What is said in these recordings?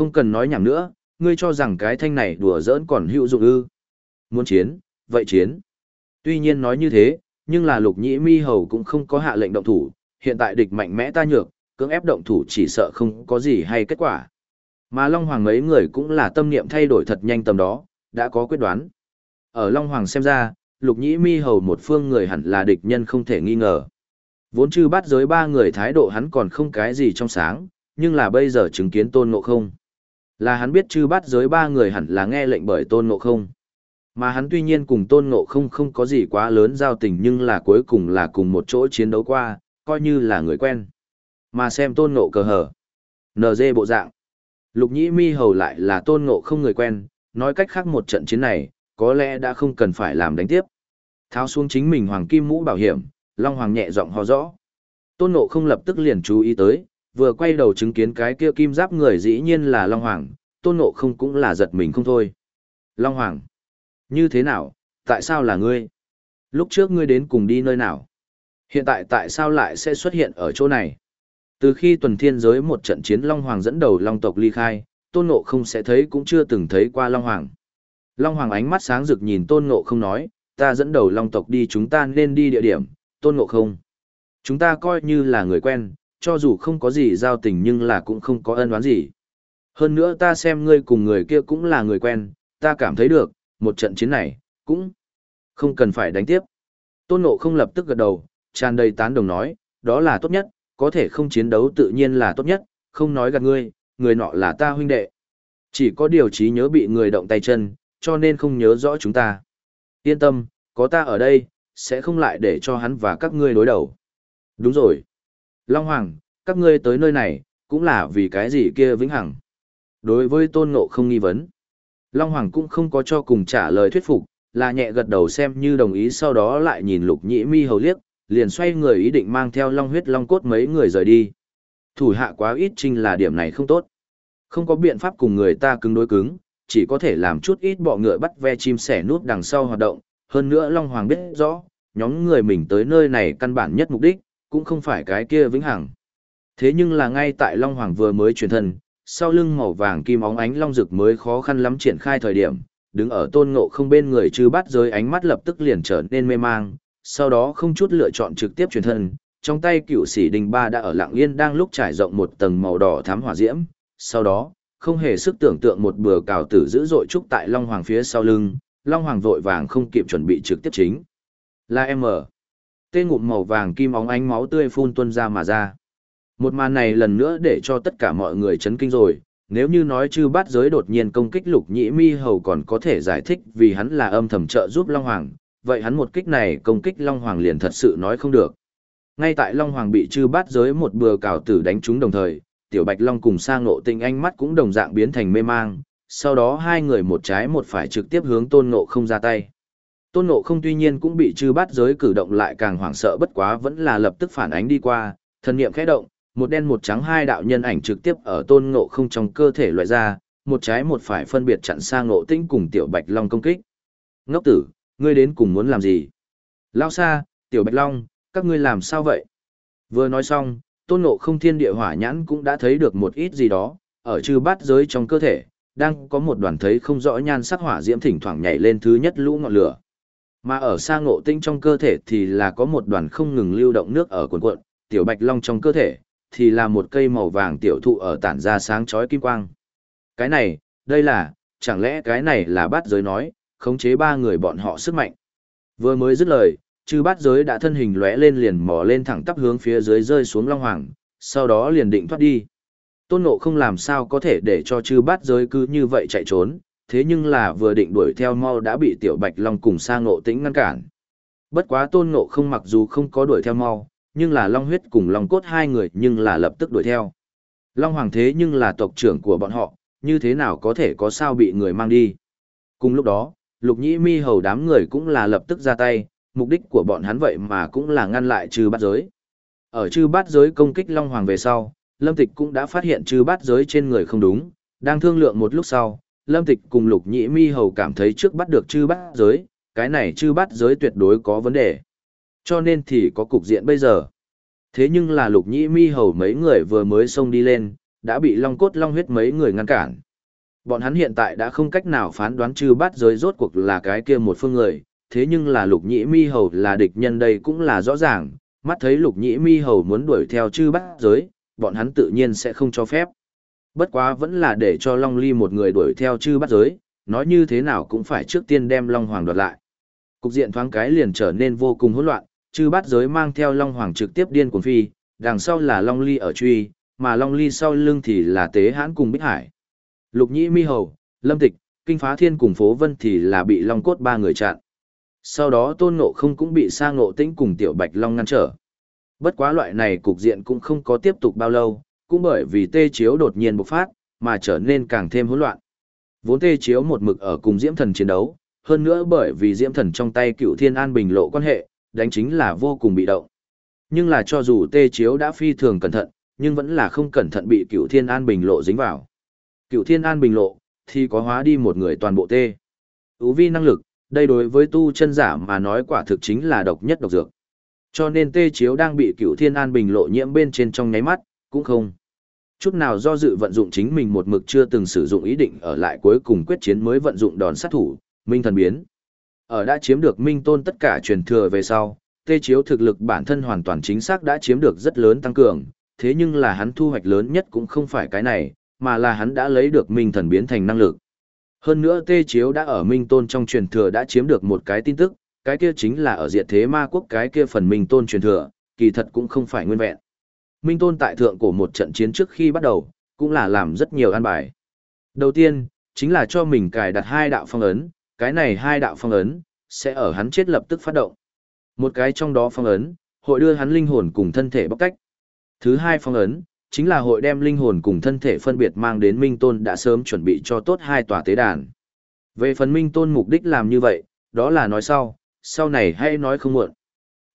Không cần nói nhảm nữa, ngươi cho rằng cái thanh này đùa giỡn còn hữu dụng ư. Muốn chiến, vậy chiến. Tuy nhiên nói như thế, nhưng là lục nhĩ mi hầu cũng không có hạ lệnh động thủ, hiện tại địch mạnh mẽ ta nhược, cưỡng ép động thủ chỉ sợ không có gì hay kết quả. Mà Long Hoàng mấy người cũng là tâm niệm thay đổi thật nhanh tầm đó, đã có quyết đoán. Ở Long Hoàng xem ra, lục nhĩ mi hầu một phương người hẳn là địch nhân không thể nghi ngờ. Vốn chư bắt giới ba người thái độ hắn còn không cái gì trong sáng, nhưng là bây giờ chứng kiến tôn ngộ không. Là hắn biết chư bát giới ba người hẳn là nghe lệnh bởi tôn ngộ không. Mà hắn tuy nhiên cùng tôn ngộ không không có gì quá lớn giao tình nhưng là cuối cùng là cùng một chỗ chiến đấu qua, coi như là người quen. Mà xem tôn ngộ cờ hở. NG bộ dạng. Lục nhĩ mi hầu lại là tôn ngộ không người quen, nói cách khác một trận chiến này, có lẽ đã không cần phải làm đánh tiếp. Tháo xuống chính mình hoàng kim mũ bảo hiểm, Long Hoàng nhẹ giọng hò rõ. Tôn ngộ không lập tức liền chú ý tới, vừa quay đầu chứng kiến cái kia kim giáp người dĩ nhiên là Long Hoàng, tôn ngộ không cũng là giật mình không thôi. Long Hoàng, như thế nào, tại sao là ngươi? Lúc trước ngươi đến cùng đi nơi nào? Hiện tại tại sao lại sẽ xuất hiện ở chỗ này? Từ khi tuần thiên giới một trận chiến Long Hoàng dẫn đầu Long tộc ly khai, tôn ngộ không sẽ thấy cũng chưa từng thấy qua Long Hoàng. Long Hoàng ánh mắt sáng rực nhìn tôn ngộ không nói, ta dẫn đầu Long tộc đi chúng ta nên đi địa điểm, tôn ngộ không. Chúng ta coi như là người quen, cho dù không có gì giao tình nhưng là cũng không có ân oán gì. Hơn nữa ta xem ngươi cùng người kia cũng là người quen, ta cảm thấy được, một trận chiến này, cũng không cần phải đánh tiếp. Tôn Ngộ không lập tức gật đầu, tràn đầy tán đồng nói, đó là tốt nhất, có thể không chiến đấu tự nhiên là tốt nhất, không nói gạt ngươi, người nọ là ta huynh đệ. Chỉ có điều trí nhớ bị người động tay chân, cho nên không nhớ rõ chúng ta. Yên tâm, có ta ở đây, sẽ không lại để cho hắn và các ngươi đối đầu. Đúng rồi. Long Hoàng, các ngươi tới nơi này, cũng là vì cái gì kia vĩnh hằng. Đối với tôn ngộ không nghi vấn. Long Hoàng cũng không có cho cùng trả lời thuyết phục, là nhẹ gật đầu xem như đồng ý sau đó lại nhìn lục nhĩ mi hầu liếc, liền xoay người ý định mang theo long huyết long cốt mấy người rời đi. Thủ hạ quá ít trinh là điểm này không tốt. Không có biện pháp cùng người ta cứng đối cứng, chỉ có thể làm chút ít bọ ngựa bắt ve chim sẻ nút đằng sau hoạt động. Hơn nữa Long Hoàng biết rõ, nhóm người mình tới nơi này căn bản nhất mục đích, cũng không phải cái kia vĩnh hằng. Thế nhưng là ngay tại Long Hoàng vừa mới truyền thân, sau lưng màu vàng kim óng ánh long rực mới khó khăn lắm triển khai thời điểm, đứng ở tôn ngộ không bên người chư bắt giới ánh mắt lập tức liền trở nên mê mang, sau đó không chút lựa chọn trực tiếp truyền thân, trong tay cựu sĩ đình ba đã ở lạng yên đang lúc trải rộng một tầng màu đỏ thám hỏa diễm, sau đó, không hề sức tưởng tượng một bừa cào tử dữ dội trúc tại Long Hoàng phía sau lưng, Long Hoàng vội vàng không kịp chuẩn bị trực tiếp chính. Là M. Tê ngụm màu vàng kim óng ánh máu tươi phun tuôn ra mà ra. Một màn này lần nữa để cho tất cả mọi người chấn kinh rồi, nếu như nói chư bát giới đột nhiên công kích lục nhĩ mi hầu còn có thể giải thích vì hắn là âm thầm trợ giúp Long Hoàng, vậy hắn một kích này công kích Long Hoàng liền thật sự nói không được. Ngay tại Long Hoàng bị chư bát giới một bừa cào tử đánh trúng đồng thời, Tiểu Bạch Long cùng sang ngộ tình ánh mắt cũng đồng dạng biến thành mê mang, sau đó hai người một trái một phải trực tiếp hướng tôn ngộ không ra tay. Tôn ngộ không tuy nhiên cũng bị trừ bát giới cử động lại càng hoảng sợ bất quá vẫn là lập tức phản ánh đi qua, thần niệm khẽ động, một đen một trắng hai đạo nhân ảnh trực tiếp ở tôn ngộ không trong cơ thể loại ra, một trái một phải phân biệt chặn sang ngộ tinh cùng tiểu bạch long công kích. Ngốc tử, ngươi đến cùng muốn làm gì? Lao xa, tiểu bạch long, các ngươi làm sao vậy? Vừa nói xong, tôn ngộ không thiên địa hỏa nhãn cũng đã thấy được một ít gì đó, ở trừ bát giới trong cơ thể, đang có một đoàn thấy không rõ nhan sắc hỏa diễm thỉnh thoảng nhảy lên thứ nhất lũ ngọn lửa. Mà ở xa ngộ tinh trong cơ thể thì là có một đoàn không ngừng lưu động nước ở cuộn cuộn, tiểu bạch long trong cơ thể, thì là một cây màu vàng tiểu thụ ở tản ra sáng chói kim quang. Cái này, đây là, chẳng lẽ cái này là bát giới nói, khống chế ba người bọn họ sức mạnh. Vừa mới dứt lời, chư bát giới đã thân hình lóe lên liền mò lên thẳng tắp hướng phía dưới rơi xuống Long Hoàng, sau đó liền định thoát đi. Tôn Ngộ không làm sao có thể để cho chư bát giới cứ như vậy chạy trốn, thế nhưng là vừa định đuổi theo mau đã bị Tiểu Bạch Long cùng sang Ngộ Tĩnh ngăn cản. Bất quá Tôn Ngộ không mặc dù không có đuổi theo mau, nhưng là Long huyết cùng Long cốt hai người nhưng là lập tức đuổi theo. Long Hoàng thế nhưng là tộc trưởng của bọn họ, như thế nào có thể có sao bị người mang đi. Cùng lúc đó, Lục Nhĩ Mi hầu đám người cũng là lập tức ra tay, mục đích của bọn hắn vậy mà cũng là ngăn lại trừ bát giới. Ở trừ bát giới công kích Long Hoàng về sau, Lâm Tịch cũng đã phát hiện trừ bát giới trên người không đúng, đang thương lượng một lúc sau, Lâm Tịch cùng Lục Nhĩ Mi hầu cảm thấy trước bắt được chư bát giới, cái này chư bát giới tuyệt đối có vấn đề. Cho nên thì có cục diện bây giờ. Thế nhưng là lục nhĩ mi hầu mấy người vừa mới xông đi lên, đã bị long cốt long huyết mấy người ngăn cản. Bọn hắn hiện tại đã không cách nào phán đoán chư bát giới rốt cuộc là cái kia một phương người, thế nhưng là lục nhĩ mi hầu là địch nhân đây cũng là rõ ràng, mắt thấy lục nhĩ mi hầu muốn đuổi theo chư bát giới, bọn hắn tự nhiên sẽ không cho phép. Bất quá vẫn là để cho Long Ly một người đuổi theo chư bát giới, nói như thế nào cũng phải trước tiên đem Long Hoàng đoạt lại. Cục diện thoáng cái liền trở nên vô cùng hỗn loạn, chư bát giới mang theo Long Hoàng trực tiếp điên cuồng phi, đằng sau là Long Ly ở truy, mà Long Ly sau lưng thì là Tế Hãn cùng Bích Hải. Lục Nhĩ Mi Hầu, Lâm Tịch, Kinh Phá Thiên cùng Phố Vân thì là bị Long Cốt ba người chặn. Sau đó Tôn Ngộ không cũng bị Sa Ngộ Tĩnh cùng Tiểu Bạch Long ngăn trở. Bất quá loại này cục diện cũng không có tiếp tục bao lâu, cũng bởi vì tê chiếu đột nhiên bộc phát, mà trở nên càng thêm hỗn loạn. Vốn tê chiếu một mực ở cùng Diễm Thần chiến đấu, hơn nữa bởi vì Diễm Thần trong tay cựu Thiên An Bình lộ quan hệ, đánh chính là vô cùng bị động. Nhưng là cho dù tê chiếu đã phi thường cẩn thận, nhưng vẫn là không cẩn thận bị cựu Thiên An Bình lộ dính vào. Cựu Thiên An Bình lộ, thì có hóa đi một người toàn bộ tê. Ú vi năng lực, đây đối với tu chân giả mà nói quả thực chính là độc nhất độc dược. Cho nên tê chiếu đang bị cựu Thiên An Bình lộ nhiễm bên trên trong nháy mắt, cũng không chút nào do dự vận dụng chính mình một mực chưa từng sử dụng ý định ở lại cuối cùng quyết chiến mới vận dụng đòn sát thủ, minh thần biến. Ở đã chiếm được minh tôn tất cả truyền thừa về sau, tê chiếu thực lực bản thân hoàn toàn chính xác đã chiếm được rất lớn tăng cường, thế nhưng là hắn thu hoạch lớn nhất cũng không phải cái này, mà là hắn đã lấy được minh thần biến thành năng lực. Hơn nữa tê chiếu đã ở minh tôn trong truyền thừa đã chiếm được một cái tin tức, cái kia chính là ở diệt thế ma quốc cái kia phần minh tôn truyền thừa, kỳ thật cũng không phải nguyên vẹn. Minh Tôn tại thượng cổ một trận chiến trước khi bắt đầu, cũng là làm rất nhiều an bài. Đầu tiên, chính là cho mình cài đặt hai đạo phong ấn, cái này hai đạo phong ấn, sẽ ở hắn chết lập tức phát động. Một cái trong đó phong ấn, hội đưa hắn linh hồn cùng thân thể bóc tách. Thứ hai phong ấn, chính là hội đem linh hồn cùng thân thể phân biệt mang đến Minh Tôn đã sớm chuẩn bị cho tốt hai tòa tế đàn. Về phần Minh Tôn mục đích làm như vậy, đó là nói sau, sau này hay nói không muộn.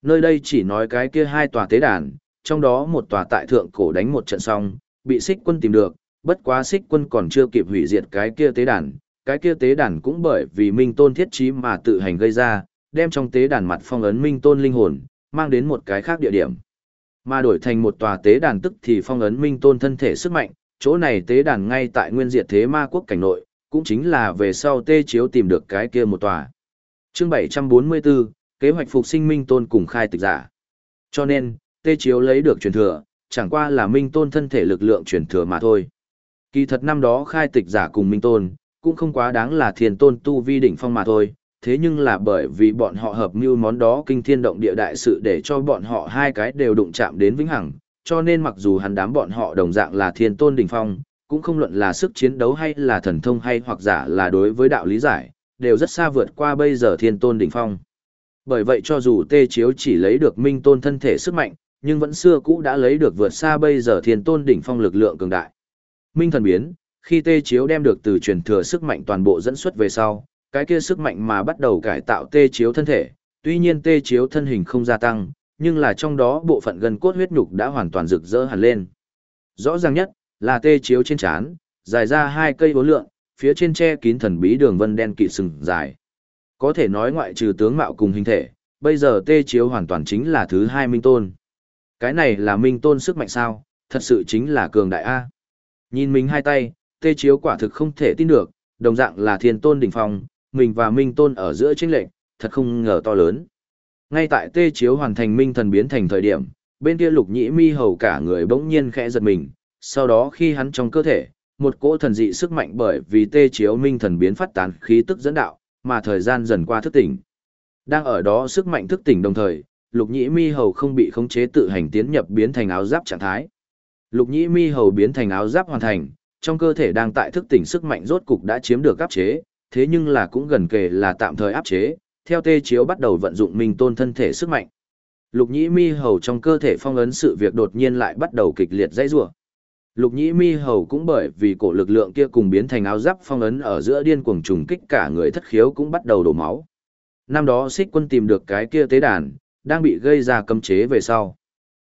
Nơi đây chỉ nói cái kia hai tòa tế đàn, trong đó một tòa tại thượng cổ đánh một trận xong, bị xích quân tìm được, bất quá xích quân còn chưa kịp hủy diệt cái kia tế đàn, cái kia tế đàn cũng bởi vì minh tôn thiết trí mà tự hành gây ra, đem trong tế đàn mặt phong ấn minh tôn linh hồn, mang đến một cái khác địa điểm. Mà đổi thành một tòa tế đàn tức thì phong ấn minh tôn thân thể sức mạnh, chỗ này tế đàn ngay tại nguyên diệt thế ma quốc cảnh nội, cũng chính là về sau tê chiếu tìm được cái kia một tòa. Chương 744, kế hoạch phục sinh minh tôn cùng khai tịch giả. Cho nên, tê chiếu lấy được truyền thừa, chẳng qua là minh tôn thân thể lực lượng truyền thừa mà thôi. Kỳ thật năm đó khai tịch giả cùng minh tôn, cũng không quá đáng là thiền tôn tu vi đỉnh phong mà thôi, thế nhưng là bởi vì bọn họ hợp mưu món đó kinh thiên động địa đại sự để cho bọn họ hai cái đều đụng chạm đến vĩnh hằng, cho nên mặc dù hắn đám bọn họ đồng dạng là thiên tôn đỉnh phong, cũng không luận là sức chiến đấu hay là thần thông hay hoặc giả là đối với đạo lý giải, đều rất xa vượt qua bây giờ thiên tôn đỉnh phong. Bởi vậy cho dù tê chiếu chỉ lấy được minh tôn thân thể sức mạnh, nhưng vẫn xưa cũ đã lấy được vượt xa bây giờ thiên tôn đỉnh phong lực lượng cường đại. Minh thần biến, khi tê chiếu đem được từ truyền thừa sức mạnh toàn bộ dẫn xuất về sau, cái kia sức mạnh mà bắt đầu cải tạo tê chiếu thân thể, tuy nhiên tê chiếu thân hình không gia tăng, nhưng là trong đó bộ phận gần cốt huyết nhục đã hoàn toàn rực rỡ hẳn lên. Rõ ràng nhất là tê chiếu trên trán, dài ra hai cây bốn lượng, phía trên che kín thần bí đường vân đen kỵ sừng dài. Có thể nói ngoại trừ tướng mạo cùng hình thể, bây giờ tê chiếu hoàn toàn chính là thứ hai minh tôn. Cái này là minh tôn sức mạnh sao, thật sự chính là cường đại A. Nhìn mình hai tay, tê chiếu quả thực không thể tin được, đồng dạng là thiên tôn đỉnh phong, mình và minh tôn ở giữa chênh lệnh, thật không ngờ to lớn. Ngay tại tê chiếu hoàn thành minh thần biến thành thời điểm, bên kia lục nhĩ mi hầu cả người bỗng nhiên khẽ giật mình, sau đó khi hắn trong cơ thể, một cỗ thần dị sức mạnh bởi vì tê chiếu minh thần biến phát tán khí tức dẫn đạo, mà thời gian dần qua thức tỉnh. Đang ở đó sức mạnh thức tỉnh đồng thời, lục nhĩ mi hầu không bị khống chế tự hành tiến nhập biến thành áo giáp trạng thái. Lục nhĩ mi hầu biến thành áo giáp hoàn thành, trong cơ thể đang tại thức tỉnh sức mạnh rốt cục đã chiếm được áp chế, thế nhưng là cũng gần kề là tạm thời áp chế, theo tê chiếu bắt đầu vận dụng mình tôn thân thể sức mạnh. Lục nhĩ mi hầu trong cơ thể phong ấn sự việc đột nhiên lại bắt đầu kịch liệt dãy rủa. Lục nhĩ mi hầu cũng bởi vì cổ lực lượng kia cùng biến thành áo giáp phong ấn ở giữa điên cuồng trùng kích cả người thất khiếu cũng bắt đầu đổ máu. Năm đó xích quân tìm được cái kia tế đàn, đang bị gây ra cấm chế về sau.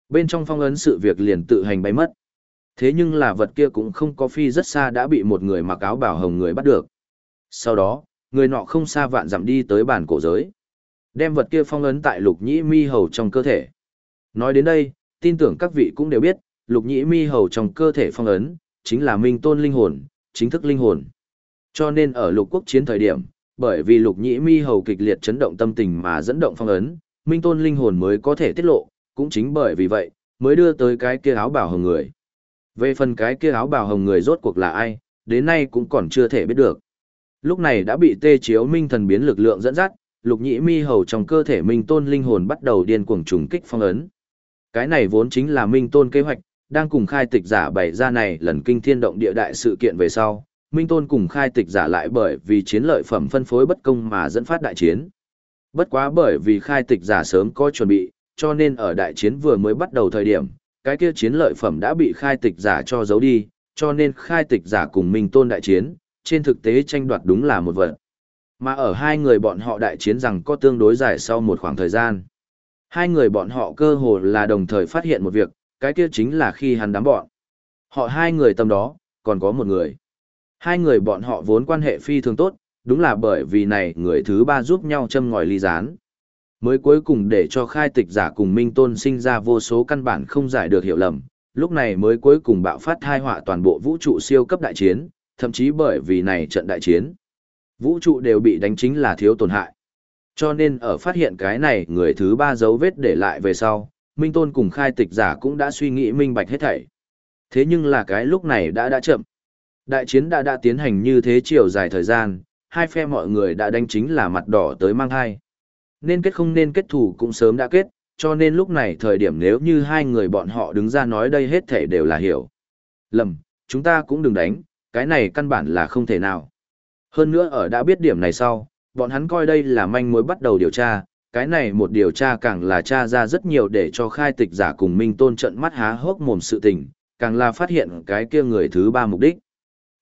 Bên trong phong ấn sự việc liền tự hành bay mất. Thế nhưng là vật kia cũng không có phi rất xa đã bị một người mặc áo bảo hồng người bắt được. Sau đó, người nọ không xa vạn dặm đi tới bản cổ giới. Đem vật kia phong ấn tại lục nhĩ mi hầu trong cơ thể. Nói đến đây, tin tưởng các vị cũng đều biết, lục nhĩ mi hầu trong cơ thể phong ấn, chính là Minh Tôn linh hồn, chính thức linh hồn. Cho nên ở lục quốc chiến thời điểm, bởi vì lục nhĩ mi hầu kịch liệt chấn động tâm tình mà dẫn động phong ấn, Minh Tôn linh hồn mới có thể tiết lộ, cũng chính bởi vì vậy, mới đưa tới cái kia áo bào hồng người. Về phần cái kia áo bào hồng người rốt cuộc là ai, đến nay cũng còn chưa thể biết được. Lúc này đã bị tê chiếu minh thần biến lực lượng dẫn dắt, lục nhĩ mi hầu trong cơ thể minh tôn linh hồn bắt đầu điên cuồng trùng kích phong ấn. Cái này vốn chính là minh tôn kế hoạch, đang cùng khai tịch giả bày ra này lần kinh thiên động địa đại sự kiện về sau. Minh tôn cùng khai tịch giả lại bởi vì chiến lợi phẩm phân phối bất công mà dẫn phát đại chiến. Bất quá bởi vì khai tịch giả sớm có chuẩn bị, cho nên ở đại chiến vừa mới bắt đầu thời điểm, cái kia chiến lợi phẩm đã bị khai tịch giả cho giấu đi, cho nên khai tịch giả cùng Minh Tôn đại chiến, trên thực tế tranh đoạt đúng là một vật. Mà ở hai người bọn họ đại chiến rằng có tương đối dài sau một khoảng thời gian. Hai người bọn họ cơ hồ là đồng thời phát hiện một việc, cái kia chính là khi hắn đám bọn. Họ hai người tầm đó, còn có một người. Hai người bọn họ vốn quan hệ phi thường tốt, đúng là bởi vì này người thứ ba giúp nhau châm ngòi ly gián. Mới cuối cùng để cho khai tịch giả cùng Minh Tôn sinh ra vô số căn bản không giải được hiểu lầm, lúc này mới cuối cùng bạo phát thai họa toàn bộ vũ trụ siêu cấp đại chiến, thậm chí bởi vì này trận đại chiến. Vũ trụ đều bị đánh chính là thiếu tổn hại. Cho nên ở phát hiện cái này người thứ ba dấu vết để lại về sau, Minh Tôn cùng khai tịch giả cũng đã suy nghĩ minh bạch hết thảy. Thế nhưng là cái lúc này đã đã chậm. Đại chiến đã đã tiến hành như thế chiều dài thời gian, hai phe mọi người đã đánh chính là mặt đỏ tới mang hai. Nên kết không nên kết thủ cũng sớm đã kết, cho nên lúc này thời điểm nếu như hai người bọn họ đứng ra nói đây hết thể đều là hiểu. Lầm, chúng ta cũng đừng đánh, cái này căn bản là không thể nào. Hơn nữa ở đã biết điểm này sau, bọn hắn coi đây là manh mối bắt đầu điều tra, cái này một điều tra càng là tra ra rất nhiều để cho khai tịch giả cùng Minh Tôn trận mắt há hốc mồm sự tình, càng là phát hiện cái kia người thứ ba mục đích.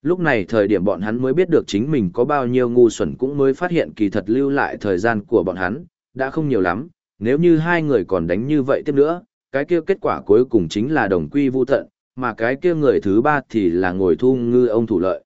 Lúc này thời điểm bọn hắn mới biết được chính mình có bao nhiêu ngu xuẩn cũng mới phát hiện kỳ thật lưu lại thời gian của bọn hắn, đã không nhiều lắm, nếu như hai người còn đánh như vậy tiếp nữa, cái kia kết quả cuối cùng chính là đồng quy vu tận, mà cái kia người thứ ba thì là ngồi thu ngư ông thủ lợi.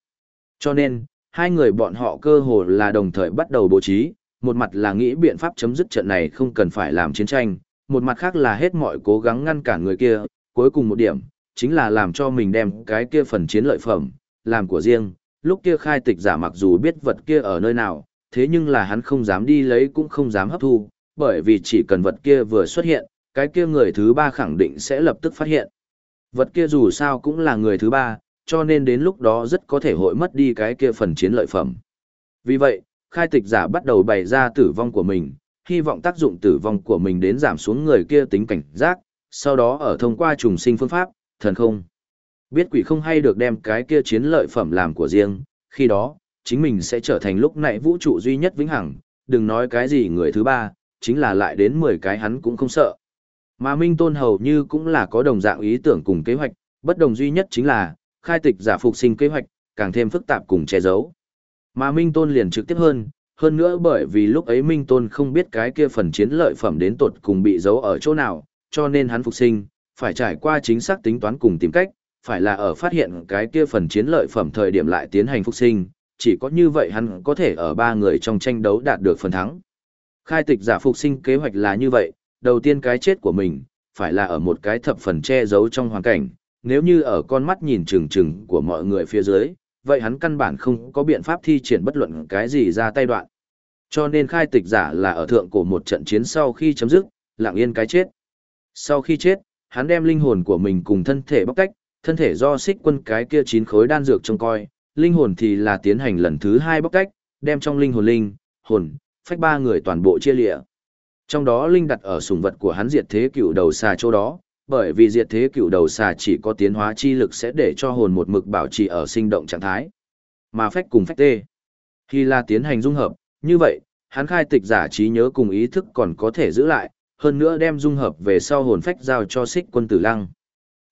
Cho nên, hai người bọn họ cơ hồ là đồng thời bắt đầu bố trí, một mặt là nghĩ biện pháp chấm dứt trận này không cần phải làm chiến tranh, một mặt khác là hết mọi cố gắng ngăn cản người kia, cuối cùng một điểm, chính là làm cho mình đem cái kia phần chiến lợi phẩm, làm của riêng, lúc kia khai tịch giả mặc dù biết vật kia ở nơi nào, thế nhưng là hắn không dám đi lấy cũng không dám hấp thu, bởi vì chỉ cần vật kia vừa xuất hiện, cái kia người thứ ba khẳng định sẽ lập tức phát hiện. Vật kia dù sao cũng là người thứ ba, cho nên đến lúc đó rất có thể hội mất đi cái kia phần chiến lợi phẩm. Vì vậy, khai tịch giả bắt đầu bày ra tử vong của mình, hy vọng tác dụng tử vong của mình đến giảm xuống người kia tính cảnh giác, sau đó ở thông qua trùng sinh phương pháp, thần không. Biết quỷ không hay được đem cái kia chiến lợi phẩm làm của riêng, khi đó, chính mình sẽ trở thành lúc nãy vũ trụ duy nhất vĩnh hằng, đừng nói cái gì người thứ ba, chính là lại đến 10 cái hắn cũng không sợ. Mà Minh Tôn hầu như cũng là có đồng dạng ý tưởng cùng kế hoạch, bất đồng duy nhất chính là, khai tịch giả phục sinh kế hoạch, càng thêm phức tạp cùng che giấu. Mà Minh Tôn liền trực tiếp hơn, hơn nữa bởi vì lúc ấy Minh Tôn không biết cái kia phần chiến lợi phẩm đến tột cùng bị giấu ở chỗ nào, cho nên hắn phục sinh, phải trải qua chính xác tính toán cùng tìm cách, phải là ở phát hiện cái kia phần chiến lợi phẩm thời điểm lại tiến hành phục sinh, chỉ có như vậy hắn có thể ở ba người trong tranh đấu đạt được phần thắng. Khai tịch giả phục sinh kế hoạch là như vậy, đầu tiên cái chết của mình, phải là ở một cái thập phần che giấu trong hoàn cảnh, nếu như ở con mắt nhìn trừng trừng của mọi người phía dưới, vậy hắn căn bản không có biện pháp thi triển bất luận cái gì ra tay đoạn. Cho nên khai tịch giả là ở thượng cổ một trận chiến sau khi chấm dứt, lặng yên cái chết. Sau khi chết, hắn đem linh hồn của mình cùng thân thể bóc tách, thân thể do xích quân cái kia chín khối đan dược trông coi, linh hồn thì là tiến hành lần thứ hai bóc tách, đem trong linh hồn linh, hồn, phách ba người toàn bộ chia lịa. Trong đó linh đặt ở sùng vật của hắn diệt thế cựu đầu xà chỗ đó, bởi vì diệt thế cựu đầu xà chỉ có tiến hóa chi lực sẽ để cho hồn một mực bảo trì ở sinh động trạng thái. Mà phách cùng phách tê. Khi là tiến hành dung hợp, như vậy, hắn khai tịch giả trí nhớ cùng ý thức còn có thể giữ lại, hơn nữa đem dung hợp về sau hồn phách giao cho xích quân tử lăng.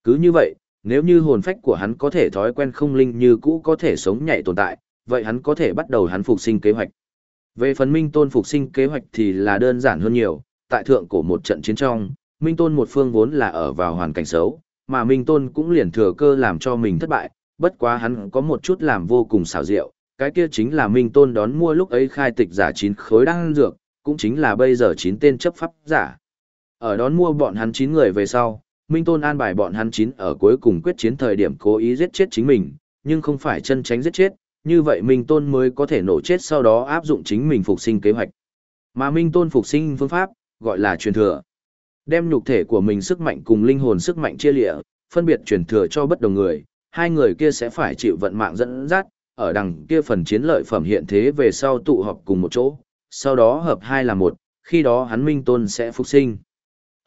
Cứ như vậy, nếu như hồn phách của hắn có thể thói quen không linh như cũ có thể sống nhảy tồn tại, vậy hắn có thể bắt đầu hắn phục sinh kế hoạch. Về phần Minh Tôn phục sinh kế hoạch thì là đơn giản hơn nhiều, tại thượng cổ một trận chiến trong, Minh Tôn một phương vốn là ở vào hoàn cảnh xấu, mà Minh Tôn cũng liền thừa cơ làm cho mình thất bại, bất quá hắn có một chút làm vô cùng xảo diệu, cái kia chính là Minh Tôn đón mua lúc ấy khai tịch giả chín khối đang dược, cũng chính là bây giờ chín tên chấp pháp giả. Ở đón mua bọn hắn chín người về sau, Minh Tôn an bài bọn hắn chín ở cuối cùng quyết chiến thời điểm cố ý giết chết chính mình, nhưng không phải chân tránh giết chết, như vậy Minh Tôn mới có thể nổ chết sau đó áp dụng chính mình phục sinh kế hoạch. Mà Minh Tôn phục sinh phương pháp, gọi là truyền thừa. Đem nhục thể của mình sức mạnh cùng linh hồn sức mạnh chia lịa, phân biệt truyền thừa cho bất đồng người, hai người kia sẽ phải chịu vận mạng dẫn dắt, ở đằng kia phần chiến lợi phẩm hiện thế về sau tụ họp cùng một chỗ, sau đó hợp hai là một, khi đó hắn Minh Tôn sẽ phục sinh.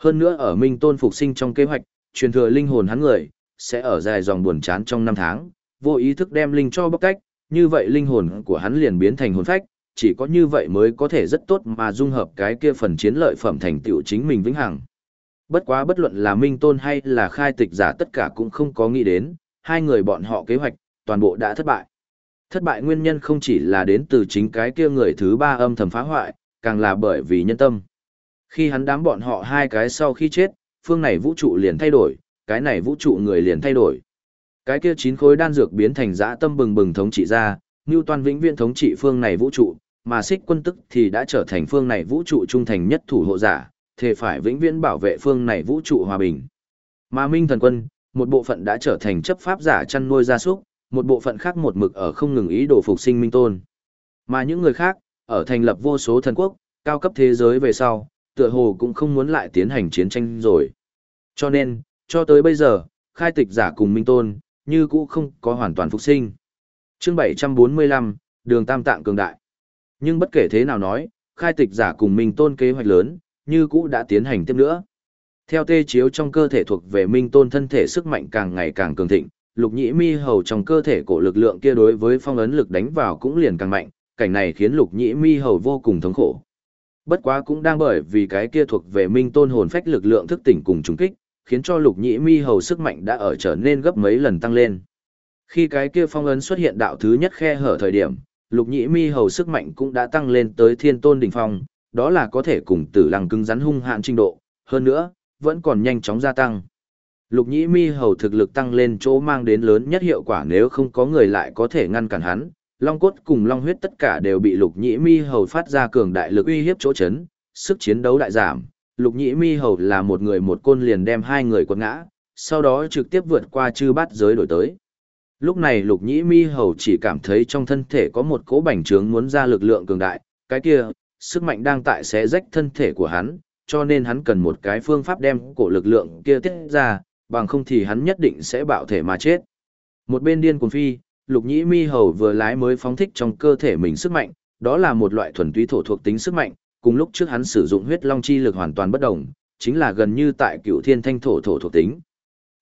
Hơn nữa ở Minh Tôn phục sinh trong kế hoạch, truyền thừa linh hồn hắn người, sẽ ở dài dòng buồn chán trong năm tháng, vô ý thức đem linh cho bóc cách, như vậy linh hồn của hắn liền biến thành hồn phách, chỉ có như vậy mới có thể rất tốt mà dung hợp cái kia phần chiến lợi phẩm thành tựu chính mình vĩnh hằng. Bất quá bất luận là Minh Tôn hay là khai tịch giả tất cả cũng không có nghĩ đến, hai người bọn họ kế hoạch, toàn bộ đã thất bại. Thất bại nguyên nhân không chỉ là đến từ chính cái kia người thứ ba âm thầm phá hoại, càng là bởi vì nhân tâm. Khi hắn đám bọn họ hai cái sau khi chết, phương này vũ trụ liền thay đổi, cái này vũ trụ người liền thay đổi. Cái kia chín khối đan dược biến thành dã tâm bừng bừng thống trị ra, Ngưu Toàn vĩnh viễn thống trị phương này vũ trụ, mà xích quân tức thì đã trở thành phương này vũ trụ trung thành nhất thủ hộ giả, thề phải vĩnh viễn bảo vệ phương này vũ trụ hòa bình. Mà Minh Thần Quân, một bộ phận đã trở thành chấp pháp giả chăn nuôi gia súc, một bộ phận khác một mực ở không ngừng ý đồ phục sinh Minh Tôn. Mà những người khác, ở thành lập vô số thần quốc, cao cấp thế giới về sau, tựa hồ cũng không muốn lại tiến hành chiến tranh rồi. Cho nên, cho tới bây giờ, khai tịch giả cùng Minh Tôn, như cũ không có hoàn toàn phục sinh. Chương 745, đường tam tạng cường đại. Nhưng bất kể thế nào nói, khai tịch giả cùng Minh Tôn kế hoạch lớn, như cũ đã tiến hành tiếp nữa. Theo tê chiếu trong cơ thể thuộc về Minh Tôn thân thể sức mạnh càng ngày càng cường thịnh, lục nhĩ mi hầu trong cơ thể cổ lực lượng kia đối với phong ấn lực đánh vào cũng liền càng mạnh, cảnh này khiến lục nhĩ mi hầu vô cùng thống khổ. Bất quá cũng đang bởi vì cái kia thuộc về Minh Tôn hồn phách lực lượng thức tỉnh cùng trùng kích, khiến cho lục nhĩ mi hầu sức mạnh đã ở trở nên gấp mấy lần tăng lên. Khi cái kia phong ấn xuất hiện đạo thứ nhất khe hở thời điểm, lục nhĩ mi hầu sức mạnh cũng đã tăng lên tới thiên tôn đỉnh phong, đó là có thể cùng tử lăng cứng rắn hung hạn trình độ, hơn nữa, vẫn còn nhanh chóng gia tăng. Lục nhĩ mi hầu thực lực tăng lên chỗ mang đến lớn nhất hiệu quả nếu không có người lại có thể ngăn cản hắn, long cốt cùng long huyết tất cả đều bị lục nhĩ mi hầu phát ra cường đại lực uy hiếp chỗ chấn, sức chiến đấu đại giảm, lục nhĩ mi hầu là một người một côn liền đem hai người quật ngã, sau đó trực tiếp vượt qua chư bát giới đổi tới. Lúc này lục nhĩ mi hầu chỉ cảm thấy trong thân thể có một cỗ bành trướng muốn ra lực lượng cường đại, cái kia, sức mạnh đang tại xé rách thân thể của hắn, cho nên hắn cần một cái phương pháp đem cổ lực lượng kia tiết ra, bằng không thì hắn nhất định sẽ bạo thể mà chết. Một bên điên cuồng phi, lục nhĩ mi hầu vừa lái mới phóng thích trong cơ thể mình sức mạnh, đó là một loại thuần túy thổ thuộc tính sức mạnh, cùng lúc trước hắn sử dụng huyết long chi lực hoàn toàn bất đồng, chính là gần như tại cựu thiên thanh thổ thổ thuộc tính.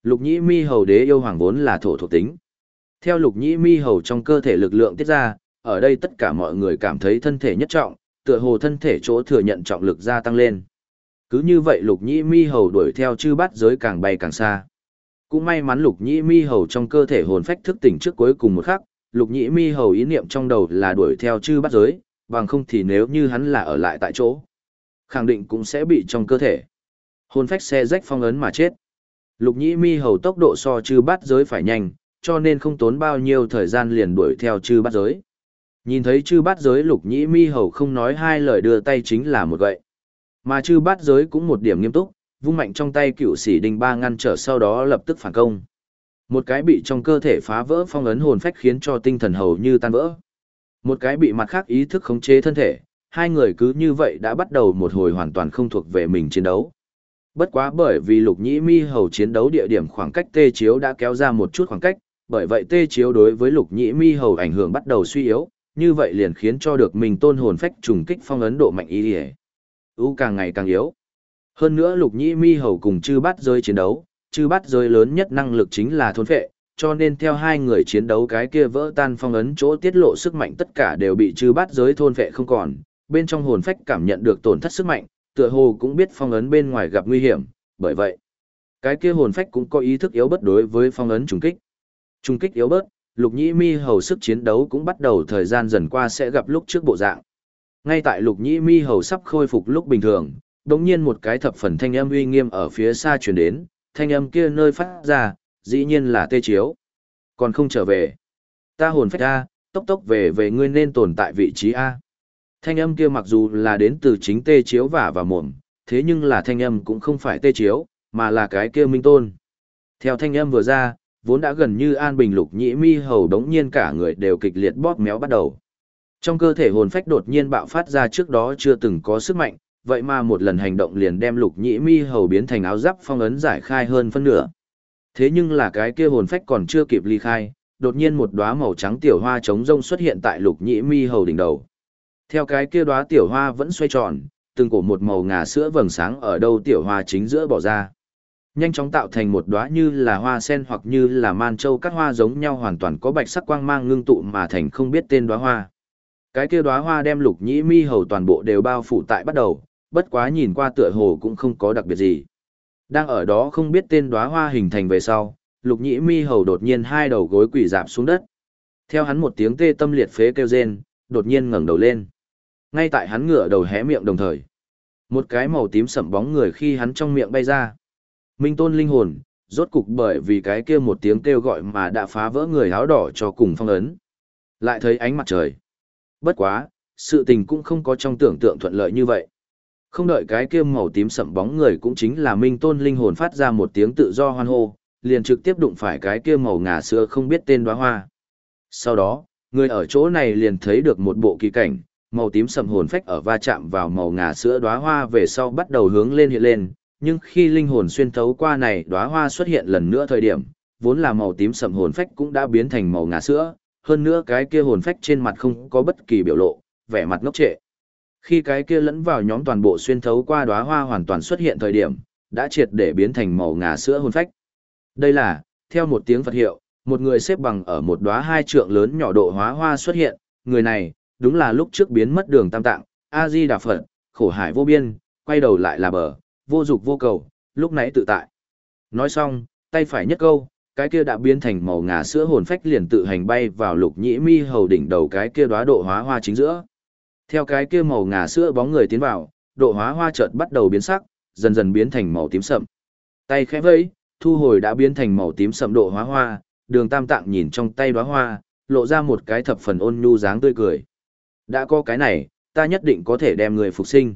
Lục nhĩ mi hầu đế yêu hoàng vốn là thổ thuộc tính. Theo lục nhĩ mi hầu trong cơ thể lực lượng tiết ra, ở đây tất cả mọi người cảm thấy thân thể nhất trọng, tựa hồ thân thể chỗ thừa nhận trọng lực gia tăng lên. Cứ như vậy lục nhĩ mi hầu đuổi theo chư bát giới càng bay càng xa. Cũng may mắn lục nhĩ mi hầu trong cơ thể hồn phách thức tỉnh trước cuối cùng một khắc, lục nhĩ mi hầu ý niệm trong đầu là đuổi theo chư bát giới, bằng không thì nếu như hắn là ở lại tại chỗ, khẳng định cũng sẽ bị trong cơ thể. Hồn phách xe rách phong ấn mà chết. Lục nhĩ mi hầu tốc độ so chư bát giới phải nhanh, cho nên không tốn bao nhiêu thời gian liền đuổi theo chư bát giới. Nhìn thấy chư bát giới lục nhĩ mi hầu không nói hai lời đưa tay chính là một gậy. Mà chư bát giới cũng một điểm nghiêm túc, vung mạnh trong tay cựu sĩ đình ba ngăn trở sau đó lập tức phản công. Một cái bị trong cơ thể phá vỡ phong ấn hồn phách khiến cho tinh thần hầu như tan vỡ. Một cái bị mặt khác ý thức khống chế thân thể, hai người cứ như vậy đã bắt đầu một hồi hoàn toàn không thuộc về mình chiến đấu. Bất quá bởi vì lục nhĩ mi hầu chiến đấu địa điểm khoảng cách tê chiếu đã kéo ra một chút khoảng cách, bởi vậy tê chiếu đối với lục nhĩ mi hầu ảnh hưởng bắt đầu suy yếu, như vậy liền khiến cho được mình tôn hồn phách trùng kích phong ấn độ mạnh ý địa. U càng ngày càng yếu. Hơn nữa lục nhĩ mi hầu cùng chư bắt rơi chiến đấu, chư bắt rơi lớn nhất năng lực chính là thôn phệ, cho nên theo hai người chiến đấu cái kia vỡ tan phong ấn chỗ tiết lộ sức mạnh tất cả đều bị chư bắt giới thôn phệ không còn, bên trong hồn phách cảm nhận được tổn thất sức mạnh, tựa hồ cũng biết phong ấn bên ngoài gặp nguy hiểm, bởi vậy, cái kia hồn phách cũng có ý thức yếu bất đối với phong ấn trùng kích. Trùng kích yếu bớt, lục nhĩ mi hầu sức chiến đấu cũng bắt đầu thời gian dần qua sẽ gặp lúc trước bộ dạng. Ngay tại lục nhĩ mi hầu sắp khôi phục lúc bình thường, đống nhiên một cái thập phần thanh âm uy nghiêm ở phía xa truyền đến, thanh âm kia nơi phát ra, dĩ nhiên là tê chiếu. Còn không trở về. Ta hồn phách A, tốc tốc về về ngươi nên tồn tại vị trí A. Thanh âm kia mặc dù là đến từ chính tê chiếu và và mồm, thế nhưng là thanh âm cũng không phải tê chiếu, mà là cái kia Minh Tôn. Theo thanh âm vừa ra, vốn đã gần như an bình lục nhĩ mi hầu đống nhiên cả người đều kịch liệt bóp méo bắt đầu. Trong cơ thể hồn phách đột nhiên bạo phát ra trước đó chưa từng có sức mạnh, vậy mà một lần hành động liền đem lục nhĩ mi hầu biến thành áo giáp phong ấn giải khai hơn phân nửa. Thế nhưng là cái kia hồn phách còn chưa kịp ly khai, đột nhiên một đóa màu trắng tiểu hoa trống rông xuất hiện tại lục nhĩ mi hầu đỉnh đầu. Theo cái kia đóa tiểu hoa vẫn xoay tròn, từng cổ một màu ngà sữa vầng sáng ở đâu tiểu hoa chính giữa bỏ ra. Nhanh chóng tạo thành một đóa như là hoa sen hoặc như là man châu các hoa giống nhau hoàn toàn có bạch sắc quang mang ngưng tụ mà thành không biết tên đóa hoa. Cái kia đóa hoa đem lục nhĩ mi hầu toàn bộ đều bao phủ tại bắt đầu, bất quá nhìn qua tựa hồ cũng không có đặc biệt gì. Đang ở đó không biết tên đóa hoa hình thành về sau, lục nhĩ mi hầu đột nhiên hai đầu gối quỳ dạp xuống đất. Theo hắn một tiếng tê tâm liệt phế kêu rên, đột nhiên ngẩng đầu lên. Ngay tại hắn ngửa đầu hé miệng đồng thời, một cái màu tím sẩm bóng người khi hắn trong miệng bay ra. Minh tôn linh hồn, rốt cục bởi vì cái kia một tiếng kêu gọi mà đã phá vỡ người áo đỏ cho cùng phong ấn. Lại thấy ánh mặt trời. Bất quá, sự tình cũng không có trong tưởng tượng thuận lợi như vậy. Không đợi cái kia màu tím sậm bóng người cũng chính là Minh tôn linh hồn phát ra một tiếng tự do hoan hô, liền trực tiếp đụng phải cái kia màu ngà sữa không biết tên đóa hoa. Sau đó, người ở chỗ này liền thấy được một bộ kỳ cảnh, màu tím sầm hồn phách ở va chạm vào màu ngà sữa đóa hoa về sau bắt đầu hướng lên hiện lên, nhưng khi linh hồn xuyên thấu qua này đóa hoa xuất hiện lần nữa thời điểm, vốn là màu tím sầm hồn phách cũng đã biến thành màu ngà sữa, hơn nữa cái kia hồn phách trên mặt không có bất kỳ biểu lộ, vẻ mặt ngốc trệ. Khi cái kia lẫn vào nhóm toàn bộ xuyên thấu qua đóa hoa hoàn toàn xuất hiện thời điểm, đã triệt để biến thành màu ngà sữa hồn phách. Đây là, theo một tiếng Phật hiệu, một người xếp bằng ở một đóa hai trượng lớn nhỏ độ hóa hoa xuất hiện, người này, đúng là lúc trước biến mất đường tam tạng, A-di Đà Phật, khổ hải vô biên, quay đầu lại là bờ, vô dục vô cầu, lúc nãy tự tại. Nói xong, tay phải nhất câu, cái kia đã biến thành màu ngà sữa hồn phách liền tự hành bay vào lục nhĩ mi hầu đỉnh đầu cái kia đóa độ hóa hoa chính giữa. Theo cái kia màu ngà sữa bóng người tiến vào, độ hóa hoa chợt bắt đầu biến sắc, dần dần biến thành màu tím sậm. Tay khẽ vẫy, thu hồi đã biến thành màu tím sậm độ hóa hoa, đường tam tạng nhìn trong tay đóa hoa, lộ ra một cái thập phần ôn nhu dáng tươi cười. Đã có cái này, ta nhất định có thể đem người phục sinh.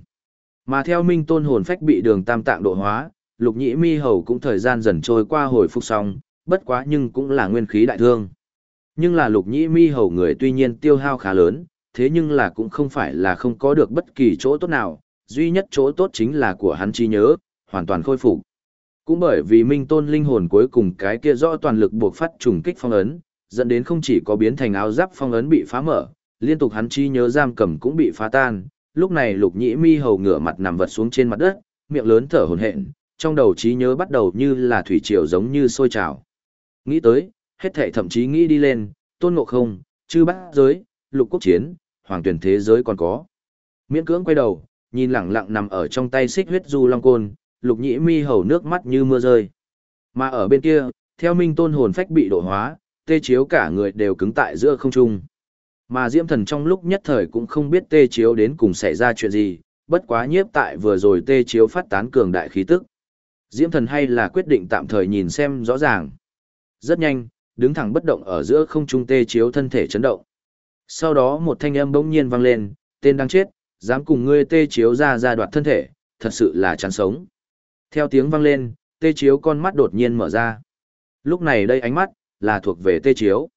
Mà theo minh tôn hồn phách bị đường tam tạng độ hóa, lục nhĩ mi hầu cũng thời gian dần trôi qua hồi phục xong, bất quá nhưng cũng là nguyên khí đại thương. Nhưng là lục nhĩ mi hầu người tuy nhiên tiêu hao khá lớn, thế nhưng là cũng không phải là không có được bất kỳ chỗ tốt nào, duy nhất chỗ tốt chính là của hắn trí nhớ, hoàn toàn khôi phục. Cũng bởi vì minh tôn linh hồn cuối cùng cái kia rõ toàn lực buộc phát trùng kích phong ấn, dẫn đến không chỉ có biến thành áo giáp phong ấn bị phá mở, liên tục hắn chi nhớ giam cầm cũng bị phá tan. Lúc này lục nhĩ mi hầu ngửa mặt nằm vật xuống trên mặt đất, miệng lớn thở hổn hển, trong đầu trí nhớ bắt đầu như là thủy triều giống như sôi trào. Nghĩ tới, hết thảy thậm chí nghĩ đi lên, tôn ngộ không, chư bát giới, lục quốc chiến, hoàng tuyển thế giới còn có. Miễn cưỡng quay đầu, nhìn lẳng lặng nằm ở trong tay xích huyết du long côn, lục nhĩ mi hầu nước mắt như mưa rơi. Mà ở bên kia, theo minh tôn hồn phách bị độ hóa, tê chiếu cả người đều cứng tại giữa không trung. Mà diễm thần trong lúc nhất thời cũng không biết tê chiếu đến cùng xảy ra chuyện gì, bất quá nhiếp tại vừa rồi tê chiếu phát tán cường đại khí tức. Diễm thần hay là quyết định tạm thời nhìn xem rõ ràng. Rất nhanh, đứng thẳng bất động ở giữa không trung tê chiếu thân thể chấn động. Sau đó một thanh âm bỗng nhiên vang lên, tên đang chết, dám cùng ngươi tê chiếu ra ra đoạt thân thể, thật sự là chán sống. Theo tiếng vang lên, tê chiếu con mắt đột nhiên mở ra. Lúc này đây ánh mắt, là thuộc về tê chiếu.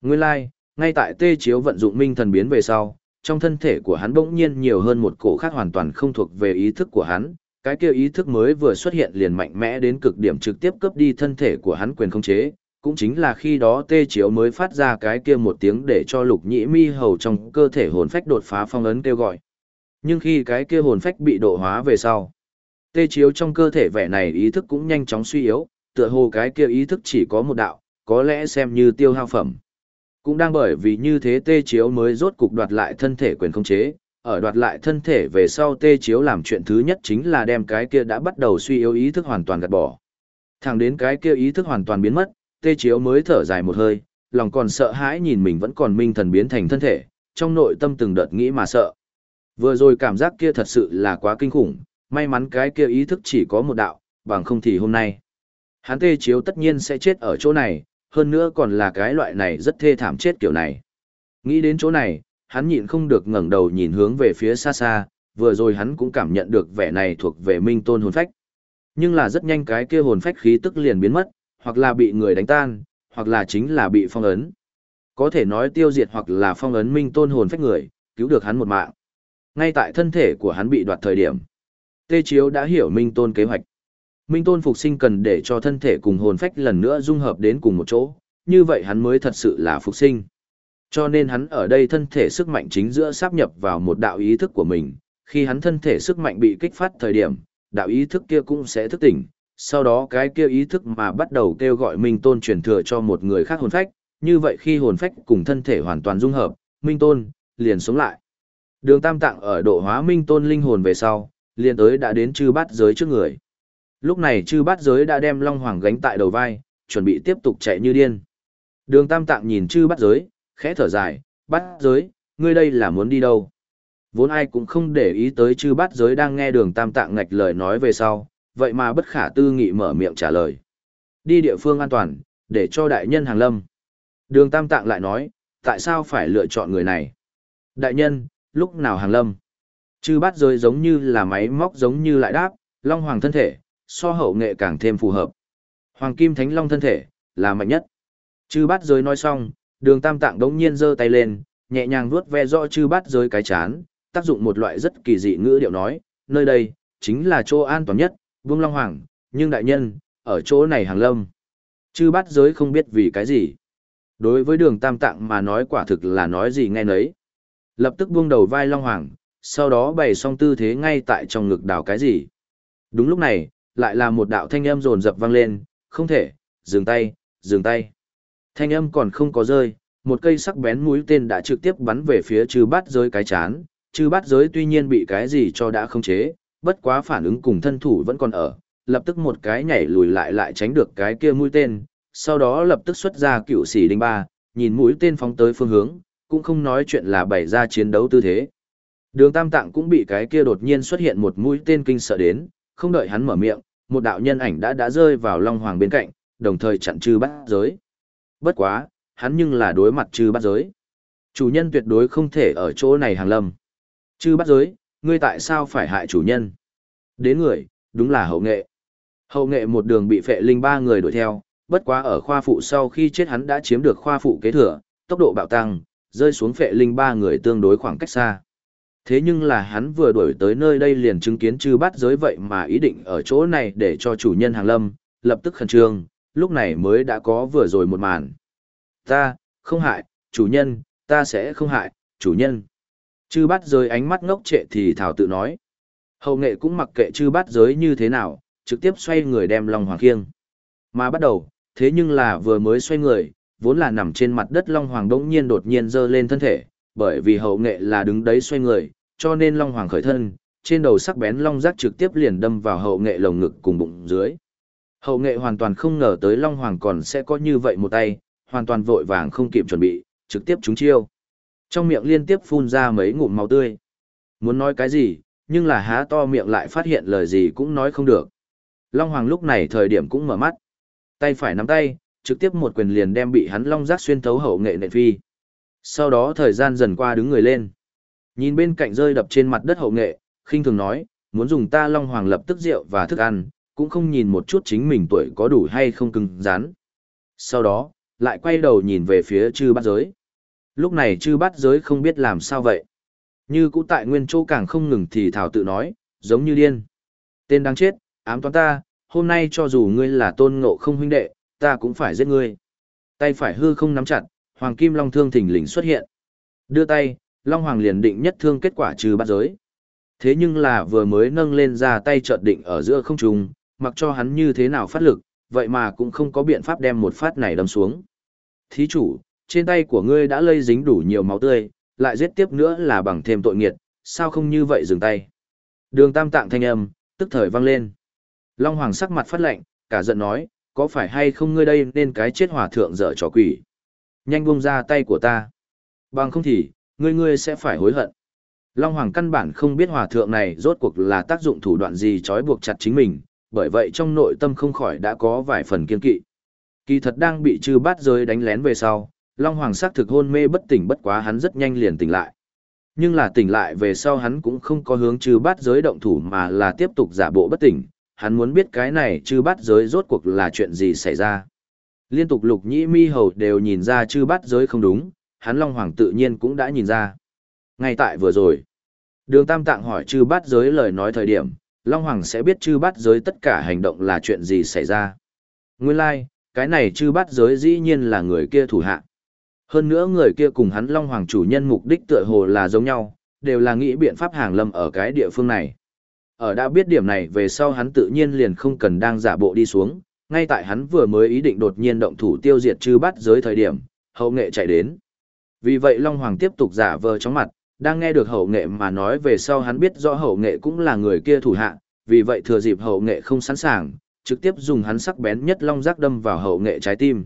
Nguyên lai, like, ngay tại tê chiếu vận dụng minh thần biến về sau, trong thân thể của hắn bỗng nhiên nhiều hơn một cổ khác hoàn toàn không thuộc về ý thức của hắn. Cái kia ý thức mới vừa xuất hiện liền mạnh mẽ đến cực điểm trực tiếp cướp đi thân thể của hắn quyền không chế, cũng chính là khi đó tê chiếu mới phát ra cái kia một tiếng để cho lục nhĩ mi hầu trong cơ thể hồn phách đột phá phong ấn kêu gọi. Nhưng khi cái kia hồn phách bị độ hóa về sau, tê chiếu trong cơ thể vẻ này ý thức cũng nhanh chóng suy yếu, tựa hồ cái kia ý thức chỉ có một đạo, có lẽ xem như tiêu hao phẩm. Cũng đang bởi vì như thế tê chiếu mới rốt cục đoạt lại thân thể quyền không chế, ở đoạt lại thân thể về sau tê chiếu làm chuyện thứ nhất chính là đem cái kia đã bắt đầu suy yếu ý thức hoàn toàn gạt bỏ. Thẳng đến cái kia ý thức hoàn toàn biến mất, tê chiếu mới thở dài một hơi, lòng còn sợ hãi nhìn mình vẫn còn minh thần biến thành thân thể, trong nội tâm từng đợt nghĩ mà sợ. Vừa rồi cảm giác kia thật sự là quá kinh khủng, may mắn cái kia ý thức chỉ có một đạo, bằng không thì hôm nay. Hắn tê chiếu tất nhiên sẽ chết ở chỗ này, hơn nữa còn là cái loại này rất thê thảm chết kiểu này. Nghĩ đến chỗ này, hắn nhịn không được ngẩng đầu nhìn hướng về phía xa xa, vừa rồi hắn cũng cảm nhận được vẻ này thuộc về minh tôn hồn phách. Nhưng là rất nhanh cái kia hồn phách khí tức liền biến mất, hoặc là bị người đánh tan, hoặc là chính là bị phong ấn. Có thể nói tiêu diệt hoặc là phong ấn minh tôn hồn phách người, cứu được hắn một mạng. Ngay tại thân thể của hắn bị đoạt thời điểm, Tê Chiếu đã hiểu minh tôn kế hoạch. Minh tôn phục sinh cần để cho thân thể cùng hồn phách lần nữa dung hợp đến cùng một chỗ, như vậy hắn mới thật sự là phục sinh. Cho nên hắn ở đây thân thể sức mạnh chính giữa sáp nhập vào một đạo ý thức của mình, khi hắn thân thể sức mạnh bị kích phát thời điểm, đạo ý thức kia cũng sẽ thức tỉnh, sau đó cái kia ý thức mà bắt đầu kêu gọi Minh Tôn truyền thừa cho một người khác hồn phách, như vậy khi hồn phách cùng thân thể hoàn toàn dung hợp, Minh Tôn liền sống lại. Đường Tam Tạng ở độ hóa Minh Tôn linh hồn về sau, liền tới đã đến chư bát giới trước người. Lúc này chư bát giới đã đem Long Hoàng gánh tại đầu vai, chuẩn bị tiếp tục chạy như điên. Đường Tam Tạng nhìn chư bát giới, khẽ thở dài, bát giới, ngươi đây là muốn đi đâu? Vốn ai cũng không để ý tới chư bát giới đang nghe đường Tam Tạng ngạch lời nói về sau, vậy mà bất khả tư nghị mở miệng trả lời. Đi địa phương an toàn, để cho đại nhân hàng lâm. Đường Tam Tạng lại nói, tại sao phải lựa chọn người này? Đại nhân, lúc nào hàng lâm? Chư bát rồi giống như là máy móc giống như lại đáp, Long Hoàng thân thể, so hậu nghệ càng thêm phù hợp. Hoàng Kim Thánh Long thân thể, là mạnh nhất. Chư bát giới nói xong, đường Tam Tạng đống nhiên giơ tay lên, nhẹ nhàng vuốt ve rõ chư bát giới cái chán, tác dụng một loại rất kỳ dị ngữ điệu nói, nơi đây, chính là chỗ an toàn nhất, Vương Long Hoàng, nhưng đại nhân, ở chỗ này hàng lâm. Chư bát giới không biết vì cái gì. Đối với đường tam tạng mà nói quả thực là nói gì nghe nấy. Lập tức buông đầu vai Long Hoàng, sau đó bày xong tư thế ngay tại trong ngực đào cái gì. Đúng lúc này, lại là một đạo thanh âm rồn rập vang lên, không thể, dừng tay, dừng tay. Thanh âm còn không có rơi, một cây sắc bén mũi tên đã trực tiếp bắn về phía chư bát giới cái chán, chư bát giới tuy nhiên bị cái gì cho đã không chế, bất quá phản ứng cùng thân thủ vẫn còn ở, lập tức một cái nhảy lùi lại lại tránh được cái kia mũi tên, sau đó lập tức xuất ra cựu sĩ đinh ba, nhìn mũi tên phóng tới phương hướng, cũng không nói chuyện là bày ra chiến đấu tư thế. Đường Tam Tạng cũng bị cái kia đột nhiên xuất hiện một mũi tên kinh sợ đến, không đợi hắn mở miệng, một đạo nhân ảnh đã đã rơi vào Long Hoàng bên cạnh, đồng thời chặn trừ bắt giới. Bất quá, hắn nhưng là đối mặt trừ bắt giới. Chủ nhân tuyệt đối không thể ở chỗ này hàng lâm. Chư bắt giới, ngươi tại sao phải hại chủ nhân? Đến người, đúng là hậu nghệ. Hậu nghệ một đường bị phệ linh ba người đuổi theo, bất quá ở khoa phụ sau khi chết hắn đã chiếm được khoa phụ kế thừa, tốc độ bạo tăng, rơi xuống phệ linh ba người tương đối khoảng cách xa. Thế nhưng là hắn vừa đuổi tới nơi đây liền chứng kiến chư bắt giới vậy mà ý định ở chỗ này để cho chủ nhân hàng lâm, lập tức khẩn trương, lúc này mới đã có vừa rồi một màn. Ta, không hại, chủ nhân, ta sẽ không hại, chủ nhân. Chư bát giới ánh mắt ngốc trệ thì thảo tự nói. Hậu nghệ cũng mặc kệ chư bát giới như thế nào, trực tiếp xoay người đem Long Hoàng khiêng. Mà bắt đầu, thế nhưng là vừa mới xoay người, vốn là nằm trên mặt đất Long Hoàng đống nhiên đột nhiên dơ lên thân thể, bởi vì hậu nghệ là đứng đấy xoay người, cho nên Long Hoàng khởi thân, trên đầu sắc bén Long giác trực tiếp liền đâm vào hậu nghệ lồng ngực cùng bụng dưới. Hậu nghệ hoàn toàn không ngờ tới Long Hoàng còn sẽ có như vậy một tay, hoàn toàn vội vàng không kịp chuẩn bị, trực tiếp trúng chiêu. Trong miệng liên tiếp phun ra mấy ngụm máu tươi. Muốn nói cái gì, nhưng là há to miệng lại phát hiện lời gì cũng nói không được. Long Hoàng lúc này thời điểm cũng mở mắt. Tay phải nắm tay, trực tiếp một quyền liền đem bị hắn long giác xuyên thấu hậu nghệ nện phi. Sau đó thời gian dần qua đứng người lên. Nhìn bên cạnh rơi đập trên mặt đất hậu nghệ, khinh thường nói, muốn dùng ta Long Hoàng lập tức rượu và thức ăn, cũng không nhìn một chút chính mình tuổi có đủ hay không cứng rắn. Sau đó, lại quay đầu nhìn về phía chư bát giới. Lúc này chư bát giới không biết làm sao vậy. Như cũ tại nguyên chỗ càng không ngừng thì thảo tự nói, giống như điên. Tên đáng chết, ám toán ta, hôm nay cho dù ngươi là tôn ngộ không huynh đệ, ta cũng phải giết ngươi. Tay phải hư không nắm chặt, Hoàng Kim Long Thương thỉnh lình xuất hiện. Đưa tay, Long Hoàng liền định nhất thương kết quả trừ bát giới. Thế nhưng là vừa mới nâng lên ra tay chợt định ở giữa không trung, mặc cho hắn như thế nào phát lực, vậy mà cũng không có biện pháp đem một phát này đâm xuống. Thí chủ, trên tay của ngươi đã lây dính đủ nhiều máu tươi, lại giết tiếp nữa là bằng thêm tội nghiệt, sao không như vậy dừng tay. Đường tam tạng thanh âm, tức thời vang lên. Long Hoàng sắc mặt phát lạnh, cả giận nói, có phải hay không ngươi đây nên cái chết hòa thượng dở trò quỷ. Nhanh buông ra tay của ta. Bằng không thì, ngươi ngươi sẽ phải hối hận. Long Hoàng căn bản không biết hòa thượng này rốt cuộc là tác dụng thủ đoạn gì trói buộc chặt chính mình, bởi vậy trong nội tâm không khỏi đã có vài phần kiên kỵ. Kỳ thật đang bị trừ bát giới đánh lén về sau, Long Hoàng sắc thực hôn mê bất tỉnh bất quá hắn rất nhanh liền tỉnh lại. Nhưng là tỉnh lại về sau hắn cũng không có hướng trừ bát giới động thủ mà là tiếp tục giả bộ bất tỉnh, hắn muốn biết cái này chư bát giới rốt cuộc là chuyện gì xảy ra. Liên tục lục nhĩ mi hầu đều nhìn ra chư bát giới không đúng, hắn Long Hoàng tự nhiên cũng đã nhìn ra. Ngay tại vừa rồi, đường tam tạng hỏi chư bát giới lời nói thời điểm, Long Hoàng sẽ biết chư bát giới tất cả hành động là chuyện gì xảy ra. Nguyên lai, like, cái này chư bát giới dĩ nhiên là người kia thủ hạ. Hơn nữa người kia cùng hắn Long Hoàng chủ nhân mục đích tựa hồ là giống nhau, đều là nghĩ biện pháp hàng lâm ở cái địa phương này. Ở đã biết điểm này về sau hắn tự nhiên liền không cần đang giả bộ đi xuống, ngay tại hắn vừa mới ý định đột nhiên động thủ tiêu diệt chư bắt giới thời điểm, hậu nghệ chạy đến. Vì vậy Long Hoàng tiếp tục giả vờ chóng mặt, đang nghe được hậu nghệ mà nói về sau hắn biết rõ hậu nghệ cũng là người kia thủ hạ, vì vậy thừa dịp hậu nghệ không sẵn sàng, trực tiếp dùng hắn sắc bén nhất long giác đâm vào hậu nghệ trái tim.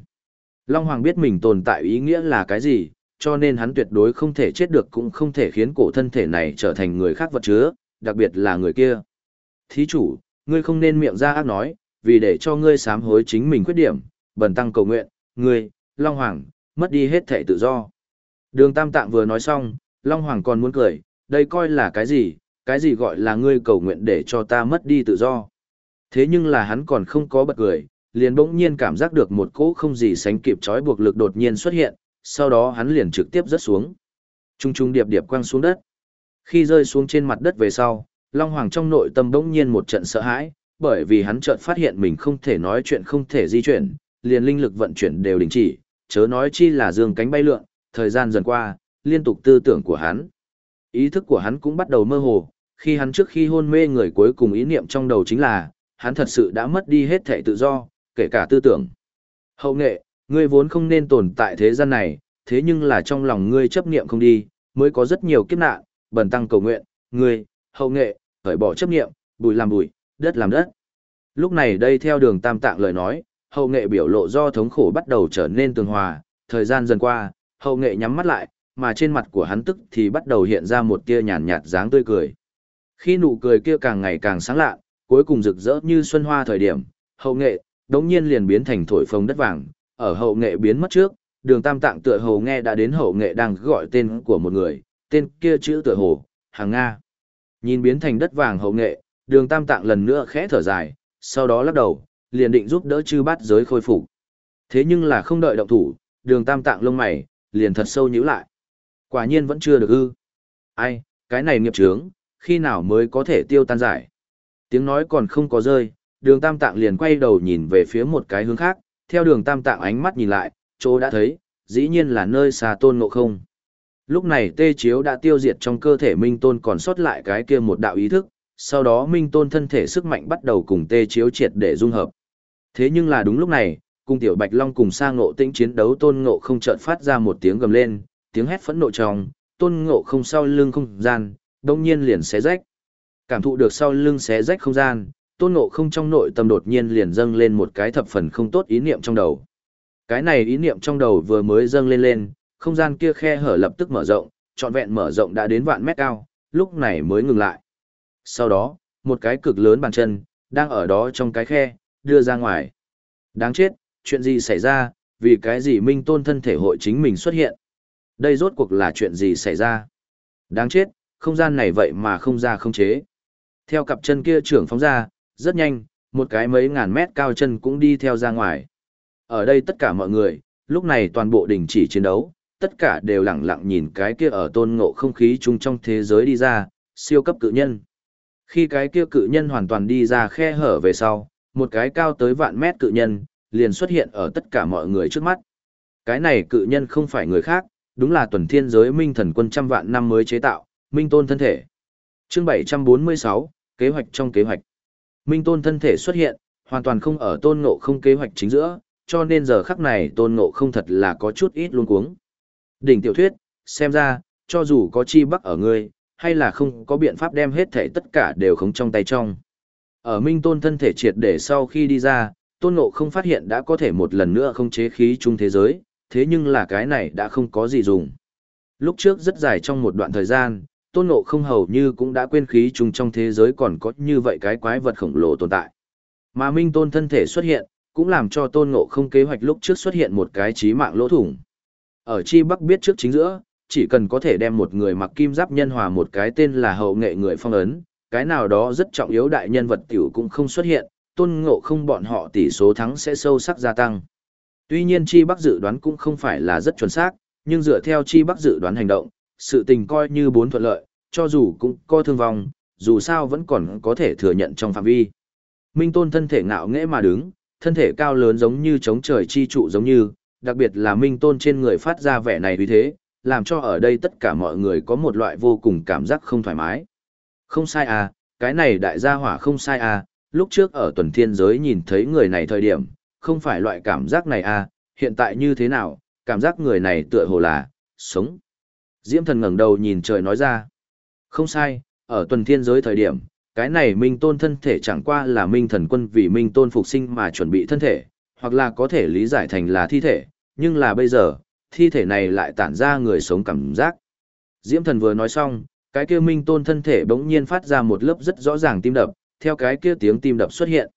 Long Hoàng biết mình tồn tại ý nghĩa là cái gì, cho nên hắn tuyệt đối không thể chết được cũng không thể khiến cổ thân thể này trở thành người khác vật chứa, đặc biệt là người kia. Thí chủ, ngươi không nên miệng ra ác nói, vì để cho ngươi sám hối chính mình khuyết điểm, bần tăng cầu nguyện, ngươi, Long Hoàng, mất đi hết thể tự do. Đường Tam Tạng vừa nói xong, Long Hoàng còn muốn cười, đây coi là cái gì, cái gì gọi là ngươi cầu nguyện để cho ta mất đi tự do. Thế nhưng là hắn còn không có bật cười, liền bỗng nhiên cảm giác được một cỗ không gì sánh kịp trói buộc lực đột nhiên xuất hiện, sau đó hắn liền trực tiếp rớt xuống. Trung trung điệp điệp quăng xuống đất. Khi rơi xuống trên mặt đất về sau, Long Hoàng trong nội tâm bỗng nhiên một trận sợ hãi, bởi vì hắn chợt phát hiện mình không thể nói chuyện không thể di chuyển, liền linh lực vận chuyển đều đình chỉ, chớ nói chi là dương cánh bay lượn, thời gian dần qua, liên tục tư tưởng của hắn. Ý thức của hắn cũng bắt đầu mơ hồ, khi hắn trước khi hôn mê người cuối cùng ý niệm trong đầu chính là, hắn thật sự đã mất đi hết thể tự do, kể cả tư tưởng. Hậu nghệ, ngươi vốn không nên tồn tại thế gian này, thế nhưng là trong lòng ngươi chấp niệm không đi, mới có rất nhiều kiếp nạn, bần tăng cầu nguyện, ngươi, hậu nghệ, khởi bỏ chấp niệm, bùi làm bùi, đất làm đất. Lúc này đây theo đường tam tạng lời nói, hậu nghệ biểu lộ do thống khổ bắt đầu trở nên tường hòa, thời gian dần qua, hậu nghệ nhắm mắt lại, mà trên mặt của hắn tức thì bắt đầu hiện ra một tia nhàn nhạt dáng tươi cười. Khi nụ cười kia càng ngày càng sáng lạ, cuối cùng rực rỡ như xuân hoa thời điểm, hậu nghệ, đống nhiên liền biến thành thổi phồng đất vàng, ở hậu nghệ biến mất trước, đường tam tạng tựa hồ nghe đã đến hậu nghệ đang gọi tên của một người, tên kia chữ tựa hồ, hàng Nga. Nhìn biến thành đất vàng hậu nghệ, đường tam tạng lần nữa khẽ thở dài, sau đó lắc đầu, liền định giúp đỡ chư bát giới khôi phục. Thế nhưng là không đợi động thủ, đường tam tạng lông mày, liền thật sâu nhíu lại. Quả nhiên vẫn chưa được ư. Ai, cái này nghiệp chướng, khi nào mới có thể tiêu tan giải. Tiếng nói còn không có rơi, đường tam tạng liền quay đầu nhìn về phía một cái hướng khác, theo đường tam tạng ánh mắt nhìn lại, chỗ đã thấy, dĩ nhiên là nơi xa tôn ngộ không. Lúc này tê chiếu đã tiêu diệt trong cơ thể minh tôn còn sót lại cái kia một đạo ý thức, sau đó minh tôn thân thể sức mạnh bắt đầu cùng tê chiếu triệt để dung hợp. Thế nhưng là đúng lúc này, cùng tiểu bạch long cùng sang ngộ tĩnh chiến đấu tôn ngộ không chợt phát ra một tiếng gầm lên, tiếng hét phẫn nộ trong, tôn ngộ không sau lưng không gian, đông nhiên liền xé rách. Cảm thụ được sau lưng xé rách không gian, tôn ngộ không trong nội tâm đột nhiên liền dâng lên một cái thập phần không tốt ý niệm trong đầu. Cái này ý niệm trong đầu vừa mới dâng lên lên, không gian kia khe hở lập tức mở rộng, trọn vẹn mở rộng đã đến vạn mét cao, lúc này mới ngừng lại. Sau đó, một cái cực lớn bàn chân, đang ở đó trong cái khe, đưa ra ngoài. Đáng chết, chuyện gì xảy ra, vì cái gì minh tôn thân thể hội chính mình xuất hiện. Đây rốt cuộc là chuyện gì xảy ra. Đáng chết, không gian này vậy mà không ra không chế. Theo cặp chân kia trưởng phóng ra, rất nhanh, một cái mấy ngàn mét cao chân cũng đi theo ra ngoài. Ở đây tất cả mọi người, lúc này toàn bộ đình chỉ chiến đấu, tất cả đều lặng lặng nhìn cái kia ở tôn ngộ không khí chung trong thế giới đi ra, siêu cấp cự nhân. Khi cái kia cự nhân hoàn toàn đi ra khe hở về sau, một cái cao tới vạn mét cự nhân, liền xuất hiện ở tất cả mọi người trước mắt. Cái này cự nhân không phải người khác, đúng là tuần thiên giới minh thần quân trăm vạn năm mới chế tạo, minh tôn thân thể. Chương 746, kế hoạch trong kế hoạch. Minh tôn thân thể xuất hiện, hoàn toàn không ở tôn ngộ không kế hoạch chính giữa, cho nên giờ khắc này tôn ngộ không thật là có chút ít luôn cuống. Đỉnh tiểu thuyết, xem ra, cho dù có chi bắc ở ngươi, hay là không có biện pháp đem hết thể tất cả đều khống trong tay trong. Ở Minh Tôn thân thể triệt để sau khi đi ra, Tôn Ngộ không phát hiện đã có thể một lần nữa không chế khí chung thế giới, thế nhưng là cái này đã không có gì dùng. Lúc trước rất dài trong một đoạn thời gian, Tôn Ngộ không hầu như cũng đã quên khí chung trong thế giới còn có như vậy cái quái vật khổng lồ tồn tại. Mà Minh Tôn thân thể xuất hiện, cũng làm cho Tôn Ngộ không kế hoạch lúc trước xuất hiện một cái trí mạng lỗ thủng. Ở Chi Bắc biết trước chính giữa, chỉ cần có thể đem một người mặc kim giáp nhân hòa một cái tên là hậu nghệ người phong ấn, cái nào đó rất trọng yếu đại nhân vật tiểu cũng không xuất hiện, tôn ngộ không bọn họ tỷ số thắng sẽ sâu sắc gia tăng. Tuy nhiên Chi Bắc dự đoán cũng không phải là rất chuẩn xác, nhưng dựa theo Chi Bắc dự đoán hành động, sự tình coi như bốn thuận lợi, cho dù cũng có thương vong, dù sao vẫn còn có thể thừa nhận trong phạm vi. Minh Tôn thân thể ngạo nghễ mà đứng, thân thể cao lớn giống như chống trời chi trụ giống như, đặc biệt là Minh Tôn trên người phát ra vẻ này vì thế, làm cho ở đây tất cả mọi người có một loại vô cùng cảm giác không thoải mái. Không sai à, cái này đại gia hỏa không sai à, lúc trước ở tuần thiên giới nhìn thấy người này thời điểm, không phải loại cảm giác này à, hiện tại như thế nào, cảm giác người này tựa hồ là, sống. Diễm thần ngẩng đầu nhìn trời nói ra, không sai, ở tuần thiên giới thời điểm, cái này minh tôn thân thể chẳng qua là minh thần quân vì minh tôn phục sinh mà chuẩn bị thân thể, hoặc là có thể lý giải thành là thi thể, nhưng là bây giờ, thi thể này lại tản ra người sống cảm giác. Diễm thần vừa nói xong, cái kia minh tôn thân thể bỗng nhiên phát ra một lớp rất rõ ràng tim đập, theo cái kia tiếng tim đập xuất hiện.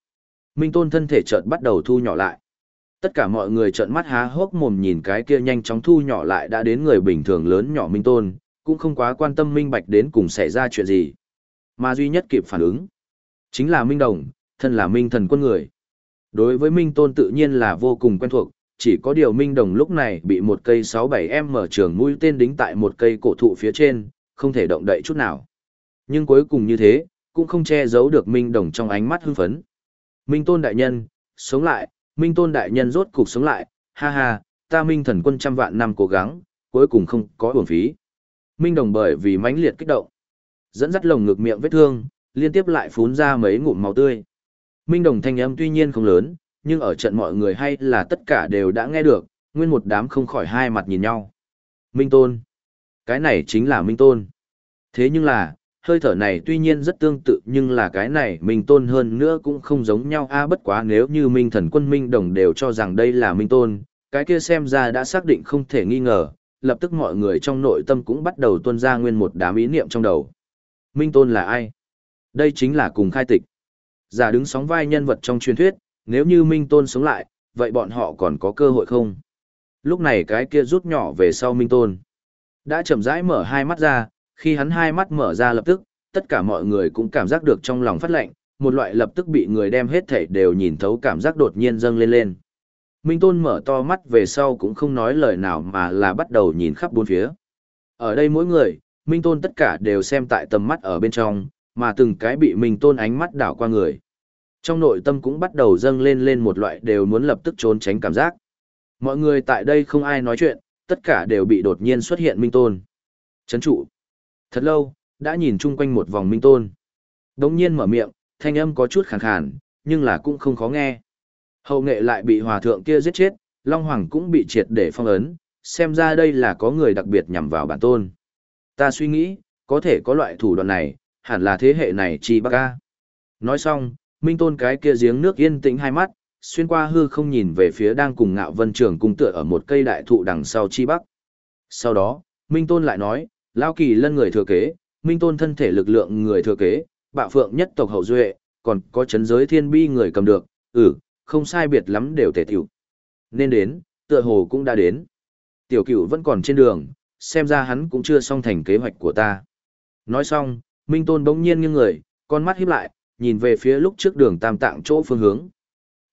Minh tôn thân thể chợt bắt đầu thu nhỏ lại. Tất cả mọi người trợn mắt há hốc mồm nhìn cái kia nhanh chóng thu nhỏ lại đã đến người bình thường lớn nhỏ minh tôn, cũng không quá quan tâm minh bạch đến cùng xảy ra chuyện gì. Mà duy nhất kịp phản ứng, chính là minh đồng, thân là minh thần quân người. Đối với minh tôn tự nhiên là vô cùng quen thuộc, chỉ có điều minh đồng lúc này bị một cây 6-7 m trường mũi tên đính tại một cây cổ thụ phía trên, không thể động đậy chút nào. Nhưng cuối cùng như thế, cũng không che giấu được minh đồng trong ánh mắt hưng phấn. Minh tôn đại nhân, sống lại, minh tôn đại nhân rốt cục sống lại, ha ha, ta minh thần quân trăm vạn năm cố gắng, cuối cùng không có uổng phí. Minh đồng bởi vì mãnh liệt kích động, dẫn dắt lồng ngực miệng vết thương, liên tiếp lại phún ra mấy ngụm máu tươi. Minh đồng thanh âm tuy nhiên không lớn, nhưng ở trận mọi người hay là tất cả đều đã nghe được, nguyên một đám không khỏi hai mặt nhìn nhau. Minh tôn. Cái này chính là Minh tôn. Thế nhưng là, hơi thở này tuy nhiên rất tương tự nhưng là cái này Minh tôn hơn nữa cũng không giống nhau a bất quá nếu như Minh thần quân Minh đồng đều cho rằng đây là Minh tôn, cái kia xem ra đã xác định không thể nghi ngờ, lập tức mọi người trong nội tâm cũng bắt đầu tuôn ra nguyên một đám ý niệm trong đầu. Minh tôn là ai? Đây chính là cùng khai tịch. Giả đứng sóng vai nhân vật trong truyền thuyết, nếu như Minh tôn sống lại, vậy bọn họ còn có cơ hội không? Lúc này cái kia rút nhỏ về sau Minh tôn. Đã chậm rãi mở hai mắt ra, khi hắn hai mắt mở ra lập tức, tất cả mọi người cũng cảm giác được trong lòng phát lạnh, một loại lập tức bị người đem hết thảy đều nhìn thấu cảm giác đột nhiên dâng lên lên. Minh Tôn mở to mắt về sau cũng không nói lời nào mà là bắt đầu nhìn khắp bốn phía. Ở đây mỗi người, Minh Tôn tất cả đều xem tại tầm mắt ở bên trong, mà từng cái bị Minh Tôn ánh mắt đảo qua người. Trong nội tâm cũng bắt đầu dâng lên lên một loại đều muốn lập tức trốn tránh cảm giác. Mọi người tại đây không ai nói chuyện, tất cả đều bị đột nhiên xuất hiện Minh Tôn. Chấn trụ. Thật lâu, đã nhìn chung quanh một vòng Minh Tôn. Đống nhiên mở miệng, thanh âm có chút khàn khàn, nhưng là cũng không khó nghe. Hậu nghệ lại bị hòa thượng kia giết chết, Long Hoàng cũng bị triệt để phong ấn, xem ra đây là có người đặc biệt nhằm vào bản tôn. Ta suy nghĩ, có thể có loại thủ đoạn này, hẳn là thế hệ này chi bác ca. Nói xong, Minh Tôn cái kia giếng nước yên tĩnh hai mắt, xuyên qua hư không nhìn về phía đang cùng ngạo vân trường cung tựa ở một cây đại thụ đằng sau chi bắc. Sau đó, Minh Tôn lại nói, Lao Kỳ lân người thừa kế, Minh Tôn thân thể lực lượng người thừa kế, bạo phượng nhất tộc hậu duệ, còn có chấn giới thiên bi người cầm được, ừ, không sai biệt lắm đều tề tiểu. Nên đến, tựa hồ cũng đã đến. Tiểu cửu vẫn còn trên đường, xem ra hắn cũng chưa xong thành kế hoạch của ta. Nói xong, Minh Tôn bỗng nhiên nghiêng người, con mắt híp lại, nhìn về phía lúc trước đường tam tạng chỗ phương hướng.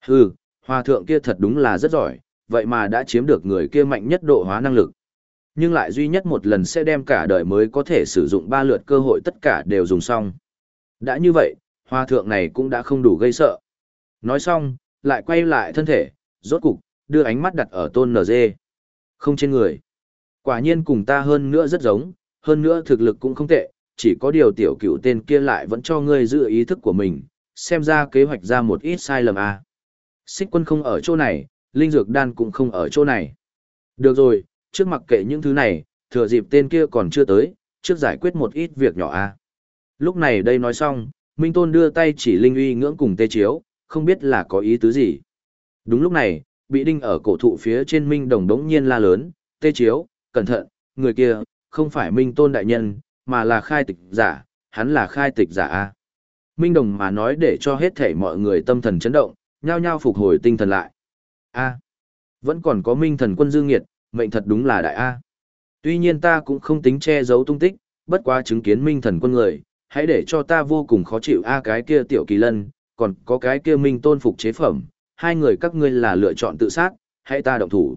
Hừ, hòa thượng kia thật đúng là rất giỏi, vậy mà đã chiếm được người kia mạnh nhất độ hóa năng lực. Nhưng lại duy nhất một lần sẽ đem cả đời mới có thể sử dụng ba lượt cơ hội tất cả đều dùng xong. Đã như vậy, hòa thượng này cũng đã không đủ gây sợ. Nói xong, lại quay lại thân thể, rốt cục, đưa ánh mắt đặt ở tôn NG. Không trên người. Quả nhiên cùng ta hơn nữa rất giống, hơn nữa thực lực cũng không tệ, chỉ có điều tiểu cựu tên kia lại vẫn cho ngươi giữ ý thức của mình, xem ra kế hoạch ra một ít sai lầm à. Xích quân không ở chỗ này, linh dược đan cũng không ở chỗ này. Được rồi, trước mặc kệ những thứ này, thừa dịp tên kia còn chưa tới, trước giải quyết một ít việc nhỏ à. Lúc này đây nói xong, Minh Tôn đưa tay chỉ Linh uy ngưỡng cùng tê chiếu, không biết là có ý tứ gì. Đúng lúc này, bị đinh ở cổ thụ phía trên Minh Đồng đống nhiên la lớn, tê chiếu, cẩn thận, người kia, không phải Minh Tôn Đại Nhân, mà là khai tịch giả, hắn là khai tịch giả a. Minh Đồng mà nói để cho hết thể mọi người tâm thần chấn động, nhao nhao phục hồi tinh thần lại. A, vẫn còn có Minh Thần Quân Dương Nghiệt, mệnh thật đúng là đại a. Tuy nhiên ta cũng không tính che giấu tung tích, bất quá chứng kiến Minh Thần Quân người, hãy để cho ta vô cùng khó chịu a cái kia tiểu kỳ lân, còn có cái kia minh tôn phục chế phẩm, hai người các ngươi là lựa chọn tự sát, hãy ta động thủ.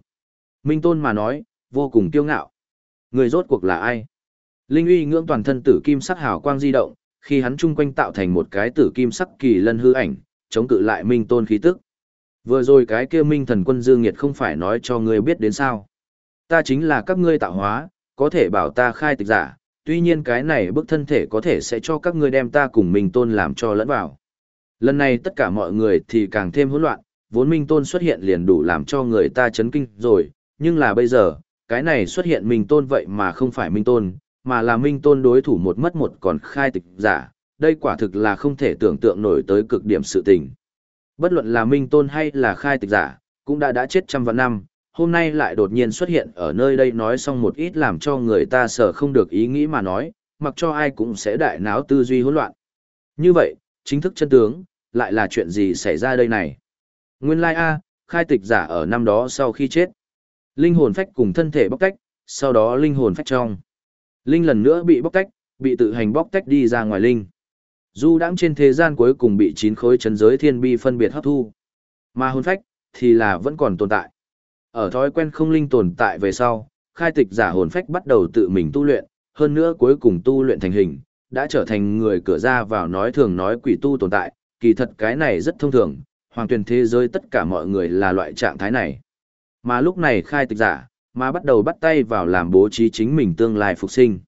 Minh tôn mà nói, vô cùng kiêu ngạo. Người rốt cuộc là ai? Linh uy ngưỡng toàn thân tử kim sắc hào quang di động, khi hắn chung quanh tạo thành một cái tử kim sắc kỳ lân hư ảnh, chống cự lại minh tôn khí tức. Vừa rồi cái kia minh thần quân dương nghiệt không phải nói cho ngươi biết đến sao. Ta chính là các ngươi tạo hóa, có thể bảo ta khai tịch giả, tuy nhiên cái này bức thân thể có thể sẽ cho các ngươi đem ta cùng minh tôn làm cho lẫn vào. Lần này tất cả mọi người thì càng thêm hỗn loạn, vốn minh tôn xuất hiện liền đủ làm cho người ta chấn kinh rồi, nhưng là bây giờ, cái này xuất hiện minh tôn vậy mà không phải minh tôn, mà là minh tôn đối thủ một mất một còn khai tịch giả, đây quả thực là không thể tưởng tượng nổi tới cực điểm sự tình. Bất luận là minh tôn hay là khai tịch giả, cũng đã đã chết trăm vạn năm, hôm nay lại đột nhiên xuất hiện ở nơi đây nói xong một ít làm cho người ta sợ không được ý nghĩ mà nói, mặc cho ai cũng sẽ đại náo tư duy hỗn loạn. Như vậy, chính thức chân tướng, lại là chuyện gì xảy ra đây này? Nguyên lai A, khai tịch giả ở năm đó sau khi chết. Linh hồn phách cùng thân thể bóc tách, sau đó linh hồn phách trong. Linh lần nữa bị bóc tách, bị tự hành bóc tách đi ra ngoài linh. Du đãng trên thế gian cuối cùng bị chín khối chân giới thiên bi phân biệt hấp thu. Mà hồn phách, thì là vẫn còn tồn tại. Ở thói quen không linh tồn tại về sau, khai tịch giả hồn phách bắt đầu tự mình tu luyện, hơn nữa cuối cùng tu luyện thành hình, đã trở thành người cửa ra vào nói thường nói quỷ tu tồn tại, kỳ thật cái này rất thông thường, hoàng tuyển thế giới tất cả mọi người là loại trạng thái này. Mà lúc này khai tịch giả, mà bắt đầu bắt tay vào làm bố trí chính mình tương lai phục sinh.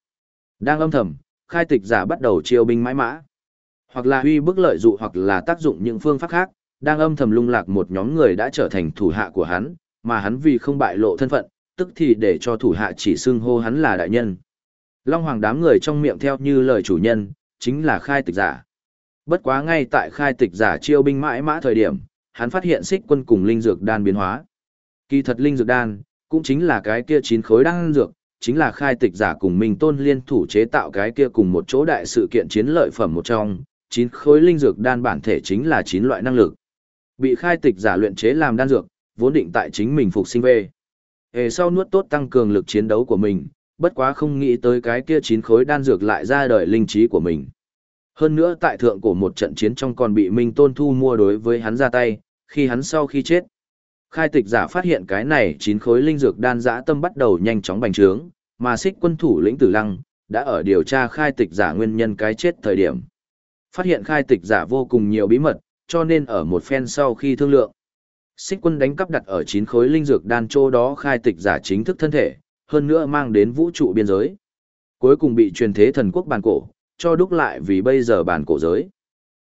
Đang âm thầm, khai tịch giả bắt đầu chiêu binh mãi mã. Hoặc là huy bức lợi dụ hoặc là tác dụng những phương pháp khác, đang âm thầm lung lạc một nhóm người đã trở thành thủ hạ của hắn, mà hắn vì không bại lộ thân phận, tức thì để cho thủ hạ chỉ xưng hô hắn là đại nhân. Long Hoàng đám người trong miệng theo như lời chủ nhân, chính là khai tịch giả. Bất quá ngay tại khai tịch giả chiêu binh mãi mã thời điểm, hắn phát hiện xích quân cùng linh dược đan biến hóa. Kỳ thật linh dược đan, cũng chính là cái kia chín khối đan dược, chính là khai tịch giả cùng Minh Tôn liên thủ chế tạo cái kia cùng một chỗ đại sự kiện chiến lợi phẩm một trong, chín khối linh dược đan bản thể chính là chín loại năng lực. Bị khai tịch giả luyện chế làm đan dược, vốn định tại chính mình phục sinh về. Hề sau nuốt tốt tăng cường lực chiến đấu của mình, bất quá không nghĩ tới cái kia chín khối đan dược lại ra đời linh trí của mình. Hơn nữa tại thượng của một trận chiến trong còn bị Minh Tôn Thu mua đối với hắn ra tay, khi hắn sau khi chết. Khai tịch giả phát hiện cái này chín khối linh dược đan dã tâm bắt đầu nhanh chóng bành trướng, mà xích quân thủ lĩnh tử lăng, đã ở điều tra khai tịch giả nguyên nhân cái chết thời điểm. Phát hiện khai tịch giả vô cùng nhiều bí mật, cho nên ở một phen sau khi thương lượng. Xích quân đánh cắp đặt ở chín khối linh dược đan châu đó khai tịch giả chính thức thân thể, hơn nữa mang đến vũ trụ biên giới. Cuối cùng bị truyền thế thần quốc bản cổ, cho đúc lại vì bây giờ bản cổ giới.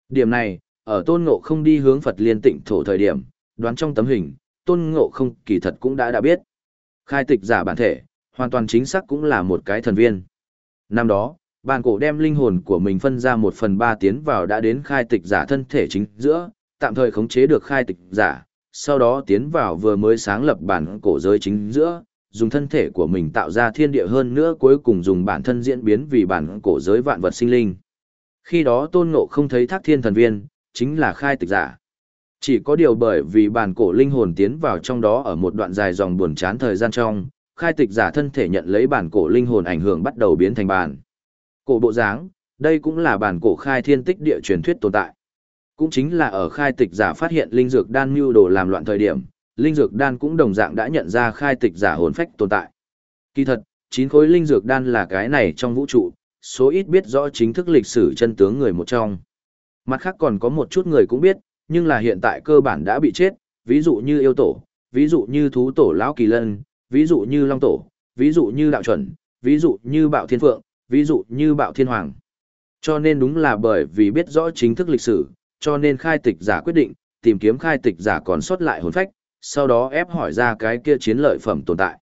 Điểm này, ở tôn ngộ không đi hướng Phật liên tịnh thổ thời điểm, đoán trong tấm hình, tôn ngộ không kỳ thật cũng đã đã biết. Khai tịch giả bản thể, hoàn toàn chính xác cũng là một cái thần viên. Năm đó, bản cổ đem linh hồn của mình phân ra một phần ba tiến vào đã đến khai tịch giả thân thể chính giữa, tạm thời khống chế được khai tịch giả, sau đó tiến vào vừa mới sáng lập bản cổ giới chính giữa, dùng thân thể của mình tạo ra thiên địa hơn nữa cuối cùng dùng bản thân diễn biến vì bản cổ giới vạn vật sinh linh. Khi đó tôn ngộ không thấy thác thiên thần viên, chính là khai tịch giả. Chỉ có điều bởi vì bản cổ linh hồn tiến vào trong đó ở một đoạn dài dòng buồn chán thời gian trong, khai tịch giả thân thể nhận lấy bản cổ linh hồn ảnh hưởng bắt đầu biến thành bản. Cổ bộ dáng, đây cũng là bản cổ khai thiên tích địa truyền thuyết tồn tại. Cũng chính là ở khai tịch giả phát hiện linh dược đan mưu đồ làm loạn thời điểm, linh dược đan cũng đồng dạng đã nhận ra khai tịch giả hồn phách tồn tại. Kỳ thật, chín khối linh dược đan là cái này trong vũ trụ, số ít biết rõ chính thức lịch sử chân tướng người một trong. Mặt khác còn có một chút người cũng biết, nhưng là hiện tại cơ bản đã bị chết, ví dụ như yêu tổ, ví dụ như thú tổ lão kỳ lân, ví dụ như long tổ, ví dụ như đạo chuẩn, ví dụ như bạo thiên phượng, ví dụ như bạo thiên hoàng. Cho nên đúng là bởi vì biết rõ chính thức lịch sử, cho nên khai tịch giả quyết định, tìm kiếm khai tịch giả còn sót lại hồn phách, sau đó ép hỏi ra cái kia chiến lợi phẩm tồn tại.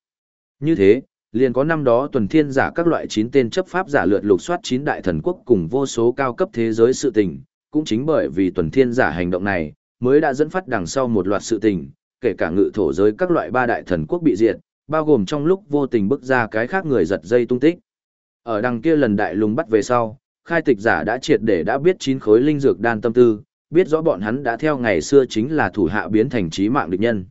Như thế, liền có năm đó tuần thiên giả các loại chín tên chấp pháp giả lượt lục soát chín đại thần quốc cùng vô số cao cấp thế giới sự tình, cũng chính bởi vì tuần thiên giả hành động này, mới đã dẫn phát đằng sau một loạt sự tình, kể cả ngự thổ giới các loại ba đại thần quốc bị diệt, bao gồm trong lúc vô tình bức ra cái khác người giật dây tung tích. Ở đằng kia lần đại lùng bắt về sau, khai tịch giả đã triệt để đã biết chín khối linh dược đan tâm tư, biết rõ bọn hắn đã theo ngày xưa chính là thủ hạ biến thành trí mạng địch nhân.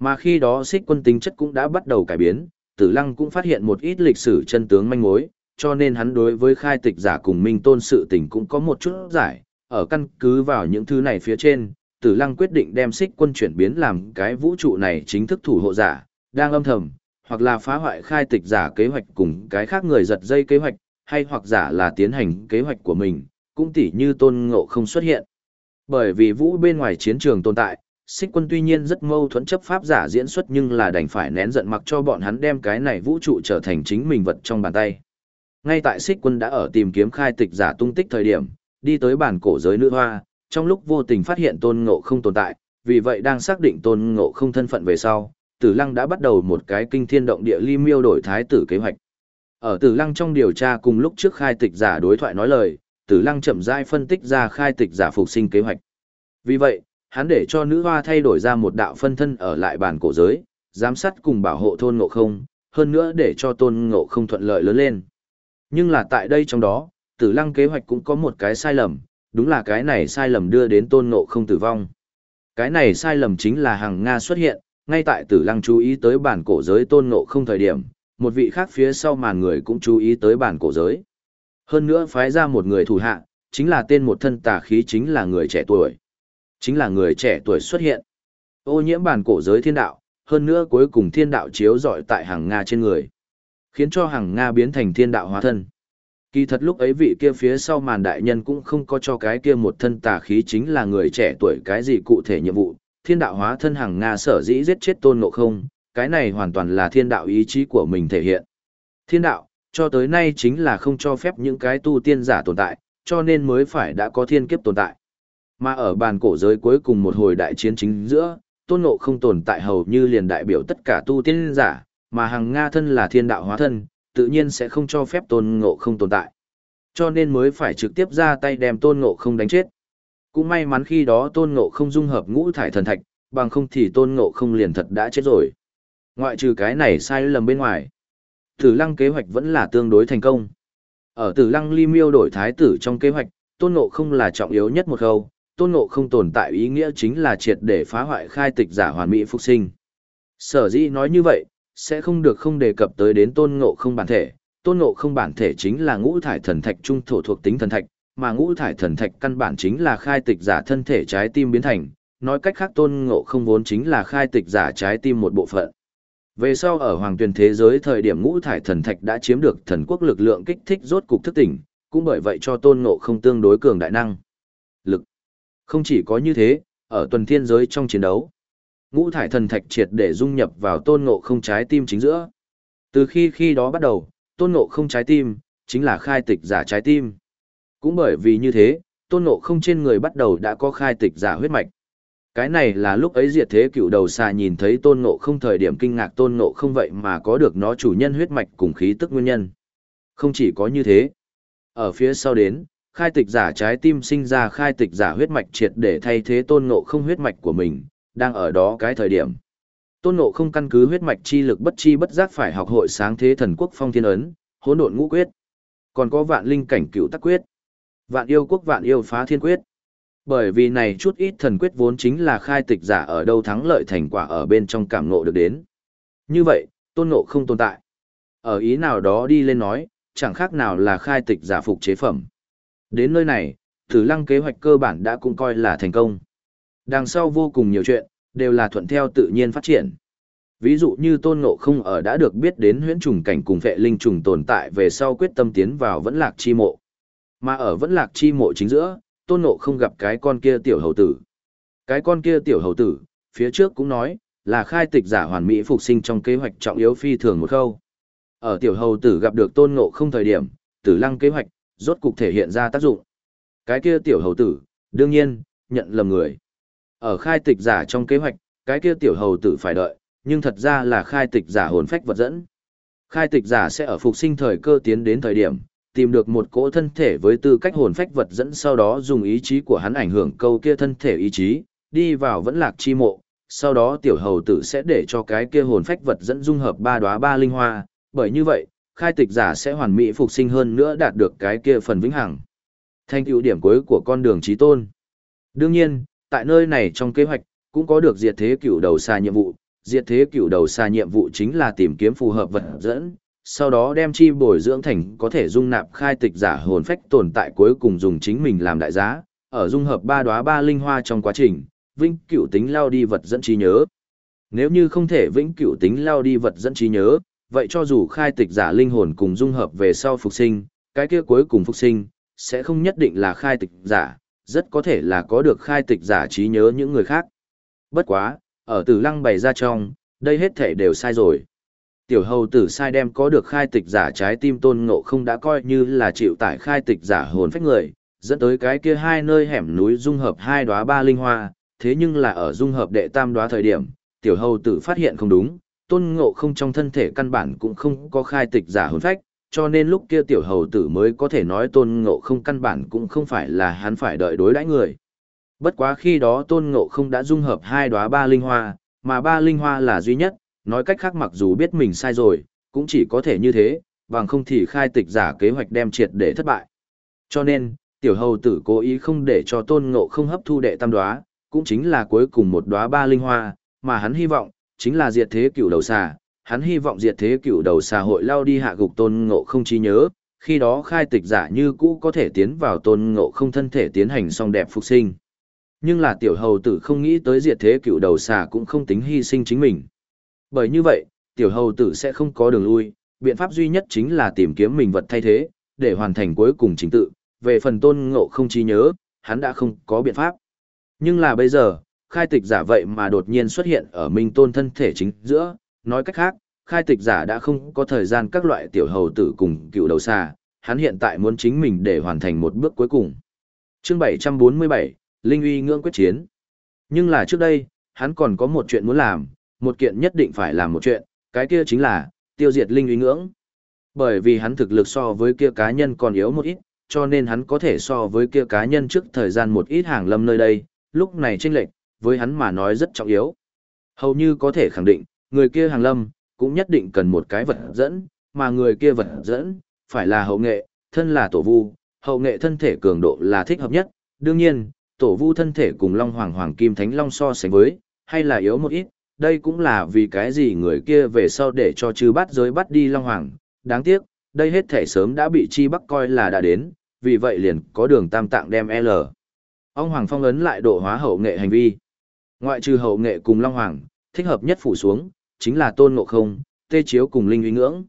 Mà khi đó xích quân tính chất cũng đã bắt đầu cải biến, tử lăng cũng phát hiện một ít lịch sử chân tướng manh mối, cho nên hắn đối với khai tịch giả cùng minh tôn sự tình cũng có một chút giải, ở căn cứ vào những thứ này phía trên, tử lăng quyết định đem xích quân chuyển biến làm cái vũ trụ này chính thức thủ hộ giả, đang âm thầm, hoặc là phá hoại khai tịch giả kế hoạch cùng cái khác người giật dây kế hoạch, hay hoặc giả là tiến hành kế hoạch của mình, cũng tỉ như tôn ngộ không xuất hiện. Bởi vì vũ bên ngoài chiến trường tồn tại, xích quân tuy nhiên rất mâu thuẫn chấp pháp giả diễn xuất nhưng là đành phải nén giận mặc cho bọn hắn đem cái này vũ trụ trở thành chính mình vật trong bàn tay. Ngay tại xích quân đã ở tìm kiếm khai tịch giả tung tích thời điểm, đi tới bản cổ giới nữ hoa, trong lúc vô tình phát hiện tôn ngộ không tồn tại, vì vậy đang xác định tôn ngộ không thân phận về sau, tử lăng đã bắt đầu một cái kinh thiên động địa ly miêu đổi thái tử kế hoạch. Ở tử lăng trong điều tra cùng lúc trước khai tịch giả đối thoại nói lời, tử lăng chậm rãi phân tích ra khai tịch giả phục sinh kế hoạch. Vì vậy, hắn để cho nữ hoa thay đổi ra một đạo phân thân ở lại bản cổ giới, giám sát cùng bảo hộ thôn ngộ không, hơn nữa để cho tôn ngộ không thuận lợi lớn lên. Nhưng là tại đây trong đó, tử lăng kế hoạch cũng có một cái sai lầm, đúng là cái này sai lầm đưa đến tôn ngộ không tử vong. Cái này sai lầm chính là hàng Nga xuất hiện, ngay tại tử lăng chú ý tới bản cổ giới tôn ngộ không thời điểm, một vị khác phía sau màn người cũng chú ý tới bản cổ giới. Hơn nữa phái ra một người thủ hạ, chính là tên một thân tà khí chính là người trẻ tuổi. Chính là người trẻ tuổi xuất hiện. Ô nhiễm bản cổ giới thiên đạo, hơn nữa cuối cùng thiên đạo chiếu rọi tại hàng Nga trên người. Khiến cho hàng Nga biến thành thiên đạo hóa thân. Kỳ thật lúc ấy vị kia phía sau màn đại nhân cũng không có cho cái kia một thân tà khí chính là người trẻ tuổi cái gì cụ thể nhiệm vụ, thiên đạo hóa thân hàng Nga sở dĩ giết chết tôn ngộ không, cái này hoàn toàn là thiên đạo ý chí của mình thể hiện. Thiên đạo, cho tới nay chính là không cho phép những cái tu tiên giả tồn tại, cho nên mới phải đã có thiên kiếp tồn tại. Mà ở bàn cổ giới cuối cùng một hồi đại chiến chính giữa, tôn ngộ không tồn tại hầu như liền đại biểu tất cả tu tiên giả, mà hàng Nga thân là thiên đạo hóa thân, tự nhiên sẽ không cho phép tôn ngộ không tồn tại. Cho nên mới phải trực tiếp ra tay đem tôn ngộ không đánh chết. Cũng may mắn khi đó tôn ngộ không dung hợp ngũ thải thần thạch, bằng không thì tôn ngộ không liền thật đã chết rồi. Ngoại trừ cái này sai lầm bên ngoài. Tử lăng kế hoạch vẫn là tương đối thành công. Ở tử lăng ly miêu đổi thái tử trong kế hoạch, tôn ngộ không là trọng yếu nhất một khâu, tôn ngộ không tồn tại ý nghĩa chính là triệt để phá hoại khai tịch giả hoàn mỹ phục sinh. Sở dĩ nói như vậy, sẽ không được không đề cập tới đến tôn ngộ không bản thể. Tôn ngộ không bản thể chính là ngũ thải thần thạch trung thổ thuộc tính thần thạch, mà ngũ thải thần thạch căn bản chính là khai tịch giả thân thể trái tim biến thành, nói cách khác tôn ngộ không vốn chính là khai tịch giả trái tim một bộ phận. Về sau ở hoàng tuyển thế giới thời điểm ngũ thải thần thạch đã chiếm được thần quốc lực lượng kích thích rốt cục thức tỉnh, cũng bởi vậy cho tôn ngộ không tương đối cường đại năng. Lực. Không chỉ có như thế, ở tuần thiên giới trong chiến đấu, ngũ thải thần thạch triệt để dung nhập vào tôn ngộ không trái tim chính giữa. Từ khi khi đó bắt đầu, tôn ngộ không trái tim, chính là khai tịch giả trái tim. Cũng bởi vì như thế, tôn ngộ không trên người bắt đầu đã có khai tịch giả huyết mạch. Cái này là lúc ấy diệt thế cựu đầu xà nhìn thấy tôn ngộ không thời điểm kinh ngạc tôn ngộ không vậy mà có được nó chủ nhân huyết mạch cùng khí tức nguyên nhân. Không chỉ có như thế. Ở phía sau đến, khai tịch giả trái tim sinh ra khai tịch giả huyết mạch triệt để thay thế tôn ngộ không huyết mạch của mình, đang ở đó cái thời điểm. Tôn ngộ không căn cứ huyết mạch chi lực bất chi bất giác phải học hội sáng thế thần quốc phong thiên ấn, hỗn độn ngũ quyết. Còn có vạn linh cảnh cựu tắc quyết. Vạn yêu quốc vạn yêu phá thiên quyết. Bởi vì này chút ít thần quyết vốn chính là khai tịch giả ở đâu thắng lợi thành quả ở bên trong cảm ngộ được đến. Như vậy, tôn ngộ không tồn tại. Ở ý nào đó đi lên nói, chẳng khác nào là khai tịch giả phục chế phẩm. Đến nơi này, tử lăng kế hoạch cơ bản đã cũng coi là thành công. Đằng sau vô cùng nhiều chuyện, đều là thuận theo tự nhiên phát triển. Ví dụ như tôn ngộ không ở đã được biết đến huyễn trùng cảnh cùng vệ linh trùng tồn tại về sau quyết tâm tiến vào vẫn lạc chi mộ. Mà ở vẫn lạc chi mộ chính giữa, tôn ngộ không gặp cái con kia tiểu hầu tử. Cái con kia tiểu hầu tử, phía trước cũng nói, là khai tịch giả hoàn mỹ phục sinh trong kế hoạch trọng yếu phi thường một khâu. Ở tiểu hầu tử gặp được tôn ngộ không thời điểm, tử lăng kế hoạch, rốt cục thể hiện ra tác dụng. Cái kia tiểu hầu tử, đương nhiên, nhận lầm người. Ở khai tịch giả trong kế hoạch, cái kia tiểu hầu tử phải đợi, nhưng thật ra là khai tịch giả hồn phách vật dẫn. Khai tịch giả sẽ ở phục sinh thời cơ tiến đến thời điểm, tìm được một cỗ thân thể với tư cách hồn phách vật dẫn sau đó dùng ý chí của hắn ảnh hưởng câu kia thân thể ý chí, đi vào vẫn lạc chi mộ, sau đó tiểu hầu tử sẽ để cho cái kia hồn phách vật dẫn dung hợp ba đóa ba linh hoa, bởi như vậy, khai tịch giả sẽ hoàn mỹ phục sinh hơn nữa đạt được cái kia phần vĩnh hằng. Thành tựu điểm cuối của con đường trí tôn. Đương nhiên, tại nơi này trong kế hoạch, cũng có được diệt thế cửu đầu xa nhiệm vụ, diệt thế cửu đầu xa nhiệm vụ chính là tìm kiếm phù hợp vật dẫn, sau đó đem chi bồi dưỡng thành có thể dung nạp khai tịch giả hồn phách tồn tại cuối cùng dùng chính mình làm đại giá, ở dung hợp ba đóa ba linh hoa trong quá trình, vĩnh cửu tính lao đi vật dẫn trí nhớ. Nếu như không thể vĩnh cửu tính lao đi vật dẫn trí nhớ, vậy cho dù khai tịch giả linh hồn cùng dung hợp về sau phục sinh, cái kia cuối cùng phục sinh, sẽ không nhất định là khai tịch giả, rất có thể là có được khai tịch giả trí nhớ những người khác. Bất quá, ở tử lăng bày ra trong, đây hết thể đều sai rồi. Tiểu hầu tử sai đem có được khai tịch giả trái tim tôn ngộ không đã coi như là chịu tải khai tịch giả hồn phách người, dẫn tới cái kia hai nơi hẻm núi dung hợp hai đóa ba linh hoa, thế nhưng là ở dung hợp đệ tam đóa thời điểm, tiểu hầu tử phát hiện không đúng, tôn ngộ không trong thân thể căn bản cũng không có khai tịch giả hồn phách, cho nên lúc kia tiểu hầu tử mới có thể nói tôn ngộ không căn bản cũng không phải là hắn phải đợi đối đãi người. Bất quá khi đó tôn ngộ không đã dung hợp hai đóa ba linh hoa, mà ba linh hoa là duy nhất, nói cách khác mặc dù biết mình sai rồi, cũng chỉ có thể như thế, bằng không thì khai tịch giả kế hoạch đem triệt để thất bại. Cho nên, tiểu hầu tử cố ý không để cho tôn ngộ không hấp thu đệ tam đóa, cũng chính là cuối cùng một đóa ba linh hoa, mà hắn hy vọng, chính là diệt thế cựu đầu xà, hắn hy vọng diệt thế cựu đầu xà hội lao đi hạ gục tôn ngộ không trí nhớ, khi đó khai tịch giả như cũ có thể tiến vào tôn ngộ không thân thể tiến hành song đẹp phục sinh. Nhưng là tiểu hầu tử không nghĩ tới diệt thế cựu đầu xà cũng không tính hy sinh chính mình. Bởi như vậy, tiểu hầu tử sẽ không có đường lui, biện pháp duy nhất chính là tìm kiếm mình vật thay thế, để hoàn thành cuối cùng chính tự, về phần tôn ngộ không trí nhớ, hắn đã không có biện pháp. Nhưng là bây giờ, khai tịch giả vậy mà đột nhiên xuất hiện ở minh tôn thân thể chính giữa, nói cách khác, khai tịch giả đã không có thời gian các loại tiểu hầu tử cùng cựu đầu xa, hắn hiện tại muốn chính mình để hoàn thành một bước cuối cùng. Chương 747, Linh uy ngưỡng quyết chiến. Nhưng là trước đây, hắn còn có một chuyện muốn làm, một kiện nhất định phải làm một chuyện, cái kia chính là, tiêu diệt Linh uy ngưỡng. Bởi vì hắn thực lực so với kia cá nhân còn yếu một ít, cho nên hắn có thể so với kia cá nhân trước thời gian một ít hàng lâm nơi đây, lúc này chênh lệch, với hắn mà nói rất trọng yếu. Hầu như có thể khẳng định, người kia hàng lâm, cũng nhất định cần một cái vật dẫn, mà người kia vật dẫn, phải là hậu nghệ, thân là tổ vu, hậu nghệ thân thể cường độ là thích hợp nhất, đương nhiên, tổ vu thân thể cùng Long Hoàng Hoàng Kim Thánh Long so sánh với, hay là yếu một ít, đây cũng là vì cái gì người kia về sau để cho chư bát giới bắt đi Long Hoàng, đáng tiếc, đây hết thể sớm đã bị chi bắc coi là đã đến, vì vậy liền có đường tam tạng đem L. Ông Hoàng phong ấn lại độ hóa hậu nghệ hành vi. Ngoại trừ hậu nghệ cùng Long Hoàng, thích hợp nhất phủ xuống, chính là Tôn Ngộ Không, Tê Chiếu cùng Linh Uy Ngưỡng.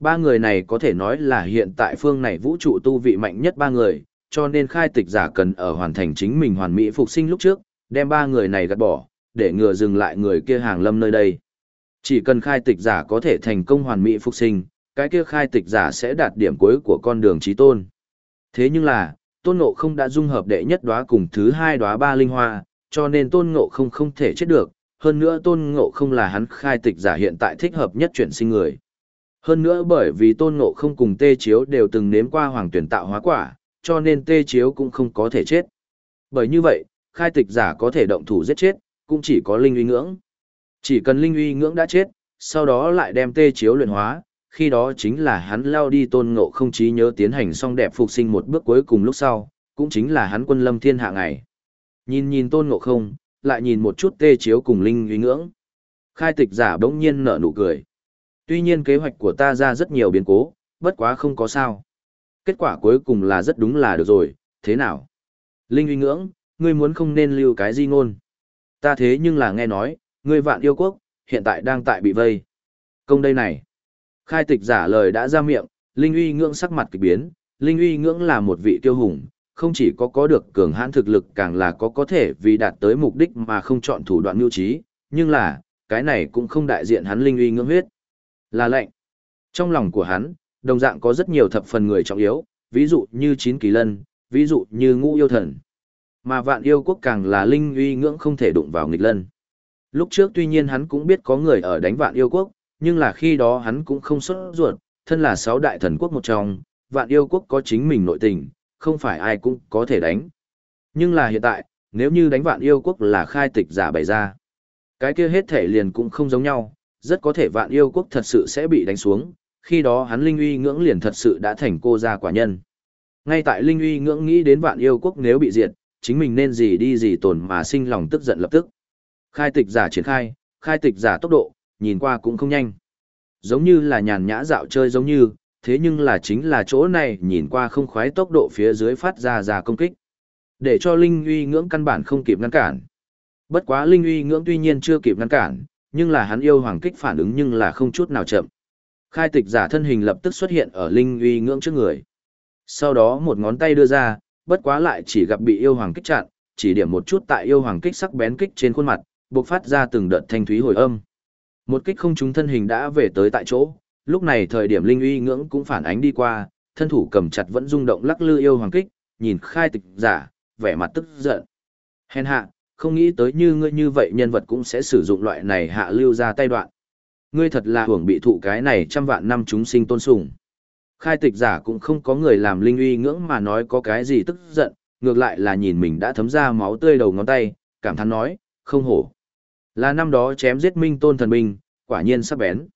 Ba người này có thể nói là hiện tại phương này vũ trụ tu vị mạnh nhất ba người, cho nên khai tịch giả cần ở hoàn thành chính mình hoàn mỹ phục sinh lúc trước, đem ba người này gạt bỏ, để ngừa dừng lại người kia hàng lâm nơi đây. Chỉ cần khai tịch giả có thể thành công hoàn mỹ phục sinh, cái kia khai tịch giả sẽ đạt điểm cuối của con đường trí tôn. Thế nhưng là, tôn ngộ không đã dung hợp đệ nhất đóa cùng thứ hai đóa ba linh hoa, cho nên tôn ngộ không không thể chết được, hơn nữa tôn ngộ không là hắn khai tịch giả hiện tại thích hợp nhất chuyển sinh người. Hơn nữa bởi vì tôn ngộ không cùng tê chiếu đều từng nếm qua hoàng tuyển tạo hóa quả, cho nên tê chiếu cũng không có thể chết. Bởi như vậy, khai tịch giả có thể động thủ giết chết, cũng chỉ có linh uy ngưỡng. Chỉ cần linh uy ngưỡng đã chết, sau đó lại đem tê chiếu luyện hóa, khi đó chính là hắn lao đi tôn ngộ không trí nhớ tiến hành xong đẹp phục sinh một bước cuối cùng lúc sau, cũng chính là hắn quân lâm thiên hạ ngày. Nhìn nhìn tôn ngộ không, lại nhìn một chút tê chiếu cùng linh uy ngưỡng. Khai tịch giả bỗng nhiên nở nụ cười. Tuy nhiên kế hoạch của ta ra rất nhiều biến cố, bất quá không có sao. Kết quả cuối cùng là rất đúng là được rồi, thế nào? Linh uy ngưỡng, ngươi muốn không nên lưu cái di ngôn. Ta thế nhưng là nghe nói, ngươi vạn yêu quốc, hiện tại đang tại bị vây. Công đây này. Khai tịch giả lời đã ra miệng, Linh uy ngưỡng sắc mặt kỳ biến, Linh uy ngưỡng là một vị tiêu hùng, không chỉ có có được cường hãn thực lực càng là có có thể vì đạt tới mục đích mà không chọn thủ đoạn mưu trí, nhưng là, cái này cũng không đại diện hắn linh uy ngưỡng huyết. Là lệnh. Trong lòng của hắn, đồng dạng có rất nhiều thập phần người trọng yếu, ví dụ như chín kỳ lân, ví dụ như ngũ yêu thần. Mà vạn yêu quốc càng là linh uy ngưỡng không thể đụng vào nghịch lân. Lúc trước tuy nhiên hắn cũng biết có người ở đánh vạn yêu quốc, nhưng là khi đó hắn cũng không xuất ruột, thân là sáu đại thần quốc một trong, vạn yêu quốc có chính mình nội tình, không phải ai cũng có thể đánh. Nhưng là hiện tại, nếu như đánh vạn yêu quốc là khai tịch giả bày ra, cái kia hết thể liền cũng không giống nhau, rất có thể vạn yêu quốc thật sự sẽ bị đánh xuống, khi đó hắn linh uy ngưỡng liền thật sự đã thành cô gia quả nhân. Ngay tại linh uy ngưỡng nghĩ đến vạn yêu quốc nếu bị diệt, chính mình nên gì đi gì tồn mà sinh lòng tức giận lập tức. Khai tịch giả triển khai, khai tịch giả tốc độ, nhìn qua cũng không nhanh. Giống như là nhàn nhã dạo chơi giống như, thế nhưng là chính là chỗ này nhìn qua không khoái tốc độ phía dưới phát ra ra công kích. Để cho Linh uy ngưỡng căn bản không kịp ngăn cản. Bất quá Linh uy ngưỡng tuy nhiên chưa kịp ngăn cản, nhưng là hắn yêu hoàng kích phản ứng nhưng là không chút nào chậm. Khai tịch giả thân hình lập tức xuất hiện ở Linh uy ngưỡng trước người. Sau đó một ngón tay đưa ra, bất quá lại chỉ gặp bị yêu hoàng kích chặn, chỉ điểm một chút tại yêu hoàng kích sắc bén kích trên khuôn mặt, bộc phát ra từng đợt thanh thúy hồi âm. Một kích không trúng thân hình đã về tới tại chỗ, lúc này thời điểm linh uy ngưỡng cũng phản ánh đi qua, thân thủ cầm chặt vẫn rung động lắc lư yêu hoàng kích, nhìn khai tịch giả, vẻ mặt tức giận. Hèn hạ, không nghĩ tới như ngươi như vậy nhân vật cũng sẽ sử dụng loại này hạ lưu ra tay đoạn. Ngươi thật là hưởng bị thụ cái này trăm vạn năm chúng sinh tôn sùng. Khai tịch giả cũng không có người làm linh uy ngưỡng mà nói có cái gì tức giận, ngược lại là nhìn mình đã thấm ra máu tươi đầu ngón tay, cảm thán nói, không hổ. Là năm đó chém giết minh tôn thần binh, quả nhiên sắp bén.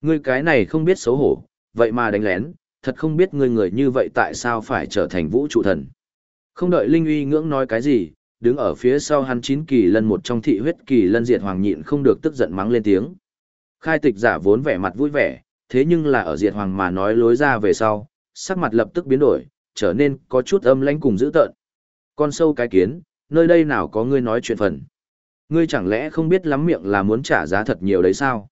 Ngươi cái này không biết xấu hổ, vậy mà đánh lén, thật không biết ngươi người như vậy tại sao phải trở thành vũ trụ thần. Không đợi Linh uy ngưỡng nói cái gì, đứng ở phía sau hắn chín kỳ lân một trong thị huyết kỳ lân diệt hoàng nhịn không được tức giận mắng lên tiếng. Khai tịch giả vốn vẻ mặt vui vẻ, thế nhưng là ở diệt hoàng mà nói lối ra về sau, sắc mặt lập tức biến đổi, trở nên có chút âm lãnh cùng dữ tợn. Con sâu cái kiến, nơi đây nào có ngươi nói chuyện phần. Ngươi chẳng lẽ không biết lắm miệng là muốn trả giá thật nhiều đấy sao?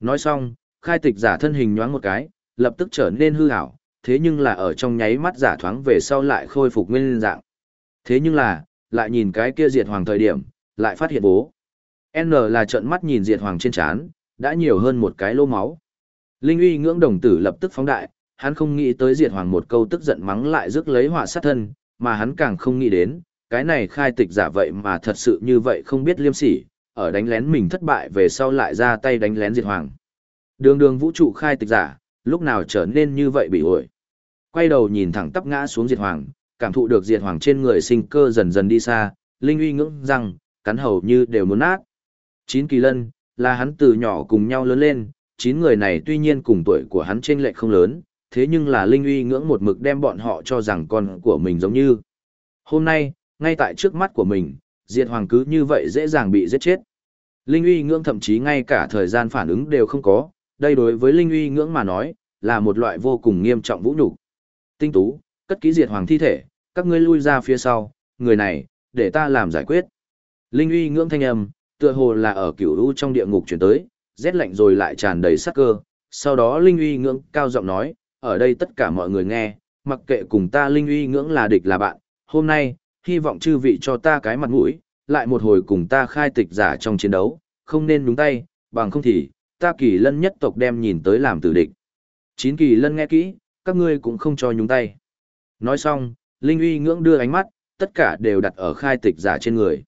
Nói xong, khai tịch giả thân hình nhoáng một cái, lập tức trở nên hư ảo, thế nhưng là ở trong nháy mắt giả thoáng về sau lại khôi phục nguyên dạng. Thế nhưng là, lại nhìn cái kia diệt hoàng thời điểm, lại phát hiện bố. N là trợn mắt nhìn diệt hoàng trên trán, đã nhiều hơn một cái lô máu. Linh uy ngưỡng đồng tử lập tức phóng đại, hắn không nghĩ tới diệt hoàng một câu tức giận mắng lại rước lấy họa sát thân, mà hắn càng không nghĩ đến, cái này khai tịch giả vậy mà thật sự như vậy không biết liêm sỉ, ở đánh lén mình thất bại về sau lại ra tay đánh lén diệt hoàng. Đường đường vũ trụ khai tịch giả, lúc nào trở nên như vậy bị ổi. Quay đầu nhìn thẳng tắp ngã xuống diệt hoàng, cảm thụ được diệt hoàng trên người sinh cơ dần dần đi xa, linh uy ngưỡng răng, cắn hầu như đều muốn nát. Chín kỳ lân, là hắn từ nhỏ cùng nhau lớn lên, chín người này tuy nhiên cùng tuổi của hắn trên lệch không lớn, thế nhưng là linh uy ngưỡng một mực đem bọn họ cho rằng con của mình giống như. Hôm nay, ngay tại trước mắt của mình, diệt hoàng cứ như vậy dễ dàng bị giết chết. Linh uy ngưỡng thậm chí ngay cả thời gian phản ứng đều không có, đây đối với linh uy ngưỡng mà nói, là một loại vô cùng nghiêm trọng vũ nhục. Tinh tú, cất ký diệt hoàng thi thể, các ngươi lui ra phía sau, người này, để ta làm giải quyết. Linh uy ngưỡng thanh âm, tựa hồ là ở cửu u trong địa ngục chuyển tới, rét lạnh rồi lại tràn đầy sát cơ. Sau đó Linh uy ngưỡng cao giọng nói, ở đây tất cả mọi người nghe, mặc kệ cùng ta Linh uy ngưỡng là địch là bạn, hôm nay, hy vọng chư vị cho ta cái mặt mũi, lại một hồi cùng ta khai tịch giả trong chiến đấu, không nên nhúng tay, bằng không thì, ta kỳ lân nhất tộc đem nhìn tới làm tử địch. Chín kỳ lân nghe kỹ, các ngươi cũng không cho nhúng tay. Nói xong, Linh uy ngưỡng đưa ánh mắt, tất cả đều đặt ở khai tịch giả trên người.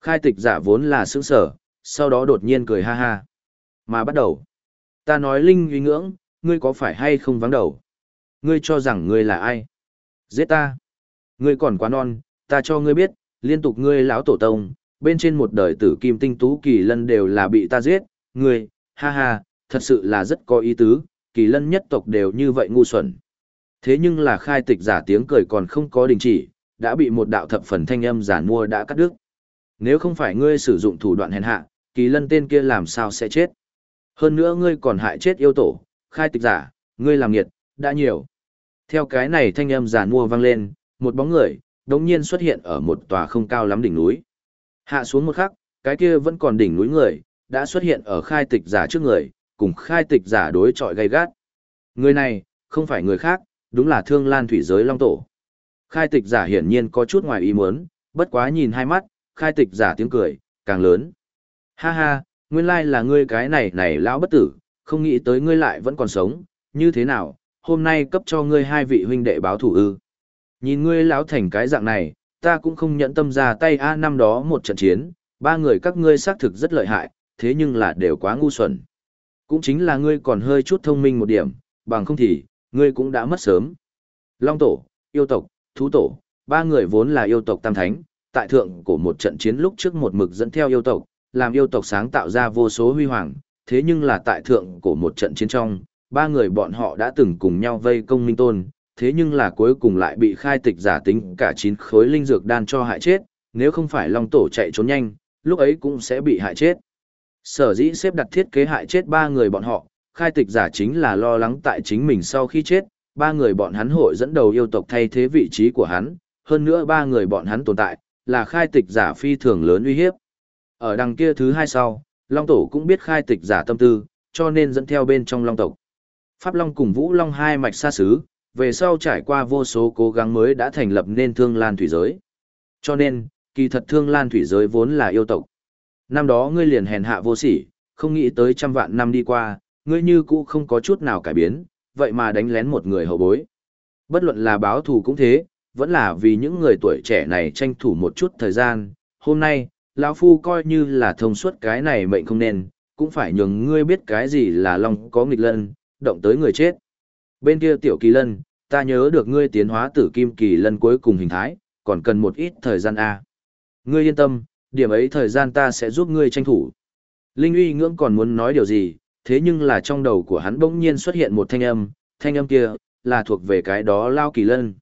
Khai tịch giả vốn là sướng sở, sau đó đột nhiên cười ha ha. Mà bắt đầu. Ta nói Linh uy ngưỡng, ngươi có phải hay không vắng đầu? Ngươi cho rằng ngươi là ai? Giết ta. Ngươi còn quá non, ta cho ngươi biết, liên tục ngươi lão tổ tông, bên trên một đời tử kim tinh tú kỳ lân đều là bị ta giết, ngươi, ha ha, thật sự là rất có ý tứ, kỳ lân nhất tộc đều như vậy ngu xuẩn. Thế nhưng là khai tịch giả tiếng cười còn không có đình chỉ, đã bị một đạo thập phần thanh âm giả mua đã cắt đứt. Nếu không phải ngươi sử dụng thủ đoạn hèn hạ, kỳ lân tên kia làm sao sẽ chết. Hơn nữa ngươi còn hại chết yêu tổ, khai tịch giả, ngươi làm nghiệt, đã nhiều. Theo cái này thanh âm giả mua vang lên, một bóng người, đống nhiên xuất hiện ở một tòa không cao lắm đỉnh núi. Hạ xuống một khắc, cái kia vẫn còn đỉnh núi người, đã xuất hiện ở khai tịch giả trước người, cùng khai tịch giả đối chọi gay gắt. Người này, không phải người khác, đúng là thương lan thủy giới long tổ. Khai tịch giả hiển nhiên có chút ngoài ý muốn, bất quá nhìn hai mắt, khai tịch giả tiếng cười, càng lớn. Ha ha, nguyên lai là ngươi cái này này lão bất tử, không nghĩ tới ngươi lại vẫn còn sống, như thế nào, hôm nay cấp cho ngươi hai vị huynh đệ báo thủ ư. Nhìn ngươi lão thành cái dạng này, ta cũng không nhận tâm ra tay A năm đó một trận chiến, ba người các ngươi xác thực rất lợi hại, thế nhưng là đều quá ngu xuẩn. Cũng chính là ngươi còn hơi chút thông minh một điểm, bằng không thì, ngươi cũng đã mất sớm. Long tổ, yêu tộc, thú tổ, ba người vốn là yêu tộc tam thánh, tại thượng của một trận chiến lúc trước một mực dẫn theo yêu tộc, làm yêu tộc sáng tạo ra vô số huy hoàng, thế nhưng là tại thượng của một trận chiến trong, ba người bọn họ đã từng cùng nhau vây công minh tôn, thế nhưng là cuối cùng lại bị khai tịch giả tính cả chín khối linh dược đan cho hại chết, nếu không phải Long Tổ chạy trốn nhanh, lúc ấy cũng sẽ bị hại chết. Sở dĩ xếp đặt thiết kế hại chết ba người bọn họ, khai tịch giả chính là lo lắng tại chính mình sau khi chết, ba người bọn hắn hội dẫn đầu yêu tộc thay thế vị trí của hắn, hơn nữa ba người bọn hắn tồn tại, là khai tịch giả phi thường lớn uy hiếp. Ở đằng kia thứ hai sau, Long Tổ cũng biết khai tịch giả tâm tư, cho nên dẫn theo bên trong Long tộc. Pháp Long cùng Vũ Long hai mạch xa xứ, về sau trải qua vô số cố gắng mới đã thành lập nên Thương Lan Thủy Giới. Cho nên, kỳ thật Thương Lan Thủy Giới vốn là yêu tộc. Năm đó ngươi liền hèn hạ vô sỉ, không nghĩ tới trăm vạn năm đi qua, ngươi như cũ không có chút nào cải biến, vậy mà đánh lén một người hậu bối. Bất luận là báo thù cũng thế, vẫn là vì những người tuổi trẻ này tranh thủ một chút thời gian. Hôm nay, lão Phu coi như là thông suốt cái này mệnh không nên, cũng phải nhường ngươi biết cái gì là lòng có nghịch lân, động tới người chết. Bên kia tiểu kỳ lân, ta nhớ được ngươi tiến hóa tử kim kỳ lân cuối cùng hình thái, còn cần một ít thời gian A. Ngươi yên tâm, điểm ấy thời gian ta sẽ giúp ngươi tranh thủ. Linh uy ngưỡng còn muốn nói điều gì, thế nhưng là trong đầu của hắn bỗng nhiên xuất hiện một thanh âm, thanh âm kia, là thuộc về cái đó Lao Kỳ Lân.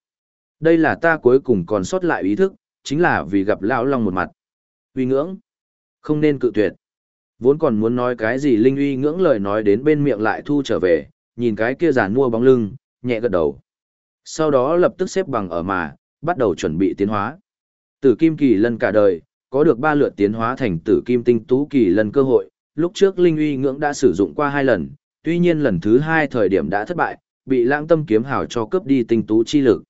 Đây là ta cuối cùng còn sót lại ý thức, chính là vì gặp Lão Long một mặt. Uy ngưỡng, không nên cự tuyệt. Vốn còn muốn nói cái gì Linh uy ngưỡng lời nói đến bên miệng lại thu trở về, nhìn cái kia giàn mua bóng lưng, nhẹ gật đầu. Sau đó lập tức xếp bằng ở mà, bắt đầu chuẩn bị tiến hóa. Tử Kim Kỳ Lân cả đời, có được ba lượt tiến hóa thành Tử Kim Tinh Tú Kỳ Lân cơ hội, lúc trước Linh uy ngưỡng đã sử dụng qua hai lần, tuy nhiên lần thứ hai thời điểm đã thất bại, bị lãng tâm kiếm hào cho cướp đi tinh tú chi lực.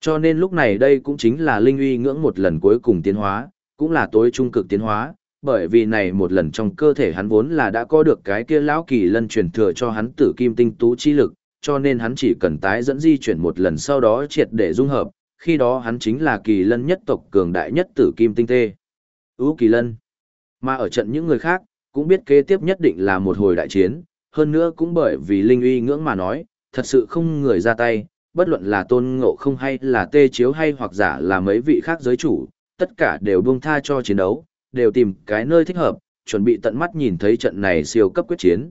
Cho nên lúc này đây cũng chính là Linh uy ngưỡng một lần cuối cùng tiến hóa, cũng là tối trung cực tiến hóa, bởi vì này một lần trong cơ thể hắn vốn là đã có được cái kia lão kỳ lân truyền thừa cho hắn tử kim tinh tú chi lực, cho nên hắn chỉ cần tái dẫn di chuyển một lần sau đó triệt để dung hợp, khi đó hắn chính là kỳ lân nhất tộc cường đại nhất tử kim tinh tê. Ú kỳ lân. Mà ở trận những người khác, cũng biết kế tiếp nhất định là một hồi đại chiến, hơn nữa cũng bởi vì Linh uy ngưỡng mà nói, thật sự không người ra tay, bất luận là tôn ngộ không hay là tê chiếu hay hoặc giả là mấy vị khác giới chủ, tất cả đều buông tha cho chiến đấu, đều tìm cái nơi thích hợp, chuẩn bị tận mắt nhìn thấy trận này siêu cấp quyết chiến.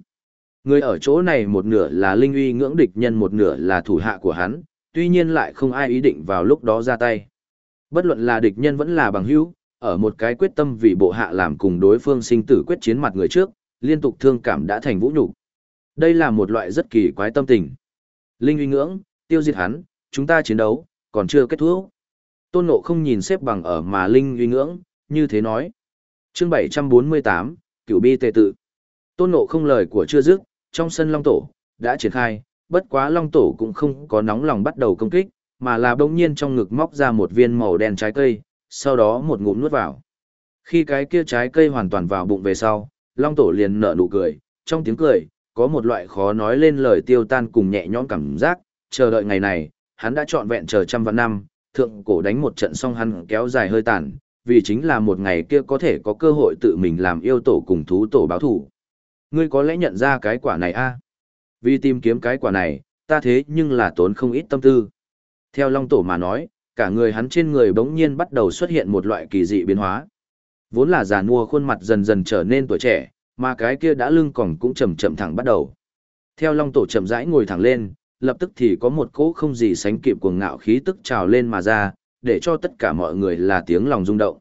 Người ở chỗ này một nửa là linh uy ngưỡng địch nhân một nửa là thủ hạ của hắn, tuy nhiên lại không ai ý định vào lúc đó ra tay. Bất luận là địch nhân vẫn là bằng hữu, ở một cái quyết tâm vì bộ hạ làm cùng đối phương sinh tử quyết chiến mặt người trước, liên tục thương cảm đã thành vũ nhục. Đây là một loại rất kỳ quái tâm tình. Linh uy ngưỡng, tiêu diệt hắn, chúng ta chiến đấu, còn chưa kết thúc. Tôn Ngộ không nhìn xếp bằng ở mà Linh uy ngưỡng, như thế nói. Chương 748, Cửu bi tề tự. Tôn Ngộ không lời của chưa dứt, trong sân Long Tổ, đã triển khai, bất quá Long Tổ cũng không có nóng lòng bắt đầu công kích, mà là bỗng nhiên trong ngực móc ra một viên màu đen trái cây, sau đó một ngụm nuốt vào. Khi cái kia trái cây hoàn toàn vào bụng về sau, Long Tổ liền nở nụ cười, trong tiếng cười, có một loại khó nói lên lời tiêu tan cùng nhẹ nhõm cảm giác, chờ đợi ngày này, hắn đã trọn vẹn chờ trăm vạn năm, thượng cổ đánh một trận xong hắn kéo dài hơi tàn, vì chính là một ngày kia có thể có cơ hội tự mình làm yêu tổ cùng thú tổ báo thủ. Ngươi có lẽ nhận ra cái quả này a? Vì tìm kiếm cái quả này, ta thế nhưng là tốn không ít tâm tư. Theo Long Tổ mà nói, cả người hắn trên người bỗng nhiên bắt đầu xuất hiện một loại kỳ dị biến hóa. Vốn là già nua khuôn mặt dần dần trở nên tuổi trẻ, mà cái kia đã lưng còng cũng chậm chậm thẳng bắt đầu. Theo Long Tổ chậm rãi ngồi thẳng lên, lập tức thì có một cỗ không gì sánh kịp cuồng ngạo khí tức trào lên mà ra, để cho tất cả mọi người là tiếng lòng rung động.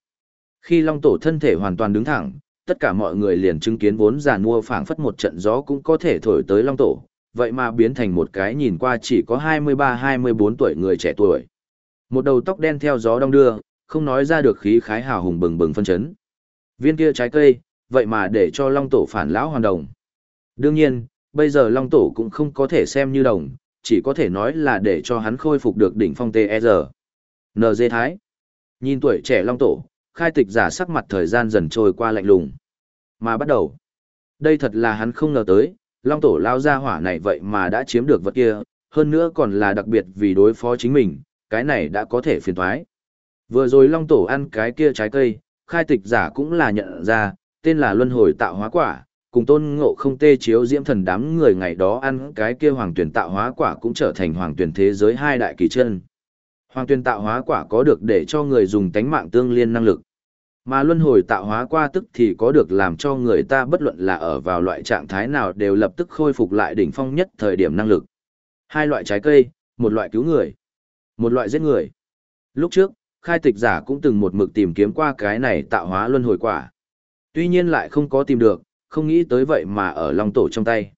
Khi Long Tổ thân thể hoàn toàn đứng thẳng, tất cả mọi người liền chứng kiến vốn già mua phảng phất một trận gió cũng có thể thổi tới Long Tổ, vậy mà biến thành một cái nhìn qua chỉ có 23-24 tuổi người trẻ tuổi. Một đầu tóc đen theo gió đông đưa, không nói ra được khí khái hào hùng bừng bừng phân chấn. Viên kia trái cây, vậy mà để cho Long Tổ phản lão hoàn đồng. Đương nhiên, bây giờ Long Tổ cũng không có thể xem như đồng, chỉ có thể nói là để cho hắn khôi phục được đỉnh phong TR. NG Thái. Nhìn tuổi trẻ Long Tổ, khai tịch giả sắc mặt thời gian dần trôi qua lạnh lùng. Mà bắt đầu. Đây thật là hắn không ngờ tới, Long Tổ lao ra hỏa này vậy mà đã chiếm được vật kia, hơn nữa còn là đặc biệt vì đối phó chính mình, cái này đã có thể phiền thoái. Vừa rồi Long Tổ ăn cái kia trái cây, khai tịch giả cũng là nhận ra, tên là luân hồi tạo hóa quả, cùng tôn ngộ không tê chiếu diễm thần đám người ngày đó ăn cái kia hoàng tuyển tạo hóa quả cũng trở thành hoàng tuyển thế giới hai đại kỳ chân. Hoàng tuyển tạo hóa quả có được để cho người dùng tánh mạng tương liên năng lực. Mà luân hồi tạo hóa qua tức thì có được làm cho người ta bất luận là ở vào loại trạng thái nào đều lập tức khôi phục lại đỉnh phong nhất thời điểm năng lực. Hai loại trái cây, một loại cứu người, một loại giết người. Lúc trước, khai tịch giả cũng từng một mực tìm kiếm qua cái này tạo hóa luân hồi quả. Tuy nhiên lại không có tìm được, không nghĩ tới vậy mà ở Long Tổ trong tay.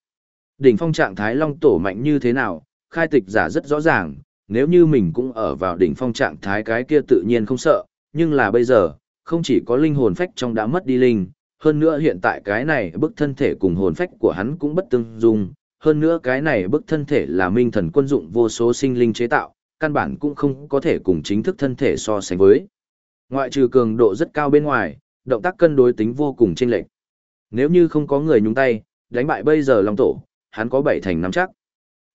Đỉnh phong trạng thái long tổ mạnh như thế nào, khai tịch giả rất rõ ràng, nếu như mình cũng ở vào đỉnh phong trạng thái cái kia tự nhiên không sợ, nhưng là bây giờ, không chỉ có linh hồn phách trong đã mất đi linh, hơn nữa hiện tại cái này bức thân thể cùng hồn phách của hắn cũng bất tương dung, hơn nữa cái này bức thân thể là minh thần quân dụng vô số sinh linh chế tạo, căn bản cũng không có thể cùng chính thức thân thể so sánh với. Ngoại trừ cường độ rất cao bên ngoài, động tác cân đối tính vô cùng chênh lệch. Nếu như không có người nhúng tay, đánh bại bây giờ Long Tổ, hắn có bảy thành nắm chắc.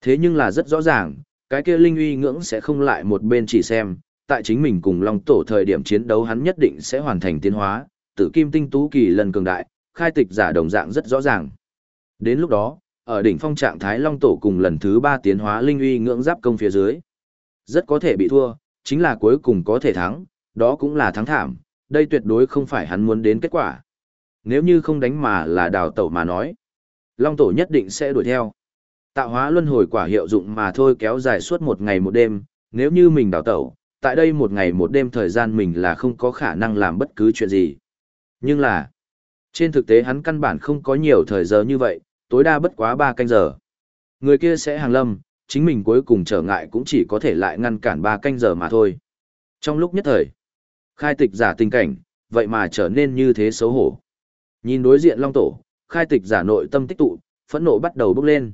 Thế nhưng là rất rõ ràng, cái kia linh uy ngưỡng sẽ không lại một bên chỉ xem, tại chính mình cùng Long Tổ thời điểm chiến đấu hắn nhất định sẽ hoàn thành tiến hóa, tử kim tinh tú kỳ lần cường đại, khai tịch giả đồng dạng rất rõ ràng. Đến lúc đó, ở đỉnh phong trạng thái Long Tổ cùng lần thứ ba tiến hóa linh uy ngưỡng giáp công phía dưới. Rất có thể bị thua, chính là cuối cùng có thể thắng, đó cũng là thắng thảm, đây tuyệt đối không phải hắn muốn đến kết quả. Nếu như không đánh mà là đào tẩu mà nói, Long Tổ nhất định sẽ đuổi theo. Tạo hóa luân hồi quả hiệu dụng mà thôi kéo dài suốt một ngày một đêm, nếu như mình đào tẩu, tại đây một ngày một đêm thời gian mình là không có khả năng làm bất cứ chuyện gì. Nhưng là, trên thực tế hắn căn bản không có nhiều thời giờ như vậy, tối đa bất quá 3 canh giờ. Người kia sẽ hàng lâm, chính mình cuối cùng trở ngại cũng chỉ có thể lại ngăn cản 3 canh giờ mà thôi. Trong lúc nhất thời, khai tịch giả tình cảnh, vậy mà trở nên như thế xấu hổ. Nhìn đối diện long tổ, khai tịch giả nội tâm tích tụ, phẫn nộ bắt đầu bốc lên.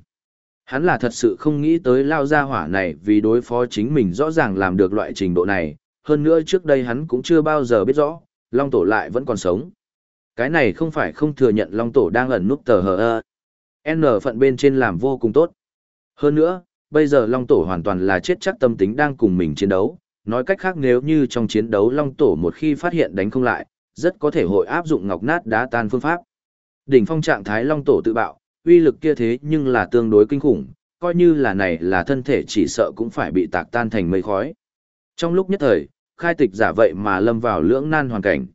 Hắn là thật sự không nghĩ tới lao ra hỏa này vì đối phó chính mình rõ ràng làm được loại trình độ này, hơn nữa trước đây hắn cũng chưa bao giờ biết rõ, long tổ lại vẫn còn sống. Cái này không phải không thừa nhận long tổ đang ẩn núp tờ hờ ơ. N phận bên trên làm vô cùng tốt. Hơn nữa, bây giờ long tổ hoàn toàn là chết chắc tâm tính đang cùng mình chiến đấu. Nói cách khác nếu như trong chiến đấu long tổ một khi phát hiện đánh không lại, rất có thể hội áp dụng ngọc nát đá tan phương pháp. Đỉnh phong trạng thái long tổ tự bạo, uy lực kia thế nhưng là tương đối kinh khủng, coi như là này là thân thể chỉ sợ cũng phải bị tạc tan thành mây khói. Trong lúc nhất thời, khai tịch giả vậy mà lâm vào lưỡng nan hoàn cảnh.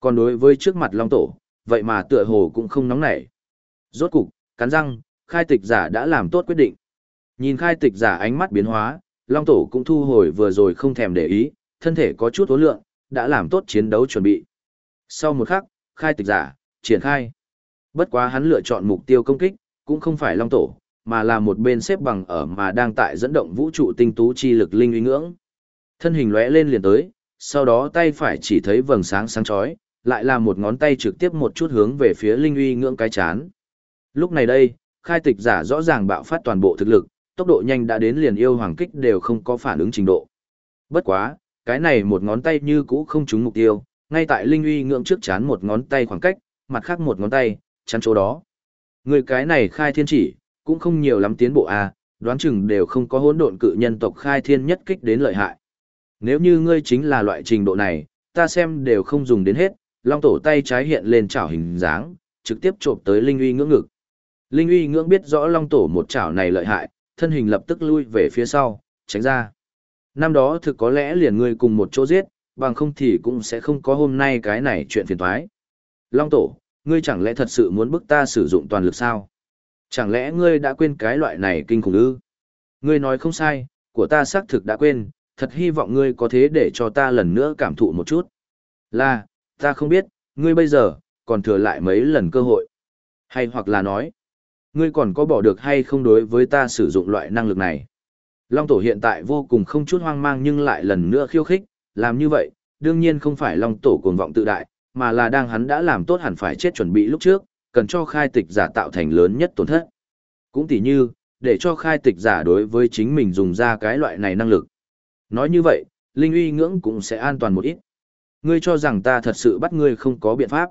Còn đối với trước mặt long tổ, vậy mà tựa hồ cũng không nóng nảy. Rốt cục, cắn răng, khai tịch giả đã làm tốt quyết định. Nhìn khai tịch giả ánh mắt biến hóa, long tổ cũng thu hồi vừa rồi không thèm để ý, thân thể có chút ố lượng, đã làm tốt chiến đấu chuẩn bị. Sau một khắc, khai tịch giả, triển khai. Bất quá hắn lựa chọn mục tiêu công kích, cũng không phải long tổ, mà là một bên xếp bằng ở mà đang tại dẫn động vũ trụ tinh tú chi lực linh uy ngưỡng. Thân hình lóe lên liền tới, sau đó tay phải chỉ thấy vầng sáng sáng chói, lại là một ngón tay trực tiếp một chút hướng về phía linh uy ngưỡng cái chán. Lúc này đây, khai tịch giả rõ ràng bạo phát toàn bộ thực lực, tốc độ nhanh đã đến liền yêu hoàng kích đều không có phản ứng trình độ. Bất quá, cái này một ngón tay như cũ không trúng mục tiêu, ngay tại linh uy ngưỡng trước chán một ngón tay khoảng cách, mặt khác một ngón tay, chắn chỗ đó. Người cái này khai thiên chỉ, cũng không nhiều lắm tiến bộ a, à, đoán chừng đều không có hỗn độn cự nhân tộc khai thiên nhất kích đến lợi hại. Nếu như ngươi chính là loại trình độ này, ta xem đều không dùng đến hết, long tổ tay trái hiện lên chảo hình dáng, trực tiếp trộm tới linh uy ngưỡng ngực. Linh uy ngưỡng biết rõ long tổ một chảo này lợi hại, thân hình lập tức lui về phía sau, tránh ra. Năm đó thực có lẽ liền ngươi cùng một chỗ giết, bằng không thì cũng sẽ không có hôm nay cái này chuyện phiền toái. Long tổ, ngươi chẳng lẽ thật sự muốn bức ta sử dụng toàn lực sao? Chẳng lẽ ngươi đã quên cái loại này kinh khủng ư? Ngươi nói không sai, của ta xác thực đã quên, thật hy vọng ngươi có thế để cho ta lần nữa cảm thụ một chút. Là, ta không biết, ngươi bây giờ, còn thừa lại mấy lần cơ hội. Hay hoặc là nói, ngươi còn có bỏ được hay không đối với ta sử dụng loại năng lực này. Long Tổ hiện tại vô cùng không chút hoang mang nhưng lại lần nữa khiêu khích, làm như vậy, đương nhiên không phải Long Tổ cuồng vọng tự đại, mà là đang hắn đã làm tốt hẳn phải chết chuẩn bị lúc trước, cần cho khai tịch giả tạo thành lớn nhất tổn thất. Cũng tỉ như, để cho khai tịch giả đối với chính mình dùng ra cái loại này năng lực. Nói như vậy, linh uy ngưỡng cũng sẽ an toàn một ít. Ngươi cho rằng ta thật sự bắt ngươi không có biện pháp.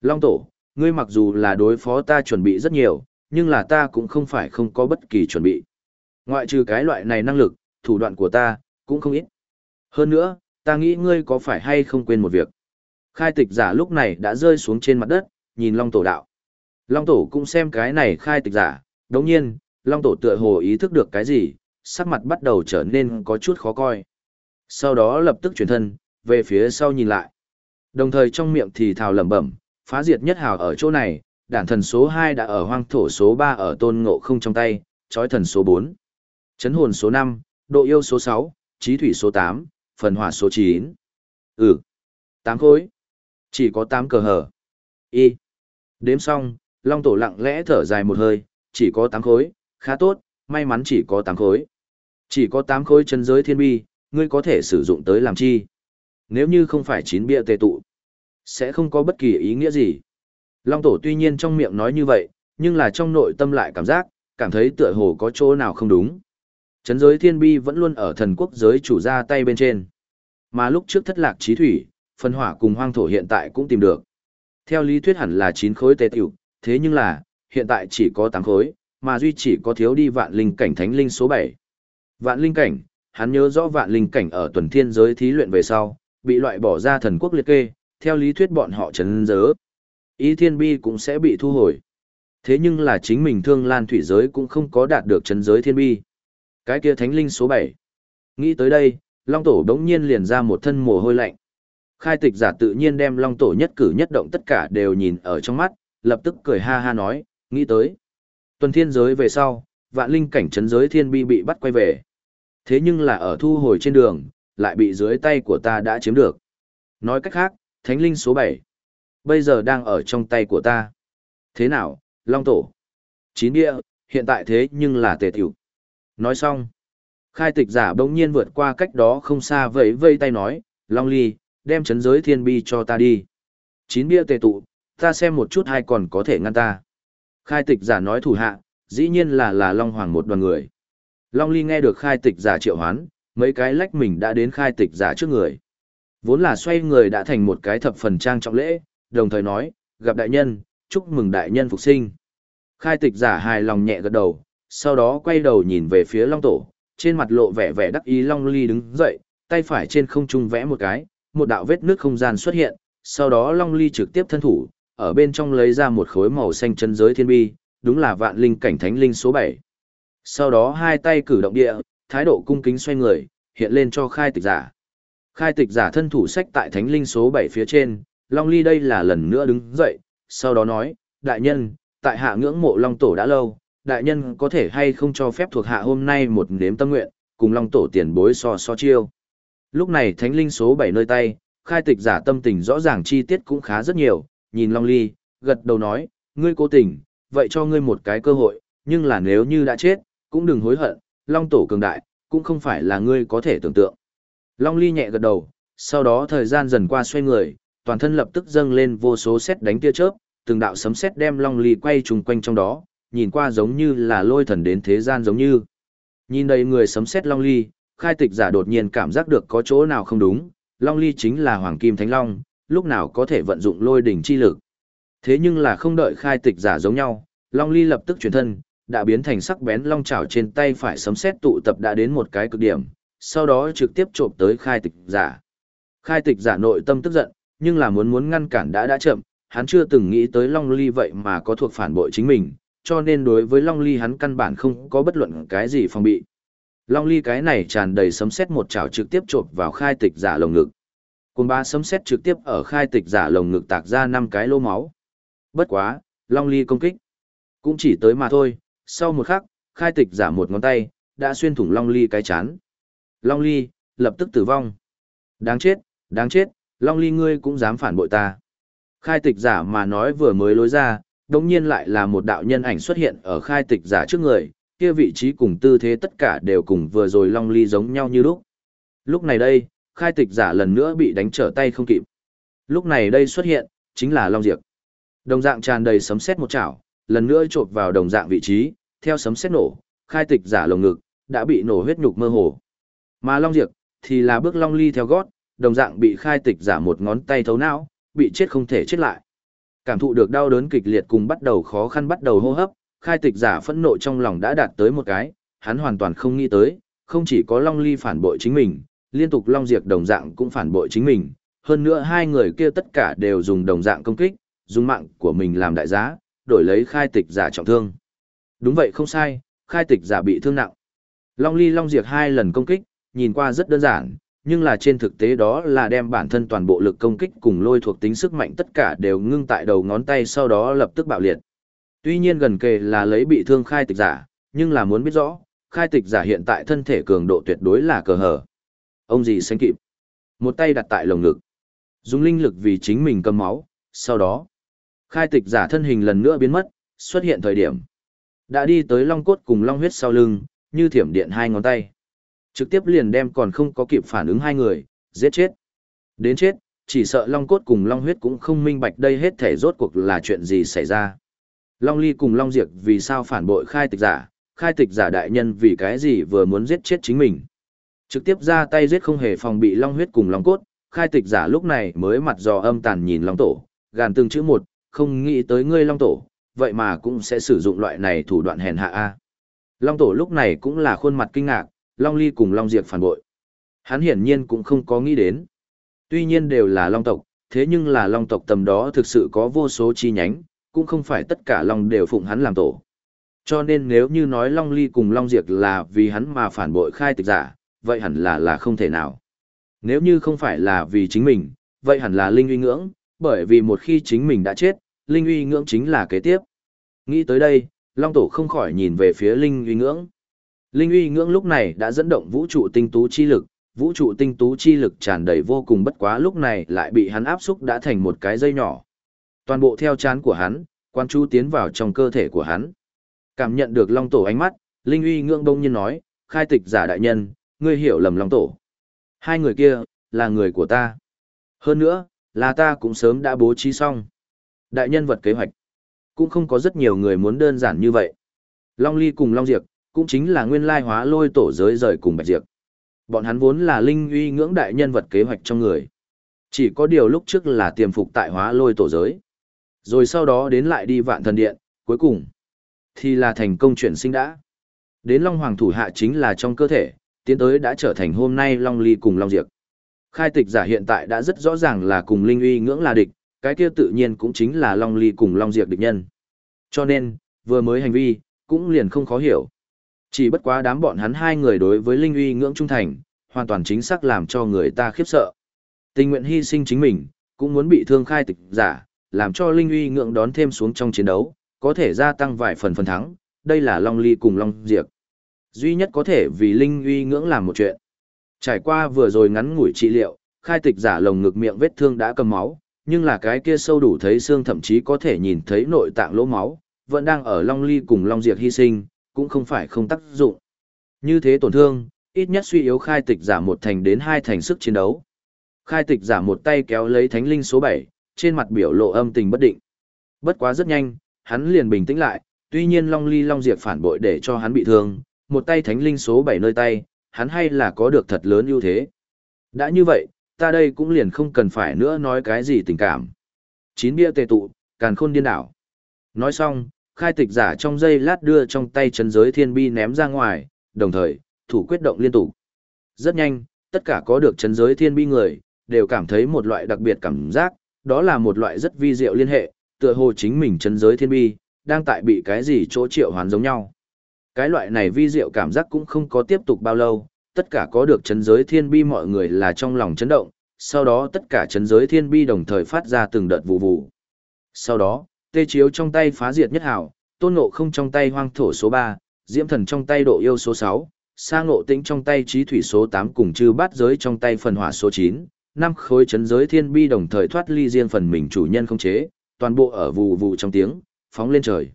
Long tổ, ngươi mặc dù là đối phó ta chuẩn bị rất nhiều, nhưng là ta cũng không phải không có bất kỳ chuẩn bị. Ngoại trừ cái loại này năng lực, thủ đoạn của ta, cũng không ít. Hơn nữa, ta nghĩ ngươi có phải hay không quên một việc. Khai tịch giả lúc này đã rơi xuống trên mặt đất, nhìn Long Tổ đạo. Long Tổ cũng xem cái này khai tịch giả, đồng nhiên, Long Tổ tựa hồ ý thức được cái gì, sắc mặt bắt đầu trở nên có chút khó coi. Sau đó lập tức chuyển thân, về phía sau nhìn lại. Đồng thời trong miệng thì thào lẩm bẩm, phá diệt nhất hào ở chỗ này, đản thần số 2 đã ở hoang thổ số 3 ở tôn ngộ không trong tay, chói thần số 4, chấn hồn số 5, độ yêu số 6, trí thủy số 8, phần hỏa số 9. Ừ, 8 khối. Chỉ có 8 cờ hở. Y. Đếm xong, Long Tổ lặng lẽ thở dài một hơi, chỉ có 8 khối, khá tốt, may mắn chỉ có 8 khối. Chỉ có 8 khối chân giới thiên bi, ngươi có thể sử dụng tới làm chi? Nếu như không phải chín bia tề tụ, sẽ không có bất kỳ ý nghĩa gì. Long tổ tuy nhiên trong miệng nói như vậy, nhưng là trong nội tâm lại cảm giác, cảm thấy tựa hồ có chỗ nào không đúng. Chấn giới thiên bi vẫn luôn ở thần quốc giới chủ ra tay bên trên. Mà lúc trước thất lạc trí thủy, phân hỏa cùng hoang thổ hiện tại cũng tìm được. Theo lý thuyết hẳn là 9 khối tề tiểu, thế nhưng là, hiện tại chỉ có 8 khối, mà duy chỉ có thiếu đi vạn linh cảnh thánh linh số 7. Vạn linh cảnh, hắn nhớ rõ vạn linh cảnh ở tuần thiên giới thí luyện về sau, bị loại bỏ ra thần quốc liệt kê, theo lý thuyết bọn họ chấn dớ. Ý thiên bi cũng sẽ bị thu hồi. Thế nhưng là chính mình thương lan thủy giới cũng không có đạt được chấn giới thiên bi. Cái kia thánh linh số 7. Nghĩ tới đây, Long Tổ đống nhiên liền ra một thân mồ hôi lạnh. Khai tịch giả tự nhiên đem Long Tổ nhất cử nhất động tất cả đều nhìn ở trong mắt, lập tức cười ha ha nói, nghĩ tới. Tuần thiên giới về sau, vạn linh cảnh chấn giới thiên bi bị bắt quay về. Thế nhưng là ở thu hồi trên đường, lại bị dưới tay của ta đã chiếm được. Nói cách khác, thánh linh số 7. Bây giờ đang ở trong tay của ta. Thế nào, Long Tổ? Chín địa, hiện tại thế nhưng là tề tiểu. Nói xong. Khai tịch giả bỗng nhiên vượt qua cách đó không xa vẫy vây tay nói, Long Ly, đem chấn giới thiên bi cho ta đi. Chín bia tề tụ, ta xem một chút hay còn có thể ngăn ta. Khai tịch giả nói thủ hạ, dĩ nhiên là là Long Hoàng một đoàn người. Long Ly nghe được khai tịch giả triệu hoán, mấy cái lách mình đã đến khai tịch giả trước người. Vốn là xoay người đã thành một cái thập phần trang trọng lễ, đồng thời nói, gặp đại nhân, chúc mừng đại nhân phục sinh. Khai tịch giả hài lòng nhẹ gật đầu, sau đó quay đầu nhìn về phía Long Tổ, trên mặt lộ vẻ vẻ đắc ý Long Ly đứng dậy, tay phải trên không trung vẽ một cái, một đạo vết nước không gian xuất hiện, sau đó Long Ly trực tiếp thân thủ, ở bên trong lấy ra một khối màu xanh chân giới thiên bi, đúng là vạn linh cảnh thánh linh số 7. Sau đó hai tay cử động địa, thái độ cung kính xoay người, hiện lên cho khai tịch giả. Khai tịch giả thân thủ sách tại thánh linh số 7 phía trên, Long Ly đây là lần nữa đứng dậy, sau đó nói, đại nhân, tại hạ ngưỡng mộ Long Tổ đã lâu, đại nhân có thể hay không cho phép thuộc hạ hôm nay một nếm tâm nguyện, cùng Long Tổ tiền bối so so chiêu. Lúc này thánh linh số 7 nơi tay, khai tịch giả tâm tình rõ ràng chi tiết cũng khá rất nhiều, nhìn Long Ly, gật đầu nói, ngươi cố tình, vậy cho ngươi một cái cơ hội, nhưng là nếu như đã chết, cũng đừng hối hận, Long Tổ cường đại, cũng không phải là ngươi có thể tưởng tượng. Long Ly nhẹ gật đầu, sau đó thời gian dần qua xoay người, toàn thân lập tức dâng lên vô số xét đánh tia chớp, từng đạo sấm sét đem Long Ly quay trùng quanh trong đó, nhìn qua giống như là lôi thần đến thế gian giống như. Nhìn đầy người sấm sét Long Ly, khai tịch giả đột nhiên cảm giác được có chỗ nào không đúng, Long Ly chính là Hoàng Kim Thánh Long, lúc nào có thể vận dụng lôi đỉnh chi lực. Thế nhưng là không đợi khai tịch giả giống nhau, Long Ly lập tức chuyển thân, đã biến thành sắc bén long chảo trên tay phải sấm sét tụ tập đã đến một cái cực điểm, sau đó trực tiếp trộm tới khai tịch giả. Khai tịch giả nội tâm tức giận, nhưng là muốn muốn ngăn cản đã đã chậm, hắn chưa từng nghĩ tới Long Ly vậy mà có thuộc phản bội chính mình, cho nên đối với Long Ly hắn căn bản không có bất luận cái gì phòng bị. Long Ly cái này tràn đầy sấm sét một chảo trực tiếp chộp vào khai tịch giả lồng ngực. Cùng ba sấm sét trực tiếp ở khai tịch giả lồng ngực tạc ra năm cái lỗ máu. Bất quá, Long Ly công kích. Cũng chỉ tới mà thôi, sau một khắc, khai tịch giả một ngón tay, đã xuyên thủng Long Ly cái chán. Long Ly, lập tức tử vong. Đáng chết, đáng chết, Long Ly ngươi cũng dám phản bội ta. Khai tịch giả mà nói vừa mới lối ra, đồng nhiên lại là một đạo nhân ảnh xuất hiện ở khai tịch giả trước người, kia vị trí cùng tư thế tất cả đều cùng vừa rồi Long Ly giống nhau như lúc. Lúc này đây, khai tịch giả lần nữa bị đánh trở tay không kịp. Lúc này đây xuất hiện, chính là Long Diệp. Đồng dạng tràn đầy sấm sét một chảo, lần nữa trộn vào đồng dạng vị trí, theo sấm sét nổ, khai tịch giả lồng ngực, đã bị nổ huyết nhục mơ hồ. Mà Long Diệp, thì là bước Long Ly theo gót, đồng dạng bị khai tịch giả một ngón tay thấu não, bị chết không thể chết lại. Cảm thụ được đau đớn kịch liệt cùng bắt đầu khó khăn bắt đầu hô hấp, khai tịch giả phẫn nộ trong lòng đã đạt tới một cái, hắn hoàn toàn không nghĩ tới, không chỉ có Long Ly phản bội chính mình, liên tục Long Diệp đồng dạng cũng phản bội chính mình, hơn nữa hai người kia tất cả đều dùng đồng dạng công kích, dùng mạng của mình làm đại giá, đổi lấy khai tịch giả trọng thương. Đúng vậy không sai, khai tịch giả bị thương nặng. Long Ly Long Diệp hai lần công kích, nhìn qua rất đơn giản, nhưng là trên thực tế đó là đem bản thân toàn bộ lực công kích cùng lôi thuộc tính sức mạnh tất cả đều ngưng tại đầu ngón tay sau đó lập tức bạo liệt. Tuy nhiên gần kề là lấy bị thương khai tịch giả, nhưng là muốn biết rõ, khai tịch giả hiện tại thân thể cường độ tuyệt đối là cờ hở. Ông gì xanh kịp. Một tay đặt tại lồng ngực. Dùng linh lực vì chính mình cầm máu, sau đó. Khai tịch giả thân hình lần nữa biến mất, xuất hiện thời điểm. đã đi tới long cốt cùng long huyết sau lưng, như thiểm điện hai ngón tay. Trực tiếp liền đem còn không có kịp phản ứng hai người, giết chết. Đến chết, chỉ sợ long cốt cùng long huyết cũng không minh bạch đây hết thể rốt cuộc là chuyện gì xảy ra. Long ly cùng long diệt vì sao phản bội khai tịch giả, khai tịch giả đại nhân vì cái gì vừa muốn giết chết chính mình. Trực tiếp ra tay giết không hề phòng bị long huyết cùng long cốt, khai tịch giả lúc này mới mặt dò âm tàn nhìn long tổ, gàn từng chữ một, không nghĩ tới ngươi long tổ, vậy mà cũng sẽ sử dụng loại này thủ đoạn hèn hạ a. Long tổ lúc này cũng là khuôn mặt kinh ngạc, long ly cùng long diệp phản bội. Hắn hiển nhiên cũng không có nghĩ đến. Tuy nhiên đều là long tộc, thế nhưng là long tộc tầm đó thực sự có vô số chi nhánh, cũng không phải tất cả long đều phụng hắn làm tổ. Cho nên nếu như nói long ly cùng long diệp là vì hắn mà phản bội khai tịch giả, vậy hẳn là là không thể nào. Nếu như không phải là vì chính mình, vậy hẳn là linh uy ngưỡng, bởi vì một khi chính mình đã chết, linh uy ngưỡng chính là kế tiếp. Nghĩ tới đây, Long Tổ không khỏi nhìn về phía linh uy ngưỡng. Linh uy ngưỡng lúc này đã dẫn động vũ trụ tinh tú chi lực, vũ trụ tinh tú chi lực tràn đầy vô cùng bất quá lúc này lại bị hắn áp xúc đã thành một cái dây nhỏ. Toàn bộ theo chán của hắn, quan chú tiến vào trong cơ thể của hắn. Cảm nhận được Long Tổ ánh mắt, Linh uy ngưỡng đông nhiên nói, khai tịch giả đại nhân, ngươi hiểu lầm Long Tổ. Hai người kia, là người của ta. Hơn nữa, là ta cũng sớm đã bố trí xong. Đại nhân vật kế hoạch. Cũng không có rất nhiều người muốn đơn giản như vậy. Long Ly cùng Long Diệp, cũng chính là nguyên lai hóa lôi tổ giới rời cùng Bạch Diệp. Bọn hắn vốn là linh uy ngưỡng đại nhân vật kế hoạch trong người. Chỉ có điều lúc trước là tiềm phục tại hóa lôi tổ giới. Rồi sau đó đến lại đi vạn thần điện, cuối cùng thì là thành công chuyển sinh đã. Đến Long Hoàng thủ hạ chính là trong cơ thể, tiến tới đã trở thành hôm nay Long Ly cùng Long Diệp. Khai tịch giả hiện tại đã rất rõ ràng là cùng Linh uy ngưỡng là địch, cái kia tự nhiên cũng chính là Long Ly cùng Long Diệp địch nhân. Cho nên, vừa mới hành vi, cũng liền không khó hiểu. Chỉ bất quá đám bọn hắn hai người đối với Linh uy ngưỡng trung thành, hoàn toàn chính xác làm cho người ta khiếp sợ. Tình nguyện hy sinh chính mình, cũng muốn bị thương khai tịch giả, làm cho Linh uy ngưỡng đón thêm xuống trong chiến đấu, có thể gia tăng vài phần phần thắng, đây là Long Ly cùng Long Diệp. Duy nhất có thể vì Linh uy ngưỡng làm một chuyện. Trải qua vừa rồi ngắn ngủi trị liệu, khai tịch giả lồng ngực miệng vết thương đã cầm máu, nhưng là cái kia sâu đủ thấy xương thậm chí có thể nhìn thấy nội tạng lỗ máu, vẫn đang ở Long Ly cùng Long Diệp hy sinh, cũng không phải không tác dụng. Như thế tổn thương, ít nhất suy yếu khai tịch giả một thành đến hai thành sức chiến đấu. Khai tịch giả một tay kéo lấy thánh linh số 7, trên mặt biểu lộ âm tình bất định. Bất quá rất nhanh, hắn liền bình tĩnh lại, tuy nhiên Long Ly Long Diệp phản bội để cho hắn bị thương, một tay thánh linh số 7 nơi tay, hắn hay là có được thật lớn ưu thế. Đã như vậy, ta đây cũng liền không cần phải nữa nói cái gì tình cảm. Chín bia tề tụ, càn khôn điên đảo. Nói xong, khai tịch giả trong giây lát đưa trong tay chân giới thiên bi ném ra ngoài, đồng thời, thủ quyết động liên tục. Rất nhanh, tất cả có được chân giới thiên bi người, đều cảm thấy một loại đặc biệt cảm giác, đó là một loại rất vi diệu liên hệ, tựa hồ chính mình chân giới thiên bi, đang tại bị cái gì chỗ triệu hoán giống nhau. Cái loại này vi diệu cảm giác cũng không có tiếp tục bao lâu, tất cả có được chấn giới thiên bi mọi người là trong lòng chấn động, sau đó tất cả chấn giới thiên bi đồng thời phát ra từng đợt vụ vụ. Sau đó, tê chiếu trong tay phá diệt nhất hảo, tôn ngộ không trong tay hoang thổ số 3, diễm thần trong tay độ yêu số 6, sa ngộ tĩnh trong tay trí thủy số 8 cùng chư bát giới trong tay phần hỏa số 9, năm khối chấn giới thiên bi đồng thời thoát ly riêng phần mình chủ nhân không chế, toàn bộ ở vụ vụ trong tiếng, phóng lên trời.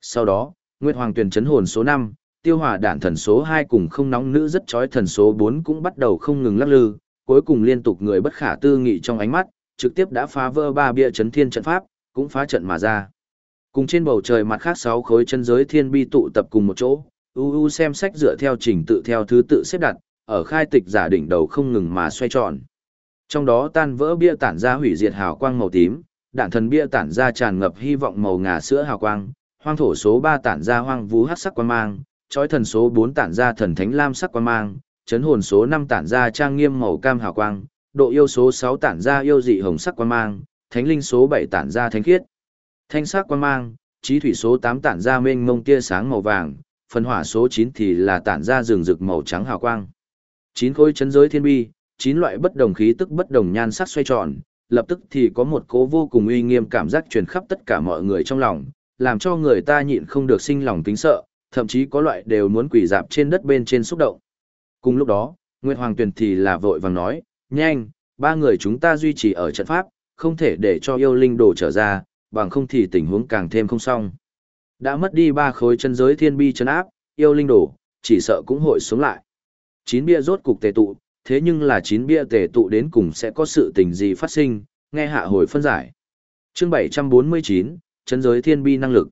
Sau đó, Nguyệt Hoàng tuyển chấn hồn số 5, tiêu hỏa đạn thần số 2 cùng không nóng nữ rất chói thần số 4 cũng bắt đầu không ngừng lắc lư, cuối cùng liên tục người bất khả tư nghị trong ánh mắt, trực tiếp đã phá vỡ ba bia chấn thiên trận pháp, cũng phá trận mà ra. Cùng trên bầu trời mặt khác sáu khối chân giới thiên bi tụ tập cùng một chỗ, UU xem sách dựa theo trình tự theo thứ tự xếp đặt, ở khai tịch giả đỉnh đầu không ngừng mà xoay tròn. Trong đó tan vỡ bia tản ra hủy diệt hào quang màu tím, đạn thần bia tản ra tràn ngập hy vọng màu ngà sữa hào quang, hoang thổ số 3 tản ra hoang vũ hắc sắc quang mang, chói thần số 4 tản ra thần thánh lam sắc quang mang, chấn hồn số 5 tản ra trang nghiêm màu cam hào quang, độ yêu số 6 tản ra yêu dị hồng sắc quang mang, thánh linh số 7 tản ra thánh khiết. Thanh sắc quang mang, trí thủy số 8 tản ra mênh mông tia sáng màu vàng, phần hỏa số 9 thì là tản ra rừng rực màu trắng hào quang. Chín khối chấn giới thiên bi, chín loại bất đồng khí tức bất đồng nhan sắc xoay tròn, lập tức thì có một cố vô cùng uy nghiêm cảm giác truyền khắp tất cả mọi người trong lòng, làm cho người ta nhịn không được sinh lòng kính sợ, thậm chí có loại đều muốn quỳ dạp trên đất bên trên xúc động. Cùng lúc đó, Nguyệt Hoàng Tuyền thì là vội vàng nói, nhanh, ba người chúng ta duy trì ở trận pháp, không thể để cho yêu linh đồ trở ra, bằng không thì tình huống càng thêm không xong. đã mất đi ba khối chân giới thiên bi chân áp, yêu linh đồ, chỉ sợ cũng hội sống lại. Chín bia rốt cục tề tụ, thế nhưng là chín bia tề tụ đến cùng sẽ có sự tình gì phát sinh, nghe hạ hồi phân giải. Chương 749, chân giới thiên bi năng lực.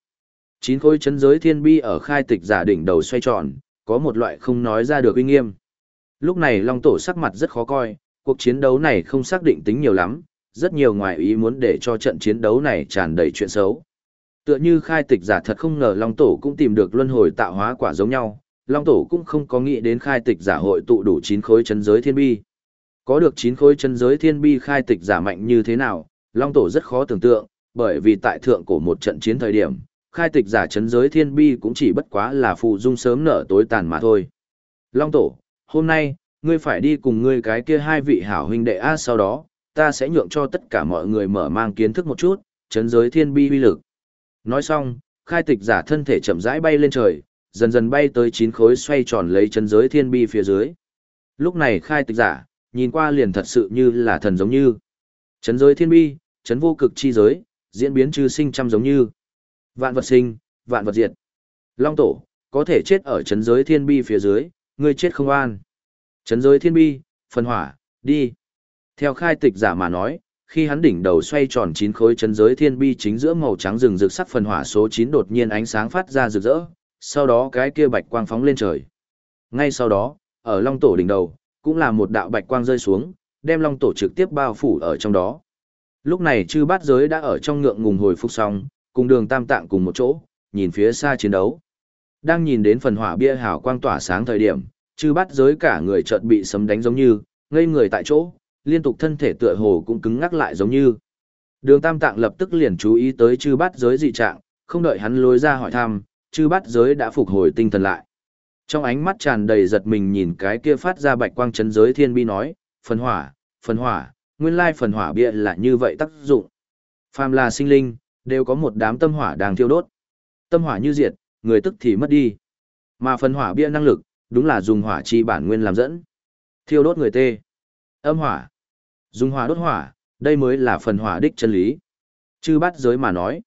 Chín khối chân giới thiên bi ở khai tịch giả đỉnh đầu xoay tròn, có một loại không nói ra được uy nghiêm. Lúc này Long Tổ sắc mặt rất khó coi, cuộc chiến đấu này không xác định tính nhiều lắm, rất nhiều ngoài ý muốn để cho trận chiến đấu này tràn đầy chuyện xấu. Tựa như khai tịch giả thật không ngờ Long Tổ cũng tìm được luân hồi tạo hóa quả giống nhau, Long Tổ cũng không có nghĩ đến khai tịch giả hội tụ đủ 9 khối chân giới thiên bi. Có được 9 khối chân giới thiên bi khai tịch giả mạnh như thế nào, Long Tổ rất khó tưởng tượng, bởi vì tại thượng cổ một trận chiến thời điểm, khai tịch giả chân giới thiên bi cũng chỉ bất quá là phụ dung sớm nở tối tàn mà thôi. Long Tổ, hôm nay, ngươi phải đi cùng ngươi cái kia hai vị hảo huynh đệ A sau đó, ta sẽ nhượng cho tất cả mọi người mở mang kiến thức một chút, chấn giới thiên bi uy lực. Nói xong, khai tịch giả thân thể chậm rãi bay lên trời, dần dần bay tới chín khối xoay tròn lấy chấn giới thiên bi phía dưới. Lúc này khai tịch giả, nhìn qua liền thật sự như là thần giống như. Chấn giới thiên bi, chấn vô cực chi giới, diễn biến chư sinh trăm giống như. Vạn vật sinh, vạn vật diệt. Long tổ, có thể chết ở chấn giới thiên bi phía dưới, ngươi chết không an. Chấn giới thiên bi, phân hỏa, đi. Theo khai tịch giả mà nói, khi hắn đỉnh đầu xoay tròn chín khối chấn giới thiên bi chính giữa màu trắng rừng rực sắc phần hỏa số 9 đột nhiên ánh sáng phát ra rực rỡ, sau đó cái kia bạch quang phóng lên trời. Ngay sau đó, ở long tổ đỉnh đầu, cũng là một đạo bạch quang rơi xuống, đem long tổ trực tiếp bao phủ ở trong đó. Lúc này chư bát giới đã ở trong ngượng ngùng hồi phục xong, cùng đường tam tạng cùng một chỗ, nhìn phía xa chiến đấu. Đang nhìn đến phần hỏa bia hào quang tỏa sáng thời điểm, chư bát giới cả người chợt bị sấm đánh giống như, ngây người tại chỗ, liên tục thân thể tựa hồ cũng cứng ngắc lại giống như. Đường Tam Tạng lập tức liền chú ý tới chư bát giới dị trạng, không đợi hắn lối ra hỏi thăm, chư bát giới đã phục hồi tinh thần lại. Trong ánh mắt tràn đầy giật mình nhìn cái kia phát ra bạch quang chấn giới thiên bi nói, phần hỏa, phần hỏa, nguyên lai phần hỏa bia là như vậy tác dụng. Phàm là sinh linh, đều có một đám tâm hỏa đang thiêu đốt. Tâm hỏa như diệt, người tức thì mất đi. Mà phần hỏa bia năng lực, đúng là dùng hỏa chi bản nguyên làm dẫn. Thiêu đốt người tê. Âm hỏa. Dùng hỏa đốt hỏa, đây mới là phần hỏa đích chân lý. Chư Bát giới mà nói.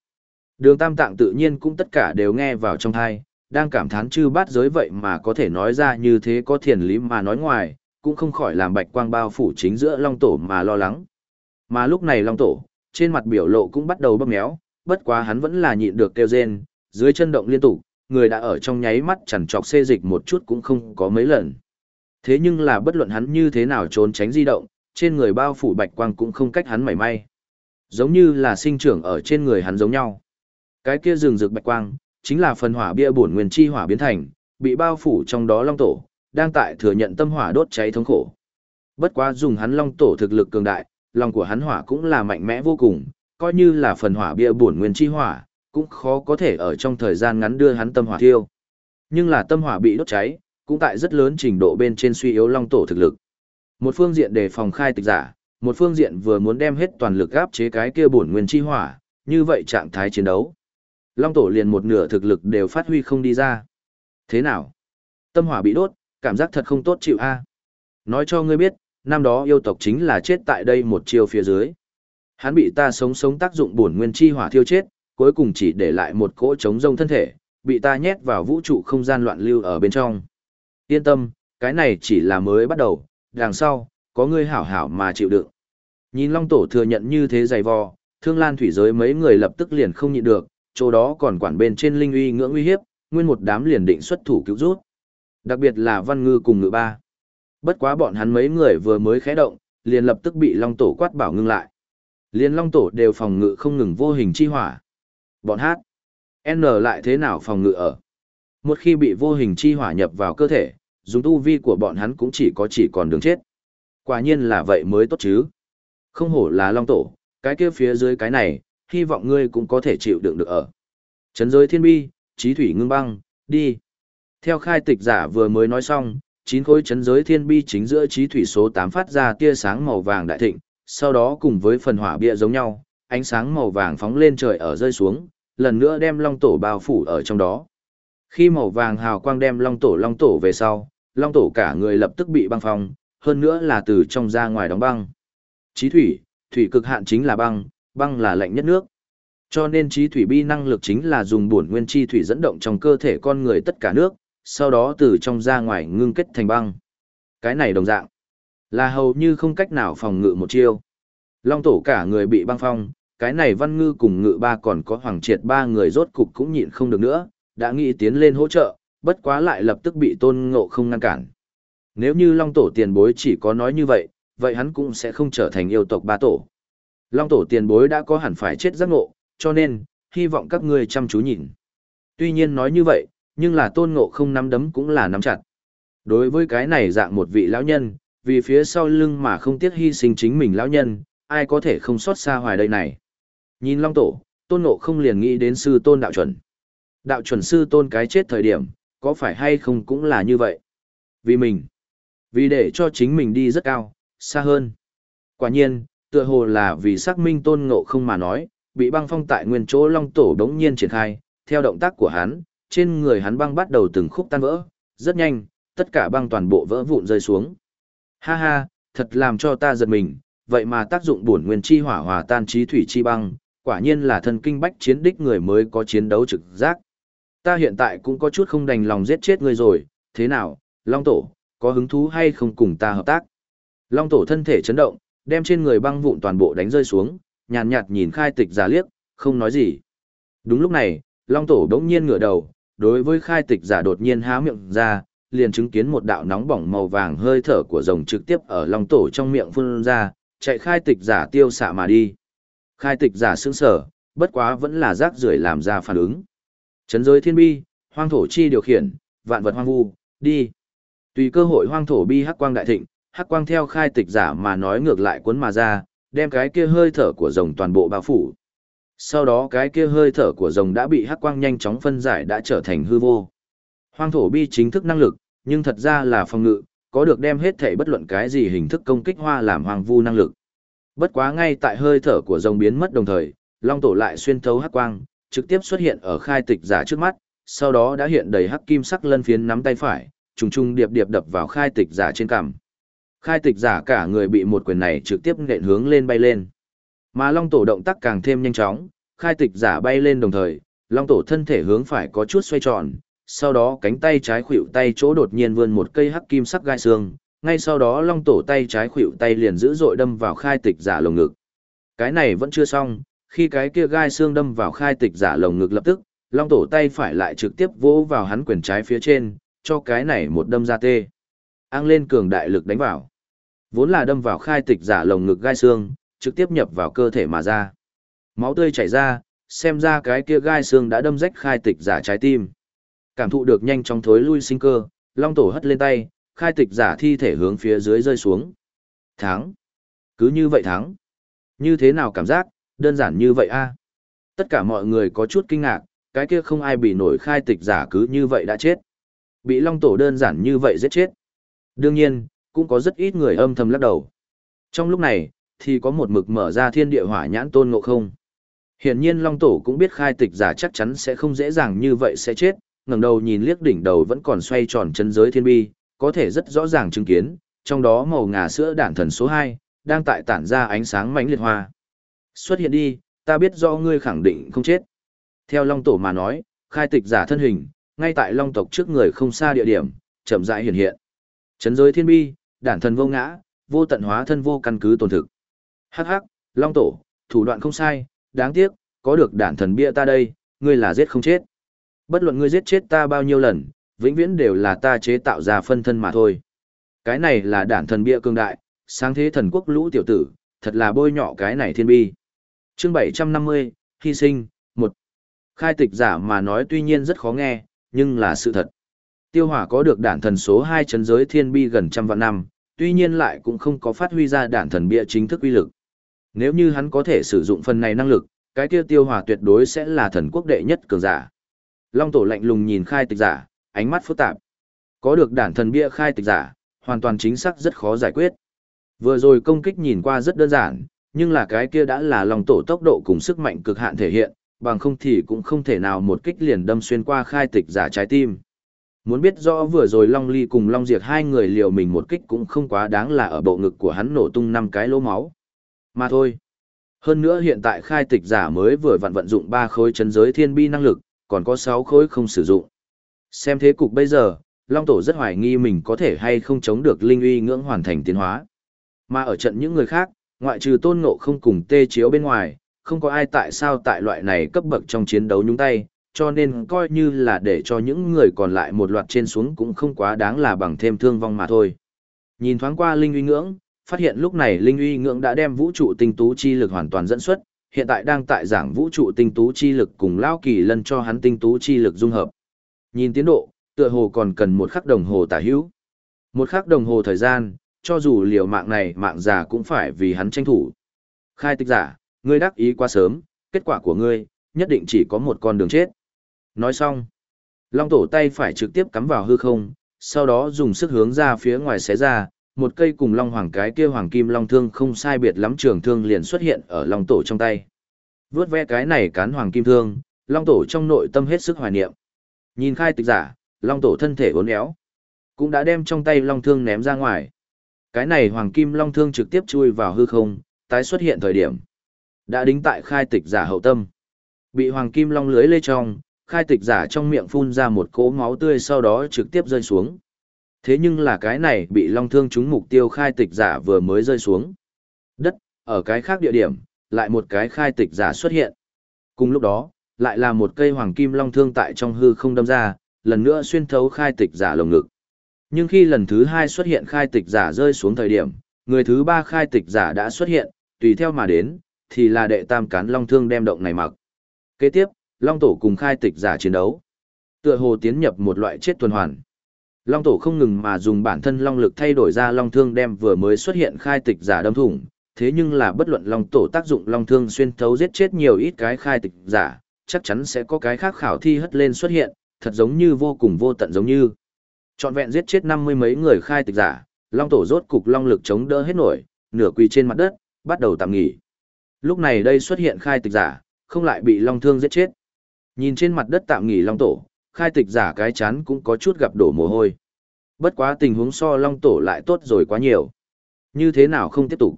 Đường tam tạng tự nhiên cũng tất cả đều nghe vào trong thai, đang cảm thán chư bát giới vậy mà có thể nói ra như thế có thiền lý mà nói ngoài, cũng không khỏi làm bạch quang bao phủ chính giữa long tổ mà lo lắng. Mà lúc này long tổ, trên mặt biểu lộ cũng bắt đầu bóp méo, bất quá hắn vẫn là nhịn được kêu rên, dưới chân động liên tục, người đã ở trong nháy mắt chẳng trọc xê dịch một chút cũng không có mấy lần. Thế nhưng là bất luận hắn như thế nào trốn tránh di động, trên người bao phủ bạch quang cũng không cách hắn mảy may. Giống như là sinh trưởng ở trên người hắn giống nhau. Cái kia rừng rực bạch quang, chính là phần hỏa bia bổn nguyên chi hỏa biến thành, bị bao phủ trong đó long tổ, đang tại thừa nhận tâm hỏa đốt cháy thống khổ. Bất quá dùng hắn long tổ thực lực cường đại, lòng của hắn hỏa cũng là mạnh mẽ vô cùng, coi như là phần hỏa bia bổn nguyên chi hỏa, cũng khó có thể ở trong thời gian ngắn đưa hắn tâm hỏa thiêu. Nhưng là tâm hỏa bị đốt cháy, cũng tại rất lớn trình độ bên trên suy yếu long tổ thực lực. Một phương diện để phòng khai tịch giả, một phương diện vừa muốn đem hết toàn lực áp chế cái kia bổn nguyên chi hỏa, như vậy trạng thái chiến đấu. Long tổ liền một nửa thực lực đều phát huy không đi ra. Thế nào? Tâm hỏa bị đốt, cảm giác thật không tốt chịu a. Nói cho ngươi biết, năm đó yêu tộc chính là chết tại đây một chiều phía dưới. Hắn bị ta sống sống tác dụng bổn nguyên chi hỏa thiêu chết, cuối cùng chỉ để lại một cỗ trống rông thân thể, bị ta nhét vào vũ trụ không gian loạn lưu ở bên trong. Yên tâm, cái này chỉ là mới bắt đầu, đằng sau, có ngươi hảo hảo mà chịu đựng. Nhìn Long Tổ thừa nhận như thế dày vò, thương lan thủy giới mấy người lập tức liền không nhịn được, chỗ đó còn quản bên trên linh uy ngưỡng uy hiếp, nguyên một đám liền định xuất thủ cứu rút. Đặc biệt là văn ngư cùng ngự ba. Bất quá bọn hắn mấy người vừa mới khẽ động, liền lập tức bị Long Tổ quát bảo ngưng lại. Liền Long Tổ đều phòng ngự không ngừng vô hình chi hỏa. Bọn hát. N lại thế nào phòng ngự ở? Một khi bị vô hình chi hỏa nhập vào cơ thể, dùng tu vi của bọn hắn cũng chỉ có chỉ còn đường chết. Quả nhiên là vậy mới tốt chứ. Không hổ là long tổ, cái kia phía dưới cái này, hy vọng ngươi cũng có thể chịu đựng được ở. Trấn giới thiên bi, trí thủy ngưng băng, đi. Theo khai tịch giả vừa mới nói xong, chín khối chấn giới thiên bi chính giữa trí thủy số 8 phát ra tia sáng màu vàng đại thịnh, sau đó cùng với phần hỏa bia giống nhau, ánh sáng màu vàng phóng lên trời ở rơi xuống, lần nữa đem long tổ bao phủ ở trong đó. Khi màu vàng hào quang đem long tổ long tổ về sau, long tổ cả người lập tức bị băng phong, hơn nữa là từ trong ra ngoài đóng băng. Chí thủy, thủy cực hạn chính là băng, băng là lạnh nhất nước. Cho nên trí thủy bi năng lực chính là dùng bổn nguyên chi thủy dẫn động trong cơ thể con người tất cả nước, sau đó từ trong ra ngoài ngưng kết thành băng. Cái này đồng dạng, là hầu như không cách nào phòng ngự một chiêu. Long tổ cả người bị băng phong, cái này văn ngư cùng ngự ba còn có hoàng triệt ba người rốt cục cũng nhịn không được nữa, đã nghĩ tiến lên hỗ trợ, bất quá lại lập tức bị tôn ngộ không ngăn cản. Nếu như Long tổ tiền bối chỉ có nói như vậy, vậy hắn cũng sẽ không trở thành yêu tộc ba tổ. Long tổ tiền bối đã có hẳn phải chết giác ngộ, cho nên, hy vọng các ngươi chăm chú nhìn. Tuy nhiên nói như vậy, nhưng là tôn ngộ không nắm đấm cũng là nắm chặt. Đối với cái này dạng một vị lão nhân, vì phía sau lưng mà không tiếc hy sinh chính mình lão nhân, ai có thể không xót xa hoài đây này. Nhìn Long Tổ, tôn ngộ không liền nghĩ đến sư tôn đạo chuẩn. Đạo chuẩn sư tôn cái chết thời điểm, có phải hay không cũng là như vậy. Vì mình, vì để cho chính mình đi rất cao, xa hơn. Quả nhiên, tựa hồ là vì xác minh tôn ngộ không mà nói, bị băng phong tại nguyên chỗ long tổ đống nhiên triển khai, theo động tác của hắn, trên người hắn băng bắt đầu từng khúc tan vỡ, rất nhanh, tất cả băng toàn bộ vỡ vụn rơi xuống. Ha ha, thật làm cho ta giật mình, vậy mà tác dụng bổn nguyên chi hỏa hòa tan trí thủy chi băng, quả nhiên là thần kinh bách chiến đích người mới có chiến đấu trực giác. Ta hiện tại cũng có chút không đành lòng giết chết ngươi rồi, thế nào, Long Tổ, có hứng thú hay không cùng ta hợp tác? Long Tổ thân thể chấn động, đem trên người băng vụn toàn bộ đánh rơi xuống, nhàn nhạt, nhìn khai tịch giả liếc, không nói gì. Đúng lúc này, Long Tổ đống nhiên ngửa đầu, đối với khai tịch giả đột nhiên há miệng ra, liền chứng kiến một đạo nóng bỏng màu vàng hơi thở của rồng trực tiếp ở Long Tổ trong miệng phun ra, chạy khai tịch giả tiêu xạ mà đi. Khai tịch giả sững sở, bất quá vẫn là rác rưởi làm ra phản ứng. Chấn giới thiên bi, hoang thổ chi điều khiển, vạn vật hoang vu, đi. Tùy cơ hội hoang thổ bi hắc quang đại thịnh, hắc quang theo khai tịch giả mà nói ngược lại cuốn mà ra, đem cái kia hơi thở của rồng toàn bộ bao phủ. Sau đó cái kia hơi thở của rồng đã bị hắc quang nhanh chóng phân giải đã trở thành hư vô. Hoang thổ bi chính thức năng lực, nhưng thật ra là phòng ngự, có được đem hết thể bất luận cái gì hình thức công kích hoa làm hoàng vu năng lực. Bất quá ngay tại hơi thở của rồng biến mất đồng thời, long tổ lại xuyên thấu hắc quang, trực tiếp xuất hiện ở khai tịch giả trước mắt, sau đó đã hiện đầy hắc kim sắc lân phiến nắm tay phải, trùng trùng điệp điệp đập vào khai tịch giả trên cằm. Khai tịch giả cả người bị một quyền này trực tiếp nện hướng lên bay lên. Mà long tổ động tác càng thêm nhanh chóng, khai tịch giả bay lên đồng thời, long tổ thân thể hướng phải có chút xoay tròn, sau đó cánh tay trái khuỷu tay chỗ đột nhiên vươn một cây hắc kim sắc gai xương, ngay sau đó long tổ tay trái khuỷu tay liền dữ dội đâm vào khai tịch giả lồng ngực. Cái này vẫn chưa xong, khi cái kia gai xương đâm vào khai tịch giả lồng ngực lập tức, long tổ tay phải lại trực tiếp vỗ vào hắn quyền trái phía trên, cho cái này một đâm ra tê. Ang lên cường đại lực đánh vào. Vốn là đâm vào khai tịch giả lồng ngực gai xương, trực tiếp nhập vào cơ thể mà ra. Máu tươi chảy ra, xem ra cái kia gai xương đã đâm rách khai tịch giả trái tim. Cảm thụ được nhanh chóng thối lui sinh cơ, long tổ hất lên tay, khai tịch giả thi thể hướng phía dưới rơi xuống. Thắng. Cứ như vậy thắng. Như thế nào cảm giác, đơn giản như vậy a Tất cả mọi người có chút kinh ngạc, cái kia không ai bị nổi khai tịch giả cứ như vậy đã chết. Bị long tổ đơn giản như vậy giết chết. Đương nhiên, cũng có rất ít người âm thầm lắc đầu. Trong lúc này, thì có một mực mở ra thiên địa hỏa nhãn tôn ngộ không. Hiển nhiên Long Tổ cũng biết khai tịch giả chắc chắn sẽ không dễ dàng như vậy sẽ chết, ngẩng đầu nhìn liếc đỉnh đầu vẫn còn xoay tròn chân giới thiên bi, có thể rất rõ ràng chứng kiến, trong đó màu ngà sữa đản thần số 2, đang tại tản ra ánh sáng mãnh liệt hoa. Xuất hiện đi, ta biết do ngươi khẳng định không chết. Theo Long Tổ mà nói, khai tịch giả thân hình, ngay tại Long tộc trước người không xa địa điểm, chậm rãi hiện hiện. Chấn giới thiên bi, đản thần vô ngã, vô tận hóa thân vô căn cứ tồn thực. Hắc hắc, Long Tổ, thủ đoạn không sai, đáng tiếc, có được đản thần bia ta đây, ngươi là giết không chết. Bất luận ngươi giết chết ta bao nhiêu lần, vĩnh viễn đều là ta chế tạo ra phân thân mà thôi. Cái này là đản thần bia cương đại, sáng thế thần quốc lũ tiểu tử, thật là bôi nhọ cái này thiên bi. Chương 750, hy sinh, một Khai tịch giả mà nói tuy nhiên rất khó nghe, nhưng là sự thật. Tiêu hỏa có được đản thần số 2 chấn giới thiên bi gần trăm vạn năm, tuy nhiên lại cũng không có phát huy ra đản thần bia chính thức uy lực. Nếu như hắn có thể sử dụng phần này năng lực, cái kia tiêu hỏa tuyệt đối sẽ là thần quốc đệ nhất cường giả. Long tổ lạnh lùng nhìn khai tịch giả, ánh mắt phức tạp. Có được đản thần bia khai tịch giả, hoàn toàn chính xác rất khó giải quyết. Vừa rồi công kích nhìn qua rất đơn giản, nhưng là cái kia đã là long tổ tốc độ cùng sức mạnh cực hạn thể hiện, bằng không thì cũng không thể nào một kích liền đâm xuyên qua khai tịch giả trái tim. Muốn biết rõ vừa rồi Long Ly cùng Long Diệt hai người liều mình một kích cũng không quá đáng là ở bộ ngực của hắn nổ tung năm cái lỗ máu. Mà thôi. Hơn nữa hiện tại khai tịch giả mới vừa vận vận dụng 3 khối chấn giới thiên bi năng lực, còn có 6 khối không sử dụng. Xem thế cục bây giờ, Long Tổ rất hoài nghi mình có thể hay không chống được linh uy ngưỡng hoàn thành tiến hóa. Mà ở trận những người khác, ngoại trừ tôn ngộ không cùng tê chiếu bên ngoài, không có ai tại sao tại loại này cấp bậc trong chiến đấu nhúng tay, cho nên coi như là để cho những người còn lại một loạt trên xuống cũng không quá đáng là bằng thêm thương vong mà thôi. Nhìn thoáng qua linh uy ngưỡng, phát hiện lúc này linh uy ngưỡng đã đem vũ trụ tinh tú chi lực hoàn toàn dẫn xuất, hiện tại đang tại giảng vũ trụ tinh tú chi lực cùng lao kỳ lân cho hắn tinh tú chi lực dung hợp. Nhìn tiến độ, tựa hồ còn cần một khắc đồng hồ tả hữu. Một khắc đồng hồ thời gian, cho dù liều mạng này mạng già cũng phải vì hắn tranh thủ. Khai tịch giả, ngươi đắc ý quá sớm, kết quả của ngươi, nhất định chỉ có một con đường chết. Nói xong, long tổ tay phải trực tiếp cắm vào hư không, sau đó dùng sức hướng ra phía ngoài xé ra, một cây cùng long hoàng cái kia hoàng kim long thương không sai biệt lắm trường thương liền xuất hiện ở long tổ trong tay. Vướt ve cái này cán hoàng kim thương, long tổ trong nội tâm hết sức hoài niệm. Nhìn khai tịch giả, long tổ thân thể uốn éo, cũng đã đem trong tay long thương ném ra ngoài. Cái này hoàng kim long thương trực tiếp chui vào hư không, tái xuất hiện thời điểm. Đã đính tại khai tịch giả hậu tâm. Bị hoàng kim long lưới lê trong, khai tịch giả trong miệng phun ra một cỗ máu tươi sau đó trực tiếp rơi xuống. Thế nhưng là cái này bị long thương trúng mục tiêu khai tịch giả vừa mới rơi xuống. Đất, ở cái khác địa điểm, lại một cái khai tịch giả xuất hiện. Cùng lúc đó, lại là một cây hoàng kim long thương tại trong hư không đâm ra, lần nữa xuyên thấu khai tịch giả lồng ngực. Nhưng khi lần thứ hai xuất hiện khai tịch giả rơi xuống thời điểm, người thứ ba khai tịch giả đã xuất hiện, tùy theo mà đến, thì là đệ tam cán long thương đem động này mặc. Kế tiếp, long tổ cùng khai tịch giả chiến đấu. Tựa hồ tiến nhập một loại chết tuần hoàn. Long tổ không ngừng mà dùng bản thân long lực thay đổi ra long thương đem vừa mới xuất hiện khai tịch giả đâm thủng, thế nhưng là bất luận long tổ tác dụng long thương xuyên thấu giết chết nhiều ít cái khai tịch giả, chắc chắn sẽ có cái khác khảo thi hất lên xuất hiện, thật giống như vô cùng vô tận giống như. Trọn vẹn giết chết năm mươi mấy người khai tịch giả, long tổ rốt cục long lực chống đỡ hết nổi, nửa quỳ trên mặt đất, bắt đầu tạm nghỉ. Lúc này đây xuất hiện khai tịch giả, không lại bị long thương giết chết. Nhìn trên mặt đất tạm nghỉ long tổ, khai tịch giả cái chán cũng có chút gặp đổ mồ hôi. Bất quá tình huống so long tổ lại tốt rồi quá nhiều. Như thế nào không tiếp tục?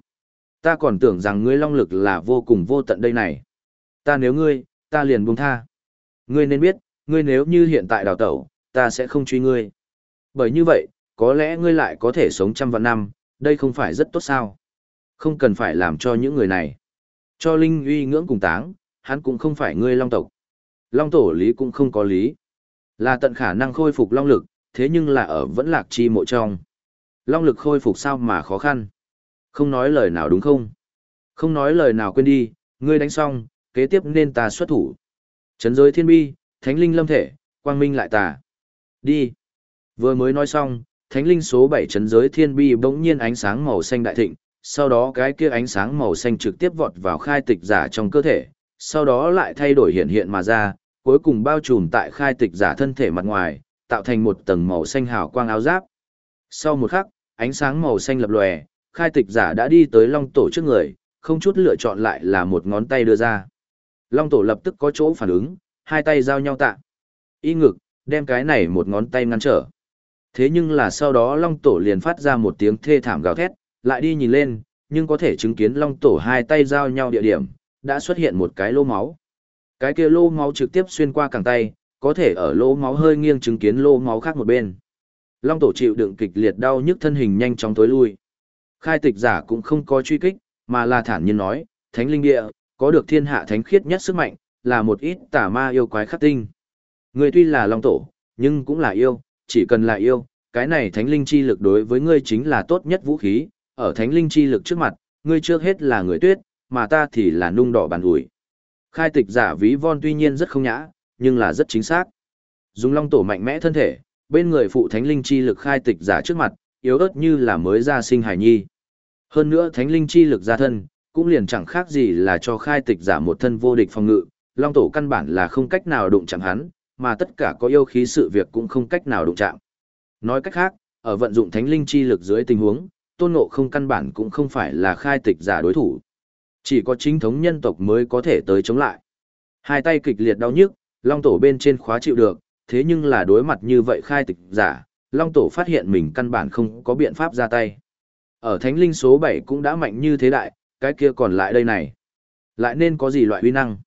Ta còn tưởng rằng ngươi long lực là vô cùng vô tận đây này. Ta nếu ngươi, ta liền buông tha. Ngươi nên biết, ngươi nếu như hiện tại đào tẩu, ta sẽ không truy ngươi. Bởi như vậy, có lẽ ngươi lại có thể sống trăm vạn năm, đây không phải rất tốt sao. Không cần phải làm cho những người này. Cho Linh uy ngưỡng cùng táng, hắn cũng không phải ngươi long tộc. Long tổ lý cũng không có lý. Là tận khả năng khôi phục long lực, thế nhưng là ở vẫn lạc chi mộ trong. Long lực khôi phục sao mà khó khăn. Không nói lời nào đúng không? Không nói lời nào quên đi, ngươi đánh xong, kế tiếp nên ta xuất thủ. Trấn giới thiên bi, thánh linh lâm thể, quang minh lại tà. Đi. Vừa mới nói xong, thánh linh số 7 chấn giới thiên bi bỗng nhiên ánh sáng màu xanh đại thịnh, sau đó cái kia ánh sáng màu xanh trực tiếp vọt vào khai tịch giả trong cơ thể, sau đó lại thay đổi hiện hiện mà ra, cuối cùng bao trùm tại khai tịch giả thân thể mặt ngoài, tạo thành một tầng màu xanh hào quang áo giáp. Sau một khắc, ánh sáng màu xanh lập lòe, khai tịch giả đã đi tới long tổ trước người, không chút lựa chọn lại là một ngón tay đưa ra. Long tổ lập tức có chỗ phản ứng, hai tay giao nhau tạ. Y ngực, đem cái này một ngón tay ngăn trở. Thế nhưng là sau đó long tổ liền phát ra một tiếng thê thảm gào thét, lại đi nhìn lên, nhưng có thể chứng kiến long tổ hai tay giao nhau địa điểm, đã xuất hiện một cái lô máu. Cái kia lô máu trực tiếp xuyên qua cẳng tay, có thể ở lô máu hơi nghiêng chứng kiến lô máu khác một bên. Long tổ chịu đựng kịch liệt đau nhức thân hình nhanh chóng tối lui. Khai tịch giả cũng không có truy kích, mà là thản nhiên nói, thánh linh địa, có được thiên hạ thánh khiết nhất sức mạnh, là một ít tà ma yêu quái khắc tinh. Người tuy là long tổ, nhưng cũng là yêu, chỉ cần là yêu, cái này thánh linh chi lực đối với ngươi chính là tốt nhất vũ khí, ở thánh linh chi lực trước mặt, ngươi trước hết là người tuyết, mà ta thì là nung đỏ bàn ủi. Khai tịch giả ví von tuy nhiên rất không nhã, nhưng là rất chính xác. Dùng long tổ mạnh mẽ thân thể, bên người phụ thánh linh chi lực khai tịch giả trước mặt, yếu ớt như là mới ra sinh hài nhi. Hơn nữa thánh linh chi lực ra thân, cũng liền chẳng khác gì là cho khai tịch giả một thân vô địch phòng ngự, long tổ căn bản là không cách nào đụng chạm hắn, mà tất cả có yêu khí sự việc cũng không cách nào đụng chạm. Nói cách khác, ở vận dụng thánh linh chi lực dưới tình huống, tôn ngộ không căn bản cũng không phải là khai tịch giả đối thủ. Chỉ có chính thống nhân tộc mới có thể tới chống lại. Hai tay kịch liệt đau nhức, long tổ bên trên khóa chịu được, thế nhưng là đối mặt như vậy khai tịch giả, long tổ phát hiện mình căn bản không có biện pháp ra tay. Ở thánh linh số 7 cũng đã mạnh như thế đại, cái kia còn lại đây này. Lại nên có gì loại uy năng?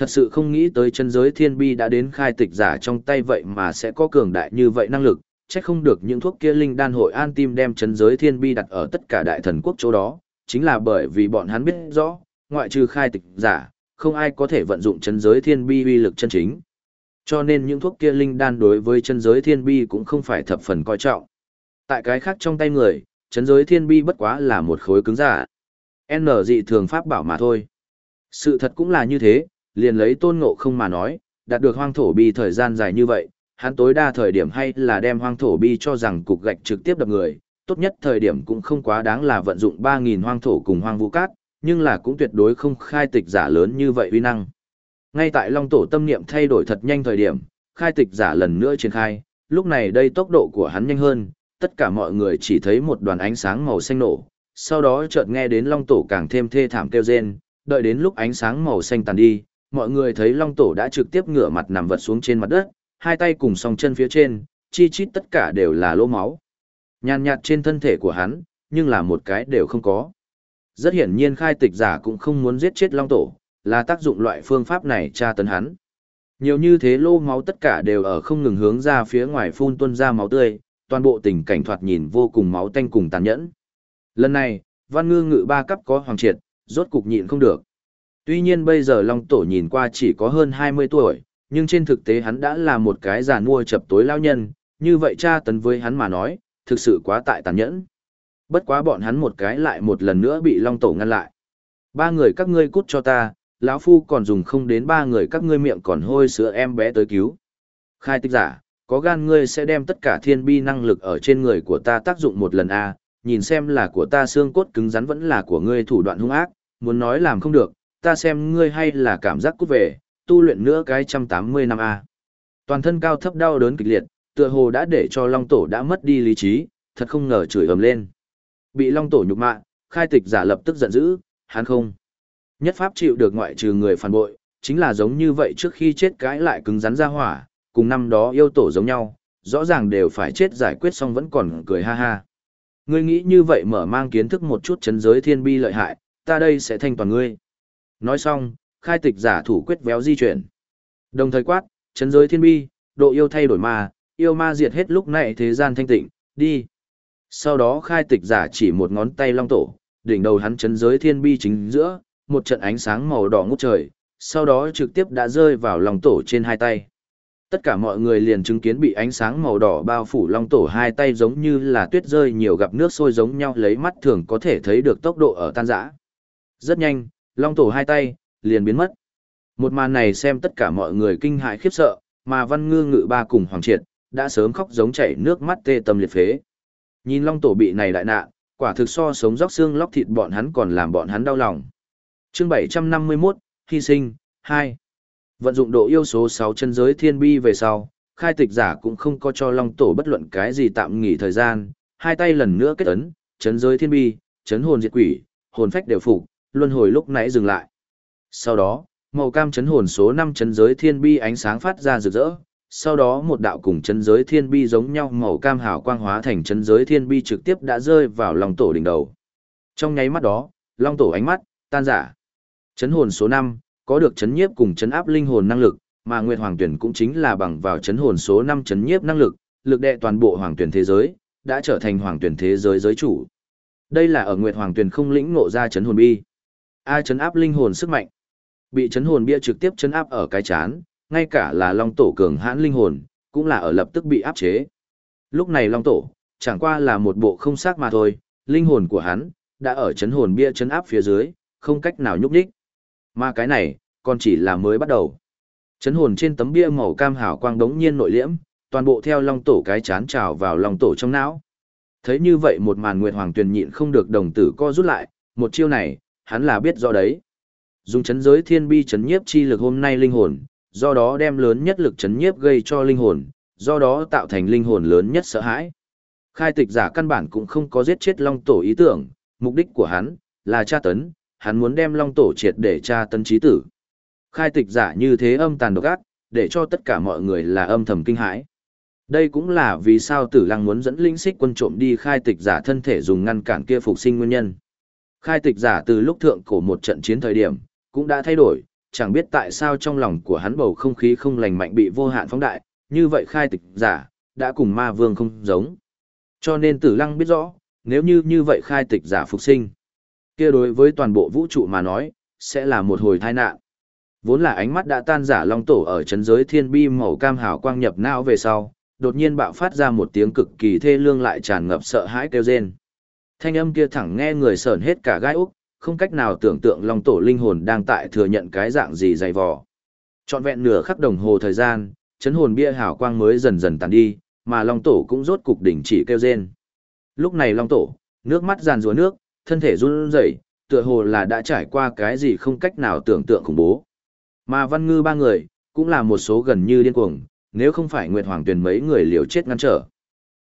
Thật sự không nghĩ tới chân giới thiên bi đã đến khai tịch giả trong tay vậy mà sẽ có cường đại như vậy năng lực, chắc không được những thuốc kia linh đan hội an tim đem chân giới thiên bi đặt ở tất cả đại thần quốc chỗ đó, chính là bởi vì bọn hắn biết rõ, ngoại trừ khai tịch giả, không ai có thể vận dụng chân giới thiên bi uy lực chân chính. Cho nên những thuốc kia linh đan đối với chân giới thiên bi cũng không phải thập phần coi trọng. Tại cái khác trong tay người, chân giới thiên bi bất quá là một khối cứng giả. N dị thường pháp bảo mà thôi. Sự thật cũng là như thế, liền lấy tôn ngộ không mà nói, đạt được hoang thổ bi thời gian dài như vậy, hắn tối đa thời điểm hay là đem hoang thổ bi cho rằng cục gạch trực tiếp đập người, tốt nhất thời điểm cũng không quá đáng là vận dụng 3.000 hoang thổ cùng hoang vũ cát, nhưng là cũng tuyệt đối không khai tịch giả lớn như vậy uy năng. Ngay tại Long Tổ tâm niệm thay đổi thật nhanh thời điểm, khai tịch giả lần nữa triển khai, lúc này đây tốc độ của hắn nhanh hơn, tất cả mọi người chỉ thấy một đoàn ánh sáng màu xanh nổ, sau đó chợt nghe đến Long Tổ càng thêm thê thảm kêu rên, đợi đến lúc ánh sáng màu xanh tàn đi, mọi người thấy Long Tổ đã trực tiếp ngửa mặt nằm vật xuống trên mặt đất, hai tay cùng song chân phía trên, chi chít tất cả đều là lỗ máu. Nhàn nhạt trên thân thể của hắn, nhưng là một cái đều không có. Rất hiển nhiên khai tịch giả cũng không muốn giết chết Long Tổ, là tác dụng loại phương pháp này tra tấn hắn. Nhiều như thế lô máu tất cả đều ở không ngừng hướng ra phía ngoài phun tuôn ra máu tươi, toàn bộ tình cảnh thoạt nhìn vô cùng máu tanh cùng tàn nhẫn. Lần này, văn ngư ngự ba cấp có hoàng triệt, rốt cục nhịn không được. Tuy nhiên bây giờ Long Tổ nhìn qua chỉ có hơn 20 tuổi, nhưng trên thực tế hắn đã là một cái già mua chập tối lao nhân, như vậy cha tấn với hắn mà nói, thực sự quá tại tàn nhẫn. Bất quá bọn hắn một cái lại một lần nữa bị Long Tổ ngăn lại. Ba người các ngươi cút cho ta, lão phu còn dùng không đến ba người các ngươi miệng còn hôi sữa em bé tới cứu. Khai tích giả, có gan ngươi sẽ đem tất cả thiên bi năng lực ở trên người của ta tác dụng một lần a à, nhìn xem là của ta xương cốt cứng rắn vẫn là của ngươi thủ đoạn hung ác, muốn nói làm không được, ta xem ngươi hay là cảm giác cút về, tu luyện nữa cái trăm tám mươi năm a Toàn thân cao thấp đau đớn kịch liệt, tựa hồ đã để cho Long Tổ đã mất đi lý trí, thật không ngờ chửi ầm lên. Bị Long Tổ nhục mạ, khai tịch giả lập tức giận dữ, hắn không. Nhất pháp chịu được ngoại trừ người phản bội, chính là giống như vậy trước khi chết cãi lại cứng rắn ra hỏa, cùng năm đó yêu tổ giống nhau, rõ ràng đều phải chết giải quyết xong vẫn còn cười ha ha. Ngươi nghĩ như vậy mở mang kiến thức một chút chấn giới thiên bi lợi hại, ta đây sẽ thanh toàn ngươi. Nói xong, khai tịch giả thủ quyết véo di chuyển. Đồng thời quát, chấn giới thiên bi, độ yêu thay đổi ma, yêu ma diệt hết lúc này thế gian thanh tịnh, đi. Sau đó khai tịch giả chỉ một ngón tay long tổ, đỉnh đầu hắn chấn giới thiên bi chính giữa, một trận ánh sáng màu đỏ ngút trời, sau đó trực tiếp đã rơi vào long tổ trên hai tay. Tất cả mọi người liền chứng kiến bị ánh sáng màu đỏ bao phủ long tổ hai tay giống như là tuyết rơi nhiều gặp nước sôi giống nhau lấy mắt thường có thể thấy được tốc độ ở tan rã. Rất nhanh, long tổ hai tay, liền biến mất. Một màn này xem tất cả mọi người kinh hại khiếp sợ, mà văn ngư ngự ba cùng hoàng triệt, đã sớm khóc giống chảy nước mắt tê tâm liệt phế. Nhìn long tổ bị này đại nạn, quả thực so sống róc xương lóc thịt bọn hắn còn làm bọn hắn đau lòng. Chương 751, hy sinh, 2. Vận dụng độ yêu số 6 chân giới thiên bi về sau, khai tịch giả cũng không có cho long tổ bất luận cái gì tạm nghỉ thời gian, hai tay lần nữa kết ấn, chấn giới thiên bi, chấn hồn diệt quỷ, hồn phách đều phục, luân hồi lúc nãy dừng lại. Sau đó, màu cam chấn hồn số 5 chấn giới thiên bi ánh sáng phát ra rực rỡ, sau đó một đạo cùng chấn giới thiên bi giống nhau màu cam hào quang hóa thành chấn giới thiên bi trực tiếp đã rơi vào long tổ đỉnh đầu. Trong nháy mắt đó, long tổ ánh mắt tan giả. Chấn hồn số 5 có được chấn nhiếp cùng chấn áp linh hồn năng lực, mà Nguyệt Hoàng Tuyển cũng chính là bằng vào chấn hồn số 5 chấn nhiếp năng lực, lực đệ toàn bộ Hoàng Tuyển thế giới, đã trở thành Hoàng Tuyển thế giới giới chủ. Đây là ở Nguyệt Hoàng Tuyển không lĩnh ngộ ra chấn hồn bi. A chấn áp linh hồn sức mạnh. Bị chấn hồn bia trực tiếp chấn áp ở cái chán, ngay cả là Long Tổ cường hãn linh hồn, cũng là ở lập tức bị áp chế. Lúc này Long Tổ, chẳng qua là một bộ không xác mà thôi, linh hồn của hắn, đã ở chấn hồn bia chấn áp phía dưới, không cách nào nhúc nhích. Mà cái này, còn chỉ là mới bắt đầu. Chấn hồn trên tấm bia màu cam hào quang đống nhiên nội liễm, toàn bộ theo long tổ cái chán trào vào long tổ trong não. Thấy như vậy một màn Nguyệt Hoàng Tuyền nhịn không được đồng tử co rút lại, một chiêu này, hắn là biết rõ đấy. Dùng chấn giới thiên bi chấn nhiếp chi lực hôm nay linh hồn, do đó đem lớn nhất lực chấn nhiếp gây cho linh hồn, do đó tạo thành linh hồn lớn nhất sợ hãi. Khai tịch giả căn bản cũng không có giết chết long tổ ý tưởng, mục đích của hắn là tra tấn, hắn muốn đem long tổ triệt để tra tấn trí tử. Khai tịch giả như thế âm tàn độc ác, để cho tất cả mọi người là âm thầm kinh hãi. Đây cũng là vì sao tử lăng muốn dẫn linh xích quân trộm đi khai tịch giả thân thể dùng ngăn cản kia phục sinh nguyên nhân. Khai tịch giả từ lúc thượng cổ một trận chiến thời điểm, cũng đã thay đổi, chẳng biết tại sao trong lòng của hắn bầu không khí không lành mạnh bị vô hạn phóng đại, như vậy khai tịch giả, đã cùng ma vương không giống. Cho nên tử lăng biết rõ, nếu như như vậy khai tịch giả phục sinh, kia đối với toàn bộ vũ trụ mà nói, sẽ là một hồi tai nạn. Vốn là ánh mắt đã tan giả long tổ ở chấn giới thiên bi màu cam hào quang nhập não về sau, đột nhiên bạo phát ra một tiếng cực kỳ thê lương lại tràn ngập sợ hãi kêu rên. Thanh âm kia thẳng nghe người sởn hết cả gai úc, không cách nào tưởng tượng long tổ linh hồn đang tại thừa nhận cái dạng gì dày vò. Trọn vẹn nửa khắc đồng hồ thời gian, chấn hồn bia hào quang mới dần dần tàn đi, mà long tổ cũng rốt cục đỉnh chỉ kêu rên. Lúc này long tổ, nước mắt giàn rùa nước, thân thể run rẩy, tựa hồ là đã trải qua cái gì không cách nào tưởng tượng khủng bố. Mà văn ngư ba người, cũng là một số gần như điên cuồng, nếu không phải Nguyệt Hoàng Tuyền mấy người liều chết ngăn trở.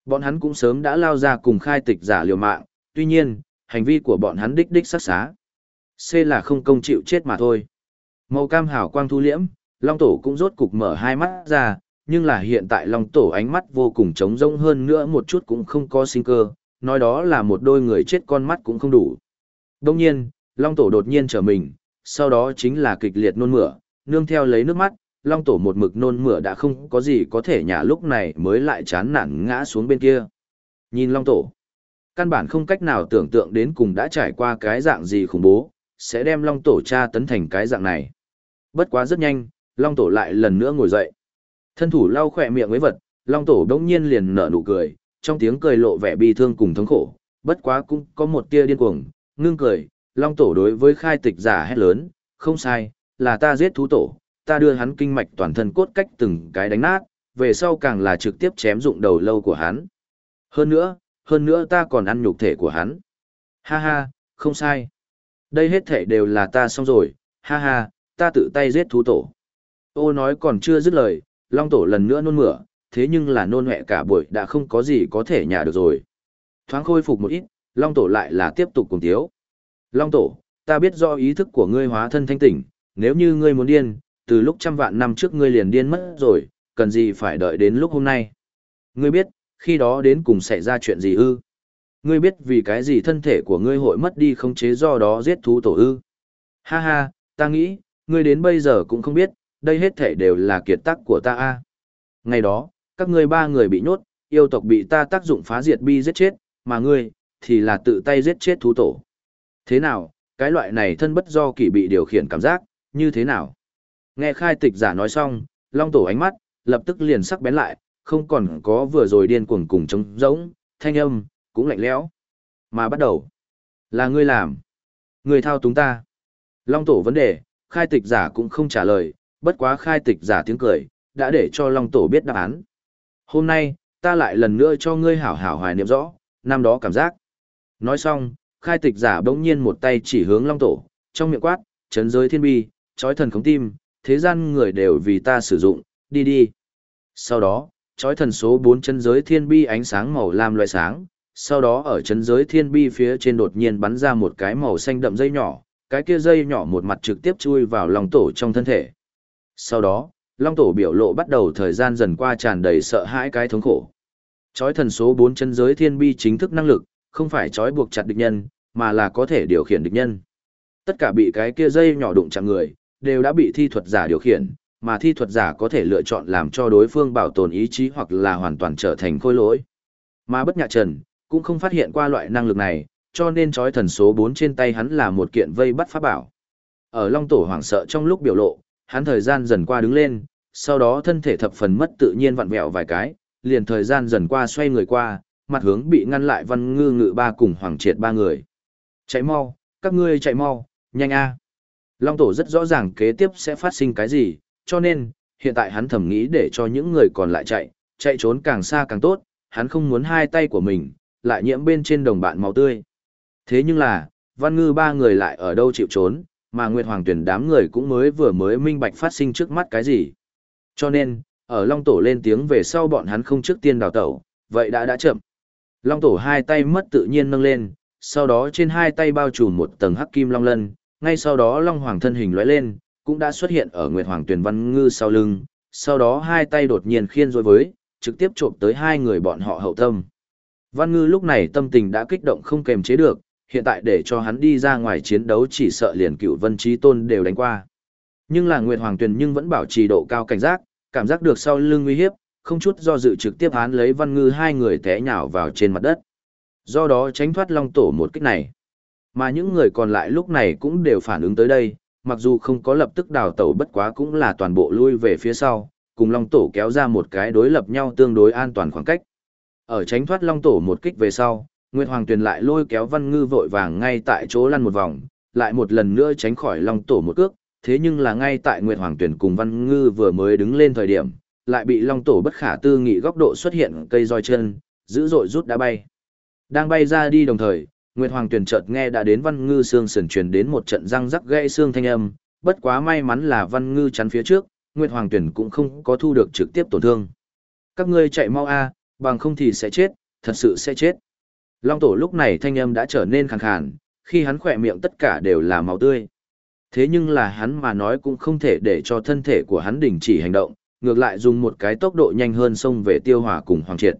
Bọn hắn cũng sớm đã lao ra cùng khai tịch giả liều mạng, tuy nhiên, hành vi của bọn hắn đích đích sát xá. C là không công chịu chết mà thôi. Màu cam hào quang thu liễm, Long Tổ cũng rốt cục mở hai mắt ra, nhưng là hiện tại Long Tổ ánh mắt vô cùng trống rỗng hơn nữa một chút cũng không có sinh cơ, nói đó là một đôi người chết con mắt cũng không đủ. Đông nhiên, Long Tổ đột nhiên trở mình, sau đó chính là kịch liệt nôn mửa, nương theo lấy nước mắt, Long Tổ một mực nôn mửa đã không có gì có thể nhả lúc này mới lại chán nản ngã xuống bên kia. Nhìn Long Tổ, căn bản không cách nào tưởng tượng đến cùng đã trải qua cái dạng gì khủng bố, sẽ đem Long Tổ cha tấn thành cái dạng này. Bất quá rất nhanh, Long Tổ lại lần nữa ngồi dậy. Thân thủ lau khỏe miệng với vật, Long Tổ đống nhiên liền nở nụ cười, trong tiếng cười lộ vẻ bi thương cùng thống khổ, bất quá cũng có một tia điên cuồng, ngưng cười, Long Tổ đối với khai tịch giả hét lớn, không sai, là ta giết thú tổ, ta đưa hắn kinh mạch toàn thân cốt cách từng cái đánh nát, về sau càng là trực tiếp chém dụng đầu lâu của hắn. Hơn nữa, hơn nữa ta còn ăn nhục thể của hắn. Ha ha, không sai. Đây hết thể đều là ta xong rồi, ha ha, ta tự tay giết thú tổ. Ô nói còn chưa dứt lời, Long Tổ lần nữa nôn mửa, thế nhưng là nôn mẹ cả buổi đã không có gì có thể nhả được rồi. Thoáng khôi phục một ít, Long Tổ lại là tiếp tục cùng tiếu. Long Tổ, ta biết do ý thức của ngươi hóa thân thanh tỉnh, nếu như ngươi muốn điên, từ lúc trăm vạn năm trước ngươi liền điên mất rồi, cần gì phải đợi đến lúc hôm nay. Ngươi biết, khi đó đến cùng xảy ra chuyện gì ư? Ngươi biết vì cái gì thân thể của ngươi hội mất đi không chế do đó giết thú tổ ư? Ha ha, ta nghĩ, ngươi đến bây giờ cũng không biết, đây hết thể đều là kiệt tác của ta a. Ngày đó, các ngươi ba người bị nhốt, yêu tộc bị ta tác dụng phá diệt bi giết chết, mà ngươi, thì là tự tay giết chết thú tổ. Thế nào, cái loại này thân bất do kỳ bị điều khiển cảm giác, như thế nào? Nghe khai tịch giả nói xong, long tổ ánh mắt, lập tức liền sắc bén lại, không còn có vừa rồi điên cuồng cùng trống rỗng, thanh âm, cũng lạnh lẽo. Mà bắt đầu, là ngươi làm. Ngươi thao túng ta. Long tổ vấn đề, khai tịch giả cũng không trả lời, bất quá khai tịch giả tiếng cười, đã để cho long tổ biết đáp án. Hôm nay, ta lại lần nữa cho ngươi hảo hảo hoài niệm rõ, năm đó cảm giác. Nói xong, khai tịch giả bỗng nhiên một tay chỉ hướng long tổ, trong miệng quát, chấn giới thiên bi, trói thần khống tim, thế gian người đều vì ta sử dụng, đi đi. Sau đó, trói thần số 4 chân giới thiên bi ánh sáng màu lam loại sáng, sau đó ở chân giới thiên bi phía trên đột nhiên bắn ra một cái màu xanh đậm dây nhỏ, cái kia dây nhỏ một mặt trực tiếp chui vào lòng tổ trong thân thể. Sau đó, long tổ biểu lộ bắt đầu thời gian dần qua tràn đầy sợ hãi cái thống khổ. Chói thần số 4 chân giới thiên bi chính thức năng lực, không phải chói buộc chặt địch nhân, mà là có thể điều khiển địch nhân. Tất cả bị cái kia dây nhỏ đụng chạm người, đều đã bị thi thuật giả điều khiển, mà thi thuật giả có thể lựa chọn làm cho đối phương bảo tồn ý chí hoặc là hoàn toàn trở thành khôi lỗi. Mà bất nhạ trần, cũng không phát hiện qua loại năng lực này, cho nên chói thần số 4 trên tay hắn là một kiện vây bắt pháp bảo. Ở Long Tổ hoảng sợ trong lúc biểu lộ, hắn thời gian dần qua đứng lên, sau đó thân thể thập phần mất tự nhiên vặn vẹo vài cái, liền thời gian dần qua xoay người qua, mặt hướng bị ngăn lại văn ngư ngự ba cùng hoàng triệt ba người. Chạy mau, các ngươi chạy mau, nhanh a. Long tổ rất rõ ràng kế tiếp sẽ phát sinh cái gì, cho nên, hiện tại hắn thầm nghĩ để cho những người còn lại chạy, chạy trốn càng xa càng tốt, hắn không muốn hai tay của mình, lại nhiễm bên trên đồng bạn máu tươi. Thế nhưng là, văn ngư ba người lại ở đâu chịu trốn, mà Nguyệt Hoàng tuyển đám người cũng mới vừa mới minh bạch phát sinh trước mắt cái gì. Cho nên, ở Long Tổ lên tiếng về sau bọn hắn không trước tiên đào tẩu, vậy đã đã chậm. Long Tổ hai tay mất tự nhiên nâng lên, sau đó trên hai tay bao trùm một tầng hắc kim long lân, ngay sau đó Long Hoàng thân hình lóe lên, cũng đã xuất hiện ở Nguyệt Hoàng tuyền văn ngư sau lưng, sau đó hai tay đột nhiên khiên rối với, trực tiếp trộm tới hai người bọn họ hậu tâm. Văn ngư lúc này tâm tình đã kích động không kềm chế được, hiện tại để cho hắn đi ra ngoài chiến đấu chỉ sợ liền cựu vân trí tôn đều đánh qua. Nhưng là Nguyệt Hoàng Tuyền nhưng vẫn bảo trì độ cao cảnh giác, cảm giác được sau lưng nguy hiếp, không chút do dự trực tiếp án lấy văn ngư hai người té nhào vào trên mặt đất. Do đó tránh thoát long tổ một kích này. Mà những người còn lại lúc này cũng đều phản ứng tới đây, mặc dù không có lập tức đào tẩu bất quá cũng là toàn bộ lui về phía sau, cùng long tổ kéo ra một cái đối lập nhau tương đối an toàn khoảng cách. Ở tránh thoát long tổ một kích về sau, Nguyệt Hoàng Tuyền lại lôi kéo văn ngư vội vàng ngay tại chỗ lăn một vòng, lại một lần nữa tránh khỏi long tổ một cước, thế nhưng là ngay tại Nguyệt Hoàng Tuyền cùng văn ngư vừa mới đứng lên thời điểm, lại bị long tổ bất khả tư nghị góc độ xuất hiện cây roi chân, dữ dội rút đã bay. Đang bay ra đi đồng thời, Nguyệt Hoàng Tuyền chợt nghe đã đến Văn Ngư xương sườn truyền đến một trận răng rắc gãy xương thanh âm, bất quá may mắn là Văn Ngư chắn phía trước, Nguyệt Hoàng Tuyền cũng không có thu được trực tiếp tổn thương. Các ngươi chạy mau a, bằng không thì sẽ chết, thật sự sẽ chết. Long tổ lúc này thanh âm đã trở nên khàn khàn, khi hắn khỏe miệng tất cả đều là máu tươi. Thế nhưng là hắn mà nói cũng không thể để cho thân thể của hắn đình chỉ hành động, ngược lại dùng một cái tốc độ nhanh hơn xông về tiêu hỏa cùng hoàng triệt.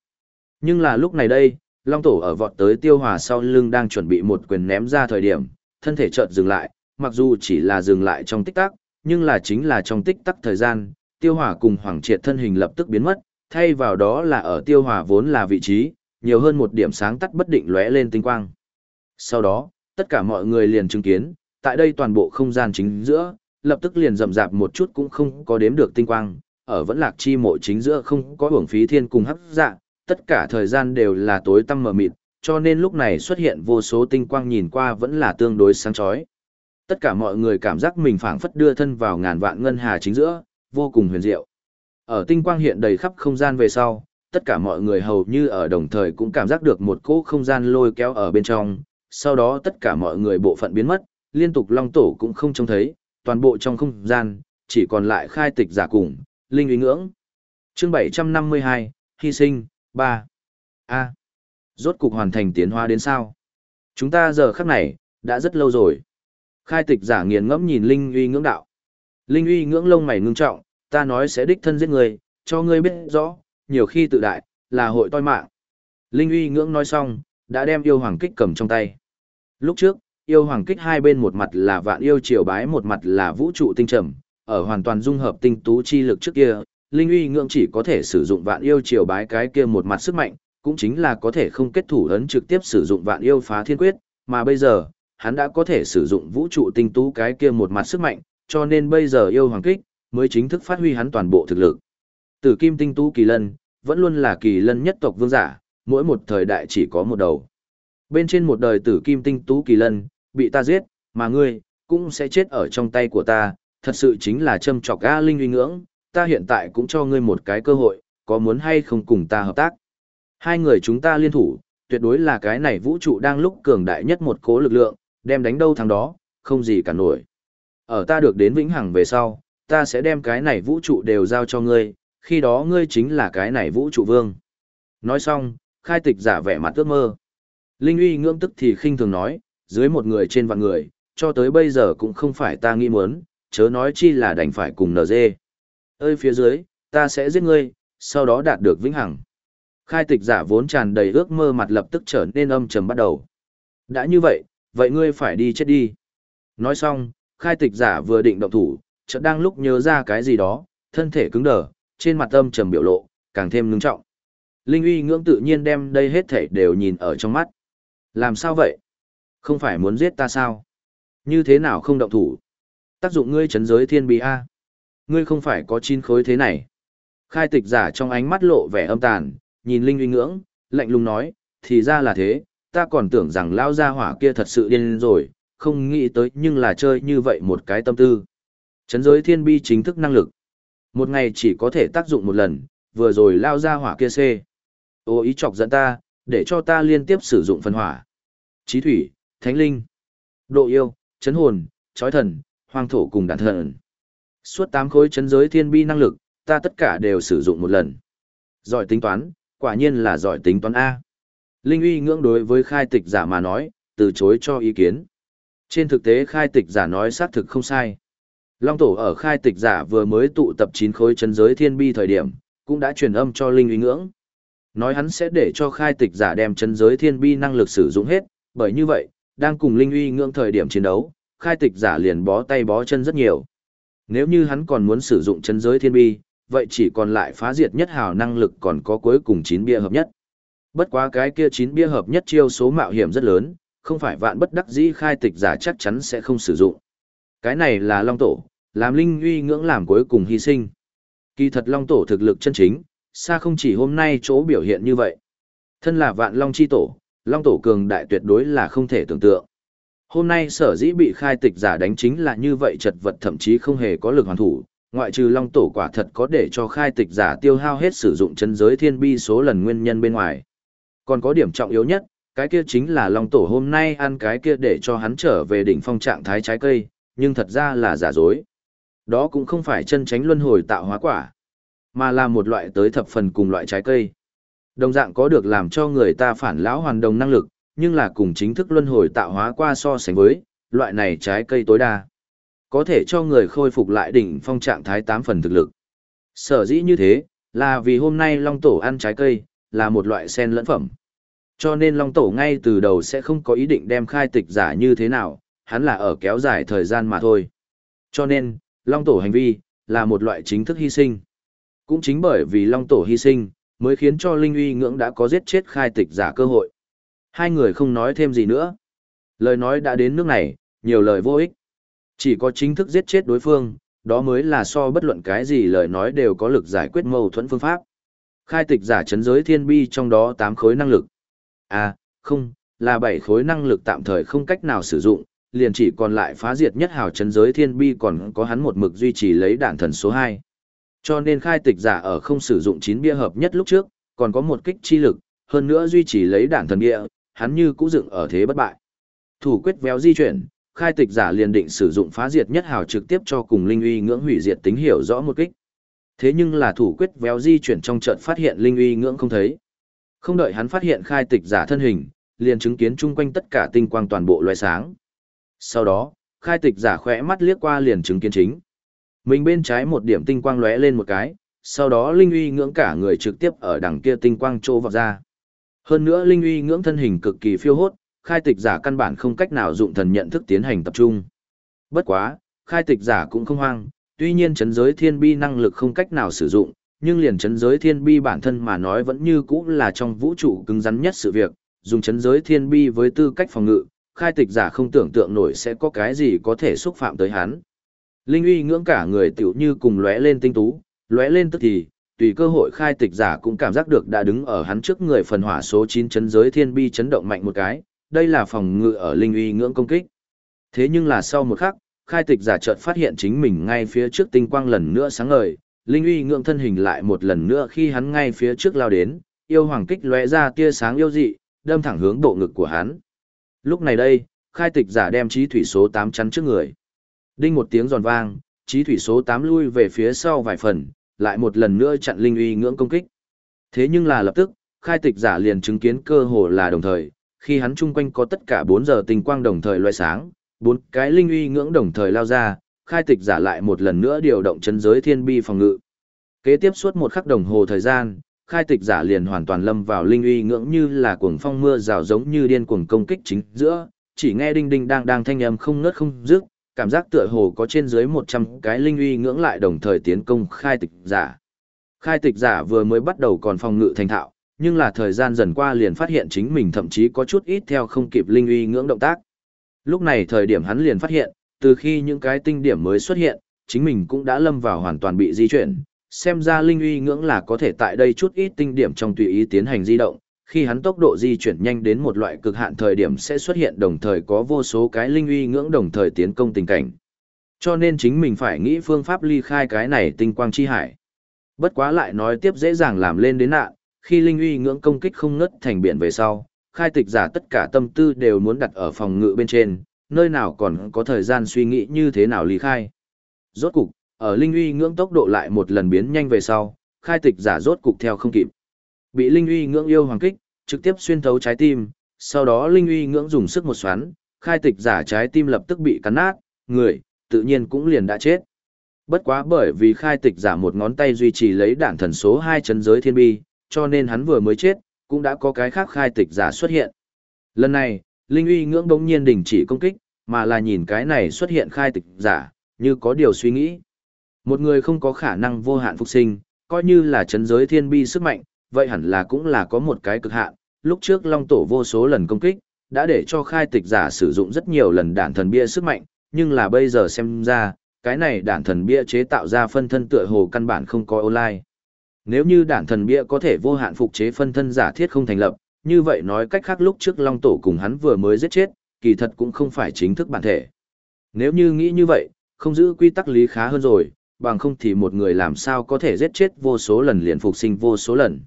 Nhưng là lúc này đây, Long Tổ ở vọt tới tiêu hòa sau lưng đang chuẩn bị một quyền ném ra thời điểm, thân thể chợt dừng lại, mặc dù chỉ là dừng lại trong tích tắc, nhưng là chính là trong tích tắc thời gian, tiêu hòa cùng hoàng triệt thân hình lập tức biến mất, thay vào đó là ở tiêu hòa vốn là vị trí, nhiều hơn một điểm sáng tắt bất định lóe lên tinh quang. Sau đó, tất cả mọi người liền chứng kiến, tại đây toàn bộ không gian chính giữa, lập tức liền rậm rạp một chút cũng không có đếm được tinh quang, ở vẫn lạc chi mộ chính giữa không có hưởng phí thiên cùng hấp dạ, tất cả thời gian đều là tối tăm mờ mịt, cho nên lúc này xuất hiện vô số tinh quang nhìn qua vẫn là tương đối sáng chói. Tất cả mọi người cảm giác mình phảng phất đưa thân vào ngàn vạn ngân hà chính giữa, vô cùng huyền diệu. Ở tinh quang hiện đầy khắp không gian về sau, tất cả mọi người hầu như ở đồng thời cũng cảm giác được một cỗ không gian lôi kéo ở bên trong, sau đó tất cả mọi người bộ phận biến mất, liên tục long tổ cũng không trông thấy, toàn bộ trong không gian, chỉ còn lại khai tịch giả cùng, linh uy ngưỡng. Chương 752, hy sinh, Ba. A. Rốt cục hoàn thành tiến hóa đến sao? Chúng ta giờ khắc này, đã rất lâu rồi. Khai tịch giả nghiền ngẫm nhìn Linh uy ngưỡng đạo. Linh uy ngưỡng lông mày ngưng trọng, ta nói sẽ đích thân giết người, cho ngươi biết rõ, nhiều khi tự đại, là hội toi mạng. Linh uy ngưỡng nói xong, đã đem yêu hoàng kích cầm trong tay. Lúc trước, yêu hoàng kích hai bên một mặt là vạn yêu triều bái một mặt là vũ trụ tinh trầm, ở hoàn toàn dung hợp tinh tú chi lực trước kia, Linh uy ngưỡng chỉ có thể sử dụng vạn yêu triều bái cái kia một mặt sức mạnh, cũng chính là có thể không kết thủ ấn trực tiếp sử dụng vạn yêu phá thiên quyết, mà bây giờ, hắn đã có thể sử dụng vũ trụ tinh tú cái kia một mặt sức mạnh, cho nên bây giờ yêu hoàng kích, mới chính thức phát huy hắn toàn bộ thực lực. Tử kim tinh tú kỳ lân, vẫn luôn là kỳ lân nhất tộc vương giả, mỗi một thời đại chỉ có một đầu. Bên trên một đời tử kim tinh tú kỳ lân, bị ta giết, mà ngươi, cũng sẽ chết ở trong tay của ta, thật sự chính là châm trọc A Linh uy ngưỡng, ta hiện tại cũng cho ngươi một cái cơ hội, có muốn hay không cùng ta hợp tác. Hai người chúng ta liên thủ, tuyệt đối là cái này vũ trụ đang lúc cường đại nhất một cố lực lượng, đem đánh đâu thằng đó, không gì cả nổi. Ở ta được đến vĩnh hằng về sau, ta sẽ đem cái này vũ trụ đều giao cho ngươi, khi đó ngươi chính là cái này vũ trụ vương. Nói xong, khai tịch giả vẻ mặt ước mơ. Linh uy ngưỡng tức thì khinh thường nói, dưới một người trên vạn người, cho tới bây giờ cũng không phải ta nghĩ muốn, chớ nói chi là đành phải cùng NG. Ơi phía dưới, ta sẽ giết ngươi, sau đó đạt được vĩnh hằng. Khai tịch giả vốn tràn đầy ước mơ mặt lập tức trở nên âm trầm bắt đầu. Đã như vậy, vậy ngươi phải đi chết đi. Nói xong, khai tịch giả vừa định động thủ, chợt đang lúc nhớ ra cái gì đó, thân thể cứng đờ, trên mặt âm trầm biểu lộ, càng thêm ngưng trọng. Linh uy ngưỡng tự nhiên đem đây hết thể đều nhìn ở trong mắt. Làm sao vậy? Không phải muốn giết ta sao? Như thế nào không động thủ? Tác dụng ngươi chấn giới thiên bí A. Ngươi không phải có chín khối thế này. Khai tịch giả trong ánh mắt lộ vẻ âm tàn, nhìn Linh uy ngưỡng, lạnh lùng nói, thì ra là thế, ta còn tưởng rằng lao gia hỏa kia thật sự điên rồi, không nghĩ tới nhưng là chơi như vậy một cái tâm tư. Chấn giới thiên bi chính thức năng lực. Một ngày chỉ có thể tác dụng một lần, vừa rồi lao ra hỏa kia xê. Ô ý chọc dẫn ta, để cho ta liên tiếp sử dụng phân hỏa. Chí thủy, thánh linh, độ yêu, chấn hồn, chói thần, hoang thổ cùng đàn thần. Suốt tám khối chấn giới thiên bi năng lực, ta tất cả đều sử dụng một lần. Giỏi tính toán, quả nhiên là giỏi tính toán A. Linh uy ngưỡng đối với khai tịch giả mà nói, từ chối cho ý kiến. Trên thực tế khai tịch giả nói xác thực không sai. Long tổ ở khai tịch giả vừa mới tụ tập chín khối chấn giới thiên bi thời điểm, cũng đã truyền âm cho Linh uy ngưỡng. Nói hắn sẽ để cho khai tịch giả đem chấn giới thiên bi năng lực sử dụng hết, bởi như vậy, đang cùng linh uy ngưỡng thời điểm chiến đấu, khai tịch giả liền bó tay bó chân rất nhiều. Nếu như hắn còn muốn sử dụng chân giới thiên bi, vậy chỉ còn lại phá diệt nhất hào năng lực còn có cuối cùng chín bia hợp nhất. Bất quá cái kia chín bia hợp nhất chiêu số mạo hiểm rất lớn, không phải vạn bất đắc dĩ khai tịch giả chắc chắn sẽ không sử dụng. Cái này là Long Tổ, làm linh uy ngưỡng làm cuối cùng hy sinh. Kỳ thật Long Tổ thực lực chân chính, xa không chỉ hôm nay chỗ biểu hiện như vậy. Thân là vạn Long chi tổ, Long Tổ cường đại tuyệt đối là không thể tưởng tượng. Hôm nay sở dĩ bị khai tịch giả đánh chính là như vậy chật vật thậm chí không hề có lực hoàn thủ, ngoại trừ Long Tổ quả thật có để cho khai tịch giả tiêu hao hết sử dụng chân giới thiên bi số lần nguyên nhân bên ngoài. Còn có điểm trọng yếu nhất, cái kia chính là Long Tổ hôm nay ăn cái kia để cho hắn trở về đỉnh phong trạng thái trái cây, nhưng thật ra là giả dối. Đó cũng không phải chân tránh luân hồi tạo hóa quả, mà là một loại tới thập phần cùng loại trái cây. Đồng dạng có được làm cho người ta phản lão hoàn đồng năng lực, nhưng là cùng chính thức luân hồi tạo hóa qua so sánh với, loại này trái cây tối đa. Có thể cho người khôi phục lại đỉnh phong trạng thái 8 phần thực lực. Sở dĩ như thế, là vì hôm nay Long Tổ ăn trái cây, là một loại sen lẫn phẩm. Cho nên Long Tổ ngay từ đầu sẽ không có ý định đem khai tịch giả như thế nào, hắn là ở kéo dài thời gian mà thôi. Cho nên, Long Tổ hành vi, là một loại chính thức hy sinh. Cũng chính bởi vì Long Tổ hy sinh, mới khiến cho Linh uy ngưỡng đã có giết chết khai tịch giả cơ hội. Hai người không nói thêm gì nữa. Lời nói đã đến nước này, nhiều lời vô ích. Chỉ có chính thức giết chết đối phương, đó mới là so bất luận cái gì lời nói đều có lực giải quyết mâu thuẫn phương pháp. Khai tịch giả chấn giới thiên bi trong đó 8 khối năng lực. À, không, là 7 khối năng lực tạm thời không cách nào sử dụng, liền chỉ còn lại phá diệt nhất hào chấn giới thiên bi còn có hắn một mực duy trì lấy đạn thần số 2. Cho nên khai tịch giả ở không sử dụng 9 bia hợp nhất lúc trước, còn có một kích chi lực, hơn nữa duy trì lấy đạn thần bia, hắn như cũ dựng ở thế bất bại. Thủ quyết véo di chuyển, khai tịch giả liền định sử dụng phá diệt nhất hào trực tiếp cho cùng linh uy ngưỡng hủy diệt tính hiểu rõ một kích. Thế nhưng là thủ quyết véo di chuyển trong trận phát hiện linh uy ngưỡng không thấy. Không đợi hắn phát hiện khai tịch giả thân hình, liền chứng kiến chung quanh tất cả tinh quang toàn bộ loé sáng. Sau đó, khai tịch giả khẽ mắt liếc qua liền chứng kiến chính. Mình bên trái một điểm tinh quang lóe lên một cái, sau đó linh uy ngưỡng cả người trực tiếp ở đằng kia tinh quang trô vào ra. Hơn nữa linh uy ngưỡng thân hình cực kỳ phiêu hốt, khai tịch giả căn bản không cách nào dụng thần nhận thức tiến hành tập trung. Bất quá, khai tịch giả cũng không hoang, tuy nhiên chấn giới thiên bi năng lực không cách nào sử dụng, nhưng liền chấn giới thiên bi bản thân mà nói vẫn như cũ là trong vũ trụ cứng rắn nhất sự việc, dùng chấn giới thiên bi với tư cách phòng ngự, khai tịch giả không tưởng tượng nổi sẽ có cái gì có thể xúc phạm tới hắn. Linh uy ngưỡng cả người tiểu như cùng lóe lên tinh tú, lóe lên tức thì, tùy cơ hội khai tịch giả cũng cảm giác được đã đứng ở hắn trước người phần hỏa số 9 chấn giới thiên bi chấn động mạnh một cái, đây là phòng ngự ở linh uy ngưỡng công kích. Thế nhưng là sau một khắc, khai tịch giả chợt phát hiện chính mình ngay phía trước tinh quang lần nữa sáng ngời, linh uy ngưỡng thân hình lại một lần nữa khi hắn ngay phía trước lao đến, yêu hoàng kích lóe ra tia sáng yêu dị, đâm thẳng hướng bộ ngực của hắn. Lúc này đây, khai tịch giả đem trí thủy số 8 chắn trước người. Đinh một tiếng giòn vang, trí thủy số 8 lui về phía sau vài phần, lại một lần nữa chặn linh uy ngưỡng công kích. Thế nhưng là lập tức, khai tịch giả liền chứng kiến cơ hồ là đồng thời, khi hắn chung quanh có tất cả 4 giờ tinh quang đồng thời loại sáng, bốn cái linh uy ngưỡng đồng thời lao ra, khai tịch giả lại một lần nữa điều động chân giới thiên bi phòng ngự. Kế tiếp suốt một khắc đồng hồ thời gian, khai tịch giả liền hoàn toàn lâm vào linh uy ngưỡng như là cuồng phong mưa rào giống như điên cuồng công kích chính giữa, chỉ nghe đinh đinh đang đang thanh âm không ngớt không dứt, cảm giác tựa hồ có trên dưới 100 cái linh uy ngưỡng lại đồng thời tiến công khai tịch giả. Khai tịch giả vừa mới bắt đầu còn phòng ngự thành thạo, nhưng là thời gian dần qua liền phát hiện chính mình thậm chí có chút ít theo không kịp linh uy ngưỡng động tác. Lúc này thời điểm hắn liền phát hiện, từ khi những cái tinh điểm mới xuất hiện, chính mình cũng đã lâm vào hoàn toàn bị di chuyển, xem ra linh uy ngưỡng là có thể tại đây chút ít tinh điểm trong tùy ý tiến hành di động, khi hắn tốc độ di chuyển nhanh đến một loại cực hạn thời điểm sẽ xuất hiện đồng thời có vô số cái linh uy ngưỡng đồng thời tiến công tình cảnh. Cho nên chính mình phải nghĩ phương pháp ly khai cái này tinh quang chi hải. Bất quá lại nói tiếp dễ dàng làm lên đến nạn, khi linh uy ngưỡng công kích không ngất thành biển về sau, khai tịch giả tất cả tâm tư đều muốn đặt ở phòng ngự bên trên, nơi nào còn có thời gian suy nghĩ như thế nào ly khai. Rốt cục, ở linh uy ngưỡng tốc độ lại một lần biến nhanh về sau, khai tịch giả rốt cục theo không kịp. Bị linh uy ngưỡng yêu hoàng kích, trực tiếp xuyên thấu trái tim, sau đó linh uy ngưỡng dùng sức một xoắn, khai tịch giả trái tim lập tức bị cắn nát, người, tự nhiên cũng liền đã chết. Bất quá bởi vì khai tịch giả một ngón tay duy trì lấy đạn thần số 2 chân giới thiên bi, cho nên hắn vừa mới chết, cũng đã có cái khác khai tịch giả xuất hiện. Lần này, Linh uy ngưỡng bỗng nhiên đình chỉ công kích, mà là nhìn cái này xuất hiện khai tịch giả, như có điều suy nghĩ. Một người không có khả năng vô hạn phục sinh, coi như là chấn giới thiên bi sức mạnh, vậy hẳn là cũng là có một cái cực hạn. Lúc trước Long Tổ vô số lần công kích, đã để cho khai tịch giả sử dụng rất nhiều lần đạn thần bia sức mạnh, nhưng là bây giờ xem ra, cái này đạn thần bia chế tạo ra phân thân tựa hồ căn bản không có online. Nếu như đạn thần bia có thể vô hạn phục chế phân thân giả thiết không thành lập, như vậy nói cách khác lúc trước Long Tổ cùng hắn vừa mới giết chết, kỳ thật cũng không phải chính thức bản thể. Nếu như nghĩ như vậy, không giữ quy tắc lý khá hơn rồi, bằng không thì một người làm sao có thể giết chết vô số lần liền phục sinh vô số lần.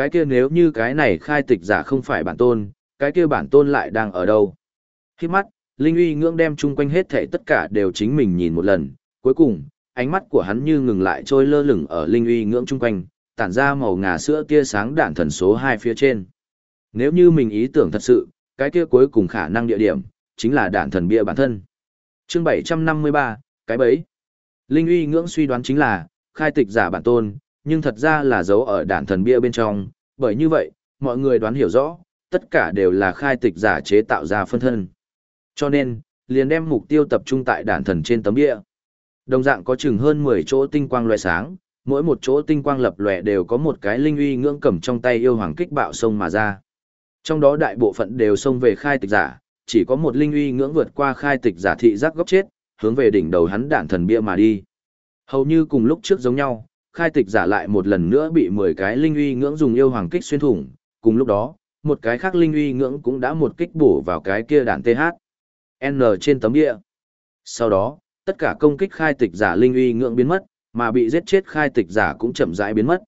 Cái kia nếu như cái này khai tịch giả không phải bản tôn, cái kia bản tôn lại đang ở đâu? Khi mắt, Linh uy ngưỡng đem chung quanh hết thể tất cả đều chính mình nhìn một lần, cuối cùng, ánh mắt của hắn như ngừng lại trôi lơ lửng ở Linh uy ngưỡng chung quanh, tản ra màu ngà sữa tia sáng đạn thần số 2 phía trên. Nếu như mình ý tưởng thật sự, cái kia cuối cùng khả năng địa điểm, chính là đạn thần bia bản thân. chương 753, cái bấy. Linh uy ngưỡng suy đoán chính là, khai tịch giả bản tôn, nhưng thật ra là giấu ở đản thần bia bên trong, bởi như vậy, mọi người đoán hiểu rõ, tất cả đều là khai tịch giả chế tạo ra phân thân. Cho nên, liền đem mục tiêu tập trung tại đản thần trên tấm bia. Đồng dạng có chừng hơn 10 chỗ tinh quang loại sáng, mỗi một chỗ tinh quang lập lòe đều có một cái linh uy ngưỡng cầm trong tay yêu hoàng kích bạo sông mà ra. Trong đó đại bộ phận đều xông về khai tịch giả, chỉ có một linh uy ngưỡng vượt qua khai tịch giả thị giác góc chết, hướng về đỉnh đầu hắn đạn thần bia mà đi. Hầu như cùng lúc trước giống nhau, khai tịch giả lại một lần nữa bị 10 cái linh uy ngưỡng dùng yêu hoàng kích xuyên thủng, cùng lúc đó, một cái khác linh uy ngưỡng cũng đã một kích bổ vào cái kia đạn TH. N trên tấm địa. Sau đó, tất cả công kích khai tịch giả linh uy ngưỡng biến mất, mà bị giết chết khai tịch giả cũng chậm rãi biến mất.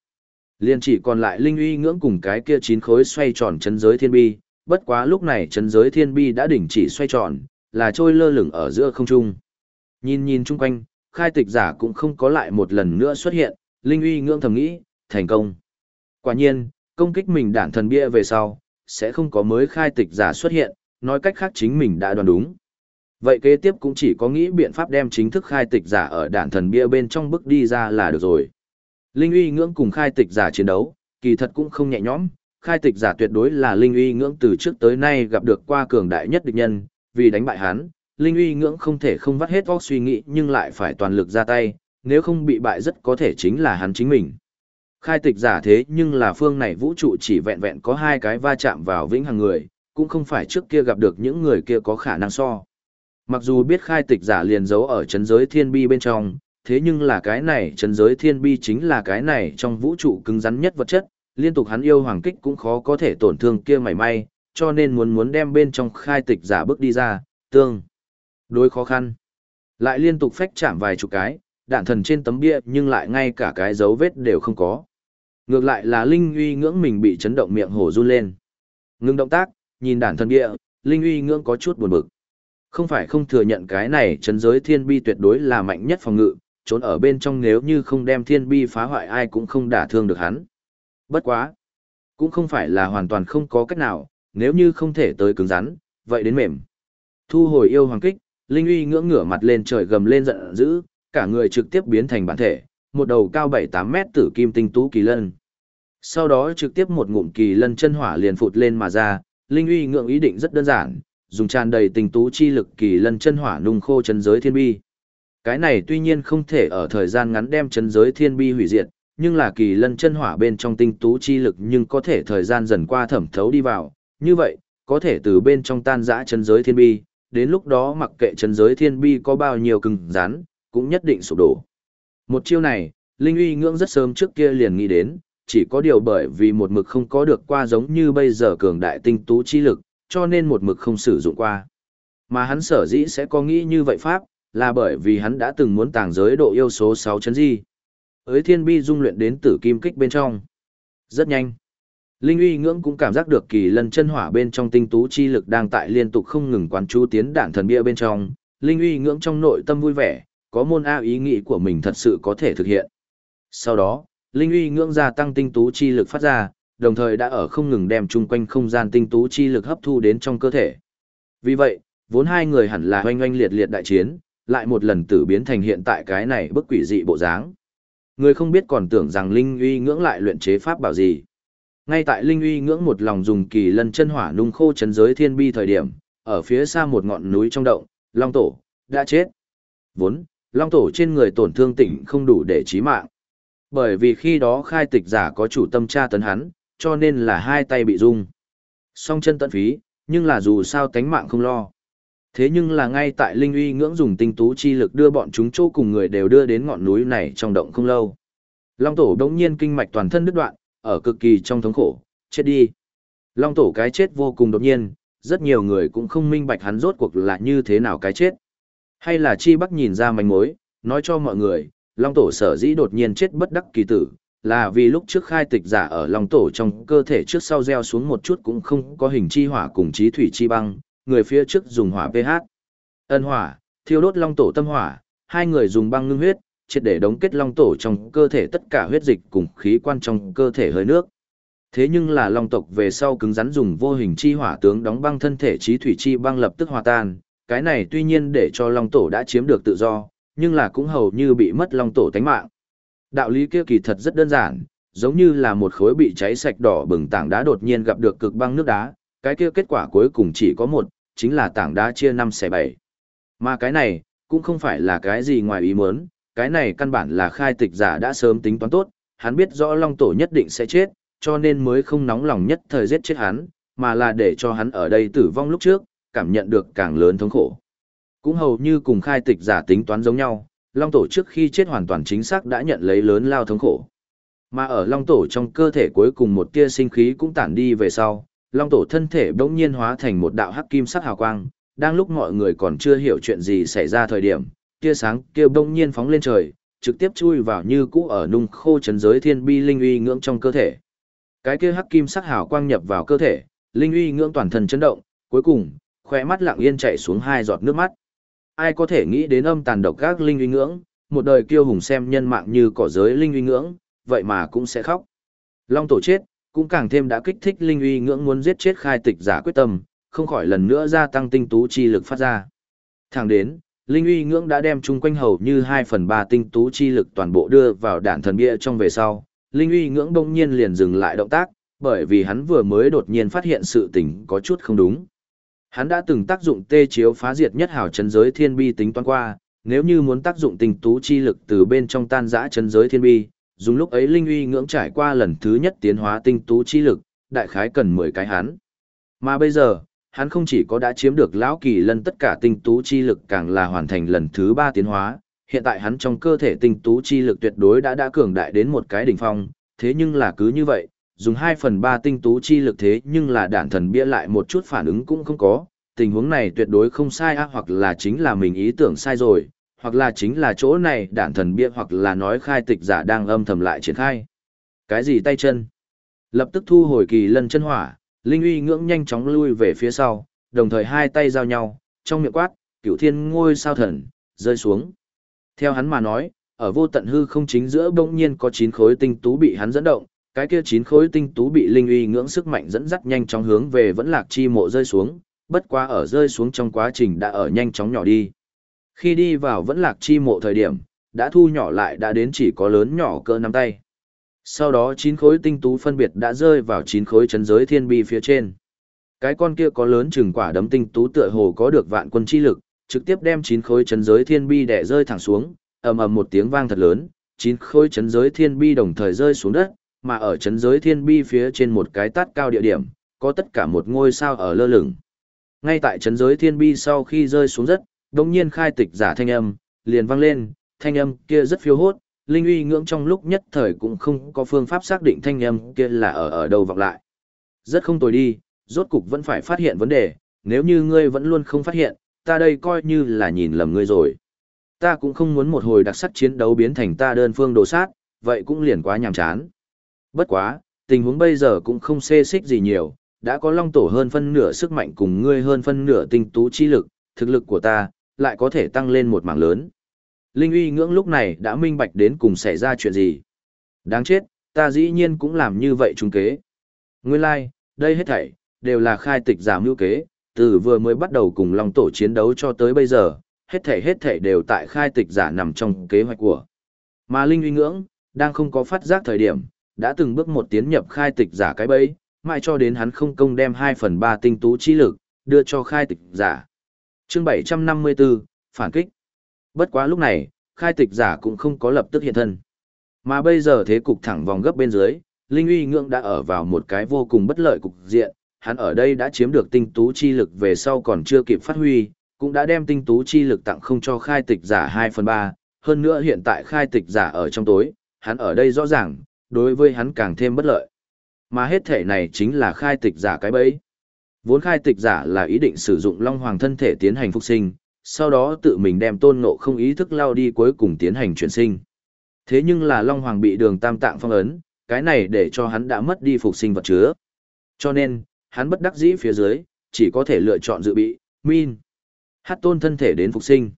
Liên chỉ còn lại linh uy ngưỡng cùng cái kia chín khối xoay tròn chân giới thiên bi, bất quá lúc này chân giới thiên bi đã đình chỉ xoay tròn, là trôi lơ lửng ở giữa không trung. Nhìn nhìn chung quanh, khai tịch giả cũng không có lại một lần nữa xuất hiện, linh uy ngưỡng thầm nghĩ, thành công. Quả nhiên, công kích mình đạn thần bia về sau, sẽ không có mới khai tịch giả xuất hiện, nói cách khác chính mình đã đoán đúng. Vậy kế tiếp cũng chỉ có nghĩ biện pháp đem chính thức khai tịch giả ở đạn thần bia bên trong bước đi ra là được rồi. Linh uy ngưỡng cùng khai tịch giả chiến đấu, kỳ thật cũng không nhẹ nhõm, khai tịch giả tuyệt đối là linh uy ngưỡng từ trước tới nay gặp được qua cường đại nhất địch nhân, vì đánh bại hắn, linh uy ngưỡng không thể không vắt hết óc suy nghĩ nhưng lại phải toàn lực ra tay, nếu không bị bại rất có thể chính là hắn chính mình. Khai tịch giả thế nhưng là phương này vũ trụ chỉ vẹn vẹn có hai cái va chạm vào vĩnh hằng người, cũng không phải trước kia gặp được những người kia có khả năng so. Mặc dù biết khai tịch giả liền giấu ở chấn giới thiên bi bên trong, thế nhưng là cái này chấn giới thiên bi chính là cái này trong vũ trụ cứng rắn nhất vật chất, liên tục hắn yêu hoàng kích cũng khó có thể tổn thương kia mảy may, cho nên muốn muốn đem bên trong khai tịch giả bước đi ra, tương. Đối khó khăn. Lại liên tục phách chạm vài chục cái, đạn thần trên tấm bia nhưng lại ngay cả cái dấu vết đều không có. Ngược lại là Linh uy ngưỡng mình bị chấn động miệng hổ run lên. Ngưng động tác, nhìn đạn thần bia, Linh uy ngưỡng có chút buồn bực. Không phải không thừa nhận cái này chấn giới thiên bi tuyệt đối là mạnh nhất phòng ngự, trốn ở bên trong nếu như không đem thiên bi phá hoại ai cũng không đả thương được hắn. Bất quá. Cũng không phải là hoàn toàn không có cách nào, nếu như không thể tới cứng rắn, vậy đến mềm. Thu hồi yêu hoàng kích, Linh uy ngưỡng ngửa mặt lên trời gầm lên giận dữ, cả người trực tiếp biến thành bản thể, một đầu cao 7-8 mét tử kim tinh tú kỳ lân. Sau đó trực tiếp một ngụm kỳ lân chân hỏa liền phụt lên mà ra, Linh uy ngưỡng ý định rất đơn giản, dùng tràn đầy tinh tú chi lực kỳ lân chân hỏa nung khô chân giới thiên bi. Cái này tuy nhiên không thể ở thời gian ngắn đem chân giới thiên bi hủy diệt, nhưng là kỳ lân chân hỏa bên trong tinh tú chi lực nhưng có thể thời gian dần qua thẩm thấu đi vào, như vậy, có thể từ bên trong tan rã chân giới thiên bi, đến lúc đó mặc kệ chân giới thiên bi có bao nhiêu cứng rắn, cũng nhất định sụp đổ. Một chiêu này, Linh uy ngưỡng rất sớm trước kia liền nghĩ đến, chỉ có điều bởi vì một mực không có được qua giống như bây giờ cường đại tinh tú chi lực, cho nên một mực không sử dụng qua. Mà hắn sở dĩ sẽ có nghĩ như vậy pháp, là bởi vì hắn đã từng muốn tàng giới độ yêu số 6 chấn di. Ới thiên bi dung luyện đến tử kim kích bên trong. Rất nhanh. Linh uy ngưỡng cũng cảm giác được kỳ lần chân hỏa bên trong tinh tú chi lực đang tại liên tục không ngừng quán chú tiến đạn thần bia bên trong. Linh uy ngưỡng trong nội tâm vui vẻ, có môn A ý nghĩ của mình thật sự có thể thực hiện. Sau đó, Linh uy ngưỡng gia tăng tinh tú chi lực phát ra, đồng thời đã ở không ngừng đem chung quanh không gian tinh tú chi lực hấp thu đến trong cơ thể. Vì vậy, vốn hai người hẳn là hoanh hoanh liệt liệt đại chiến, lại một lần tử biến thành hiện tại cái này bức quỷ dị bộ dáng. Người không biết còn tưởng rằng Linh uy ngưỡng lại luyện chế pháp bảo gì. Ngay tại Linh uy ngưỡng một lòng dùng kỳ lân chân hỏa nung khô chấn giới thiên bi thời điểm, ở phía xa một ngọn núi trong động, Long Tổ, đã chết. Vốn, Long Tổ trên người tổn thương tỉnh không đủ để chí mạng. Bởi vì khi đó khai tịch giả có chủ tâm tra tấn hắn, cho nên là hai tay bị rung. Song chân tận phí, nhưng là dù sao tánh mạng không lo. Thế nhưng là ngay tại Linh uy ngưỡng dùng tinh tú chi lực đưa bọn chúng chỗ cùng người đều đưa đến ngọn núi này trong động không lâu. Long tổ đống nhiên kinh mạch toàn thân đứt đoạn, ở cực kỳ trong thống khổ, chết đi. Long tổ cái chết vô cùng đột nhiên, rất nhiều người cũng không minh bạch hắn rốt cuộc là như thế nào cái chết. Hay là chi bắc nhìn ra manh mối, nói cho mọi người, Long tổ sở dĩ đột nhiên chết bất đắc kỳ tử, là vì lúc trước khai tịch giả ở Long tổ trong cơ thể trước sau gieo xuống một chút cũng không có hình chi hỏa cùng trí thủy chi băng, người phía trước dùng hỏa pH. Ân hỏa, thiêu đốt Long tổ tâm hỏa, hai người dùng băng ngưng huyết, triệt để đóng kết long tổ trong cơ thể tất cả huyết dịch cùng khí quan trong cơ thể hơi nước. Thế nhưng là long tộc về sau cứng rắn dùng vô hình chi hỏa tướng đóng băng thân thể trí thủy chi băng lập tức hòa tan, cái này tuy nhiên để cho long tổ đã chiếm được tự do, nhưng là cũng hầu như bị mất long tổ tánh mạng. Đạo lý kia kỳ thật rất đơn giản, giống như là một khối bị cháy sạch đỏ bừng tảng đá đột nhiên gặp được cực băng nước đá, cái kia kết quả cuối cùng chỉ có một, chính là tảng đá chia năm xẻ bảy. Mà cái này, cũng không phải là cái gì ngoài ý muốn, cái này căn bản là khai tịch giả đã sớm tính toán tốt, hắn biết rõ Long Tổ nhất định sẽ chết, cho nên mới không nóng lòng nhất thời giết chết hắn, mà là để cho hắn ở đây tử vong lúc trước, cảm nhận được càng lớn thống khổ. Cũng hầu như cùng khai tịch giả tính toán giống nhau, Long Tổ trước khi chết hoàn toàn chính xác đã nhận lấy lớn lao thống khổ. Mà ở Long Tổ trong cơ thể cuối cùng một tia sinh khí cũng tản đi về sau, Long Tổ thân thể bỗng nhiên hóa thành một đạo hắc kim sắc hào quang, đang lúc mọi người còn chưa hiểu chuyện gì xảy ra thời điểm, tia sáng kia bỗng nhiên phóng lên trời, trực tiếp chui vào như cũ ở nung khô trấn giới thiên bi linh uy ngưỡng trong cơ thể. Cái kia hắc kim sắc hào quang nhập vào cơ thể, linh uy ngưỡng toàn thân chấn động, cuối cùng, khóe mắt lặng yên chạy xuống hai giọt nước mắt. Ai có thể nghĩ đến âm tàn độc các linh uy ngưỡng, một đời kiêu hùng xem nhân mạng như cỏ giới linh uy ngưỡng, vậy mà cũng sẽ khóc. Long tổ chết, cũng càng thêm đã kích thích linh uy ngưỡng muốn giết chết khai tịch giả quyết tâm, không khỏi lần nữa gia tăng tinh tú chi lực phát ra. Thẳng đến, Linh uy ngưỡng đã đem chung quanh hầu như 2 phần 3 tinh tú chi lực toàn bộ đưa vào đạn thần bia trong về sau. Linh uy ngưỡng bỗng nhiên liền dừng lại động tác, bởi vì hắn vừa mới đột nhiên phát hiện sự tình có chút không đúng. Hắn đã từng tác dụng tê chiếu phá diệt nhất hảo chân giới thiên bi tính toán qua, nếu như muốn tác dụng tinh tú chi lực từ bên trong tan rã chân giới thiên bi, dùng lúc ấy linh uy ngưỡng trải qua lần thứ nhất tiến hóa tinh tú chi lực, đại khái cần 10 cái hắn. Mà bây giờ, hắn không chỉ có đã chiếm được lão kỳ lân tất cả tinh tú chi lực càng là hoàn thành lần thứ ba tiến hóa, hiện tại hắn trong cơ thể tinh tú chi lực tuyệt đối đã đã cường đại đến một cái đỉnh phong, thế nhưng là cứ như vậy, dùng 2 phần 3 tinh tú chi lực thế nhưng là đạn thần bia lại một chút phản ứng cũng không có, tình huống này tuyệt đối không sai á hoặc là chính là mình ý tưởng sai rồi, hoặc là chính là chỗ này đạn thần bia hoặc là nói khai tịch giả đang âm thầm lại triển khai. Cái gì tay chân? Lập tức thu hồi kỳ lân chân hỏa, Linh uy ngưỡng nhanh chóng lui về phía sau, đồng thời hai tay giao nhau, trong miệng quát, cửu thiên ngôi sao thần, rơi xuống. Theo hắn mà nói, ở vô tận hư không chính giữa bỗng nhiên có chín khối tinh tú bị hắn dẫn động, cái kia chín khối tinh tú bị linh uy ngưỡng sức mạnh dẫn dắt nhanh chóng hướng về vẫn lạc chi mộ rơi xuống, bất quá ở rơi xuống trong quá trình đã ở nhanh chóng nhỏ đi. Khi đi vào vẫn lạc chi mộ thời điểm, đã thu nhỏ lại đã đến chỉ có lớn nhỏ cỡ nắm tay. Sau đó chín khối tinh tú phân biệt đã rơi vào chín khối chấn giới thiên bi phía trên. Cái con kia có lớn chừng quả đấm tinh tú tựa hồ có được vạn quân chi lực, trực tiếp đem chín khối chấn giới thiên bi đè rơi thẳng xuống, ầm ầm một tiếng vang thật lớn, chín khối chấn giới thiên bi đồng thời rơi xuống đất, mà ở chấn giới thiên bi phía trên một cái tát cao địa điểm, có tất cả một ngôi sao ở lơ lửng. Ngay tại chấn giới thiên bi sau khi rơi xuống đất, đồng nhiên khai tịch giả thanh âm, liền vang lên, thanh âm kia rất phiêu hốt, linh uy ngưỡng trong lúc nhất thời cũng không có phương pháp xác định thanh âm kia là ở ở đâu vọng lại. Rất không tồi đi, rốt cục vẫn phải phát hiện vấn đề, nếu như ngươi vẫn luôn không phát hiện, ta đây coi như là nhìn lầm ngươi rồi. Ta cũng không muốn một hồi đặc sắc chiến đấu biến thành ta đơn phương đồ sát, vậy cũng liền quá nhàm chán. Bất quá, tình huống bây giờ cũng không xê xích gì nhiều, đã có long tổ hơn phân nửa sức mạnh cùng ngươi hơn phân nửa tinh tú chi lực, thực lực của ta, lại có thể tăng lên một mảng lớn. Linh uy ngưỡng lúc này đã minh bạch đến cùng xảy ra chuyện gì. Đáng chết, ta dĩ nhiên cũng làm như vậy trung kế. Nguyên lai, like, đây hết thảy, đều là khai tịch giả mưu kế, từ vừa mới bắt đầu cùng Long Tổ chiến đấu cho tới bây giờ, hết thảy hết thảy đều tại khai tịch giả nằm trong kế hoạch của. Mà Linh uy ngưỡng, đang không có phát giác thời điểm, đã từng bước một tiến nhập khai tịch giả cái bẫy, mãi cho đến hắn không công đem 2 phần 3 tinh tú chi lực, đưa cho khai tịch giả. Chương 754, Phản kích. Bất quá lúc này, khai tịch giả cũng không có lập tức hiện thân. Mà bây giờ thế cục thẳng vòng gấp bên dưới, Linh uy ngưỡng đã ở vào một cái vô cùng bất lợi cục diện, hắn ở đây đã chiếm được tinh tú chi lực về sau còn chưa kịp phát huy, cũng đã đem tinh tú chi lực tặng không cho khai tịch giả 2 phần 3, hơn nữa hiện tại khai tịch giả ở trong tối, hắn ở đây rõ ràng, đối với hắn càng thêm bất lợi. Mà hết thể này chính là khai tịch giả cái bẫy. Vốn khai tịch giả là ý định sử dụng Long Hoàng thân thể tiến hành phục sinh, sau đó tự mình đem tôn ngộ không ý thức lao đi cuối cùng tiến hành chuyển sinh. Thế nhưng là Long Hoàng bị đường tam tạng phong ấn, cái này để cho hắn đã mất đi phục sinh vật chứa. Cho nên, hắn bất đắc dĩ phía dưới, chỉ có thể lựa chọn dự bị, min. Hát tôn thân thể đến phục sinh.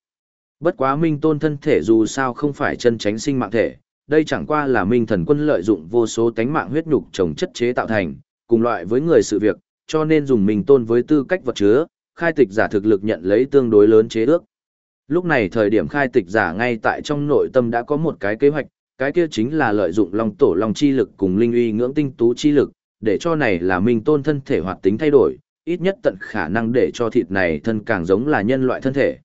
Bất quá minh tôn thân thể dù sao không phải chân tránh sinh mạng thể, đây chẳng qua là minh thần quân lợi dụng vô số tánh mạng huyết nhục trồng chất chế tạo thành, cùng loại với người sự việc, cho nên dùng mình tôn với tư cách vật chứa, khai tịch giả thực lực nhận lấy tương đối lớn chế ước. Lúc này thời điểm khai tịch giả ngay tại trong nội tâm đã có một cái kế hoạch, cái kia chính là lợi dụng long tổ long chi lực cùng linh uy ngưỡng tinh tú chi lực, để cho này là minh tôn thân thể hoạt tính thay đổi, ít nhất tận khả năng để cho thịt này thân càng giống là nhân loại thân thể.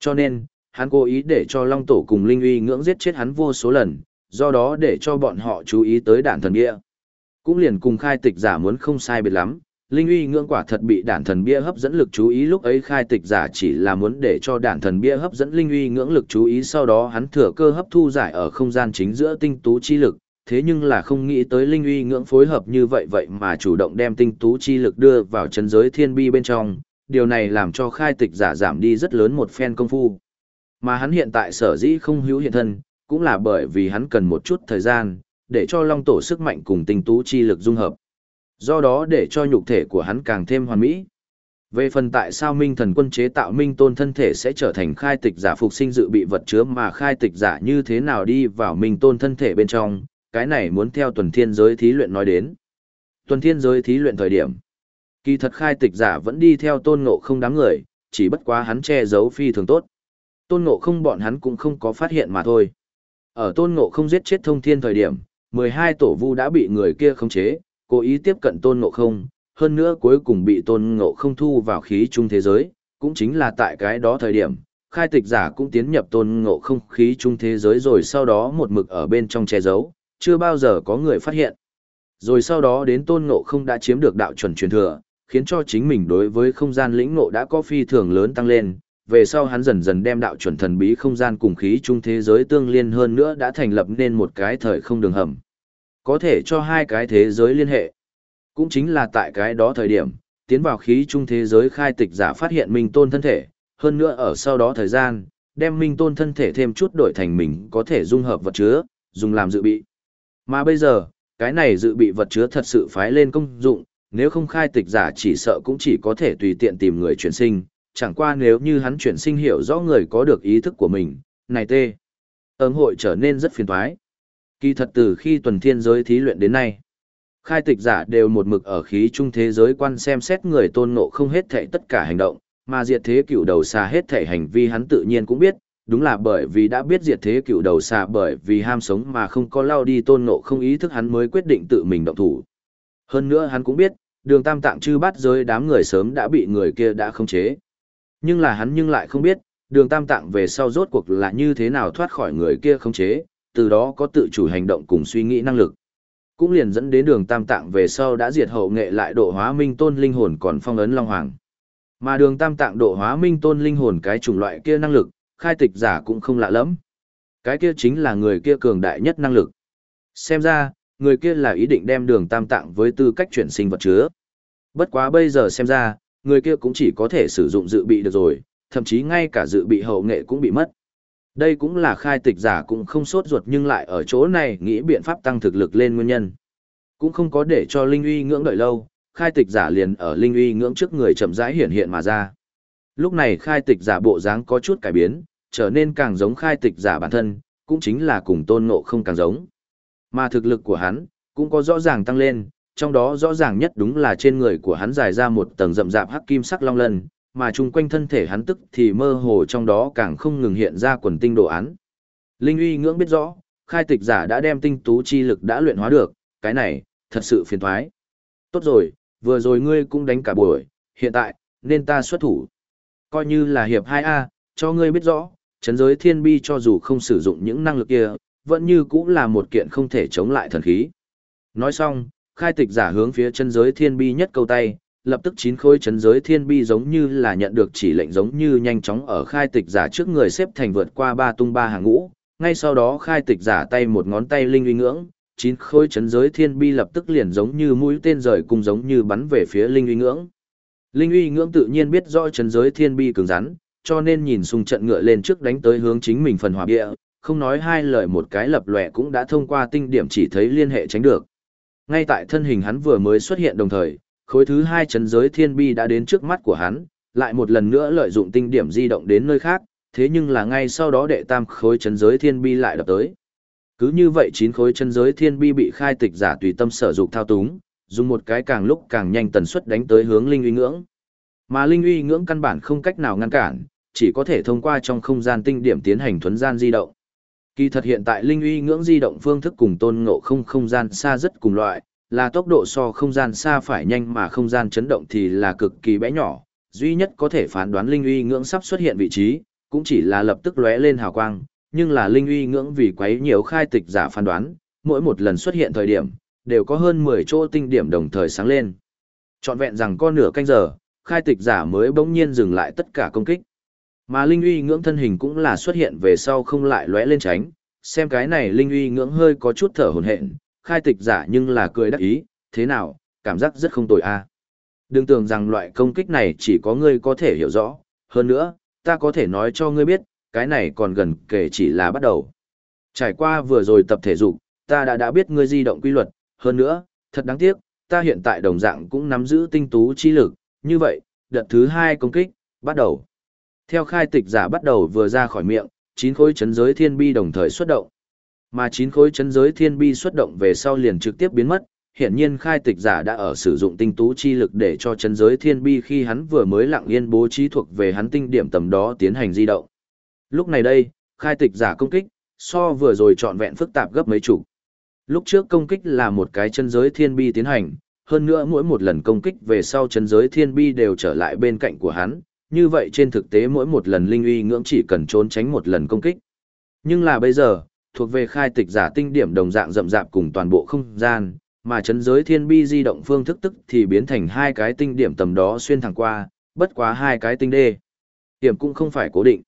Cho nên, hắn cố ý để cho long tổ cùng linh uy ngưỡng giết chết hắn vô số lần, do đó để cho bọn họ chú ý tới đạn thần bia. Cũng liền cùng khai tịch giả muốn không sai biệt lắm, linh uy ngưỡng quả thật bị đạn thần bia hấp dẫn lực chú ý lúc ấy khai tịch giả chỉ là muốn để cho đạn thần bia hấp dẫn linh uy ngưỡng lực chú ý sau đó hắn thừa cơ hấp thu giải ở không gian chính giữa tinh tú chi lực, thế nhưng là không nghĩ tới linh uy ngưỡng phối hợp như vậy vậy mà chủ động đem tinh tú chi lực đưa vào chân giới thiên bi bên trong, điều này làm cho khai tịch giả giảm đi rất lớn một phen công phu. Mà hắn hiện tại sở dĩ không hữu hiện thân, cũng là bởi vì hắn cần một chút thời gian, để cho long tổ sức mạnh cùng tinh tú chi lực dung hợp. Do đó để cho nhục thể của hắn càng thêm hoàn mỹ. Về phần tại sao Minh Thần Quân chế tạo Minh Tôn thân thể sẽ trở thành khai tịch giả phục sinh dự bị vật chứa mà khai tịch giả như thế nào đi vào Minh Tôn thân thể bên trong, cái này muốn theo tuần thiên giới thí luyện nói đến. Tuần thiên giới thí luyện thời điểm, kỳ thật khai tịch giả vẫn đi theo tôn ngộ không đám người, chỉ bất quá hắn che giấu phi thường tốt. Tôn ngộ không bọn hắn cũng không có phát hiện mà thôi. Ở tôn ngộ không giết chết thông thiên thời điểm, 12 tổ vu đã bị người kia khống chế, cố ý tiếp cận tôn ngộ không, hơn nữa cuối cùng bị tôn ngộ không thu vào khí trung thế giới, cũng chính là tại cái đó thời điểm, khai tịch giả cũng tiến nhập tôn ngộ không khí trung thế giới rồi sau đó một mực ở bên trong che giấu, chưa bao giờ có người phát hiện. Rồi sau đó đến tôn ngộ không đã chiếm được đạo chuẩn truyền thừa, khiến cho chính mình đối với không gian lĩnh ngộ đã có phi thường lớn tăng lên, về sau hắn dần dần đem đạo chuẩn thần bí không gian cùng khí trung thế giới tương liên hơn nữa đã thành lập nên một cái thời không đường hầm. Có thể cho hai cái thế giới liên hệ. Cũng chính là tại cái đó thời điểm, tiến vào khí trung thế giới khai tịch giả phát hiện minh tôn thân thể, hơn nữa ở sau đó thời gian, đem minh tôn thân thể thêm chút đổi thành mình có thể dung hợp vật chứa, dùng làm dự bị. Mà bây giờ, cái này dự bị vật chứa thật sự phái lên công dụng, nếu không khai tịch giả chỉ sợ cũng chỉ có thể tùy tiện tìm người chuyển sinh, chẳng qua nếu như hắn chuyển sinh hiểu rõ người có được ý thức của mình, này tê. Ơm hội trở nên rất phiền toái. Kỳ thật từ khi tuần thiên giới thí luyện đến nay, khai tịch giả đều một mực ở khí trung thế giới quan xem xét người tôn ngộ không hết thảy tất cả hành động, mà diệt thế cựu đầu xa hết thảy hành vi hắn tự nhiên cũng biết, đúng là bởi vì đã biết diệt thế cựu đầu xa bởi vì ham sống mà không có lao đi tôn ngộ không ý thức hắn mới quyết định tự mình động thủ. Hơn nữa hắn cũng biết, đường tam tạng chư bắt giới đám người sớm đã bị người kia đã khống chế. Nhưng là hắn nhưng lại không biết, đường tam tạng về sau rốt cuộc là như thế nào thoát khỏi người kia khống chế, từ đó có tự chủ hành động cùng suy nghĩ năng lực. Cũng liền dẫn đến đường tam tạng về sau đã diệt hậu nghệ lại độ hóa minh tôn linh hồn còn phong ấn long hoàng. Mà đường tam tạng độ hóa minh tôn linh hồn cái chủng loại kia năng lực, khai tịch giả cũng không lạ lắm. Cái kia chính là người kia cường đại nhất năng lực. Xem ra, người kia là ý định đem đường tam tạng với tư cách chuyển sinh vật chứa. Bất quá bây giờ xem ra, người kia cũng chỉ có thể sử dụng dự bị được rồi, thậm chí ngay cả dự bị hậu nghệ cũng bị mất. Đây cũng là khai tịch giả cũng không sốt ruột nhưng lại ở chỗ này nghĩ biện pháp tăng thực lực lên nguyên nhân. Cũng không có để cho Linh uy ngưỡng đợi lâu, khai tịch giả liền ở Linh uy ngưỡng trước người chậm rãi hiện hiện mà ra. Lúc này khai tịch giả bộ dáng có chút cải biến, trở nên càng giống khai tịch giả bản thân, cũng chính là cùng tôn ngộ không càng giống. Mà thực lực của hắn, cũng có rõ ràng tăng lên, trong đó rõ ràng nhất đúng là trên người của hắn dài ra một tầng rậm rạp hắc kim sắc long lân, mà chung quanh thân thể hắn tức thì mơ hồ trong đó càng không ngừng hiện ra quần tinh đồ án. Linh uy ngưỡng biết rõ, khai tịch giả đã đem tinh tú chi lực đã luyện hóa được, cái này, thật sự phiền thoái. Tốt rồi, vừa rồi ngươi cũng đánh cả buổi, hiện tại, nên ta xuất thủ. Coi như là hiệp 2A, cho ngươi biết rõ, chấn giới thiên bi cho dù không sử dụng những năng lực kia, vẫn như cũng là một kiện không thể chống lại thần khí. Nói xong, khai tịch giả hướng phía chân giới thiên bi nhất câu tay, lập tức chín khối chấn giới thiên bi giống như là nhận được chỉ lệnh giống như nhanh chóng ở khai tịch giả trước người xếp thành vượt qua ba tung ba hàng ngũ, ngay sau đó khai tịch giả tay một ngón tay linh uy ngưỡng, chín khối chấn giới thiên bi lập tức liền giống như mũi tên rời cùng giống như bắn về phía linh uy ngưỡng. Linh uy ngưỡng tự nhiên biết rõ chấn giới thiên bi cứng rắn, cho nên nhìn xung trận ngựa lên trước đánh tới hướng chính mình phần hòa địa, không nói hai lời một cái lập lòe cũng đã thông qua tinh điểm chỉ thấy liên hệ tránh được. Ngay tại thân hình hắn vừa mới xuất hiện đồng thời, khối thứ hai chấn giới thiên bi đã đến trước mắt của hắn, lại một lần nữa lợi dụng tinh điểm di động đến nơi khác, thế nhưng là ngay sau đó đệ tam khối chấn giới thiên bi lại đập tới. Cứ như vậy chín khối chân giới thiên bi bị khai tịch giả tùy tâm sở dục thao túng, dùng một cái càng lúc càng nhanh tần suất đánh tới hướng linh uy ngưỡng. Mà linh uy ngưỡng căn bản không cách nào ngăn cản, chỉ có thể thông qua trong không gian tinh điểm tiến hành thuấn gian di động. Kỳ thật hiện tại linh uy ngưỡng di động phương thức cùng tôn ngộ không không gian xa rất cùng loại, là tốc độ so không gian xa phải nhanh mà không gian chấn động thì là cực kỳ bé nhỏ, duy nhất có thể phán đoán linh uy ngưỡng sắp xuất hiện vị trí, cũng chỉ là lập tức lóe lên hào quang, nhưng là linh uy ngưỡng vì quấy nhiều khai tịch giả phán đoán, mỗi một lần xuất hiện thời điểm, đều có hơn 10 chỗ tinh điểm đồng thời sáng lên. Chọn vẹn rằng con nửa canh giờ, khai tịch giả mới bỗng nhiên dừng lại tất cả công kích. Mà linh uy ngưỡng thân hình cũng là xuất hiện về sau không lại lóe lên tránh, xem cái này linh uy ngưỡng hơi có chút thở hổn hển, khai tịch giả nhưng là cười đắc ý, thế nào, cảm giác rất không tồi a. Đừng tưởng rằng loại công kích này chỉ có ngươi có thể hiểu rõ, hơn nữa, ta có thể nói cho ngươi biết, cái này còn gần kể chỉ là bắt đầu. Trải qua vừa rồi tập thể dục, ta đã đã biết ngươi di động quy luật, hơn nữa, thật đáng tiếc, ta hiện tại đồng dạng cũng nắm giữ tinh tú chi lực, như vậy, đợt thứ hai công kích, bắt đầu. Theo khai tịch giả bắt đầu vừa ra khỏi miệng, chín khối chấn giới thiên bi đồng thời xuất động. Mà chín khối chấn giới thiên bi xuất động về sau liền trực tiếp biến mất, hiện nhiên khai tịch giả đã ở sử dụng tinh tú chi lực để cho chấn giới thiên bi khi hắn vừa mới lặng yên bố trí thuộc về hắn tinh điểm tầm đó tiến hành di động. Lúc này đây, khai tịch giả công kích, so vừa rồi trọn vẹn phức tạp gấp mấy chục. Lúc trước công kích là một cái chân giới thiên bi tiến hành, hơn nữa mỗi một lần công kích về sau chân giới thiên bi đều trở lại bên cạnh của hắn, như vậy trên thực tế mỗi một lần linh uy ngưỡng chỉ cần trốn tránh một lần công kích. Nhưng là bây giờ, thuộc về khai tịch giả tinh điểm đồng dạng rậm rạp cùng toàn bộ không gian, mà chấn giới thiên bi di động phương thức tức thì biến thành hai cái tinh điểm tầm đó xuyên thẳng qua, bất quá hai cái tinh đê. Điểm cũng không phải cố định.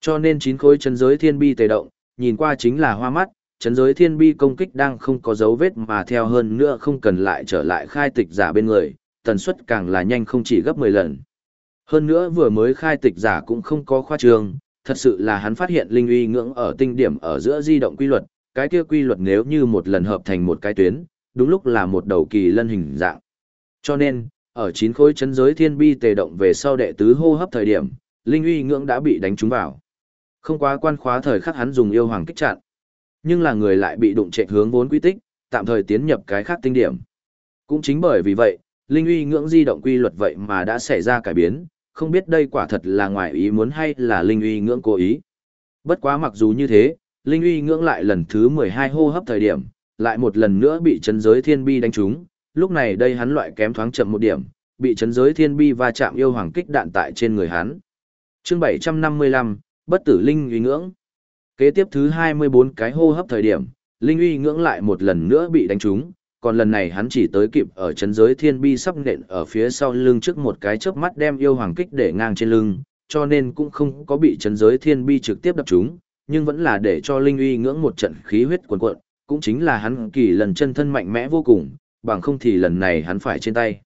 Cho nên chín khối chấn giới thiên bi tề động, nhìn qua chính là hoa mắt, chấn giới thiên bi công kích đang không có dấu vết mà theo hơn nữa không cần lại trở lại khai tịch giả bên người, tần suất càng là nhanh không chỉ gấp 10 lần. Hơn nữa vừa mới khai tịch giả cũng không có khoa trương, thật sự là hắn phát hiện linh uy ngưỡng ở tinh điểm ở giữa di động quy luật, cái kia quy luật nếu như một lần hợp thành một cái tuyến, đúng lúc là một đầu kỳ lân hình dạng. Cho nên, ở chín khối chấn giới thiên bi tề động về sau đệ tứ hô hấp thời điểm, linh uy ngưỡng đã bị đánh trúng vào. Không quá quan khóa thời khắc hắn dùng yêu hoàng kích chặn. Nhưng là người lại bị đụng trệ hướng vốn quy tích, tạm thời tiến nhập cái khác tinh điểm. Cũng chính bởi vì vậy, linh uy ngưỡng di động quy luật vậy mà đã xảy ra cải biến, không biết đây quả thật là ngoài ý muốn hay là linh uy ngưỡng cố ý. Bất quá mặc dù như thế, linh uy ngưỡng lại lần thứ 12 hô hấp thời điểm, lại một lần nữa bị chấn giới thiên bi đánh trúng, lúc này đây hắn loại kém thoáng chậm một điểm, bị chấn giới thiên bi va chạm yêu hoàng kích đạn tại trên người hắn. Chương 755, bất tử linh uy ngưỡng. Kế tiếp thứ 24 cái hô hấp thời điểm, linh uy ngưỡng lại một lần nữa bị đánh trúng, còn lần này hắn chỉ tới kịp ở chấn giới thiên bi sắp nện ở phía sau lưng trước một cái chớp mắt đem yêu hoàng kích để ngang trên lưng, cho nên cũng không có bị chấn giới thiên bi trực tiếp đập trúng, nhưng vẫn là để cho linh uy ngưỡng một trận khí huyết cuồn cuộn, cũng chính là hắn kỳ lần chân thân mạnh mẽ vô cùng, bằng không thì lần này hắn phải trên tay.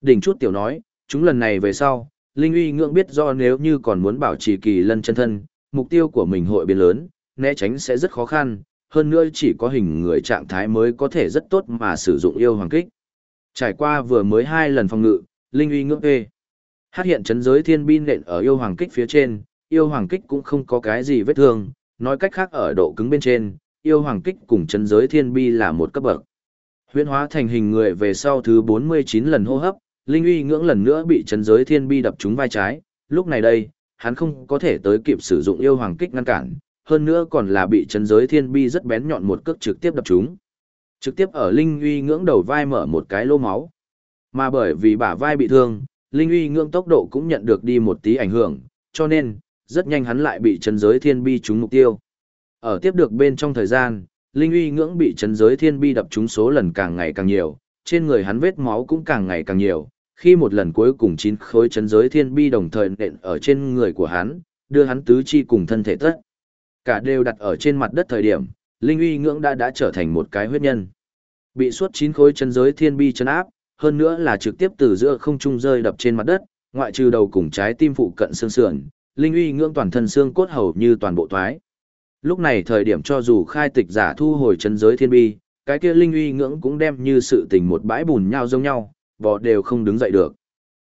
Đỉnh chút tiểu nói, chúng lần này về sau, Linh uy ngưỡng biết do nếu như còn muốn bảo trì kỳ lần chân thân, mục tiêu của mình hội biến lớn, né tránh sẽ rất khó khăn, hơn nữa chỉ có hình người trạng thái mới có thể rất tốt mà sử dụng yêu hoàng kích. Trải qua vừa mới hai lần phòng ngự, Linh uy ngưỡng ê. Hát hiện chấn giới thiên bin nện ở yêu hoàng kích phía trên, yêu hoàng kích cũng không có cái gì vết thương, nói cách khác ở độ cứng bên trên, yêu hoàng kích cùng chấn giới thiên bi là một cấp bậc. Huyễn hóa thành hình người về sau thứ 49 lần hô hấp, Linh uy ngưỡng lần nữa bị chấn giới thiên bi đập trúng vai trái, lúc này đây, hắn không có thể tới kịp sử dụng yêu hoàng kích ngăn cản, hơn nữa còn là bị chấn giới thiên bi rất bén nhọn một cước trực tiếp đập chúng Trực tiếp ở Linh uy ngưỡng đầu vai mở một cái lô máu. Mà bởi vì bả vai bị thương, Linh uy ngưỡng tốc độ cũng nhận được đi một tí ảnh hưởng, cho nên, rất nhanh hắn lại bị chấn giới thiên bi trúng mục tiêu. Ở tiếp được bên trong thời gian, Linh uy ngưỡng bị chấn giới thiên bi đập trúng số lần càng ngày càng nhiều, trên người hắn vết máu cũng càng ngày càng nhiều, khi một lần cuối cùng chín khối chấn giới thiên bi đồng thời nện ở trên người của hắn, đưa hắn tứ chi cùng thân thể tất. Cả đều đặt ở trên mặt đất thời điểm, Linh uy ngưỡng đã đã trở thành một cái huyết nhân. Bị suốt chín khối chân giới thiên bi chân áp, hơn nữa là trực tiếp từ giữa không trung rơi đập trên mặt đất, ngoại trừ đầu cùng trái tim phụ cận xương sườn, Linh uy ngưỡng toàn thân xương cốt hầu như toàn bộ thoái. Lúc này thời điểm cho dù khai tịch giả thu hồi chân giới thiên bi, cái kia Linh uy ngưỡng cũng đem như sự tình một bãi bùn nhau giống nhau, bò đều không đứng dậy được.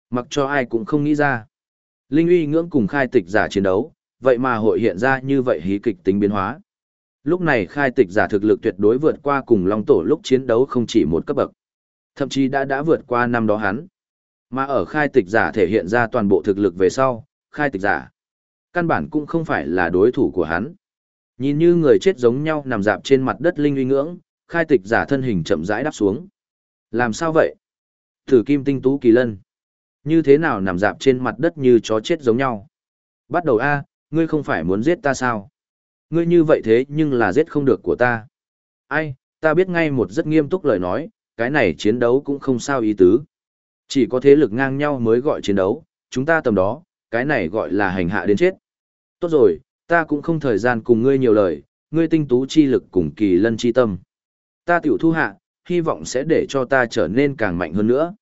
Mặc cho ai cũng không nghĩ ra. Linh uy ngưỡng cùng khai tịch giả chiến đấu, vậy mà hội hiện ra như vậy hí kịch tính biến hóa. Lúc này khai tịch giả thực lực tuyệt đối vượt qua cùng Long Tổ lúc chiến đấu không chỉ một cấp bậc. Thậm chí đã đã vượt qua năm đó hắn. Mà ở khai tịch giả thể hiện ra toàn bộ thực lực về sau, khai tịch giả. Căn bản cũng không phải là đối thủ của hắn. Nhìn như người chết giống nhau nằm dạp trên mặt đất linh uy ngưỡng, khai tịch giả thân hình chậm rãi đáp xuống. Làm sao vậy? Thử kim tinh tú kỳ lân. Như thế nào nằm dạp trên mặt đất như chó chết giống nhau? Bắt đầu A, ngươi không phải muốn giết ta sao? Ngươi như vậy thế nhưng là giết không được của ta. Ai, ta biết ngay một rất nghiêm túc lời nói, cái này chiến đấu cũng không sao ý tứ. Chỉ có thế lực ngang nhau mới gọi chiến đấu, chúng ta tầm đó, cái này gọi là hành hạ đến chết. Tốt rồi, ta cũng không thời gian cùng ngươi nhiều lời, ngươi tinh tú chi lực cùng kỳ lân chi tâm. Ta tiểu thu hạ, hy vọng sẽ để cho ta trở nên càng mạnh hơn nữa.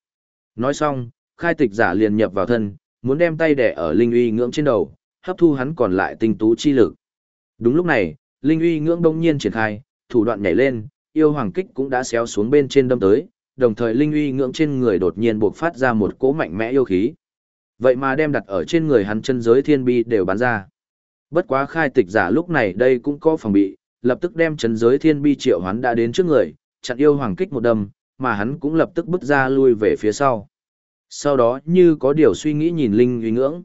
Nói xong, khai tịch giả liền nhập vào thân, muốn đem tay đẻ ở linh uy ngưỡng trên đầu, hấp thu hắn còn lại tinh tú chi lực. Đúng lúc này, linh uy ngưỡng đông nhiên triển khai, thủ đoạn nhảy lên, yêu hoàng kích cũng đã xéo xuống bên trên đâm tới, đồng thời linh uy ngưỡng trên người đột nhiên bộc phát ra một cỗ mạnh mẽ yêu khí. Vậy mà đem đặt ở trên người hắn chân giới thiên bi đều bắn ra. Bất quá khai tịch giả lúc này đây cũng có phòng bị, lập tức đem chân giới thiên bi triệu hắn đã đến trước người, chặn yêu hoàng kích một đâm, mà hắn cũng lập tức bước ra lui về phía sau. Sau đó như có điều suy nghĩ nhìn linh uy ngưỡng.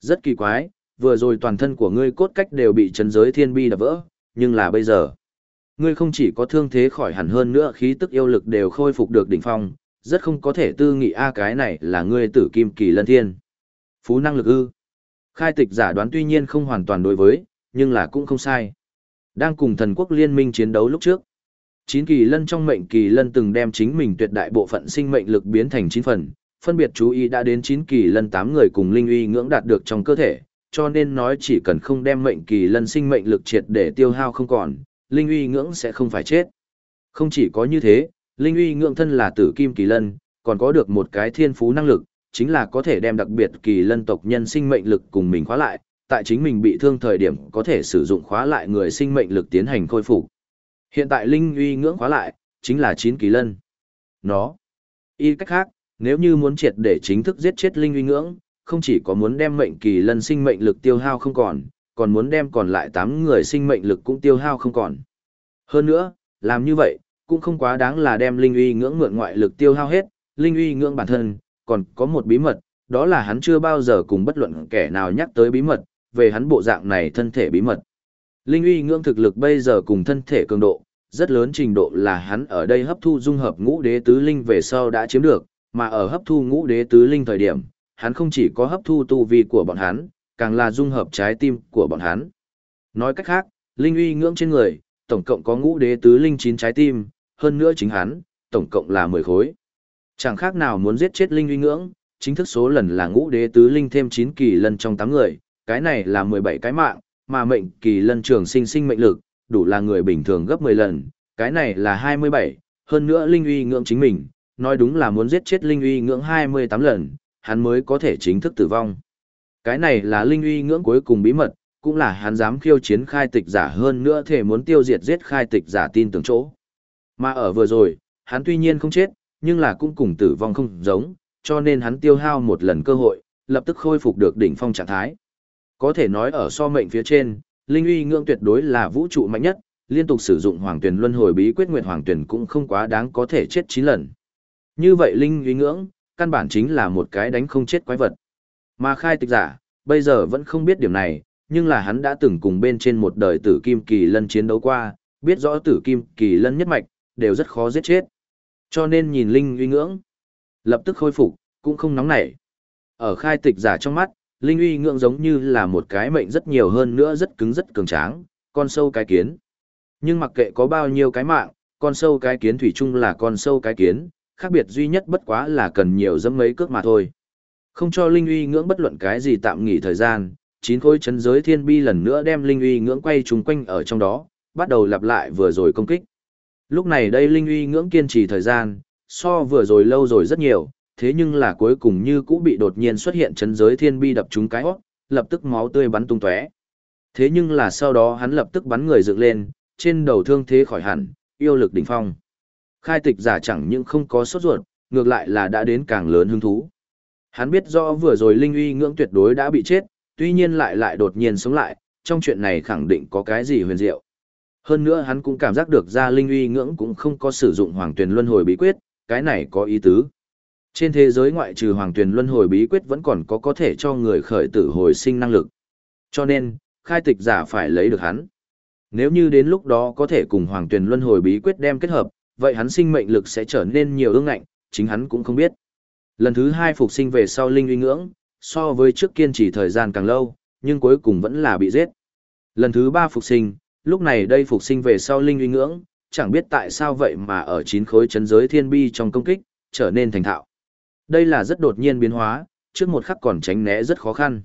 Rất kỳ quái, vừa rồi toàn thân của ngươi cốt cách đều bị chân giới thiên bi đập vỡ, nhưng là bây giờ. Ngươi không chỉ có thương thế khỏi hẳn hơn nữa khí tức yêu lực đều khôi phục được đỉnh phong, rất không có thể tư nghị a cái này là ngươi tử kim kỳ lân thiên. Phú năng lực ư. Khai tịch giả đoán tuy nhiên không hoàn toàn đối với, nhưng là cũng không sai. Đang cùng thần quốc liên minh chiến đấu lúc trước. Chín kỳ lân trong mệnh kỳ lân từng đem chính mình tuyệt đại bộ phận sinh mệnh lực biến thành chín phần, phân biệt chú ý đã đến chín kỳ lân tám người cùng linh uy ngưỡng đạt được trong cơ thể, cho nên nói chỉ cần không đem mệnh kỳ lân sinh mệnh lực triệt để tiêu hao không còn, linh uy ngưỡng sẽ không phải chết. Không chỉ có như thế, linh uy ngưỡng thân là tử kim kỳ lân, còn có được một cái thiên phú năng lực, chính là có thể đem đặc biệt kỳ lân tộc nhân sinh mệnh lực cùng mình khóa lại, tại chính mình bị thương thời điểm có thể sử dụng khóa lại người sinh mệnh lực tiến hành khôi phục. Hiện tại linh uy ngưỡng khóa lại, chính là 9 kỳ lân. Nó. Y cách khác, nếu như muốn triệt để chính thức giết chết linh uy ngưỡng, không chỉ có muốn đem mệnh kỳ lân sinh mệnh lực tiêu hao không còn, còn muốn đem còn lại 8 người sinh mệnh lực cũng tiêu hao không còn. Hơn nữa, làm như vậy, cũng không quá đáng là đem linh uy ngưỡng mượn ngoại lực tiêu hao hết, linh uy ngưỡng bản thân, còn có một bí mật, đó là hắn chưa bao giờ cùng bất luận kẻ nào nhắc tới bí mật, về hắn bộ dạng này thân thể bí mật. Linh uy ngưỡng thực lực bây giờ cùng thân thể cường độ, rất lớn trình độ là hắn ở đây hấp thu dung hợp ngũ đế tứ linh về sau đã chiếm được, mà ở hấp thu ngũ đế tứ linh thời điểm, hắn không chỉ có hấp thu tu vi của bọn hắn, càng là dung hợp trái tim của bọn hắn. Nói cách khác, linh uy ngưỡng trên người, tổng cộng có ngũ đế tứ linh chín trái tim, hơn nữa chính hắn, tổng cộng là 10 khối. Chẳng khác nào muốn giết chết linh uy ngưỡng, chính thức số lần là ngũ đế tứ linh thêm 9 kỳ lân trong 8 người, cái này là 17 cái mạng, mà mệnh kỳ lân trường sinh sinh mệnh lực, đủ là người bình thường gấp 10 lần, cái này là 27, hơn nữa linh uy ngưỡng chính mình, nói đúng là muốn giết chết linh uy ngưỡng 28 lần, hắn mới có thể chính thức tử vong. Cái này là linh uy ngưỡng cuối cùng bí mật, cũng là hắn dám khiêu chiến khai tịch giả hơn nữa thể muốn tiêu diệt giết khai tịch giả tin tưởng chỗ. Mà ở vừa rồi, hắn tuy nhiên không chết, nhưng là cũng cùng tử vong không giống, cho nên hắn tiêu hao một lần cơ hội, lập tức khôi phục được đỉnh phong trạng thái. Có thể nói ở so mệnh phía trên, linh uy ngưỡng tuyệt đối là vũ trụ mạnh nhất, liên tục sử dụng hoàng tuyển luân hồi bí quyết nguyện hoàng tuyển cũng không quá đáng có thể chết 9 lần. Như vậy linh uy ngưỡng, căn bản chính là một cái đánh không chết quái vật. Mà khai tịch giả, bây giờ vẫn không biết điểm này, nhưng là hắn đã từng cùng bên trên một đời tử kim kỳ lân chiến đấu qua, biết rõ tử kim kỳ lân nhất mạch, đều rất khó giết chết. Cho nên nhìn Linh uy ngưỡng, lập tức khôi phục, cũng không nóng nảy. Ở khai tịch giả trong mắt, Linh uy ngưỡng giống như là một cái mệnh rất nhiều hơn nữa rất cứng rất cường tráng, con sâu cái kiến. Nhưng mặc kệ có bao nhiêu cái mạng, con sâu cái kiến thủy chung là con sâu cái kiến, khác biệt duy nhất bất quá là cần nhiều dẫm mấy cước mà thôi. Không cho Linh uy ngưỡng bất luận cái gì tạm nghỉ thời gian, chín khối chấn giới thiên bi lần nữa đem Linh uy ngưỡng quay trùng quanh ở trong đó, bắt đầu lặp lại vừa rồi công kích. Lúc này đây Linh uy ngưỡng kiên trì thời gian, so vừa rồi lâu rồi rất nhiều, thế nhưng là cuối cùng như cũng bị đột nhiên xuất hiện chấn giới thiên bi đập trúng cái hót, lập tức máu tươi bắn tung tóe. Thế nhưng là sau đó hắn lập tức bắn người dựng lên, trên đầu thương thế khỏi hẳn, yêu lực đỉnh phong. Khai tịch giả chẳng những không có sốt ruột, ngược lại là đã đến càng lớn hứng thú. Hắn biết rõ vừa rồi Linh uy ngưỡng tuyệt đối đã bị chết, tuy nhiên lại lại đột nhiên sống lại, trong chuyện này khẳng định có cái gì huyền diệu. Hơn nữa hắn cũng cảm giác được ra Linh uy ngưỡng cũng không có sử dụng hoàng tuyển luân hồi bí quyết, cái này có ý tứ. Trên thế giới ngoại trừ hoàng tuyển luân hồi bí quyết vẫn còn có có thể cho người khởi tử hồi sinh năng lực. Cho nên, khai tịch giả phải lấy được hắn. Nếu như đến lúc đó có thể cùng hoàng tuyển luân hồi bí quyết đem kết hợp, vậy hắn sinh mệnh lực sẽ trở nên nhiều ương ngạnh, chính hắn cũng không biết. Lần thứ hai phục sinh về sau linh uy ngưỡng, so với trước kiên trì thời gian càng lâu, nhưng cuối cùng vẫn là bị giết. Lần thứ ba phục sinh, lúc này đây phục sinh về sau linh uy ngưỡng, chẳng biết tại sao vậy mà ở chín khối chấn giới thiên bi trong công kích, trở nên thành thạo. Đây là rất đột nhiên biến hóa, trước một khắc còn tránh né rất khó khăn.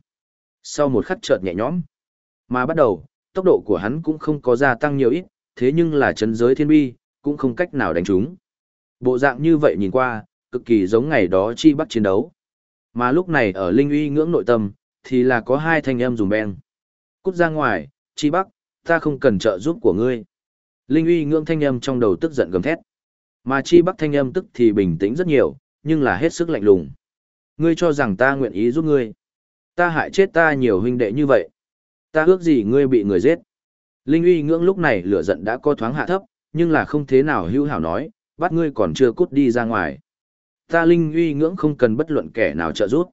Sau một khắc chợt nhẹ nhõm, mà bắt đầu, tốc độ của hắn cũng không có gia tăng nhiều ít, thế nhưng là chấn giới thiên bi, cũng không cách nào đánh chúng. Bộ dạng như vậy nhìn qua, cực kỳ giống ngày đó chi bắc chiến đấu. Mà lúc này ở Linh uy ngưỡng nội tâm, thì là có hai thanh âm dùng beng. Cút ra ngoài, chi bắc, ta không cần trợ giúp của ngươi. Linh uy ngưỡng thanh âm trong đầu tức giận gầm thét. Mà chi bắc thanh âm tức thì bình tĩnh rất nhiều, nhưng là hết sức lạnh lùng. Ngươi cho rằng ta nguyện ý giúp ngươi. Ta hại chết ta nhiều huynh đệ như vậy. Ta ước gì ngươi bị người giết. Linh uy ngưỡng lúc này lửa giận đã co thoáng hạ thấp, nhưng là không thế nào hữu hảo nói, bắt ngươi còn chưa cút đi ra ngoài. Ta linh uy ngưỡng không cần bất luận kẻ nào trợ giúp.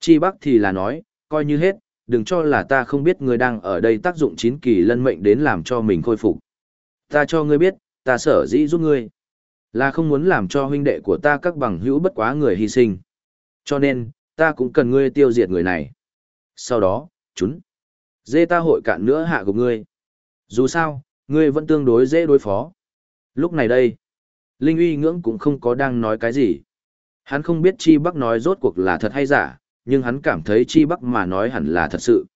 Chi Bắc thì là nói, coi như hết, đừng cho là ta không biết ngươi đang ở đây tác dụng chín kỳ lân mệnh đến làm cho mình khôi phục. Ta cho ngươi biết, ta sở dĩ giúp ngươi. Là không muốn làm cho huynh đệ của ta các bằng hữu bất quá người hy sinh. Cho nên, ta cũng cần ngươi tiêu diệt người này. Sau đó, chúng. Dê ta hội cạn nữa hạ gục ngươi. Dù sao, ngươi vẫn tương đối dễ đối phó. Lúc này đây, Linh uy ngưỡng cũng không có đang nói cái gì. Hắn không biết Chi Bắc nói rốt cuộc là thật hay giả, nhưng hắn cảm thấy Chi Bắc mà nói hẳn là thật sự.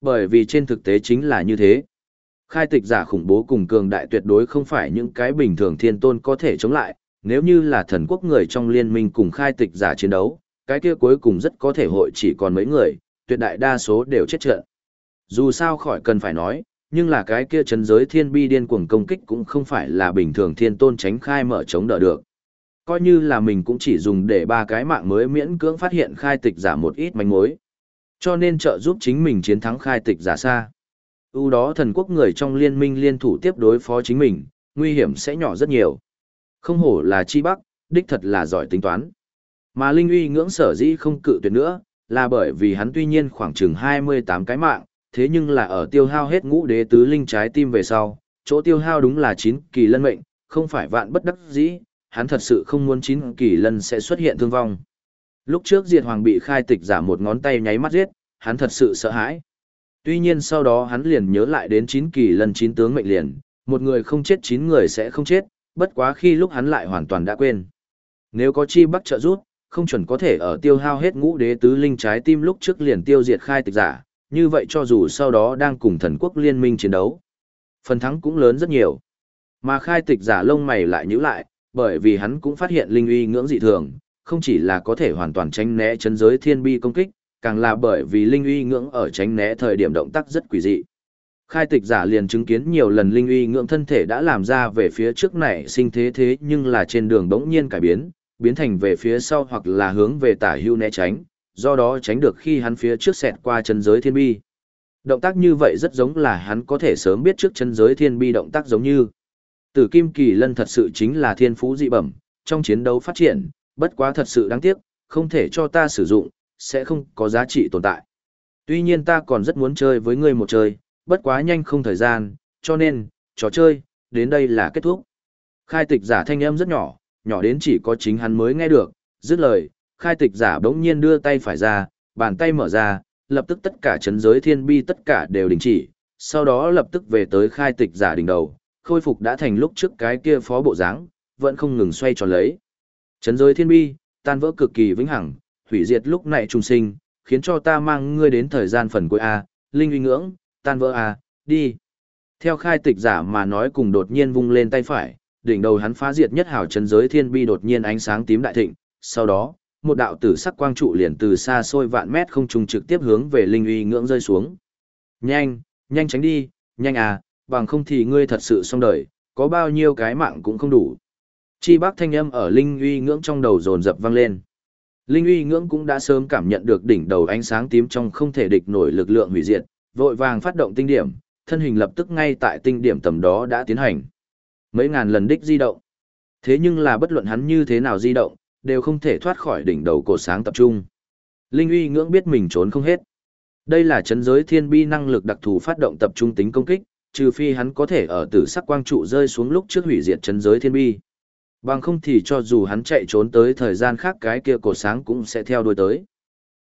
Bởi vì trên thực tế chính là như thế. Khai tịch giả khủng bố cùng cường đại tuyệt đối không phải những cái bình thường thiên tôn có thể chống lại, nếu như là thần quốc người trong liên minh cùng khai tịch giả chiến đấu, cái kia cuối cùng rất có thể hội chỉ còn mấy người, tuyệt đại đa số đều chết trận. Dù sao khỏi cần phải nói, nhưng là cái kia chấn giới thiên bi điên cuồng công kích cũng không phải là bình thường thiên tôn tránh khai mở chống đỡ được. Coi như là mình cũng chỉ dùng để ba cái mạng mới miễn cưỡng phát hiện khai tịch giả một ít manh mối. Cho nên trợ giúp chính mình chiến thắng khai tịch giả xa. ưu đó thần quốc người trong liên minh liên thủ tiếp đối phó chính mình, nguy hiểm sẽ nhỏ rất nhiều. Không hổ là chi bắc, đích thật là giỏi tính toán. Mà Linh uy ngưỡng sở dĩ không cự tuyệt nữa, là bởi vì hắn tuy nhiên khoảng chừng 28 cái mạng, thế nhưng là ở tiêu hao hết ngũ đế tứ linh trái tim về sau, chỗ tiêu hao đúng là chín kỳ lân mệnh, không phải vạn bất đắc dĩ, hắn thật sự không muốn chín kỳ lân sẽ xuất hiện thương vong. Lúc trước Diệt Hoàng bị khai tịch giả một ngón tay nháy mắt giết, hắn thật sự sợ hãi. Tuy nhiên sau đó hắn liền nhớ lại đến chín kỳ lân chín tướng mệnh liền, một người không chết chín người sẽ không chết, bất quá khi lúc hắn lại hoàn toàn đã quên. Nếu có chi bắc trợ rút, không chuẩn có thể ở tiêu hao hết ngũ đế tứ linh trái tim lúc trước liền tiêu diệt khai tịch giả, như vậy cho dù sau đó đang cùng thần quốc liên minh chiến đấu, phần thắng cũng lớn rất nhiều. Mà khai tịch giả lông mày lại nhữ lại, bởi vì hắn cũng phát hiện linh uy ngưỡng dị thường, không chỉ là có thể hoàn toàn tránh né chấn giới thiên bi công kích, càng là bởi vì linh uy ngưỡng ở tránh né thời điểm động tác rất quỷ dị. Khai tịch giả liền chứng kiến nhiều lần linh uy ngưỡng thân thể đã làm ra về phía trước này sinh thế thế nhưng là trên đường bỗng nhiên cải biến, biến thành về phía sau hoặc là hướng về tả hưu né tránh, do đó tránh được khi hắn phía trước xẹt qua chân giới thiên bi. Động tác như vậy rất giống là hắn có thể sớm biết trước chân giới thiên bi động tác giống như. Tử Kim Kỳ Lân thật sự chính là thiên phú dị bẩm, trong chiến đấu phát triển, bất quá thật sự đáng tiếc, không thể cho ta sử dụng, sẽ không có giá trị tồn tại. Tuy nhiên ta còn rất muốn chơi với ngươi một chơi, bất quá nhanh không thời gian, cho nên, trò chơi, đến đây là kết thúc. Khai tịch giả thanh âm rất nhỏ, nhỏ đến chỉ có chính hắn mới nghe được, dứt lời, khai tịch giả bỗng nhiên đưa tay phải ra, bàn tay mở ra, lập tức tất cả chấn giới thiên bi tất cả đều đình chỉ, sau đó lập tức về tới khai tịch giả đỉnh đầu, khôi phục đã thành lúc trước cái kia phó bộ dáng, vẫn không ngừng xoay tròn lấy. Chấn giới thiên bi, tan vỡ cực kỳ vĩnh hằng, hủy diệt lúc này trùng sinh, khiến cho ta mang ngươi đến thời gian phần cuối A, linh uy ngưỡng, tan vỡ A, đi. Theo khai tịch giả mà nói cùng đột nhiên vung lên tay phải, đỉnh đầu hắn phá diệt nhất hảo chấn giới thiên bi đột nhiên ánh sáng tím đại thịnh, sau đó, một đạo tử sắc quang trụ liền từ xa xôi vạn mét không trung trực tiếp hướng về linh uy ngưỡng rơi xuống. Nhanh, nhanh tránh đi, nhanh à, bằng không thì ngươi thật sự xong đời, có bao nhiêu cái mạng cũng không đủ. Chi bác thanh âm ở linh uy ngưỡng trong đầu dồn dập vang lên. Linh uy ngưỡng cũng đã sớm cảm nhận được đỉnh đầu ánh sáng tím trong không thể địch nổi lực lượng hủy diệt, vội vàng phát động tinh điểm, thân hình lập tức ngay tại tinh điểm tầm đó đã tiến hành. Mấy ngàn lần đích di động. Thế nhưng là bất luận hắn như thế nào di động, đều không thể thoát khỏi đỉnh đầu cổ sáng tập trung. Linh uy ngưỡng biết mình trốn không hết. Đây là chấn giới thiên bi năng lực đặc thù phát động tập trung tính công kích, trừ phi hắn có thể ở tử sắc quang trụ rơi xuống lúc trước hủy diệt chấn giới thiên bi. Bằng không thì cho dù hắn chạy trốn tới thời gian khác cái kia cổ sáng cũng sẽ theo đuôi tới.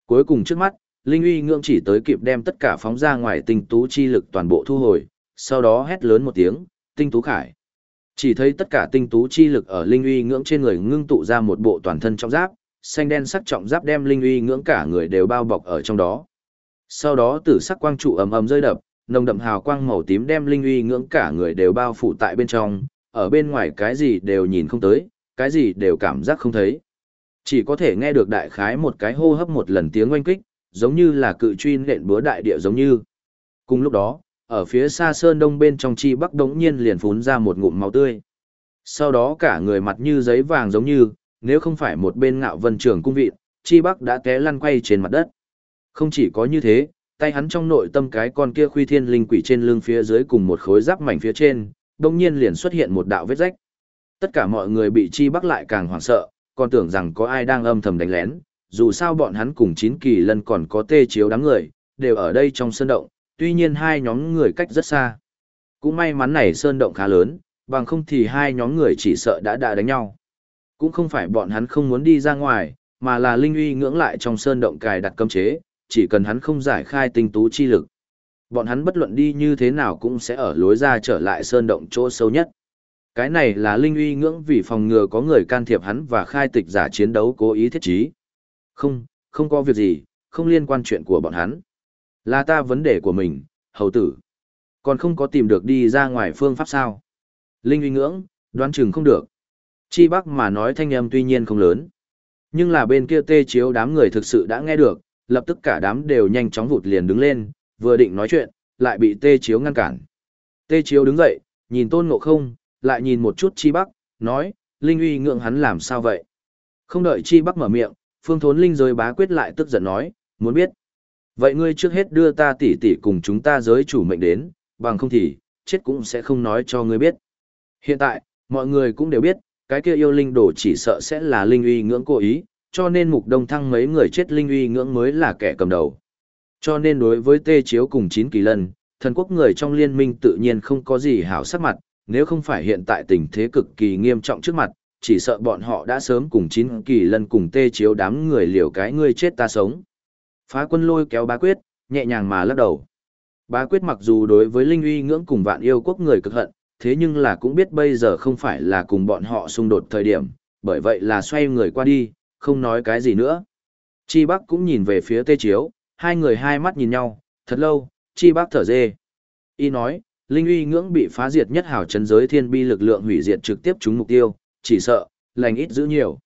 Cuối cùng trước mắt, Linh uy ngưỡng chỉ tới kịp đem tất cả phóng ra ngoài tinh tú chi lực toàn bộ thu hồi, sau đó hét lớn một tiếng, tinh tú khải. Chỉ thấy tất cả tinh tú chi lực ở linh uy ngưỡng trên người ngưng tụ ra một bộ toàn thân trọng giáp, xanh đen sắc trọng giáp đem linh uy ngưỡng cả người đều bao bọc ở trong đó. Sau đó tử sắc quang trụ ầm ầm rơi đập, nồng đậm hào quang màu tím đem linh uy ngưỡng cả người đều bao phủ tại bên trong, ở bên ngoài cái gì đều nhìn không tới, cái gì đều cảm giác không thấy. Chỉ có thể nghe được đại khái một cái hô hấp một lần tiếng oanh kích, giống như là cự truy nện búa đại địa giống như. Cùng lúc đó, ở phía xa sơn đông bên trong chi bắc đống nhiên liền phún ra một ngụm máu tươi. Sau đó cả người mặt như giấy vàng giống như, nếu không phải một bên ngạo vân trường cung vị, chi bắc đã té lăn quay trên mặt đất. Không chỉ có như thế, tay hắn trong nội tâm cái con kia khuy thiên linh quỷ trên lưng phía dưới cùng một khối giáp mảnh phía trên, đống nhiên liền xuất hiện một đạo vết rách. Tất cả mọi người bị chi bắc lại càng hoảng sợ, còn tưởng rằng có ai đang âm thầm đánh lén, dù sao bọn hắn cùng chín kỳ lân còn có tê chiếu đám người, đều ở đây trong sơn động, tuy nhiên hai nhóm người cách rất xa. Cũng may mắn này sơn động khá lớn, bằng không thì hai nhóm người chỉ sợ đã đã đánh nhau. Cũng không phải bọn hắn không muốn đi ra ngoài, mà là Linh uy ngưỡng lại trong sơn động cài đặt cấm chế, chỉ cần hắn không giải khai tinh tú chi lực. Bọn hắn bất luận đi như thế nào cũng sẽ ở lối ra trở lại sơn động chỗ sâu nhất. Cái này là Linh uy ngưỡng vì phòng ngừa có người can thiệp hắn và khai tịch giả chiến đấu cố ý thiết trí. Không, không có việc gì, không liên quan chuyện của bọn hắn. Là ta vấn đề của mình, hầu tử. Còn không có tìm được đi ra ngoài phương pháp sao. Linh uy ngưỡng, đoán chừng không được. Chi Bắc mà nói thanh âm tuy nhiên không lớn. Nhưng là bên kia tê chiếu đám người thực sự đã nghe được, lập tức cả đám đều nhanh chóng vụt liền đứng lên, vừa định nói chuyện, lại bị tê chiếu ngăn cản. Tê chiếu đứng dậy, nhìn tôn ngộ không, lại nhìn một chút Chi Bắc, nói, Linh uy ngưỡng hắn làm sao vậy? Không đợi Chi Bắc mở miệng, phương thốn Linh rồi bá quyết lại tức giận nói, muốn biết. Vậy ngươi trước hết đưa ta tỷ tỷ cùng chúng ta giới chủ mệnh đến, bằng không thì, chết cũng sẽ không nói cho ngươi biết. Hiện tại, mọi người cũng đều biết, cái kia yêu linh đồ chỉ sợ sẽ là linh uy ngưỡng cố ý, cho nên mục đông thăng mấy người chết linh uy ngưỡng mới là kẻ cầm đầu. Cho nên đối với tê chiếu cùng chín kỳ lân, thần quốc người trong liên minh tự nhiên không có gì hảo sắc mặt, nếu không phải hiện tại tình thế cực kỳ nghiêm trọng trước mặt, chỉ sợ bọn họ đã sớm cùng chín kỳ lân cùng tê chiếu đám người liều cái ngươi chết ta sống. Phá quân lôi kéo bá quyết, nhẹ nhàng mà lắc đầu. Bá quyết mặc dù đối với linh uy ngưỡng cùng vạn yêu quốc người cực hận, thế nhưng là cũng biết bây giờ không phải là cùng bọn họ xung đột thời điểm, bởi vậy là xoay người qua đi, không nói cái gì nữa. Chi Bắc cũng nhìn về phía Tê Chiếu, hai người hai mắt nhìn nhau, thật lâu, Chi Bắc thở dê. Y nói, linh uy ngưỡng bị phá diệt nhất hảo chấn giới thiên bi lực lượng hủy diệt trực tiếp trúng mục tiêu, chỉ sợ, lành ít giữ nhiều.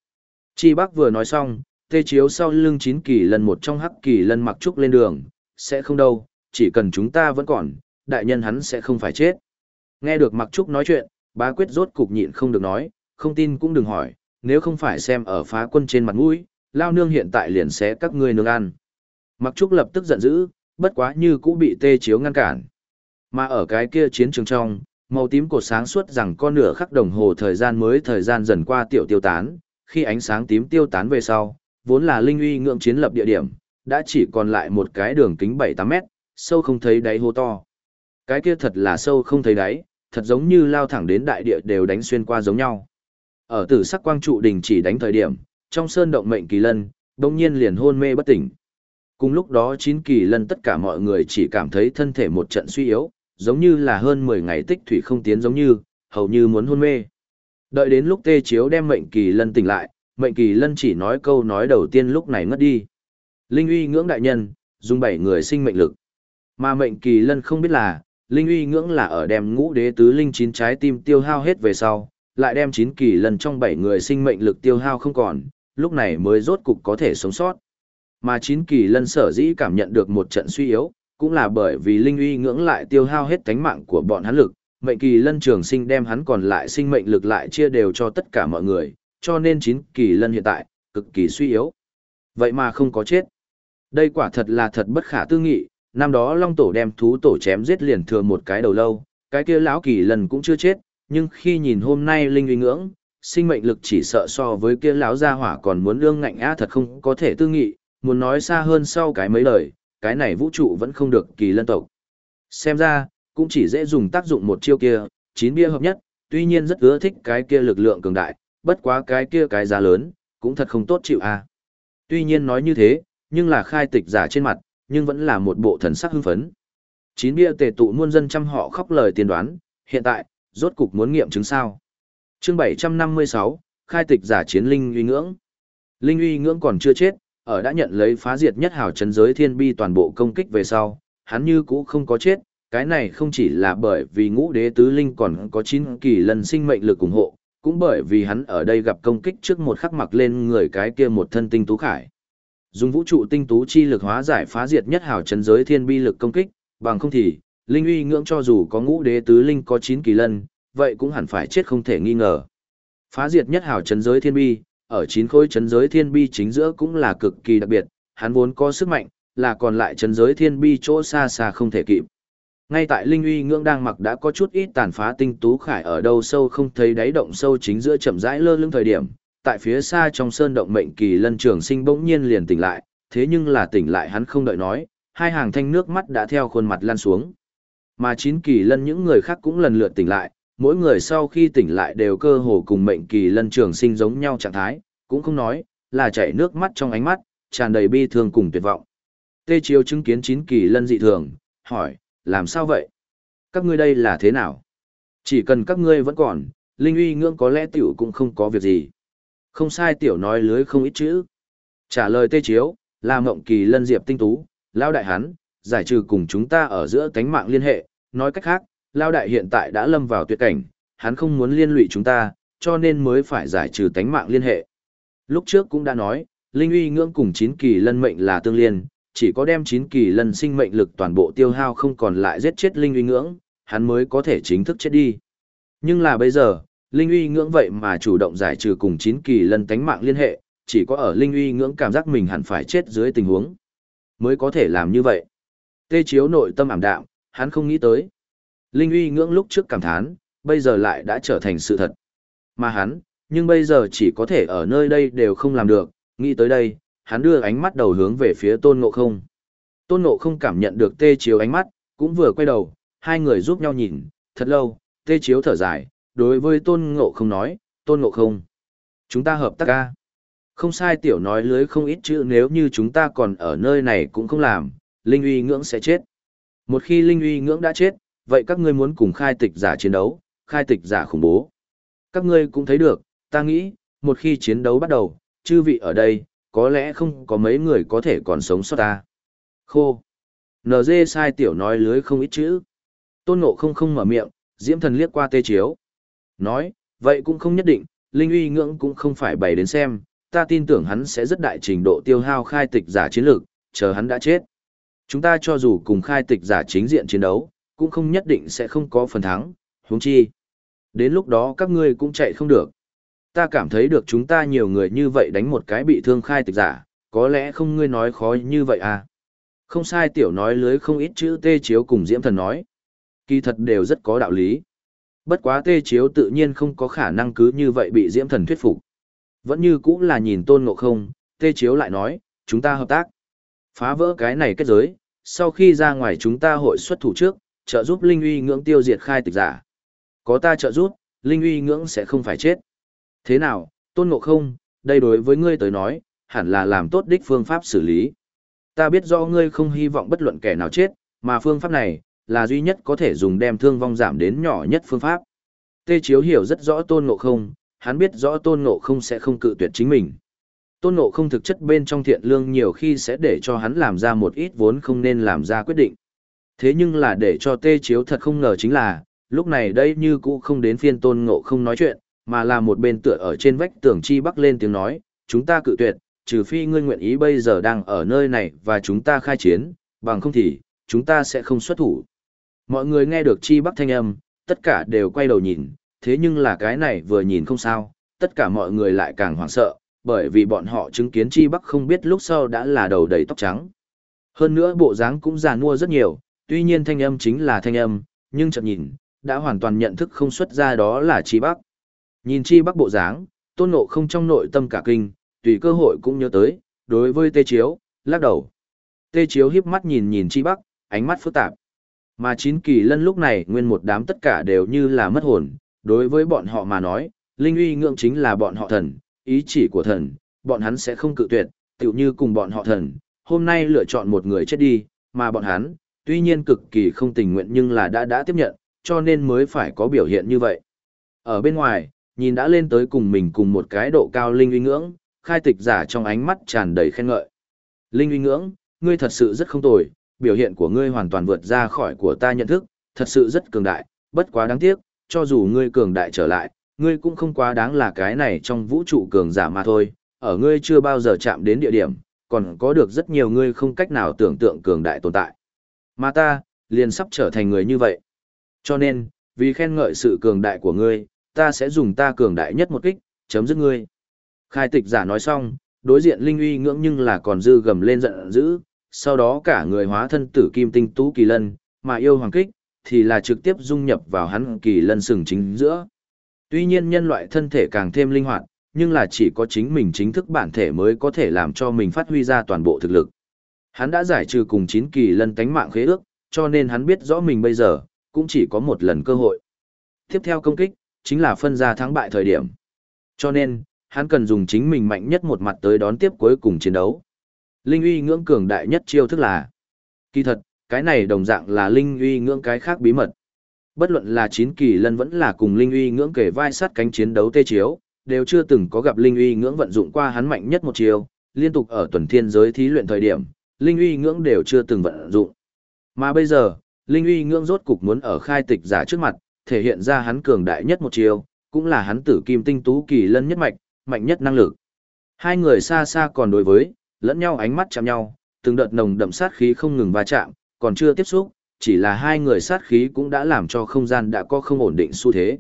Chi Bắc vừa nói xong, tê chiếu sau lưng chín kỳ lần một trong hắc kỳ lân mặc trúc lên đường, sẽ không đâu, chỉ cần chúng ta vẫn còn, đại nhân hắn sẽ không phải chết. Nghe được mặc trúc nói chuyện, bá quyết rốt cục nhịn không được nói, không tin cũng đừng hỏi, nếu không phải xem ở phá quân trên mặt mũi, lao nương hiện tại liền sẽ các ngươi nương ăn. Mặc trúc lập tức giận dữ, bất quá như cũng bị tê chiếu ngăn cản. Mà ở cái kia chiến trường trong, màu tím cột sáng suốt rằng con nửa khắc đồng hồ thời gian mới thời gian dần qua tiểu tiêu tán, khi ánh sáng tím tiêu tán về sau, vốn là linh uy ngưỡng chiến lập địa điểm, đã chỉ còn lại một cái đường kính 7-8 mét, sâu không thấy đáy hô to. Cái kia thật là sâu không thấy đáy, thật giống như lao thẳng đến đại địa đều đánh xuyên qua giống nhau. Ở tử sắc quang trụ đình chỉ đánh thời điểm, trong sơn động mệnh kỳ lân, đông nhiên liền hôn mê bất tỉnh. Cùng lúc đó chín kỳ lân tất cả mọi người chỉ cảm thấy thân thể một trận suy yếu, giống như là hơn 10 ngày tích thủy không tiến giống như, hầu như muốn hôn mê. Đợi đến lúc tê chiếu đem mệnh kỳ lân tỉnh lại, mệnh kỳ lân chỉ nói câu nói đầu tiên lúc này ngất đi. Linh uy ngưỡng đại nhân, dùng bảy người sinh mệnh lực. Mà mệnh kỳ lân không biết là, linh uy ngưỡng là ở đem ngũ đế tứ linh chín trái tim tiêu hao hết về sau, lại đem chín kỳ lân trong bảy người sinh mệnh lực tiêu hao không còn, lúc này mới rốt cục có thể sống sót. Mà chín kỳ lân sở dĩ cảm nhận được một trận suy yếu, cũng là bởi vì linh uy ngưỡng lại tiêu hao hết tánh mạng của bọn hắn lực, mệnh kỳ lân trường sinh đem hắn còn lại sinh mệnh lực lại chia đều cho tất cả mọi người, cho nên chín kỳ lân hiện tại, cực kỳ suy yếu. Vậy mà không có chết. Đây quả thật là thật bất khả tư nghị, năm đó long tổ đem thú tổ chém giết liền thừa một cái đầu lâu, cái kia lão kỳ lần cũng chưa chết, nhưng khi nhìn hôm nay linh uy ngưỡng, sinh mệnh lực chỉ sợ so với kia lão gia hỏa còn muốn lương ngạnh á thật không có thể tư nghị, muốn nói xa hơn sau cái mấy lời, cái này vũ trụ vẫn không được kỳ lân tộc. Xem ra, cũng chỉ dễ dùng tác dụng một chiêu kia, chín bia hợp nhất, tuy nhiên rất ưa thích cái kia lực lượng cường đại, bất quá cái kia cái giá lớn, cũng thật không tốt chịu a. Tuy nhiên nói như thế, nhưng là khai tịch giả trên mặt, nhưng vẫn là một bộ thần sắc hưng phấn. Chín bia tề tụ muôn dân trăm họ khóc lời tiên đoán, hiện tại, rốt cục muốn nghiệm chứng sao. Chương 756, khai tịch giả chiến linh uy ngưỡng. Linh uy ngưỡng còn chưa chết, ở đã nhận lấy phá diệt nhất hào chấn giới thiên bi toàn bộ công kích về sau, hắn như cũ không có chết, cái này không chỉ là bởi vì ngũ đế tứ linh còn có chín kỳ lần sinh mệnh lực ủng hộ, cũng bởi vì hắn ở đây gặp công kích trước một khắc mặc lên người cái kia một thân tinh tú khải. Dùng vũ trụ tinh tú chi lực hóa giải phá diệt nhất hào chấn giới thiên bi lực công kích, bằng không thì, linh uy ngưỡng cho dù có ngũ đế tứ linh có chín kỳ lân, vậy cũng hẳn phải chết không thể nghi ngờ. Phá diệt nhất hào chấn giới thiên bi, ở chín khối chấn giới thiên bi chính giữa cũng là cực kỳ đặc biệt, hắn vốn có sức mạnh, là còn lại chấn giới thiên bi chỗ xa xa không thể kịp. Ngay tại Linh uy ngưỡng đang mặc đã có chút ít tàn phá tinh tú khải ở đâu sâu không thấy đáy động sâu chính giữa chậm rãi lơ lưng thời điểm, tại phía xa trong sơn động mệnh kỳ lân trường sinh bỗng nhiên liền tỉnh lại, thế nhưng là tỉnh lại hắn không đợi nói, hai hàng thanh nước mắt đã theo khuôn mặt lan xuống. Mà chín kỳ lân những người khác cũng lần lượt tỉnh lại, mỗi người sau khi tỉnh lại đều cơ hồ cùng mệnh kỳ lân trường sinh giống nhau trạng thái, cũng không nói, là chảy nước mắt trong ánh mắt, tràn đầy bi thương cùng tuyệt vọng. Tê Chiếu chứng kiến chín kỳ lân dị thường, hỏi, làm sao vậy? Các ngươi đây là thế nào? Chỉ cần các ngươi vẫn còn, linh uy ngưỡng có lẽ tiểu cũng không có việc gì. Không sai tiểu nói lưới không ít chữ. Trả lời Tê Chiếu, là mộng kỳ lân diệp tinh tú, lao đại hắn, giải trừ cùng chúng ta ở giữa cánh mạng liên hệ, nói cách khác, lao đại hiện tại đã lâm vào tuyệt cảnh, hắn không muốn liên lụy chúng ta, cho nên mới phải giải trừ tánh mạng liên hệ. Lúc trước cũng đã nói, Linh uy ngưỡng cùng chín kỳ lân mệnh là tương liên, chỉ có đem chín kỳ lần sinh mệnh lực toàn bộ tiêu hao không còn lại giết chết Linh uy ngưỡng, hắn mới có thể chính thức chết đi. Nhưng là bây giờ, Linh uy ngưỡng vậy mà chủ động giải trừ cùng chín kỳ lần tánh mạng liên hệ, chỉ có ở Linh uy ngưỡng cảm giác mình hẳn phải chết dưới tình huống, mới có thể làm như vậy. Tê chiếu nội tâm ảm đạm, hắn không nghĩ tới. Linh uy ngưỡng lúc trước cảm thán, bây giờ lại đã trở thành sự thật. Mà hắn, nhưng bây giờ chỉ có thể ở nơi đây đều không làm được, nghĩ tới đây, hắn đưa ánh mắt đầu hướng về phía tôn ngộ không. Tôn ngộ không cảm nhận được tê chiếu ánh mắt, cũng vừa quay đầu, hai người giúp nhau nhìn, thật lâu, tê chiếu thở dài, đối với tôn ngộ không nói, tôn ngộ không. Chúng ta hợp tác ca. Không sai tiểu nói lưới không ít chữ nếu như chúng ta còn ở nơi này cũng không làm, Linh uy ngưỡng sẽ chết. Một khi Linh uy ngưỡng đã chết, vậy các ngươi muốn cùng khai tịch giả chiến đấu, khai tịch giả khủng bố. Các ngươi cũng thấy được, ta nghĩ, một khi chiến đấu bắt đầu, chư vị ở đây, có lẽ không có mấy người có thể còn sống sót ta. Khô. NG sai tiểu nói lưới không ít chữ. Tôn ngộ không không mở miệng, diễm thần liếc qua tê chiếu. Nói, vậy cũng không nhất định, linh uy ngưỡng cũng không phải bày đến xem, ta tin tưởng hắn sẽ rất đại trình độ tiêu hao khai tịch giả chiến lược, chờ hắn đã chết. Chúng ta cho dù cùng khai tịch giả chính diện chiến đấu, cũng không nhất định sẽ không có phần thắng, huống chi. Đến lúc đó các ngươi cũng chạy không được. Ta cảm thấy được chúng ta nhiều người như vậy đánh một cái bị thương khai tịch giả, có lẽ không ngươi nói khó như vậy à. Không sai tiểu nói lưới không ít chữ tê chiếu cùng diễm thần nói. Kỳ thật đều rất có đạo lý. Bất quá tê chiếu tự nhiên không có khả năng cứ như vậy bị diễm thần thuyết phục. Vẫn như cũng là nhìn tôn ngộ không, tê chiếu lại nói, chúng ta hợp tác. Phá vỡ cái này kết giới, sau khi ra ngoài chúng ta hội xuất thủ trước, trợ giúp Linh uy ngưỡng tiêu diệt khai tịch giả. Có ta trợ giúp, linh uy ngưỡng sẽ không phải chết. Thế nào, tôn ngộ không, đây đối với ngươi tới nói, hẳn là làm tốt đích phương pháp xử lý. Ta biết rõ ngươi không hy vọng bất luận kẻ nào chết, mà phương pháp này, là duy nhất có thể dùng đem thương vong giảm đến nhỏ nhất phương pháp. Tê Chiếu hiểu rất rõ tôn ngộ không, hắn biết rõ tôn ngộ không sẽ không cự tuyệt chính mình. Tôn ngộ không thực chất bên trong thiện lương nhiều khi sẽ để cho hắn làm ra một ít vốn không nên làm ra quyết định. Thế nhưng là để cho Tê Chiếu thật không ngờ chính là, lúc này đây như cũ không đến phiên tôn ngộ không nói chuyện, mà là một bên tựa ở trên vách tường chi bắc lên tiếng nói, chúng ta cự tuyệt, trừ phi ngươi nguyện ý bây giờ đang ở nơi này và chúng ta khai chiến, bằng không thì, chúng ta sẽ không xuất thủ. Mọi người nghe được chi bắc thanh âm, tất cả đều quay đầu nhìn, thế nhưng là cái này vừa nhìn không sao, tất cả mọi người lại càng hoảng sợ, bởi vì bọn họ chứng kiến chi bắc không biết lúc sau đã là đầu đầy tóc trắng. Hơn nữa bộ dáng cũng già nua rất nhiều, tuy nhiên thanh âm chính là thanh âm, nhưng chợt nhìn, đã hoàn toàn nhận thức không xuất ra đó là chi bắc. Nhìn chi bắc bộ dáng, tôn ngộ không trong nội tâm cả kinh, tùy cơ hội cũng nhớ tới, đối với tê chiếu, lắc đầu. Tê chiếu hiếp mắt nhìn nhìn chi bắc, ánh mắt phức tạp. Mà chín kỳ lân lúc này nguyên một đám tất cả đều như là mất hồn, đối với bọn họ mà nói, linh uy ngưỡng chính là bọn họ thần, ý chỉ của thần, bọn hắn sẽ không cự tuyệt, tựu như cùng bọn họ thần, hôm nay lựa chọn một người chết đi, mà bọn hắn, tuy nhiên cực kỳ không tình nguyện nhưng là đã đã tiếp nhận, cho nên mới phải có biểu hiện như vậy. Ở bên ngoài, nhìn đã lên tới cùng mình cùng một cái độ cao linh uy ngưỡng, khai tịch giả trong ánh mắt tràn đầy khen ngợi. Linh uy ngưỡng, ngươi thật sự rất không tồi, biểu hiện của ngươi hoàn toàn vượt ra khỏi của ta nhận thức, thật sự rất cường đại, bất quá đáng tiếc, cho dù ngươi cường đại trở lại, ngươi cũng không quá đáng là cái này trong vũ trụ cường giả mà thôi, ở ngươi chưa bao giờ chạm đến địa điểm, còn có được rất nhiều ngươi không cách nào tưởng tượng cường đại tồn tại. Mà ta, liền sắp trở thành người như vậy. Cho nên, vì khen ngợi sự cường đại của ngươi, ta sẽ dùng ta cường đại nhất một kích, chấm dứt ngươi. Khai tịch giả nói xong, đối diện linh uy ngưỡng nhưng là còn dư gầm lên giận dữ, sau đó cả người hóa thân tử kim tinh tú kỳ lân, mà yêu hoàng kích, thì là trực tiếp dung nhập vào hắn kỳ lân sừng chính giữa. Tuy nhiên nhân loại thân thể càng thêm linh hoạt, nhưng là chỉ có chính mình chính thức bản thể mới có thể làm cho mình phát huy ra toàn bộ thực lực. Hắn đã giải trừ cùng chín kỳ lân tánh mạng khế ước, cho nên hắn biết rõ mình bây giờ, cũng chỉ có một lần cơ hội. Tiếp theo công kích, chính là phân ra thắng bại thời điểm. Cho nên, hắn cần dùng chính mình mạnh nhất một mặt tới đón tiếp cuối cùng chiến đấu. Linh uy ngưỡng cường đại nhất chiêu thức là. Kỳ thật, cái này đồng dạng là linh uy ngưỡng cái khác bí mật. Bất luận là chín kỳ lân vẫn là cùng linh uy ngưỡng kể vai sát cánh chiến đấu tê chiếu, đều chưa từng có gặp linh uy ngưỡng vận dụng qua hắn mạnh nhất một chiêu, liên tục ở tuần thiên giới thí luyện thời điểm, linh uy ngưỡng đều chưa từng vận dụng. Mà bây giờ, linh uy ngưỡng rốt cục muốn ở khai tịch giả trước mặt, thể hiện ra hắn cường đại nhất một chiều, cũng là hắn tử kim tinh tú kỳ lân nhất mạch, mạnh nhất năng lực. Hai người xa xa còn đối với, lẫn nhau ánh mắt chạm nhau, từng đợt nồng đậm sát khí không ngừng va chạm, còn chưa tiếp xúc, chỉ là hai người sát khí cũng đã làm cho không gian đã có không ổn định xu thế.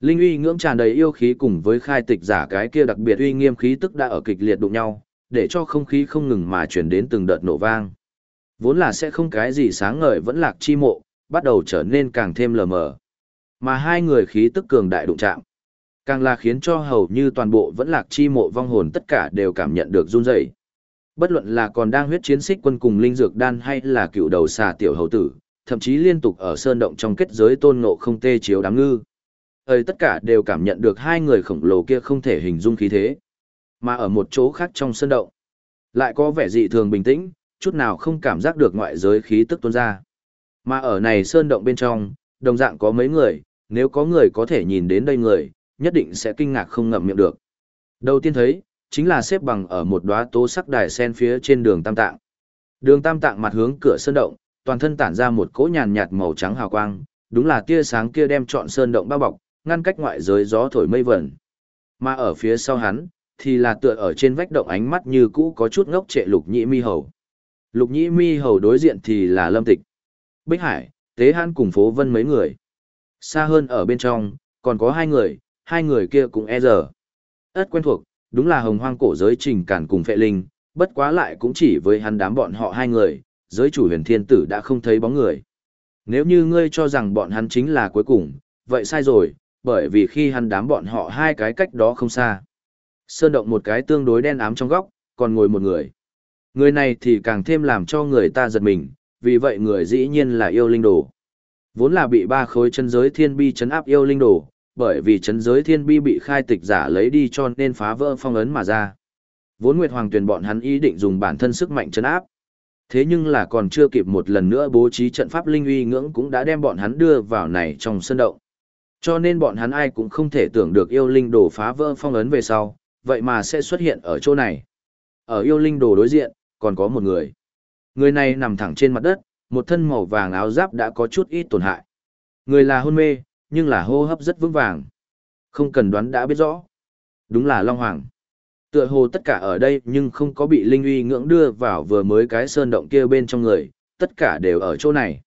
Linh uy ngưỡng tràn đầy yêu khí cùng với khai tịch giả cái kia đặc biệt uy nghiêm khí tức đã ở kịch liệt đụng nhau, để cho không khí không ngừng mà chuyển đến từng đợt nổ vang. Vốn là sẽ không cái gì sáng ngời vẫn lạc chi mộ, bắt đầu trở nên càng thêm lờ mờ. Mà hai người khí tức cường đại đụng chạm, càng là khiến cho hầu như toàn bộ vẫn lạc chi mộ vong hồn tất cả đều cảm nhận được run rẩy. Bất luận là còn đang huyết chiến xích quân cùng linh dược đan hay là cựu đầu xà tiểu hầu tử, thậm chí liên tục ở sơn động trong kết giới tôn ngộ không tê chiếu đám ngư. Ơi tất cả đều cảm nhận được hai người khổng lồ kia không thể hình dung khí thế. Mà ở một chỗ khác trong sơn động, lại có vẻ dị thường bình tĩnh, chút nào không cảm giác được ngoại giới khí tức tuôn ra. Mà ở này sơn động bên trong, đồng dạng có mấy người, nếu có người có thể nhìn đến đây người, nhất định sẽ kinh ngạc không ngậm miệng được. Đầu tiên thấy, chính là xếp bằng ở một đóa tố sắc đài sen phía trên đường Tam Tạng. Đường Tam Tạng mặt hướng cửa sơn động, toàn thân tản ra một cỗ nhàn nhạt màu trắng hào quang, đúng là tia sáng kia đem trọn sơn động bao bọc, ngăn cách ngoại giới gió thổi mây vẩn. Mà ở phía sau hắn, thì là tựa ở trên vách động ánh mắt như cũ có chút ngốc trệ lục nhĩ mi hầu. Lục nhĩ mi hầu đối diện thì là lâm tịch. Bích Hải, Tế Hãn cùng phố vân mấy người. Xa hơn ở bên trong, còn có hai người, hai người kia cũng e dở Ất quen thuộc, đúng là hồng hoang cổ giới trình cản cùng phệ linh, bất quá lại cũng chỉ với hắn đám bọn họ hai người, giới chủ huyền thiên tử đã không thấy bóng người. Nếu như ngươi cho rằng bọn hắn chính là cuối cùng, vậy sai rồi, bởi vì khi hắn đám bọn họ hai cái cách đó không xa. Sơn động một cái tương đối đen ám trong góc, còn ngồi một người. Người này thì càng thêm làm cho người ta giật mình, vì vậy người dĩ nhiên là yêu linh đồ. Vốn là bị ba khối chân giới thiên bi chấn áp yêu linh đồ, bởi vì chấn giới thiên bi bị khai tịch giả lấy đi cho nên phá vỡ phong ấn mà ra. Vốn Nguyệt Hoàng tuyển bọn hắn ý định dùng bản thân sức mạnh chấn áp. Thế nhưng là còn chưa kịp một lần nữa bố trí trận pháp linh uy ngưỡng cũng đã đem bọn hắn đưa vào này trong sân động. Cho nên bọn hắn ai cũng không thể tưởng được yêu linh đồ phá vỡ phong ấn về sau, vậy mà sẽ xuất hiện ở chỗ này. Ở yêu linh đồ đối diện, còn có một người. Người này nằm thẳng trên mặt đất, một thân màu vàng áo giáp đã có chút ít tổn hại. Người là hôn mê, nhưng là hô hấp rất vững vàng. Không cần đoán đã biết rõ. Đúng là Long Hoàng. Tựa hồ tất cả ở đây nhưng không có bị linh uy ngưỡng đưa vào vừa mới cái sơn động kia bên trong người, tất cả đều ở chỗ này.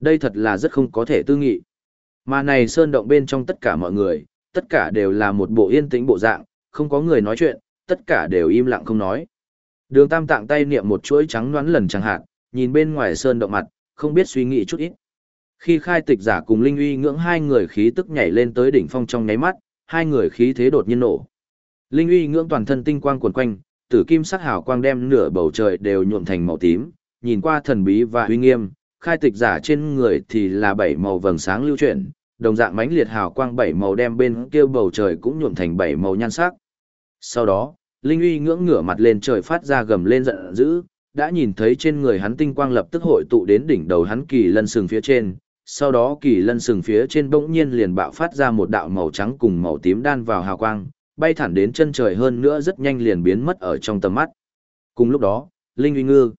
Đây thật là rất không có thể tư nghị. Mà này sơn động bên trong tất cả mọi người, tất cả đều là một bộ yên tĩnh bộ dạng, không có người nói chuyện, tất cả đều im lặng không nói. Đường Tam tạng tay niệm một chuỗi trắng đoán lần chẳng hạn, nhìn bên ngoài sơn động mặt, không biết suy nghĩ chút ít. Khi khai tịch giả cùng Linh uy ngưỡng hai người khí tức nhảy lên tới đỉnh phong trong nháy mắt, hai người khí thế đột nhiên nổ. Linh uy ngưỡng toàn thân tinh quang cuồn quanh, tử kim sắc hào quang đem nửa bầu trời đều nhuộm thành màu tím, nhìn qua thần bí và uy nghiêm, khai tịch giả trên người thì là bảy màu vầng sáng lưu chuyển, đồng dạng mãnh liệt hào quang bảy màu đem bên kia bầu trời cũng nhuộm thành bảy màu nhan sắc. Sau đó, Linh uy ngưỡng ngửa mặt lên trời phát ra gầm lên giận dữ, đã nhìn thấy trên người hắn tinh quang lập tức hội tụ đến đỉnh đầu hắn kỳ lân sừng phía trên, sau đó kỳ lân sừng phía trên bỗng nhiên liền bạo phát ra một đạo màu trắng cùng màu tím đan vào hào quang, bay thẳng đến chân trời hơn nữa rất nhanh liền biến mất ở trong tầm mắt. Cùng lúc đó, Linh uy ngư,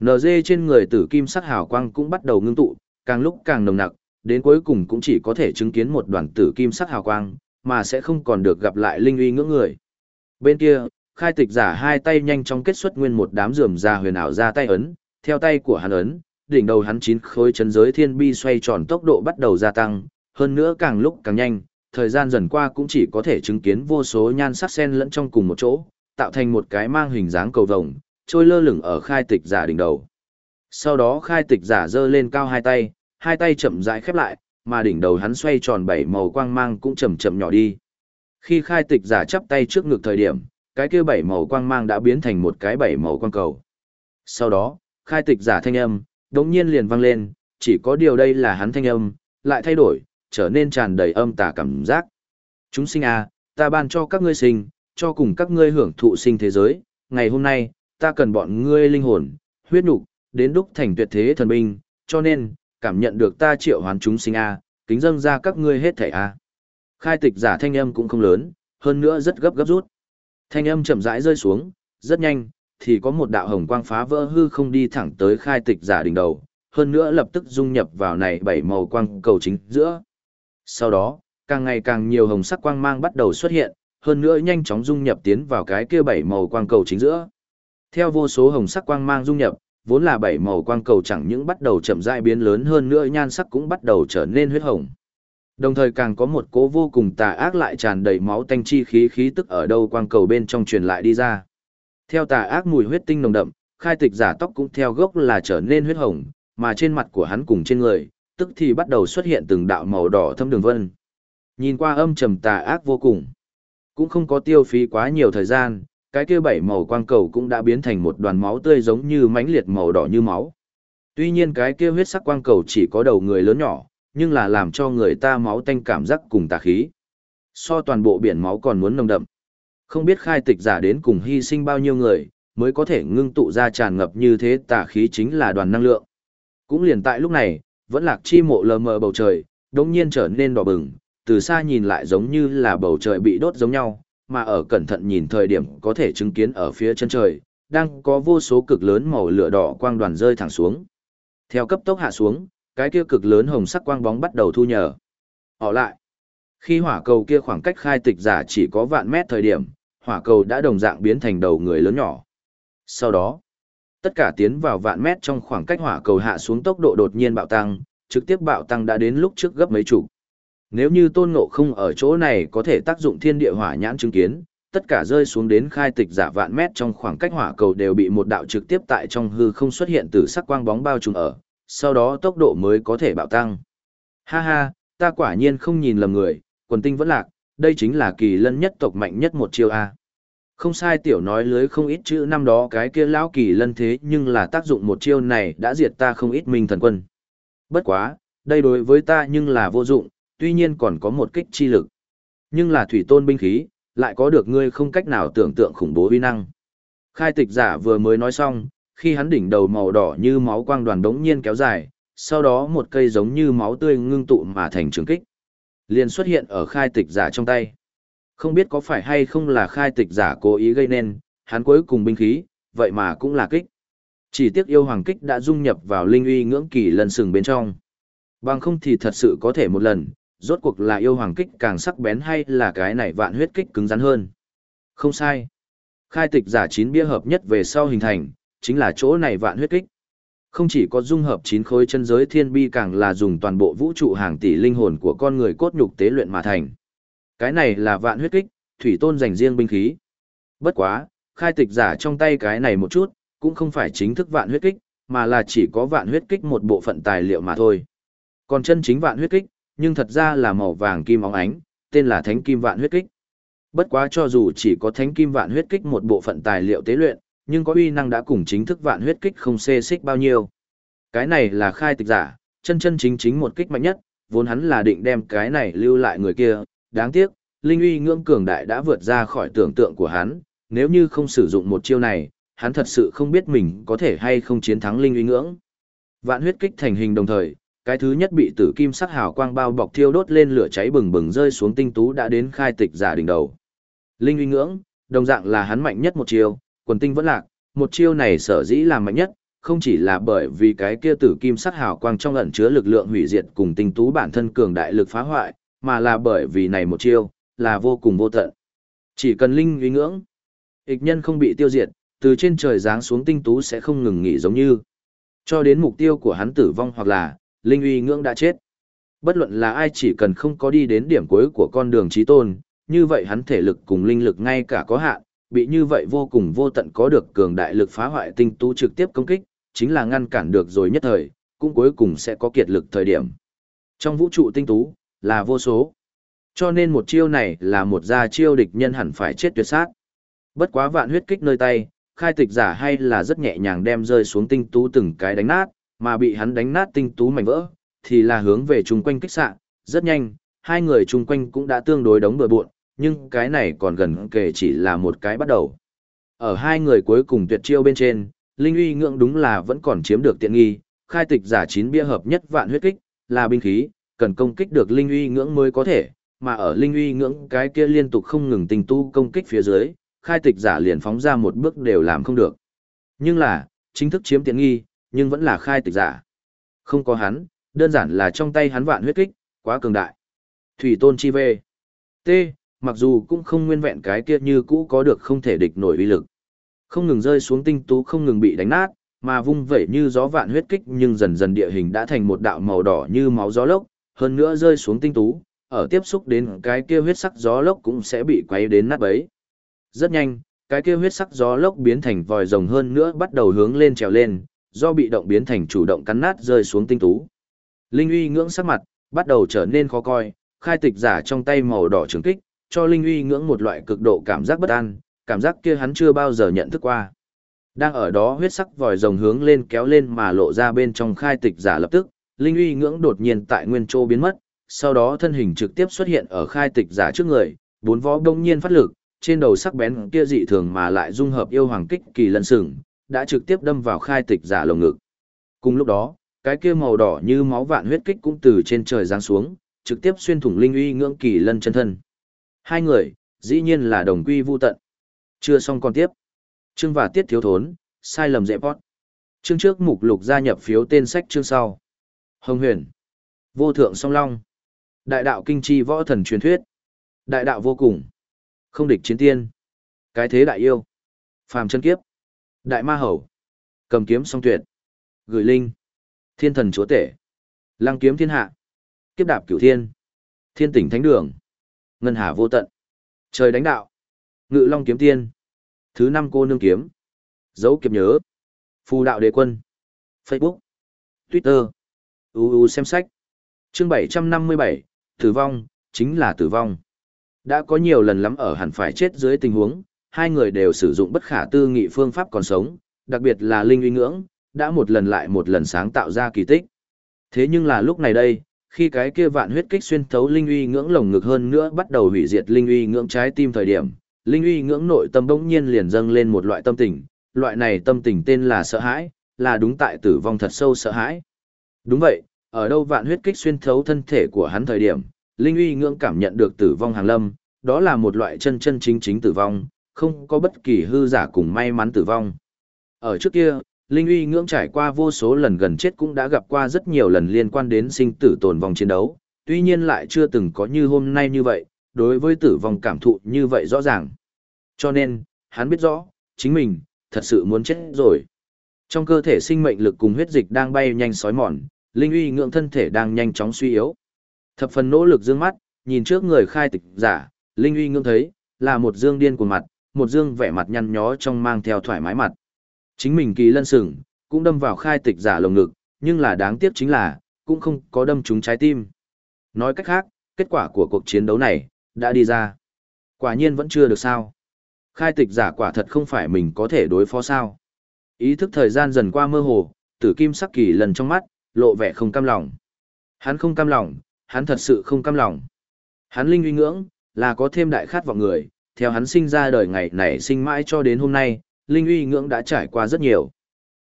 NG trên người tử kim sắc hào quang cũng bắt đầu ngưng tụ, càng lúc càng nồng nặc, đến cuối cùng cũng chỉ có thể chứng kiến một đoàn tử kim sắc hào quang, mà sẽ không còn được gặp lại Linh uy ngưỡng người. Bên kia, khai tịch giả hai tay nhanh chóng kết xuất nguyên một đám rườm ra huyền ảo ra tay ấn, theo tay của hắn ấn, đỉnh đầu hắn chín khối chân giới thiên bi xoay tròn tốc độ bắt đầu gia tăng, hơn nữa càng lúc càng nhanh, thời gian dần qua cũng chỉ có thể chứng kiến vô số nhan sắc sen lẫn trong cùng một chỗ, tạo thành một cái mang hình dáng cầu vồng, trôi lơ lửng ở khai tịch giả đỉnh đầu. Sau đó khai tịch giả giơ lên cao hai tay, hai tay chậm rãi khép lại, mà đỉnh đầu hắn xoay tròn bảy màu quang mang cũng chậm chậm nhỏ đi. Khi khai tịch giả chắp tay trước ngực thời điểm, cái kia bảy màu quang mang đã biến thành một cái bảy màu quang cầu. Sau đó, khai tịch giả thanh âm, đống nhiên liền vang lên, chỉ có điều đây là hắn thanh âm, lại thay đổi, trở nên tràn đầy âm tà cảm giác. Chúng sinh à, ta ban cho các ngươi sinh, cho cùng các ngươi hưởng thụ sinh thế giới, ngày hôm nay, ta cần bọn ngươi linh hồn, huyết nục, đến đúc thành tuyệt thế thần binh, cho nên, cảm nhận được ta triệu hoán chúng sinh a, à, kính dâng ra các ngươi hết thảy a. À. Khai tịch giả thanh âm cũng không lớn, hơn nữa rất gấp gấp rút. Thanh âm chậm rãi rơi xuống, rất nhanh, thì có một đạo hồng quang phá vỡ hư không đi thẳng tới khai tịch giả đỉnh đầu, hơn nữa lập tức dung nhập vào này bảy màu quang cầu chính giữa. Sau đó, càng ngày càng nhiều hồng sắc quang mang bắt đầu xuất hiện, hơn nữa nhanh chóng dung nhập tiến vào cái kia bảy màu quang cầu chính giữa. Theo vô số hồng sắc quang mang dung nhập, vốn là bảy màu quang cầu chẳng những bắt đầu chậm rãi biến lớn hơn nữa nhan sắc cũng bắt đầu trở nên huyết hồng. Đồng thời càng có một cố vô cùng tà ác lại tràn đầy máu tanh chi khí khí tức ở đâu quang cầu bên trong truyền lại đi ra. Theo tà ác mùi huyết tinh nồng đậm, khai tịch giả tóc cũng theo gốc là trở nên huyết hồng, mà trên mặt của hắn cùng trên người, tức thì bắt đầu xuất hiện từng đạo màu đỏ thâm đường vân. Nhìn qua âm trầm tà ác vô cùng, cũng không có tiêu phí quá nhiều thời gian, cái kia bảy màu quang cầu cũng đã biến thành một đoàn máu tươi giống như mãnh liệt màu đỏ như máu. Tuy nhiên cái kia huyết sắc quang cầu chỉ có đầu người lớn nhỏ, nhưng là làm cho người ta máu tanh cảm giác cùng tà khí. So toàn bộ biển máu còn muốn nồng đậm. Không biết khai tịch giả đến cùng hy sinh bao nhiêu người, mới có thể ngưng tụ ra tràn ngập như thế tà khí chính là đoàn năng lượng. Cũng liền tại lúc này, vẫn lạc chi mộ lờ mờ bầu trời, đống nhiên trở nên đỏ bừng, từ xa nhìn lại giống như là bầu trời bị đốt giống nhau, mà ở cẩn thận nhìn thời điểm có thể chứng kiến ở phía chân trời, đang có vô số cực lớn màu lửa đỏ quang đoàn rơi thẳng xuống. Theo cấp tốc hạ xuống, cái kia cực lớn hồng sắc quang bóng bắt đầu thu nhờ. Họ lại, khi hỏa cầu kia khoảng cách khai tịch giả chỉ có vạn mét thời điểm, hỏa cầu đã đồng dạng biến thành đầu người lớn nhỏ. Sau đó, tất cả tiến vào vạn mét trong khoảng cách hỏa cầu hạ xuống tốc độ đột nhiên bạo tăng, trực tiếp bạo tăng đã đến lúc trước gấp mấy chục. Nếu như tôn ngộ không ở chỗ này có thể tác dụng thiên địa hỏa nhãn chứng kiến, tất cả rơi xuống đến khai tịch giả vạn mét trong khoảng cách hỏa cầu đều bị một đạo trực tiếp tại trong hư không xuất hiện từ sắc quang bóng bao trùm ở, sau đó tốc độ mới có thể bạo tăng. Ha ha, ta quả nhiên không nhìn lầm người, quần tinh vẫn lạc, đây chính là kỳ lân nhất tộc mạnh nhất một chiêu A. Không sai tiểu nói lưới không ít chữ năm đó cái kia lão kỳ lân thế nhưng là tác dụng một chiêu này đã diệt ta không ít minh thần quân. Bất quá, đây đối với ta nhưng là vô dụng, tuy nhiên còn có một kích chi lực. Nhưng là thủy tôn binh khí, lại có được ngươi không cách nào tưởng tượng khủng bố uy năng. Khai tịch giả vừa mới nói xong, khi hắn đỉnh đầu màu đỏ như máu quang đoàn đống nhiên kéo dài, sau đó một cây giống như máu tươi ngưng tụ mà thành trường kích. liền xuất hiện ở khai tịch giả trong tay. Không biết có phải hay không là khai tịch giả cố ý gây nên, hắn cuối cùng binh khí, vậy mà cũng là kích. Chỉ tiếc yêu hoàng kích đã dung nhập vào linh uy ngưỡng kỳ lần sừng bên trong. Bằng không thì thật sự có thể một lần, rốt cuộc là yêu hoàng kích càng sắc bén hay là cái này vạn huyết kích cứng rắn hơn. Không sai. Khai tịch giả chín bia hợp nhất về sau hình thành, chính là chỗ này vạn huyết kích. Không chỉ có dung hợp chín khối chân giới thiên bi càng là dùng toàn bộ vũ trụ hàng tỷ linh hồn của con người cốt nhục tế luyện mà thành. Cái này là vạn huyết kích, thủy tôn dành riêng binh khí. Bất quá, khai tịch giả trong tay cái này một chút, cũng không phải chính thức vạn huyết kích, mà là chỉ có vạn huyết kích một bộ phận tài liệu mà thôi. Còn chân chính vạn huyết kích, nhưng thật ra là màu vàng kim óng ánh, tên là thánh kim vạn huyết kích. Bất quá cho dù chỉ có thánh kim vạn huyết kích một bộ phận tài liệu tế luyện, nhưng có uy năng đã cùng chính thức vạn huyết kích không xê xích bao nhiêu. Cái này là khai tịch giả, chân chân chính chính một kích mạnh nhất, vốn hắn là định đem cái này lưu lại người kia, đáng tiếc, linh uy ngưỡng cường đại đã vượt ra khỏi tưởng tượng của hắn, nếu như không sử dụng một chiêu này, hắn thật sự không biết mình có thể hay không chiến thắng linh uy ngưỡng. Vạn huyết kích thành hình đồng thời, cái thứ nhất bị tử kim sắc hào quang bao bọc thiêu đốt lên lửa cháy bừng bừng rơi xuống tinh tú đã đến khai tịch giả đỉnh đầu. Linh uy ngưỡng, đồng dạng là hắn mạnh nhất một chiêu, quần tinh vẫn lạc, một chiêu này sở dĩ là mạnh nhất, không chỉ là bởi vì cái kia tử kim sắc hào quang trong ẩn chứa lực lượng hủy diệt cùng tinh tú bản thân cường đại lực phá hoại, mà là bởi vì này một chiêu, là vô cùng vô tận. Chỉ cần linh uy ngưỡng, ịch nhân không bị tiêu diệt, từ trên trời giáng xuống tinh tú sẽ không ngừng nghỉ giống như. Cho đến mục tiêu của hắn tử vong hoặc là, linh uy ngưỡng đã chết. Bất luận là ai chỉ cần không có đi đến điểm cuối của con đường trí tôn, như vậy hắn thể lực cùng linh lực ngay cả có hạn, bị như vậy vô cùng vô tận có được cường đại lực phá hoại tinh tú trực tiếp công kích, chính là ngăn cản được rồi nhất thời, cũng cuối cùng sẽ có kiệt lực thời điểm. Trong vũ trụ tinh tú, là vô số. Cho nên một chiêu này là một gia chiêu địch nhân hẳn phải chết tuyệt sát. Bất quá vạn huyết kích nơi tay, khai tịch giả hay là rất nhẹ nhàng đem rơi xuống tinh tú từng cái đánh nát, mà bị hắn đánh nát tinh tú mảnh vỡ, thì là hướng về chung quanh kích xạ, rất nhanh, hai người chung quanh cũng đã tương đối đóng bừa buộn, nhưng cái này còn gần kể chỉ là một cái bắt đầu. Ở hai người cuối cùng tuyệt chiêu bên trên, Linh uy ngưỡng đúng là vẫn còn chiếm được tiện nghi, khai tịch giả chín bia hợp nhất vạn huyết kích, là binh khí, cần công kích được Linh uy ngưỡng mới có thể, mà ở Linh uy ngưỡng cái kia liên tục không ngừng tình tu công kích phía dưới, khai tịch giả liền phóng ra một bước đều làm không được. Nhưng là, chính thức chiếm tiện nghi, nhưng vẫn là khai tịch giả. Không có hắn, đơn giản là trong tay hắn vạn huyết kích, quá cường đại. Thủy tôn chi về. T, mặc dù cũng không nguyên vẹn cái kia như cũ có được không thể địch nổi uy lực. Không ngừng rơi xuống tinh tú không ngừng bị đánh nát, mà vung vẩy như gió vạn huyết kích nhưng dần dần địa hình đã thành một đạo màu đỏ như máu gió lốc, hơn nữa rơi xuống tinh tú, ở tiếp xúc đến cái kia huyết sắc gió lốc cũng sẽ bị quấy đến nát bấy. Rất nhanh, cái kia huyết sắc gió lốc biến thành vòi rồng hơn nữa bắt đầu hướng lên trèo lên, do bị động biến thành chủ động cắn nát rơi xuống tinh tú. Linh uy ngưỡng sắc mặt, bắt đầu trở nên khó coi, khai tịch giả trong tay màu đỏ trường kích, cho Linh uy ngưỡng một loại cực độ cảm giác bất an, cảm giác kia hắn chưa bao giờ nhận thức qua. Đang ở đó huyết sắc vòi rồng hướng lên kéo lên mà lộ ra bên trong khai tịch giả lập tức, Linh uy ngưỡng đột nhiên tại nguyên châu biến mất, sau đó thân hình trực tiếp xuất hiện ở khai tịch giả trước người, bốn vó đông nhiên phát lực, trên đầu sắc bén kia dị thường mà lại dung hợp yêu hoàng kích kỳ lân sừng, đã trực tiếp đâm vào khai tịch giả lồng ngực. Cùng lúc đó, cái kia màu đỏ như máu vạn huyết kích cũng từ trên trời giáng xuống, trực tiếp xuyên thủng linh uy ngưỡng kỳ lân chân thân. Hai người, dĩ nhiên là đồng quy vu tận. Chưa xong còn tiếp. Chương và tiết thiếu thốn, sai lầm dễ bót. Chương trước mục lục gia nhập phiếu tên sách chương sau. Hồng huyền. Vô thượng song long. Đại đạo kinh chi võ thần truyền thuyết. Đại đạo vô cùng. Không địch chiến tiên. Cái thế đại yêu. Phàm chân kiếp. Đại ma hầu. Cầm kiếm song tuyệt. Gửi linh. Thiên thần chúa tể. Lăng kiếm thiên hạ. Kiếp đạp cửu thiên. Thiên tỉnh thánh đường. Ngân hà vô tận. Trời đánh đạo. Ngự long kiếm tiên. Thứ năm cô nương kiếm. Dấu kiếp nhớ. Phù đạo đế quân. Facebook. Twitter. UU xem sách. Chương bảy trăm năm mươi bảy tử vong, chính là tử vong. Đã có nhiều lần lắm ở hẳn phải chết dưới tình huống, hai người đều sử dụng bất khả tư nghị phương pháp còn sống, đặc biệt là linh uy ngưỡng, đã một lần lại một lần sáng tạo ra kỳ tích. Thế nhưng là lúc này đây, khi cái kia vạn huyết kích xuyên thấu linh uy ngưỡng lồng ngực hơn nữa bắt đầu hủy diệt linh uy ngưỡng trái tim thời điểm, linh uy ngưỡng nội tâm bỗng nhiên liền dâng lên một loại tâm tình, loại này tâm tình tên là sợ hãi, là đúng tại tử vong thật sâu sợ hãi. Đúng vậy, ở đâu vạn huyết kích xuyên thấu thân thể của hắn thời điểm, linh uy ngưỡng cảm nhận được tử vong hàng lâm, đó là một loại chân chân chính chính tử vong, không có bất kỳ hư giả cùng may mắn tử vong. Ở trước kia, Linh uy ngưỡng trải qua vô số lần gần chết cũng đã gặp qua rất nhiều lần liên quan đến sinh tử tồn vong chiến đấu, tuy nhiên lại chưa từng có như hôm nay như vậy, đối với tử vong cảm thụ như vậy rõ ràng. Cho nên, hắn biết rõ, chính mình, thật sự muốn chết rồi. Trong cơ thể sinh mệnh lực cùng huyết dịch đang bay nhanh sói mòn, linh uy ngưỡng thân thể đang nhanh chóng suy yếu. Thập phần nỗ lực dương mắt, nhìn trước người khai tịch giả, linh uy ngưỡng thấy, là một dương điên của mặt, một dương vẻ mặt nhăn nhó trong mang theo thoải mái mặt. Chính mình kỳ lân sừng, cũng đâm vào khai tịch giả lồng ngực, nhưng là đáng tiếc chính là, cũng không có đâm trúng trái tim. Nói cách khác, kết quả của cuộc chiến đấu này, đã đi ra. Quả nhiên vẫn chưa được sao. Khai tịch giả quả thật không phải mình có thể đối phó sao. Ý thức thời gian dần qua mơ hồ, tử kim sắc kỳ lần trong mắt, lộ vẻ không cam lòng. Hắn không cam lòng, hắn thật sự không cam lòng. Hắn linh uy ngưỡng, là có thêm đại khát vọng người, theo hắn sinh ra đời ngày này sinh mãi cho đến hôm nay, linh uy ngưỡng đã trải qua rất nhiều.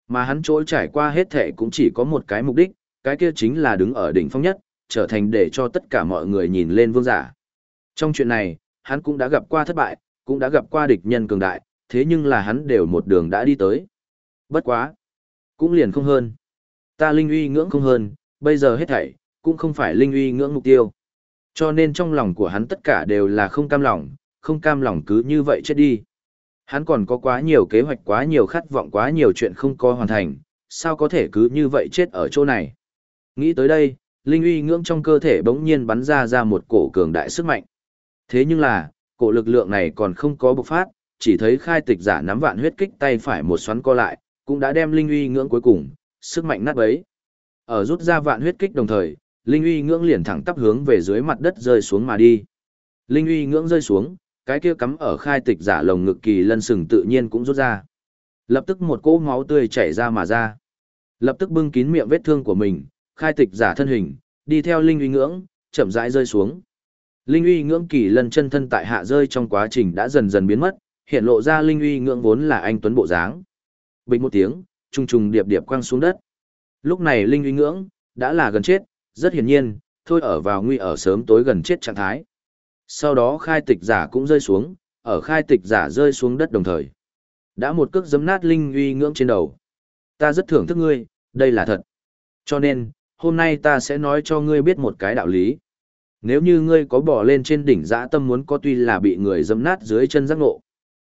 Mà hắn trỗi trải qua hết thể cũng chỉ có một cái mục đích, cái kia chính là đứng ở đỉnh phong nhất, trở thành để cho tất cả mọi người nhìn lên vương giả. Trong chuyện này, hắn cũng đã gặp qua thất bại, cũng đã gặp qua địch nhân cường đại, thế nhưng là hắn đều một đường đã đi tới. Bất quá. Cũng liền không hơn. Ta linh uy ngưỡng không hơn, bây giờ hết thảy, cũng không phải linh uy ngưỡng mục tiêu. Cho nên trong lòng của hắn tất cả đều là không cam lòng, không cam lòng cứ như vậy chết đi. Hắn còn có quá nhiều kế hoạch quá nhiều khát vọng quá nhiều chuyện không có hoàn thành, sao có thể cứ như vậy chết ở chỗ này. Nghĩ tới đây, linh uy ngưỡng trong cơ thể bỗng nhiên bắn ra ra một cổ cường đại sức mạnh. Thế nhưng là, cổ lực lượng này còn không có bộc phát, chỉ thấy khai tịch giả nắm vạn huyết kích tay phải một xoắn co lại, cũng đã đem linh uy ngưỡng cuối cùng, sức mạnh nát bấy. Ở rút ra vạn huyết kích đồng thời, linh uy ngưỡng liền thẳng tắp hướng về dưới mặt đất rơi xuống mà đi. Linh uy ngưỡng rơi xuống, cái kia cắm ở khai tịch giả lồng ngực kỳ lân sừng tự nhiên cũng rút ra. Lập tức một cỗ máu tươi chảy ra mà ra. Lập tức bưng kín miệng vết thương của mình, khai tịch giả thân hình, đi theo linh uy ngưỡng, chậm rãi rơi xuống. Linh uy ngưỡng kỳ lân chân thân tại hạ rơi trong quá trình đã dần dần biến mất, hiện lộ ra linh uy ngưỡng vốn là anh tuấn bộ dáng. Bình một tiếng, trùng trùng điệp điệp quăng xuống đất. Lúc này linh uy ngưỡng đã là gần chết, rất hiển nhiên, thôi ở vào nguy ở sớm tối gần chết trạng thái sau đó khai tịch giả cũng rơi xuống, ở khai tịch giả rơi xuống đất đồng thời. Đã một cước giấm nát linh uy ngưỡng trên đầu. Ta rất thưởng thức ngươi, đây là thật. Cho nên, hôm nay ta sẽ nói cho ngươi biết một cái đạo lý. Nếu như ngươi có bỏ lên trên đỉnh dã tâm muốn có tuy là bị người giấm nát dưới chân giác ngộ.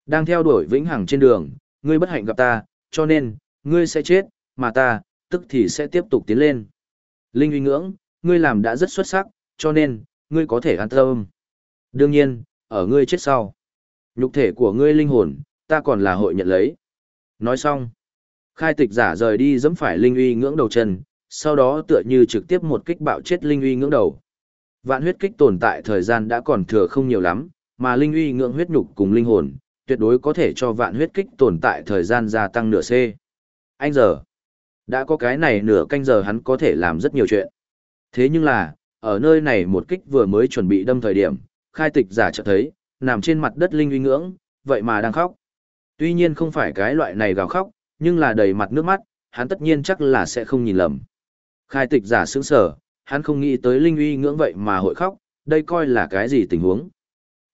Đang theo đuổi vĩnh hằng trên đường, ngươi bất hạnh gặp ta, cho nên, ngươi sẽ chết, mà ta, tức thì sẽ tiếp tục tiến lên. Linh uy ngưỡng, ngươi làm đã rất xuất sắc, cho nên, ngươi có thể an tâm. Đương nhiên, ở ngươi chết sau. Nhục thể của ngươi linh hồn, ta còn là hội nhận lấy. Nói xong. Khai tịch giả rời đi dẫm phải linh uy ngưỡng đầu chân, sau đó tựa như trực tiếp một kích bạo chết linh uy ngưỡng đầu. Vạn huyết kích tồn tại thời gian đã còn thừa không nhiều lắm, mà linh uy ngưỡng huyết nhục cùng linh hồn, tuyệt đối có thể cho vạn huyết kích tồn tại thời gian gia tăng nửa C. Anh giờ, đã có cái này nửa canh giờ hắn có thể làm rất nhiều chuyện. Thế nhưng là, ở nơi này một kích vừa mới chuẩn bị đâm thời điểm, khai tịch giả chợt thấy, nằm trên mặt đất linh uy ngưỡng, vậy mà đang khóc. Tuy nhiên không phải cái loại này gào khóc, nhưng là đầy mặt nước mắt, hắn tất nhiên chắc là sẽ không nhìn lầm. Khai tịch giả sững sở, hắn không nghĩ tới linh uy ngưỡng vậy mà hội khóc, đây coi là cái gì tình huống.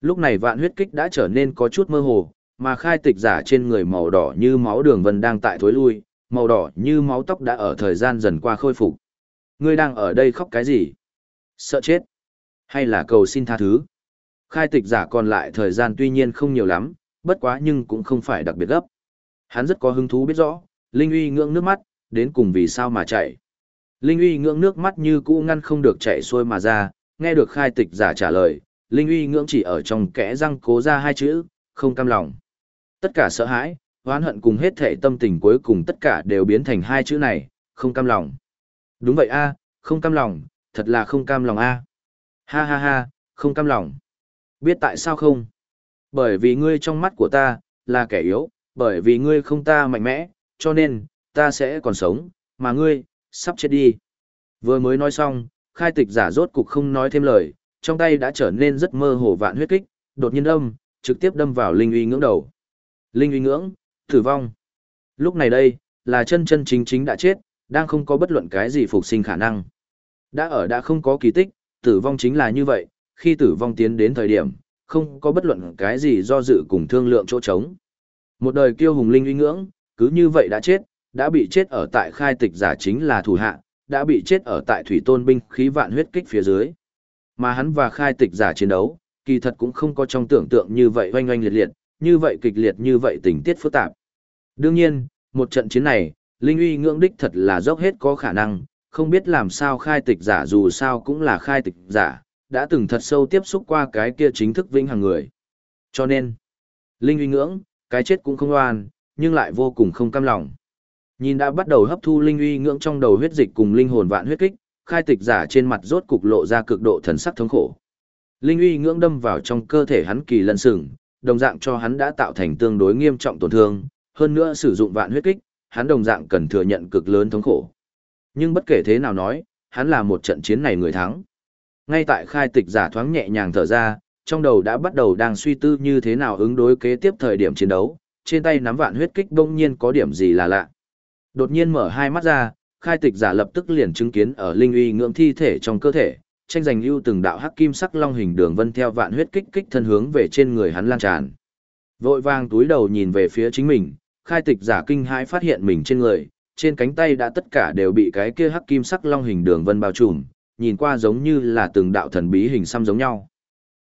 Lúc này vạn huyết kích đã trở nên có chút mơ hồ, mà khai tịch giả trên người màu đỏ như máu đường vân đang tại thối lui, màu đỏ như máu tóc đã ở thời gian dần qua khôi phục. Ngươi đang ở đây khóc cái gì? Sợ chết? Hay là cầu xin tha thứ? Khai tịch giả còn lại thời gian tuy nhiên không nhiều lắm, bất quá nhưng cũng không phải đặc biệt gấp. Hắn rất có hứng thú biết rõ, Linh uy ngưỡng nước mắt, đến cùng vì sao mà chạy. Linh uy ngưỡng nước mắt như cũ ngăn không được chạy xuôi mà ra, nghe được khai tịch giả trả lời, Linh uy ngưỡng chỉ ở trong kẽ răng cố ra hai chữ, không cam lòng. Tất cả sợ hãi, oán hận cùng hết thể tâm tình cuối cùng tất cả đều biến thành hai chữ này, không cam lòng. Đúng vậy a, không cam lòng, thật là không cam lòng a. Ha ha ha, không cam lòng. Biết tại sao không? Bởi vì ngươi trong mắt của ta, là kẻ yếu, bởi vì ngươi không ta mạnh mẽ, cho nên, ta sẽ còn sống, mà ngươi, sắp chết đi. Vừa mới nói xong, khai tịch giả rốt cục không nói thêm lời, trong tay đã trở nên rất mơ hồ vạn huyết kích, đột nhiên đâm, trực tiếp đâm vào linh uy ngưỡng đầu. Linh uy ngưỡng, tử vong. Lúc này đây, là chân chân chính chính đã chết, đang không có bất luận cái gì phục sinh khả năng. Đã ở đã không có kỳ tích, tử vong chính là như vậy, khi tử vong tiến đến thời điểm, không có bất luận cái gì do dự cùng thương lượng chỗ trống. Một đời kiêu hùng linh uy ngưỡng, cứ như vậy đã chết, đã bị chết ở tại khai tịch giả chính là thủ hạ, đã bị chết ở tại thủy tôn binh khí vạn huyết kích phía dưới. Mà hắn và khai tịch giả chiến đấu, kỳ thật cũng không có trong tưởng tượng như vậy oanh oanh liệt liệt, như vậy kịch liệt như vậy tình tiết phức tạp. Đương nhiên, một trận chiến này, Linh uy ngưỡng đích thật là dốc hết có khả năng, không biết làm sao khai tịch giả dù sao cũng là khai tịch giả, đã từng thật sâu tiếp xúc qua cái kia chính thức vĩnh hằng người. Cho nên, Linh uy ngưỡng, cái chết cũng không oan, nhưng lại vô cùng không cam lòng. Nhìn đã bắt đầu hấp thu linh uy ngưỡng trong đầu huyết dịch cùng linh hồn vạn huyết kích, khai tịch giả trên mặt rốt cục lộ ra cực độ thần sắc thống khổ. Linh uy ngưỡng đâm vào trong cơ thể hắn kỳ lân sừng, đồng dạng cho hắn đã tạo thành tương đối nghiêm trọng tổn thương, hơn nữa sử dụng vạn huyết kích, hắn đồng dạng cần thừa nhận cực lớn thống khổ. Nhưng bất kể thế nào nói, hắn là một trận chiến này người thắng. Ngay tại khai tịch giả thoáng nhẹ nhàng thở ra, trong đầu đã bắt đầu đang suy tư như thế nào ứng đối kế tiếp thời điểm chiến đấu, trên tay nắm vạn huyết kích bỗng nhiên có điểm gì là lạ. Đột nhiên mở hai mắt ra, khai tịch giả lập tức liền chứng kiến ở linh uy ngưỡng thi thể trong cơ thể, tranh giành ưu từng đạo hắc kim sắc long hình đường vân theo vạn huyết kích kích thân hướng về trên người hắn lan tràn. Vội vàng túi đầu nhìn về phía chính mình, khai tịch giả kinh hãi phát hiện mình trên người, trên cánh tay đã tất cả đều bị cái kia hắc kim sắc long hình đường vân bao trùm, nhìn qua giống như là từng đạo thần bí hình xăm giống nhau.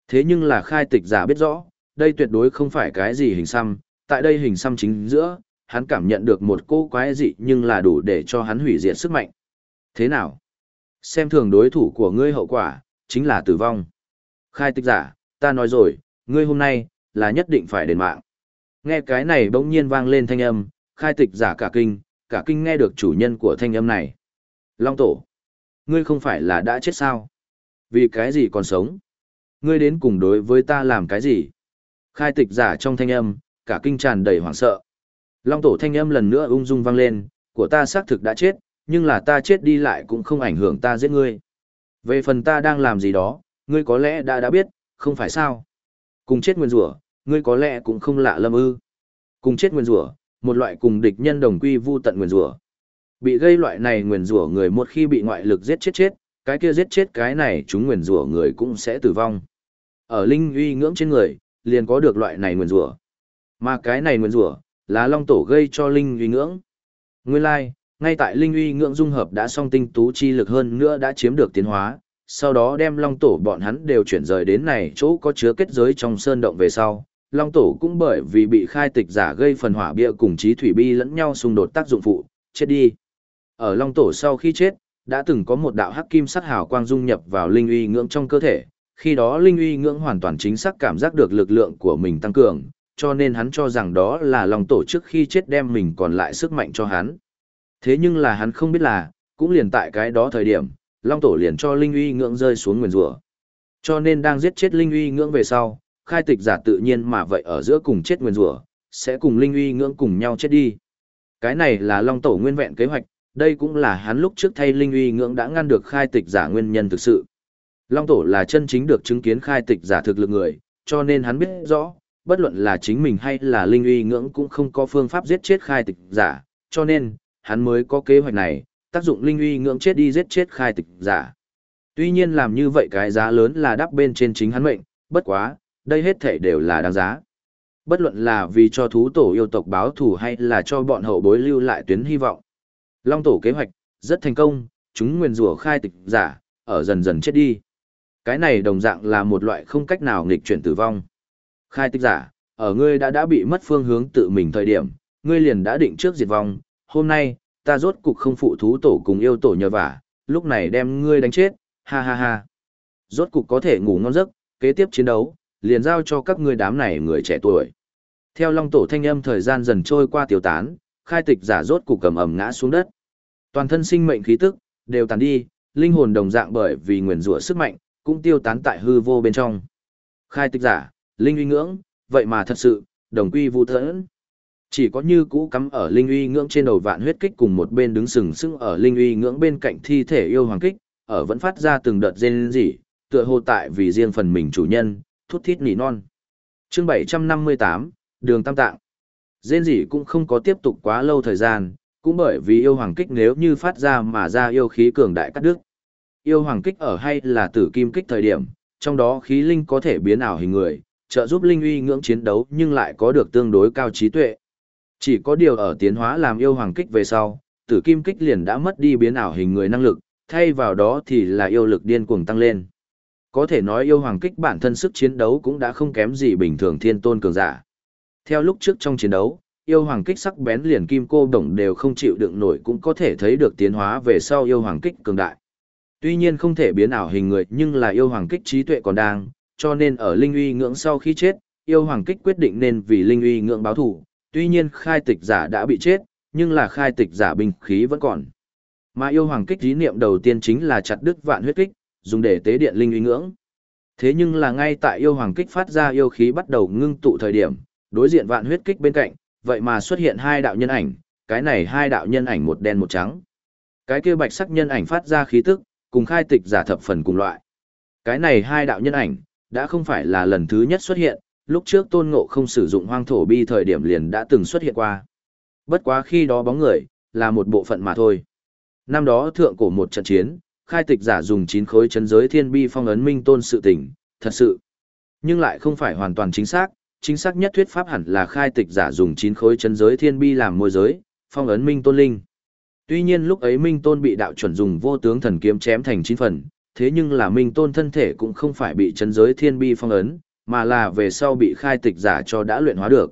Thế nhưng là khai tịch giả biết rõ, đây tuyệt đối không phải cái gì hình xăm, tại đây hình xăm chính giữa, hắn cảm nhận được một cô quái dị nhưng là đủ để cho hắn hủy diệt sức mạnh. Thế nào? Xem thường đối thủ của ngươi hậu quả, chính là tử vong. Khai tịch giả, ta nói rồi, ngươi hôm nay, là nhất định phải đền mạng. Nghe cái này bỗng nhiên vang lên thanh âm, khai tịch giả cả kinh, cả kinh nghe được chủ nhân của thanh âm này. Long tổ, ngươi không phải là đã chết sao? Vì cái gì còn sống? Ngươi đến cùng đối với ta làm cái gì? Khai tịch giả trong thanh âm, cả kinh tràn đầy hoảng sợ. Long tổ thanh âm lần nữa ung dung vang lên, của ta xác thực đã chết, nhưng là ta chết đi lại cũng không ảnh hưởng ta giết ngươi. Về phần ta đang làm gì đó, ngươi có lẽ đã đã biết, không phải sao? Cùng chết nguyên rủa, ngươi có lẽ cũng không lạ lâm ư. Cùng chết nguyên rủa, một loại cùng địch nhân đồng quy vu tận nguyên rủa. Bị gây loại này nguyền rủa người một khi bị ngoại lực giết chết chết, cái kia giết chết cái này chúng nguyền rủa người cũng sẽ tử vong. Ở linh uy ngưỡng trên người, liền có được loại này nguyền rủa. Mà cái này nguyền rủa là long tổ gây cho linh uy ngưỡng. Nguyên lai, like, ngay tại linh uy ngưỡng dung hợp đã song tinh tú chi lực hơn nữa đã chiếm được tiến hóa, sau đó đem long tổ bọn hắn đều chuyển rời đến này chỗ có chứa kết giới trong sơn động về sau. Long tổ cũng bởi vì bị khai tịch giả gây phần hỏa bia cùng trí thủy bi lẫn nhau xung đột tác dụng phụ, chết đi. Ở long tổ sau khi chết, đã từng có một đạo hắc kim sắc hào quang dung nhập vào linh uy ngưỡng trong cơ thể, khi đó linh uy ngưỡng hoàn toàn chính xác cảm giác được lực lượng của mình tăng cường, cho nên hắn cho rằng đó là long tổ trước khi chết đem mình còn lại sức mạnh cho hắn. Thế nhưng là hắn không biết là, cũng liền tại cái đó thời điểm, long tổ liền cho linh uy ngưỡng rơi xuống nguyền rủa. Cho nên đang giết chết linh uy ngưỡng về sau, khai tịch giả tự nhiên mà vậy ở giữa cùng chết nguyền rủa, sẽ cùng linh uy ngưỡng cùng nhau chết đi. Cái này là long tổ nguyên vẹn kế hoạch, đây cũng là hắn lúc trước thay linh uy ngưỡng đã ngăn được khai tịch giả nguyên nhân thực sự. Long tổ là chân chính được chứng kiến khai tịch giả thực lực người, cho nên hắn biết rõ, bất luận là chính mình hay là linh uy ngưỡng cũng không có phương pháp giết chết khai tịch giả, cho nên, hắn mới có kế hoạch này, tác dụng linh uy ngưỡng chết đi giết chết khai tịch giả. Tuy nhiên làm như vậy cái giá lớn là đắp bên trên chính hắn mệnh, bất quá, đây hết thể đều là đáng giá. Bất luận là vì cho thú tổ yêu tộc báo thù hay là cho bọn hậu bối lưu lại tuyến hy vọng. Long tổ kế hoạch, rất thành công, chúng nguyền rủa khai tịch giả, ở dần dần chết đi. Cái này đồng dạng là một loại không cách nào nghịch chuyển tử vong. Khai tịch giả, ở ngươi đã đã bị mất phương hướng tự mình thời điểm, ngươi liền đã định trước diệt vong, hôm nay, ta rốt cục không phụ thú tổ cùng yêu tổ nhờ vả, lúc này đem ngươi đánh chết, ha ha ha. Rốt cục có thể ngủ ngon giấc, kế tiếp chiến đấu, liền giao cho các ngươi đám này người trẻ tuổi. Theo long tổ thanh âm thời gian dần trôi qua tiêu tán, khai tịch giả rốt cục cầm ẩm ngã xuống đất. Toàn thân sinh mệnh khí tức, đều tàn đi, linh hồn đồng dạng bởi vì nguyền rủa sức mạnh, cũng tiêu tán tại hư vô bên trong. Khai tịch giả, linh uy ngưỡng, vậy mà thật sự, đồng quy vu thẫn. Chỉ có như cũ cắm ở linh uy ngưỡng trên đầu vạn huyết kích cùng một bên đứng sừng sững ở linh uy ngưỡng bên cạnh thi thể yêu hoàng kích, ở vẫn phát ra từng đợt rên rỉ, tựa hồ tại vì riêng phần mình chủ nhân, thút thít nỉ non. Chương 758, Đường Tam Tạng. Dên gì cũng không có tiếp tục quá lâu thời gian, cũng bởi vì yêu hoàng kích nếu như phát ra mà ra yêu khí cường đại cắt đứt. Yêu hoàng kích ở hay là tử kim kích thời điểm, trong đó khí linh có thể biến ảo hình người, trợ giúp linh uy ngưỡng chiến đấu nhưng lại có được tương đối cao trí tuệ. Chỉ có điều ở tiến hóa làm yêu hoàng kích về sau, tử kim kích liền đã mất đi biến ảo hình người năng lực, thay vào đó thì là yêu lực điên cuồng tăng lên. Có thể nói yêu hoàng kích bản thân sức chiến đấu cũng đã không kém gì bình thường thiên tôn cường giả. Theo lúc trước trong chiến đấu, yêu hoàng kích sắc bén liền kim cô đồng đều không chịu đựng nổi cũng có thể thấy được tiến hóa về sau yêu hoàng kích cường đại. Tuy nhiên không thể biến ảo hình người nhưng là yêu hoàng kích trí tuệ còn đang, cho nên ở linh uy ngưỡng sau khi chết, yêu hoàng kích quyết định nên vì linh uy ngưỡng báo thủ, tuy nhiên khai tịch giả đã bị chết, nhưng là khai tịch giả binh khí vẫn còn. Mà yêu hoàng kích ý niệm đầu tiên chính là chặt đứt vạn huyết kích, dùng để tế điện linh uy ngưỡng. Thế nhưng là ngay tại yêu hoàng kích phát ra yêu khí bắt đầu ngưng tụ thời điểm, đối diện vạn huyết kích bên cạnh, vậy mà xuất hiện hai đạo nhân ảnh, cái này hai đạo nhân ảnh một đen một trắng. Cái kia bạch sắc nhân ảnh phát ra khí tức, cùng khai tịch giả thập phần cùng loại. Cái này hai đạo nhân ảnh, đã không phải là lần thứ nhất xuất hiện, lúc trước tôn ngộ không sử dụng hoang thổ bi thời điểm liền đã từng xuất hiện qua. Bất quá khi đó bóng người, là một bộ phận mà thôi. Năm đó thượng cổ một trận chiến, khai tịch giả dùng chín khối chấn giới thiên bi phong ấn minh tôn sự tình, thật sự. Nhưng lại không phải hoàn toàn chính xác, chính xác nhất thuyết pháp hẳn là khai tịch giả dùng chín khối chân giới thiên bi làm môi giới, phong ấn minh tôn linh. Tuy nhiên lúc ấy minh tôn bị đạo chuẩn dùng vô tướng thần kiếm chém thành chín phần, thế nhưng là minh tôn thân thể cũng không phải bị chân giới thiên bi phong ấn, mà là về sau bị khai tịch giả cho đã luyện hóa được.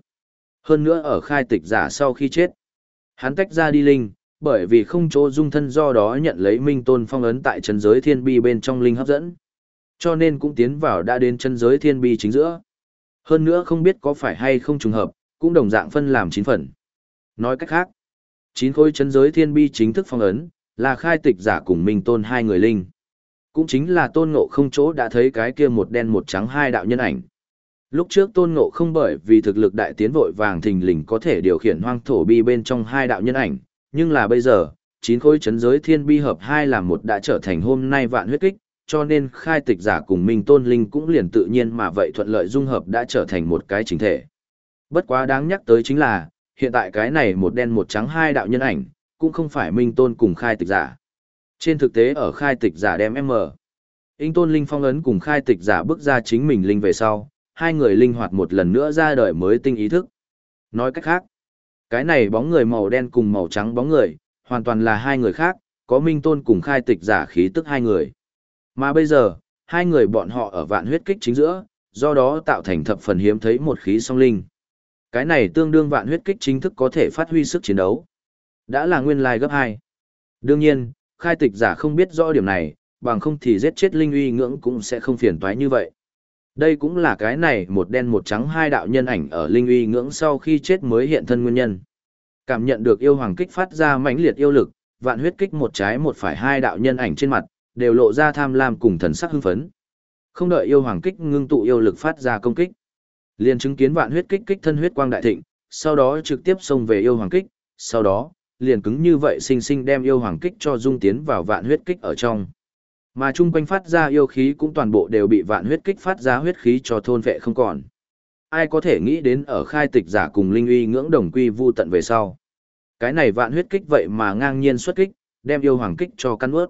Hơn nữa ở khai tịch giả sau khi chết, hắn tách ra đi linh, bởi vì không chỗ dung thân do đó nhận lấy minh tôn phong ấn tại chân giới thiên bi bên trong linh hấp dẫn. Cho nên cũng tiến vào đã đến chân giới thiên bi chính giữa. Hơn nữa không biết có phải hay không trùng hợp, cũng đồng dạng phân làm 9 phần. Nói cách khác, 9 khối chân giới thiên bi chính thức phong ấn, là khai tịch giả cùng minh tôn hai người linh. Cũng chính là tôn ngộ không chỗ đã thấy cái kia một đen một trắng hai đạo nhân ảnh. Lúc trước tôn ngộ không bởi vì thực lực đại tiến vội vàng thình lình có thể điều khiển hoang thổ bi bên trong hai đạo nhân ảnh, nhưng là bây giờ, chín khối chấn giới thiên bi hợp hai làm một đã trở thành hôm nay vạn huyết kích, cho nên khai tịch giả cùng minh tôn linh cũng liền tự nhiên mà vậy thuận lợi dung hợp đã trở thành một cái chính thể. Bất quá đáng nhắc tới chính là, hiện tại cái này một đen một trắng hai đạo nhân ảnh, cũng không phải minh tôn cùng khai tịch giả. Trên thực tế ở khai tịch giả đem M. Inh tôn linh phong ấn cùng khai tịch giả bước ra chính mình linh về sau, hai người linh hoạt một lần nữa ra đời mới tinh ý thức. Nói cách khác, cái này bóng người màu đen cùng màu trắng bóng người, hoàn toàn là hai người khác, có minh tôn cùng khai tịch giả khí tức hai người. Mà bây giờ, hai người bọn họ ở vạn huyết kích chính giữa, do đó tạo thành thập phần hiếm thấy một khí song linh. Cái này tương đương vạn huyết kích chính thức có thể phát huy sức chiến đấu. Đã là nguyên lai gấp 2. Đương nhiên, khai tịch giả không biết rõ điểm này, bằng không thì giết chết linh uy ngưỡng cũng sẽ không phiền toái như vậy. Đây cũng là cái này một đen một trắng hai đạo nhân ảnh ở linh uy ngưỡng sau khi chết mới hiện thân nguyên nhân. Cảm nhận được yêu hoàng kích phát ra mãnh liệt yêu lực, vạn huyết kích một trái một phải hai đạo nhân ảnh trên mặt, đều lộ ra tham lam cùng thần sắc hưng phấn. Không đợi yêu hoàng kích ngưng tụ yêu lực phát ra công kích, liền chứng kiến vạn huyết kích kích thân huyết quang đại thịnh, sau đó trực tiếp xông về yêu hoàng kích, sau đó, liền cứng như vậy sinh sinh đem yêu hoàng kích cho dung tiến vào vạn huyết kích ở trong. Mà chung quanh phát ra yêu khí cũng toàn bộ đều bị vạn huyết kích phát ra huyết khí cho thôn vệ không còn. Ai có thể nghĩ đến ở khai tịch giả cùng linh uy ngưỡng đồng quy vu tận về sau. Cái này vạn huyết kích vậy mà ngang nhiên xuất kích, đem yêu hoàng kích cho căn ướt.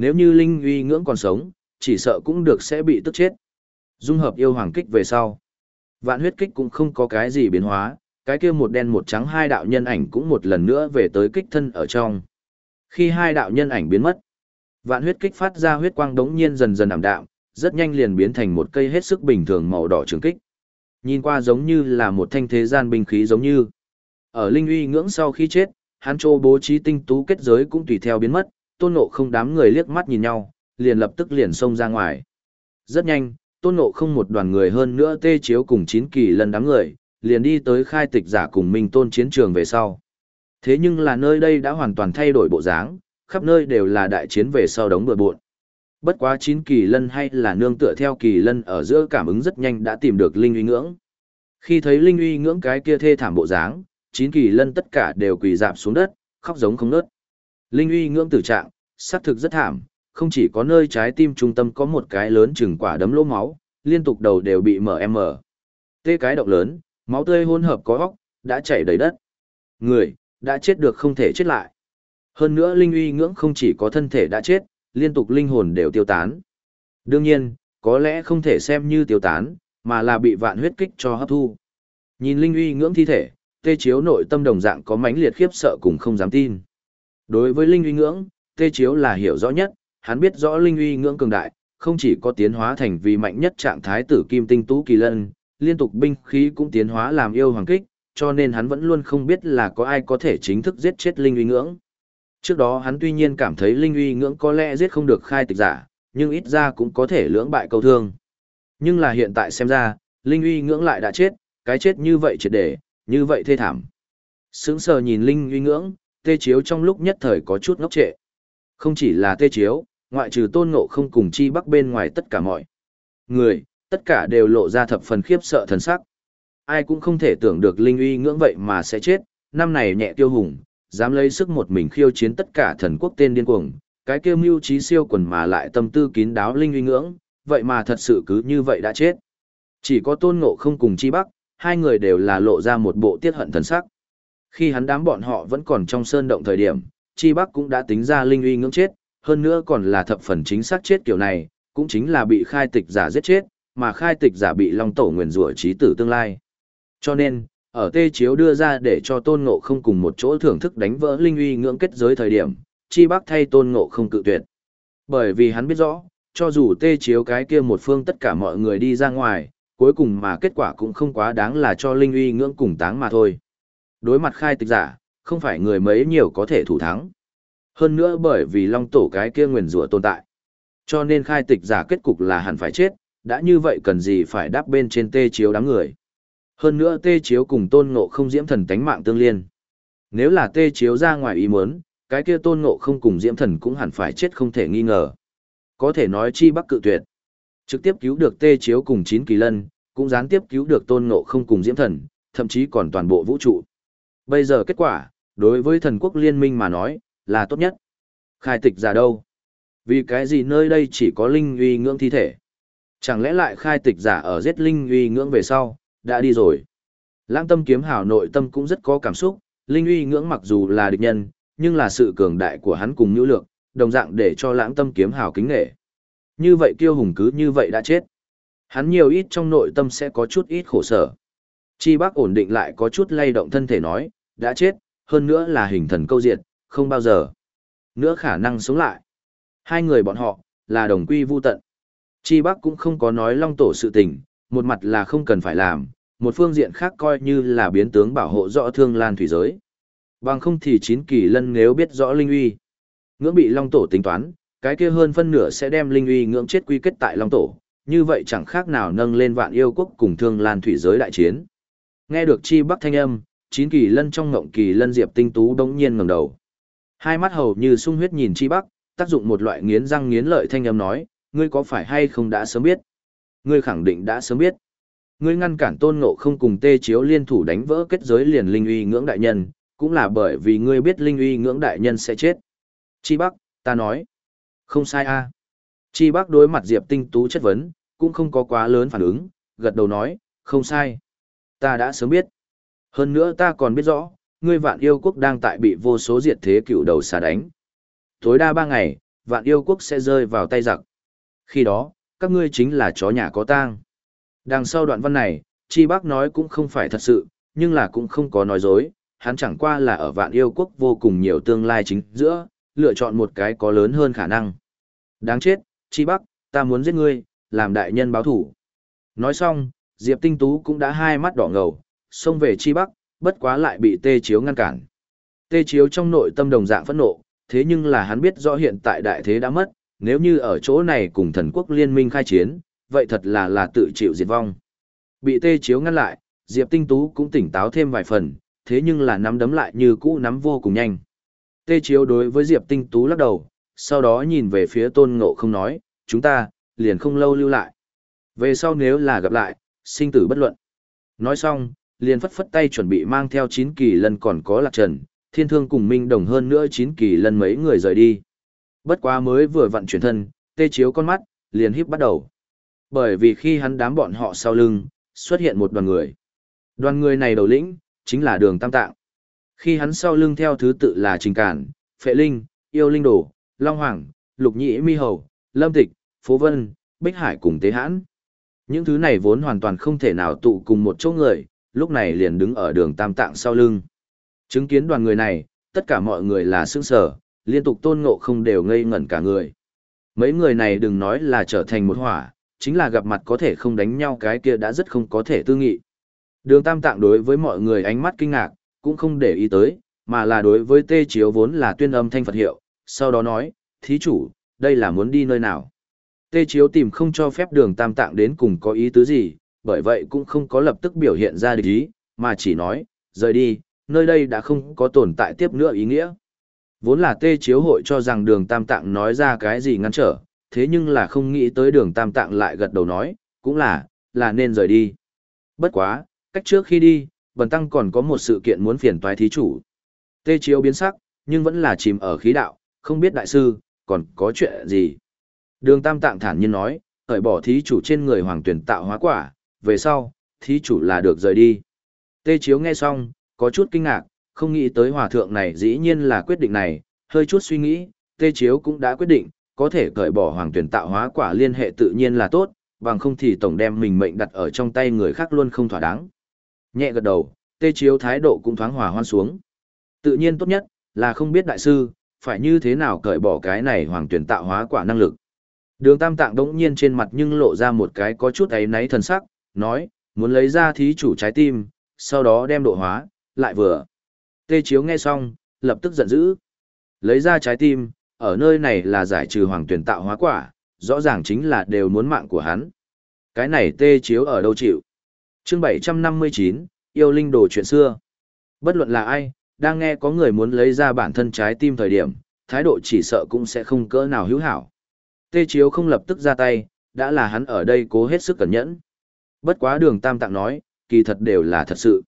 Nếu như linh uy ngưỡng còn sống, chỉ sợ cũng được sẽ bị tức chết. Dung hợp yêu hoàng kích về sau. Vạn huyết kích cũng không có cái gì biến hóa, cái kia một đen một trắng hai đạo nhân ảnh cũng một lần nữa về tới kích thân ở trong. Khi hai đạo nhân ảnh biến mất, Vạn huyết kích phát ra huyết quang đống nhiên dần dần ảm đạm, rất nhanh liền biến thành một cây hết sức bình thường màu đỏ trường kích. Nhìn qua giống như là một thanh thế gian binh khí giống như. Ở linh uy ngưỡng sau khi chết, hắn trô bố trí tinh tú kết giới cũng tùy theo biến mất, tôn nộ không đám người liếc mắt nhìn nhau, liền lập tức liền xông ra ngoài. Rất nhanh, tôn nộ không một đoàn người hơn nữa tê chiếu cùng chín kỳ lần đám người, liền đi tới khai tịch giả cùng minh tôn chiến trường về sau. Thế nhưng là nơi đây đã hoàn toàn thay đổi bộ dáng, khắp nơi đều là đại chiến về sau đống bừa bộn. Bất quá chín kỳ lân hay là nương tựa theo kỳ lân ở giữa cảm ứng rất nhanh đã tìm được linh uy ngưỡng. Khi thấy linh uy ngưỡng cái kia thê thảm bộ dáng, chín kỳ lân tất cả đều quỳ dạp xuống đất, khóc giống không nớt. Linh uy ngưỡng tử trạng, xác thực rất thảm, không chỉ có nơi trái tim trung tâm có một cái lớn chừng quả đấm lỗ máu, liên tục đầu đều bị mở em mở. Tê cái động lớn, máu tươi hỗn hợp có óc, đã chảy đầy đất. Người, đã chết được không thể chết lại. Hơn nữa linh uy ngưỡng không chỉ có thân thể đã chết, liên tục linh hồn đều tiêu tán. Đương nhiên, có lẽ không thể xem như tiêu tán, mà là bị vạn huyết kích cho hấp thu. Nhìn linh uy ngưỡng thi thể, tê chiếu nội tâm đồng dạng có mãnh liệt khiếp sợ cùng không dám tin. Đối với linh uy ngưỡng, tê chiếu là hiểu rõ nhất, hắn biết rõ linh uy ngưỡng cường đại, không chỉ có tiến hóa thành vì mạnh nhất trạng thái tử kim tinh tú kỳ lân, liên tục binh khí cũng tiến hóa làm yêu hoàng kích, cho nên hắn vẫn luôn không biết là có ai có thể chính thức giết chết linh uy ngưỡng. Trước đó hắn tuy nhiên cảm thấy linh uy ngưỡng có lẽ giết không được khai tịch giả, nhưng ít ra cũng có thể lưỡng bại câu thương. Nhưng là hiện tại xem ra, linh uy ngưỡng lại đã chết, cái chết như vậy triệt để, như vậy thê thảm. Sững sờ nhìn linh uy ngưỡng, tê chiếu trong lúc nhất thời có chút ngốc trệ. Không chỉ là tê chiếu, ngoại trừ tôn ngộ không cùng chi bắc bên ngoài tất cả mọi người, tất cả đều lộ ra thập phần khiếp sợ thần sắc. Ai cũng không thể tưởng được linh uy ngưỡng vậy mà sẽ chết, năm này nhẹ tiêu hùng, dám lấy sức một mình khiêu chiến tất cả thần quốc tên điên cuồng, cái kêu mưu trí siêu quần mà lại tâm tư kín đáo linh uy ngưỡng, vậy mà thật sự cứ như vậy đã chết. Chỉ có tôn ngộ không cùng chi bắc, hai người đều là lộ ra một bộ tiết hận thần sắc. Khi hắn đám bọn họ vẫn còn trong sơn động thời điểm, chi bắc cũng đã tính ra linh uy ngưỡng chết, hơn nữa còn là thập phần chính xác chết kiểu này, cũng chính là bị khai tịch giả giết chết, mà khai tịch giả bị long tổ nguyền rủa trí tử tương lai. Cho nên, ở tê chiếu đưa ra để cho tôn ngộ không cùng một chỗ thưởng thức đánh vỡ linh uy ngưỡng kết giới thời điểm, chi bắc thay tôn ngộ không cự tuyệt. Bởi vì hắn biết rõ, cho dù tê chiếu cái kia một phương tất cả mọi người đi ra ngoài, cuối cùng mà kết quả cũng không quá đáng là cho linh uy ngưỡng cùng táng mà thôi. Đối mặt khai tịch giả, không phải người mấy nhiều có thể thủ thắng. Hơn nữa bởi vì long tổ cái kia nguyền rủa tồn tại. Cho nên khai tịch giả kết cục là hẳn phải chết, đã như vậy cần gì phải đáp bên trên tê chiếu đám người. Hơn nữa tê chiếu cùng tôn ngộ không diễm thần tánh mạng tương liên. Nếu là tê chiếu ra ngoài ý muốn, cái kia tôn ngộ không cùng diễm thần cũng hẳn phải chết không thể nghi ngờ. Có thể nói chi bắc cự tuyệt. Trực tiếp cứu được tê chiếu cùng chín kỳ lân, cũng gián tiếp cứu được tôn ngộ không cùng diễm thần, thậm chí còn toàn bộ vũ trụ. Bây giờ kết quả, đối với thần quốc liên minh mà nói, là tốt nhất. Khai tịch giả đâu? Vì cái gì nơi đây chỉ có linh uy ngưỡng thi thể? Chẳng lẽ lại khai tịch giả ở giết linh uy ngưỡng về sau, đã đi rồi? Lãng tâm kiếm hào nội tâm cũng rất có cảm xúc, linh uy ngưỡng mặc dù là địch nhân, nhưng là sự cường đại của hắn cùng nhu lượng, đồng dạng để cho lãng tâm kiếm hào kính nghệ. Như vậy kiêu hùng cứ như vậy đã chết. Hắn nhiều ít trong nội tâm sẽ có chút ít khổ sở. Chi bác ổn định lại có chút lay động thân thể nói, đã chết, hơn nữa là hình thần câu diệt, không bao giờ nữa khả năng sống lại. Hai người bọn họ, là đồng quy vu tận. Chi Bắc cũng không có nói long tổ sự tình, một mặt là không cần phải làm, một phương diện khác coi như là biến tướng bảo hộ rõ thương lan thủy giới. Bằng không thì chín kỳ lân nếu biết rõ linh uy. Ngưỡng bị long tổ tính toán, cái kia hơn phân nửa sẽ đem linh uy ngưỡng chết quy kết tại long tổ, như vậy chẳng khác nào nâng lên vạn yêu quốc cùng thương lan thủy giới đại chiến. Nghe được chi bắc thanh âm, chín kỳ lân trong ngộng kỳ lân diệp tinh tú đống nhiên ngẩng đầu. Hai mắt hầu như sung huyết nhìn chi bắc, tác dụng một loại nghiến răng nghiến lợi thanh âm nói, ngươi có phải hay không đã sớm biết? Ngươi khẳng định đã sớm biết. Ngươi ngăn cản tôn ngộ không cùng tê chiếu liên thủ đánh vỡ kết giới liền linh uy ngưỡng đại nhân, cũng là bởi vì ngươi biết linh uy ngưỡng đại nhân sẽ chết. Chi bắc, ta nói. Không sai a. Chi bắc đối mặt Diệp tinh tú chất vấn, cũng không có quá lớn phản ứng, gật đầu nói, không sai. Ta đã sớm biết. Hơn nữa ta còn biết rõ, ngươi vạn yêu quốc đang tại bị vô số diệt thế cựu đầu xà đánh. Tối đa ba ngày, vạn yêu quốc sẽ rơi vào tay giặc. Khi đó, các ngươi chính là chó nhà có tang. Đằng sau đoạn văn này, Chi Bác nói cũng không phải thật sự, nhưng là cũng không có nói dối, hắn chẳng qua là ở vạn yêu quốc vô cùng nhiều tương lai chính giữa, lựa chọn một cái có lớn hơn khả năng. Đáng chết, Chi Bắc, ta muốn giết ngươi, làm đại nhân báo thủ. Nói xong, Diệp Tinh Tú cũng đã hai mắt đỏ ngầu, xông về Chi Bắc, bất quá lại bị tê chiếu ngăn cản. Tê chiếu trong nội tâm đồng dạng phẫn nộ, thế nhưng là hắn biết rõ hiện tại đại thế đã mất, nếu như ở chỗ này cùng thần quốc liên minh khai chiến, vậy thật là là tự chịu diệt vong. Bị tê chiếu ngăn lại, Diệp Tinh Tú cũng tỉnh táo thêm vài phần, thế nhưng là nắm đấm lại như cũ nắm vô cùng nhanh. Tê chiếu đối với Diệp Tinh Tú lắc đầu, sau đó nhìn về phía tôn ngộ không nói, chúng ta, liền không lâu lưu lại. Về sau nếu là gặp lại, sinh tử bất luận. Nói xong, liền phất phất tay chuẩn bị mang theo 9 kỳ lân còn có lạc trần, thiên thương cùng minh đồng hơn nữa 9 kỳ lân mấy người rời đi. Bất quá mới vừa vận chuyển thân, tê chiếu con mắt, liền híp bắt đầu. Bởi vì khi hắn đám bọn họ sau lưng, xuất hiện một đoàn người. Đoàn người này đầu lĩnh, chính là đường Tam Tạng. Khi hắn sau lưng theo thứ tự là Trình Cản, Phệ Linh, Yêu Linh Đồ, Long Hoàng, Lục Nhĩ Mi Hầu, Lâm Tịch, Phố Vân, Bích Hải cùng Tế Hãn. Những thứ này vốn hoàn toàn không thể nào tụ cùng một chỗ người, lúc này liền đứng ở đường Tam Tạng sau lưng. Chứng kiến đoàn người này, tất cả mọi người là sững sở, liên tục tôn ngộ không đều ngây ngẩn cả người. Mấy người này đừng nói là trở thành một hỏa, chính là gặp mặt có thể không đánh nhau cái kia đã rất không có thể tư nghị. Đường Tam Tạng đối với mọi người ánh mắt kinh ngạc, cũng không để ý tới, mà là đối với tê chiếu vốn là tuyên âm thanh Phật hiệu, sau đó nói, thí chủ, đây là muốn đi nơi nào. Tê chiếu tìm không cho phép đường Tam Tạng đến cùng có ý tứ gì, bởi vậy cũng không có lập tức biểu hiện ra địch ý, mà chỉ nói, rời đi, nơi đây đã không có tồn tại tiếp nữa ý nghĩa. Vốn là tê chiếu hội cho rằng đường Tam Tạng nói ra cái gì ngăn trở, thế nhưng là không nghĩ tới đường Tam Tạng lại gật đầu nói, cũng là, là nên rời đi. Bất quá, cách trước khi đi, Bần Tăng còn có một sự kiện muốn phiền toái thí chủ. Tê chiếu biến sắc, nhưng vẫn là chìm ở khí đạo, không biết đại sư, còn có chuyện gì. Đường Tam Tạng thản nhiên nói, hởi bỏ thí chủ trên người hoàng tuyển tạo hóa quả, về sau, thí chủ là được rời đi. Tê chiếu nghe xong, có chút kinh ngạc, không nghĩ tới hòa thượng này dĩ nhiên là quyết định này, hơi chút suy nghĩ, tê chiếu cũng đã quyết định, có thể cởi bỏ hoàng tuyển tạo hóa quả liên hệ tự nhiên là tốt, bằng không thì tổng đem mình mệnh đặt ở trong tay người khác luôn không thỏa đáng. Nhẹ gật đầu, tê chiếu thái độ cũng thoáng hòa hoan xuống. Tự nhiên tốt nhất, là không biết đại sư, phải như thế nào cởi bỏ cái này hoàng tuyển tạo hóa quả năng lực. Đường tam tạng đống nhiên trên mặt nhưng lộ ra một cái có chút ấy náy thần sắc, nói, muốn lấy ra thí chủ trái tim, sau đó đem độ hóa, lại vừa. Tê chiếu nghe xong, lập tức giận dữ. Lấy ra trái tim, ở nơi này là giải trừ hoàng tuyển tạo hóa quả, rõ ràng chính là đều muốn mạng của hắn. Cái này tê chiếu ở đâu chịu? chương 759, yêu linh đồ chuyện xưa. Bất luận là ai, đang nghe có người muốn lấy ra bản thân trái tim thời điểm, thái độ chỉ sợ cũng sẽ không cỡ nào hữu hảo. Tê chiếu không lập tức ra tay, đã là hắn ở đây cố hết sức cẩn nhẫn. Bất quá đường tam tạng nói, kỳ thật đều là thật sự.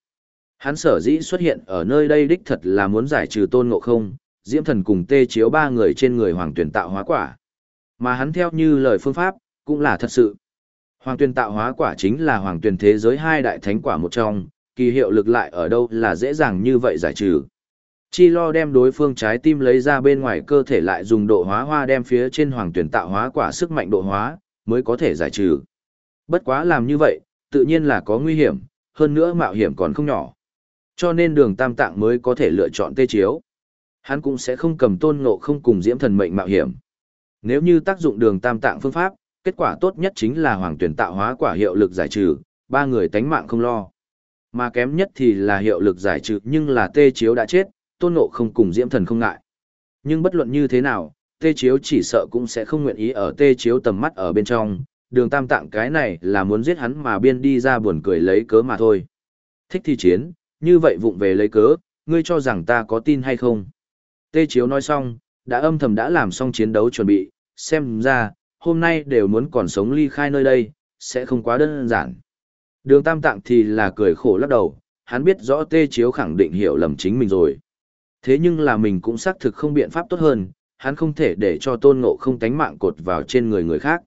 Hắn sở dĩ xuất hiện ở nơi đây đích thật là muốn giải trừ tôn ngộ không, diễm thần cùng tê chiếu ba người trên người hoàng tuyển tạo hóa quả. Mà hắn theo như lời phương pháp, cũng là thật sự. Hoàng tuyển tạo hóa quả chính là hoàng tuyển thế giới hai đại thánh quả một trong, kỳ hiệu lực lại ở đâu là dễ dàng như vậy giải trừ. Chi lo đem đối phương trái tim lấy ra bên ngoài cơ thể lại dùng độ hóa hoa đem phía trên hoàng tuyển tạo hóa quả sức mạnh độ hóa, mới có thể giải trừ. Bất quá làm như vậy, tự nhiên là có nguy hiểm, hơn nữa mạo hiểm còn không nhỏ. Cho nên đường tam tạng mới có thể lựa chọn tê chiếu. Hắn cũng sẽ không cầm tôn ngộ không cùng diễm thần mệnh mạo hiểm. Nếu như tác dụng đường tam tạng phương pháp, kết quả tốt nhất chính là hoàng tuyển tạo hóa quả hiệu lực giải trừ, ba người tánh mạng không lo. Mà kém nhất thì là hiệu lực giải trừ nhưng là tê chiếu đã chết, tôn ngộ không cùng diễm thần không ngại. Nhưng bất luận như thế nào, tê chiếu chỉ sợ cũng sẽ không nguyện ý ở tê chiếu tầm mắt ở bên trong, đường tam tạng cái này là muốn giết hắn mà biên đi ra buồn cười lấy cớ mà thôi. Thích thi chiến, như vậy vụng về lấy cớ, ngươi cho rằng ta có tin hay không? Tê Chiếu nói xong, đã âm thầm đã làm xong chiến đấu chuẩn bị, xem ra, hôm nay đều muốn còn sống ly khai nơi đây, sẽ không quá đơn giản. Đường Tam Tạng thì là cười khổ lắc đầu, hắn biết rõ Tê Chiếu khẳng định hiểu lầm chính mình rồi. Thế nhưng là mình cũng xác thực không biện pháp tốt hơn, hắn không thể để cho tôn ngộ không tánh mạng cột vào trên người người khác.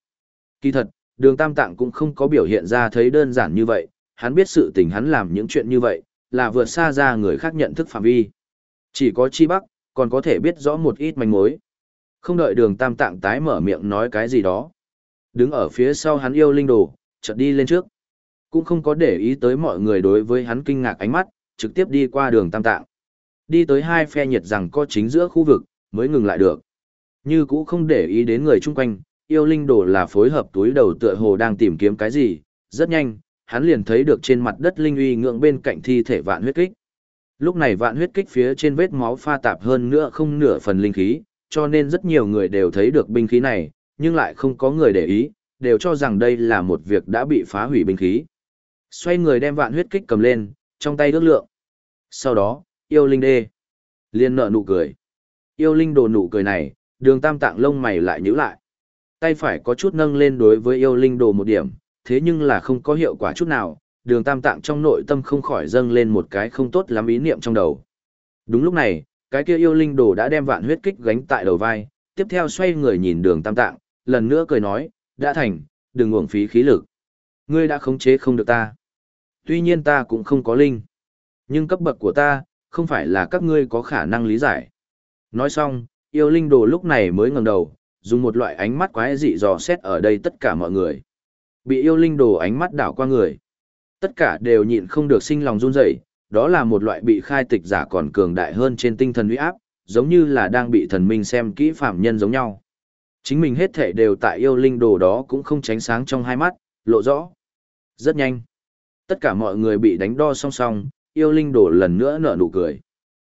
Kỳ thật, đường Tam Tạng cũng không có biểu hiện ra thấy đơn giản như vậy, hắn biết sự tình hắn làm những chuyện như vậy, là vượt xa ra người khác nhận thức phạm vi. Chỉ có chi bắc, còn có thể biết rõ một ít manh mối. Không đợi đường tam tạng tái mở miệng nói cái gì đó. Đứng ở phía sau hắn yêu linh đồ, chợt đi lên trước. Cũng không có để ý tới mọi người đối với hắn kinh ngạc ánh mắt, trực tiếp đi qua đường tam tạng. Đi tới hai phe nhiệt rằng có chính giữa khu vực, mới ngừng lại được. Như cũ không để ý đến người chung quanh, yêu linh đồ là phối hợp túi đầu tựa hồ đang tìm kiếm cái gì, rất nhanh, hắn liền thấy được trên mặt đất linh uy ngưỡng bên cạnh thi thể vạn huyết kích. Lúc này vạn huyết kích phía trên vết máu pha tạp hơn nữa không nửa phần linh khí, cho nên rất nhiều người đều thấy được binh khí này, nhưng lại không có người để ý, đều cho rằng đây là một việc đã bị phá hủy binh khí. Xoay người đem vạn huyết kích cầm lên, trong tay ước lượng. Sau đó, yêu linh đê. Liên nợ nụ cười. Yêu linh đồ nụ cười này, đường tam tạng lông mày lại nhíu lại. Tay phải có chút nâng lên đối với yêu linh đồ một điểm, thế nhưng là không có hiệu quả chút nào, đường tam tạng trong nội tâm không khỏi dâng lên một cái không tốt lắm ý niệm trong đầu. Đúng lúc này, cái kia yêu linh đồ đã đem vạn huyết kích gánh tại đầu vai, tiếp theo xoay người nhìn đường tam tạng, lần nữa cười nói, đã thành, đừng uổng phí khí lực. Ngươi đã khống chế không được ta. Tuy nhiên ta cũng không có linh. Nhưng cấp bậc của ta, không phải là các ngươi có khả năng lý giải. Nói xong, yêu linh đồ lúc này mới ngẩng đầu, dùng một loại ánh mắt quái dị dò xét ở đây tất cả mọi người. Bị yêu linh đồ ánh mắt đảo qua người. Tất cả đều nhịn không được sinh lòng run rẩy, đó là một loại bị khai tịch giả còn cường đại hơn trên tinh thần uy áp, giống như là đang bị thần minh xem kỹ phạm nhân giống nhau. Chính mình hết thể đều tại yêu linh đồ đó cũng không tránh sáng trong hai mắt, lộ rõ. Rất nhanh. Tất cả mọi người bị đánh đo song song, yêu linh đồ lần nữa nở nụ cười.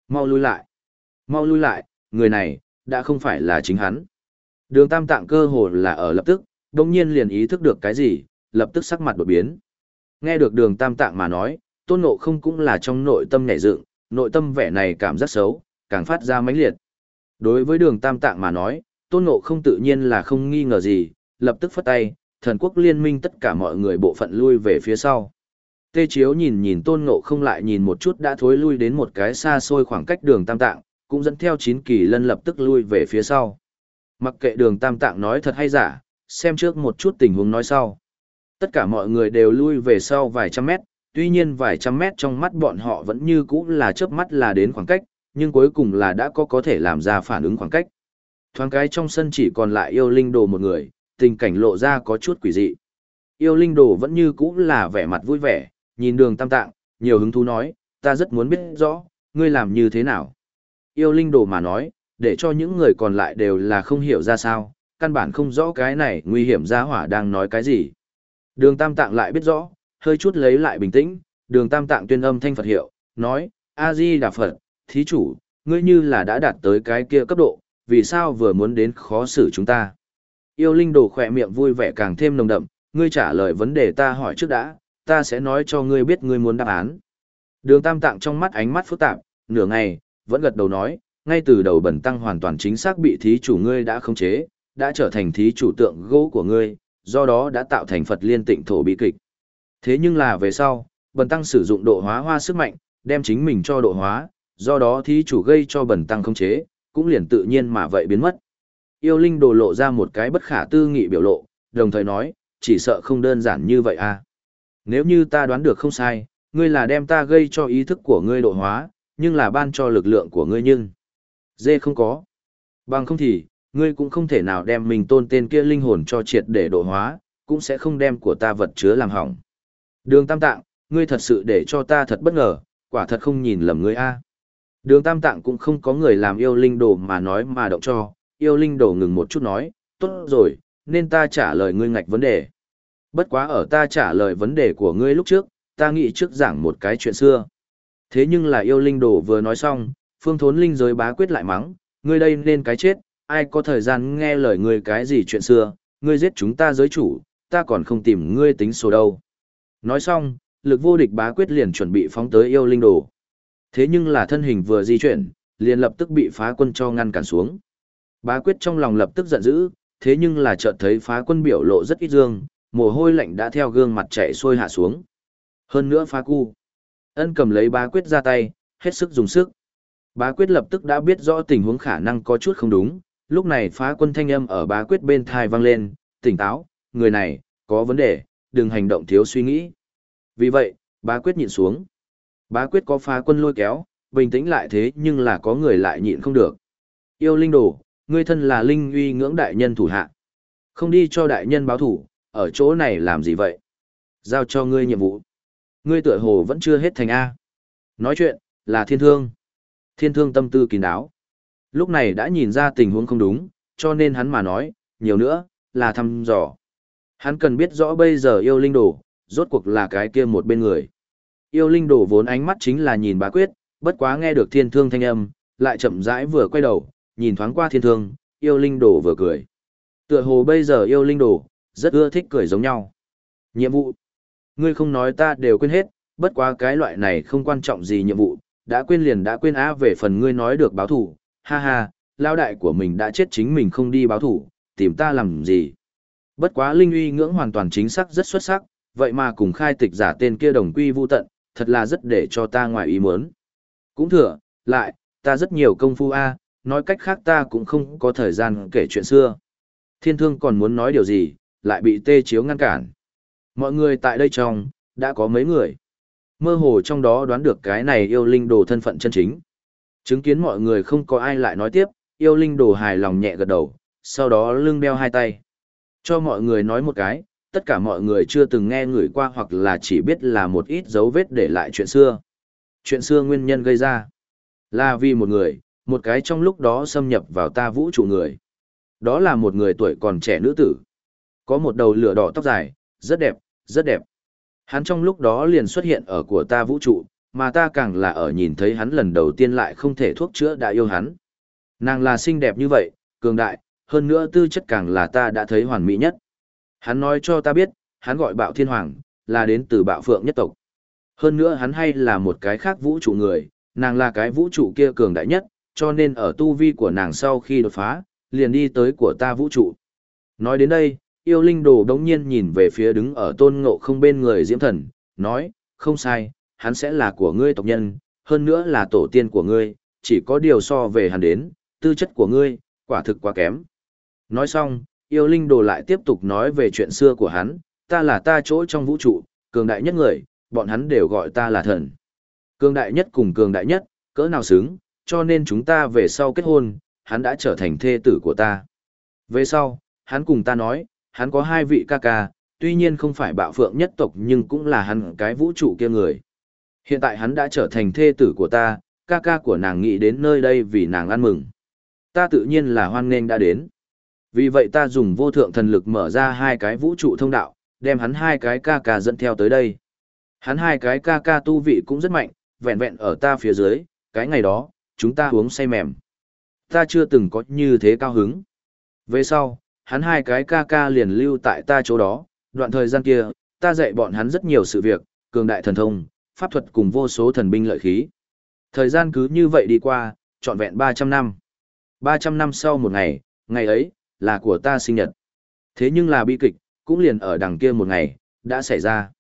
Mau lui lại. Mau lui lại, người này, đã không phải là chính hắn. Đường tam tạng cơ hồ là ở lập tức, đồng nhiên liền ý thức được cái gì, lập tức sắc mặt đổi biến. Nghe được đường tam tạng mà nói, tôn ngộ không cũng là trong nội tâm nhảy dựng, nội tâm vẻ này cảm giác xấu, càng phát ra mãnh liệt. Đối với đường tam tạng mà nói, tôn ngộ không tự nhiên là không nghi ngờ gì, lập tức phất tay, thần quốc liên minh tất cả mọi người bộ phận lui về phía sau. Tê Chiếu nhìn nhìn tôn ngộ không lại nhìn một chút đã thối lui đến một cái xa xôi khoảng cách đường tam tạng, cũng dẫn theo chín kỳ lân lập tức lui về phía sau. Mặc kệ đường tam tạng nói thật hay giả, xem trước một chút tình huống nói sau. Tất cả mọi người đều lui về sau vài trăm mét, tuy nhiên vài trăm mét trong mắt bọn họ vẫn như cũ là chớp mắt là đến khoảng cách, nhưng cuối cùng là đã có có thể làm ra phản ứng khoảng cách. Thoáng cái trong sân chỉ còn lại yêu linh đồ một người, tình cảnh lộ ra có chút quỷ dị. Yêu linh đồ vẫn như cũ là vẻ mặt vui vẻ, nhìn đường tam tạng, nhiều hứng thú nói, ta rất muốn biết rõ, ngươi làm như thế nào. Yêu linh đồ mà nói, để cho những người còn lại đều là không hiểu ra sao, căn bản không rõ cái này nguy hiểm ra hỏa đang nói cái gì. Đường tam tạng lại biết rõ, hơi chút lấy lại bình tĩnh, đường tam tạng tuyên âm thanh Phật hiệu, nói, A-di Đà Phật, thí chủ, ngươi như là đã đạt tới cái kia cấp độ, vì sao vừa muốn đến khó xử chúng ta. Yêu linh đồ khỏe miệng vui vẻ càng thêm nồng đậm, ngươi trả lời vấn đề ta hỏi trước đã, ta sẽ nói cho ngươi biết ngươi muốn đáp án. Đường tam tạng trong mắt ánh mắt phức tạp, nửa ngày, vẫn gật đầu nói, ngay từ đầu bẩn tăng hoàn toàn chính xác bị thí chủ ngươi đã khống chế, đã trở thành thí chủ tượng gỗ của ngươi, do đó đã tạo thành Phật liên tịnh thổ bi kịch. Thế nhưng là về sau, bẩn tăng sử dụng độ hóa hoa sức mạnh, đem chính mình cho độ hóa, do đó thí chủ gây cho bẩn tăng khống chế, cũng liền tự nhiên mà vậy biến mất. Yêu linh đồ lộ ra một cái bất khả tư nghị biểu lộ, đồng thời nói, chỉ sợ không đơn giản như vậy à. Nếu như ta đoán được không sai, ngươi là đem ta gây cho ý thức của ngươi độ hóa, nhưng là ban cho lực lượng của ngươi nhưng. Dê không có. Bằng không thì, ngươi cũng không thể nào đem mình tôn tên kia linh hồn cho triệt để độ hóa, cũng sẽ không đem của ta vật chứa làm hỏng. Đường Tam Tạng, ngươi thật sự để cho ta thật bất ngờ, quả thật không nhìn lầm ngươi a. Đường Tam Tạng cũng không có người làm yêu linh đồ mà nói mà động cho, yêu linh đồ ngừng một chút nói, tốt rồi, nên ta trả lời ngươi ngạch vấn đề. Bất quá ở ta trả lời vấn đề của ngươi lúc trước, ta nghĩ trước giảng một cái chuyện xưa. Thế nhưng là yêu linh đồ vừa nói xong, phương thốn linh giới bá quyết lại mắng, ngươi đây nên cái chết, ai có thời gian nghe lời ngươi cái gì chuyện xưa, ngươi giết chúng ta giới chủ, ta còn không tìm ngươi tính sổ đâu. Nói xong, lực vô địch bá quyết liền chuẩn bị phóng tới yêu linh đồ. Thế nhưng là thân hình vừa di chuyển, liền lập tức bị phá quân cho ngăn cản xuống. Bá quyết trong lòng lập tức giận dữ, thế nhưng là chợt thấy phá quân biểu lộ rất ít dương, mồ hôi lạnh đã theo gương mặt chạy xuôi hạ xuống. Hơn nữa phá cu. Ân cầm lấy bá quyết ra tay, hết sức dùng sức. Bá quyết lập tức đã biết rõ tình huống khả năng có chút không đúng, lúc này phá quân thanh âm ở bá quyết bên thai vang lên, tỉnh táo, người này, có vấn đề, đừng hành động thiếu suy nghĩ. Vì vậy, bá quyết nhịn xuống. Bá quyết có phá quân lôi kéo, bình tĩnh lại thế nhưng là có người lại nhịn không được. Yêu linh đồ, ngươi thân là linh uy ngưỡng đại nhân thủ hạ. Không đi cho đại nhân báo thủ, ở chỗ này làm gì vậy? Giao cho ngươi nhiệm vụ. Ngươi tựa hồ vẫn chưa hết thành A. Nói chuyện, là thiên thương. Thiên thương tâm tư kín đáo. Lúc này đã nhìn ra tình huống không đúng, cho nên hắn mà nói, nhiều nữa, là thăm dò. Hắn cần biết rõ bây giờ yêu linh đồ, rốt cuộc là cái kia một bên người. Yêu linh đồ vốn ánh mắt chính là nhìn bá quyết, bất quá nghe được thiên thương thanh âm, lại chậm rãi vừa quay đầu, nhìn thoáng qua thiên thương, yêu linh đồ vừa cười. Tựa hồ bây giờ yêu linh đồ, rất ưa thích cười giống nhau. Nhiệm vụ. Ngươi không nói ta đều quên hết, bất quá cái loại này không quan trọng gì nhiệm vụ, đã quên liền đã quên á về phần ngươi nói được báo thủ, ha ha, lao đại của mình đã chết chính mình không đi báo thủ, tìm ta làm gì. Bất quá linh uy ngưỡng hoàn toàn chính xác rất xuất sắc, vậy mà cùng khai tịch giả tên kia đồng quy vu tận, thật là rất để cho ta ngoài ý muốn. Cũng thừa, lại, ta rất nhiều công phu a, nói cách khác ta cũng không có thời gian kể chuyện xưa. Thiên thương còn muốn nói điều gì, lại bị tê chiếu ngăn cản. Mọi người tại đây trong, đã có mấy người. Mơ hồ trong đó đoán được cái này yêu linh đồ thân phận chân chính. Chứng kiến mọi người không có ai lại nói tiếp, yêu linh đồ hài lòng nhẹ gật đầu, sau đó lưng đeo hai tay. Cho mọi người nói một cái, tất cả mọi người chưa từng nghe người qua hoặc là chỉ biết là một ít dấu vết để lại chuyện xưa. Chuyện xưa nguyên nhân gây ra là vì một người, một cái trong lúc đó xâm nhập vào ta vũ trụ người. Đó là một người tuổi còn trẻ nữ tử. Có một đầu lửa đỏ tóc dài, rất đẹp, rất đẹp. Hắn trong lúc đó liền xuất hiện ở của ta vũ trụ, mà ta càng là ở nhìn thấy hắn lần đầu tiên lại không thể thuốc chữa đã yêu hắn. Nàng là xinh đẹp như vậy, cường đại, hơn nữa tư chất càng là ta đã thấy hoàn mỹ nhất. Hắn nói cho ta biết, hắn gọi bạo thiên hoàng, là đến từ bạo phượng nhất tộc. Hơn nữa hắn hay là một cái khác vũ trụ người, nàng là cái vũ trụ kia cường đại nhất, cho nên ở tu vi của nàng sau khi đột phá, liền đi tới của ta vũ trụ. Nói đến đây, yêu linh đồ đống nhiên nhìn về phía đứng ở tôn ngộ không bên người diễm thần, nói, không sai, hắn sẽ là của ngươi tộc nhân, hơn nữa là tổ tiên của ngươi, chỉ có điều so về hắn đến, tư chất của ngươi, quả thực quá kém. Nói xong, yêu linh đồ lại tiếp tục nói về chuyện xưa của hắn, ta là ta chỗ trong vũ trụ, cường đại nhất người, bọn hắn đều gọi ta là thần. Cường đại nhất cùng cường đại nhất, cỡ nào xứng, cho nên chúng ta về sau kết hôn, hắn đã trở thành thê tử của ta. Về sau, hắn cùng ta nói, hắn có hai vị ca ca, tuy nhiên không phải bạo phượng nhất tộc nhưng cũng là hắn cái vũ trụ kia người. Hiện tại hắn đã trở thành thê tử của ta, ca ca của nàng nghĩ đến nơi đây vì nàng ăn mừng. Ta tự nhiên là hoan nghênh đã đến. Vì vậy ta dùng vô thượng thần lực mở ra hai cái vũ trụ thông đạo, đem hắn hai cái ca ca dẫn theo tới đây. Hắn hai cái ca ca tu vị cũng rất mạnh, vẹn vẹn ở ta phía dưới, cái ngày đó, chúng ta uống say mềm. Ta chưa từng có như thế cao hứng. Về sau, hắn hai cái ca ca liền lưu tại ta chỗ đó, đoạn thời gian kia, ta dạy bọn hắn rất nhiều sự việc, cường đại thần thông, pháp thuật cùng vô số thần binh lợi khí. Thời gian cứ như vậy đi qua, trọn vẹn 300 năm. 300 năm sau một ngày, ngày ấy, là của ta sinh nhật. Thế nhưng là bi kịch, cũng liền ở đằng kia một ngày, đã xảy ra.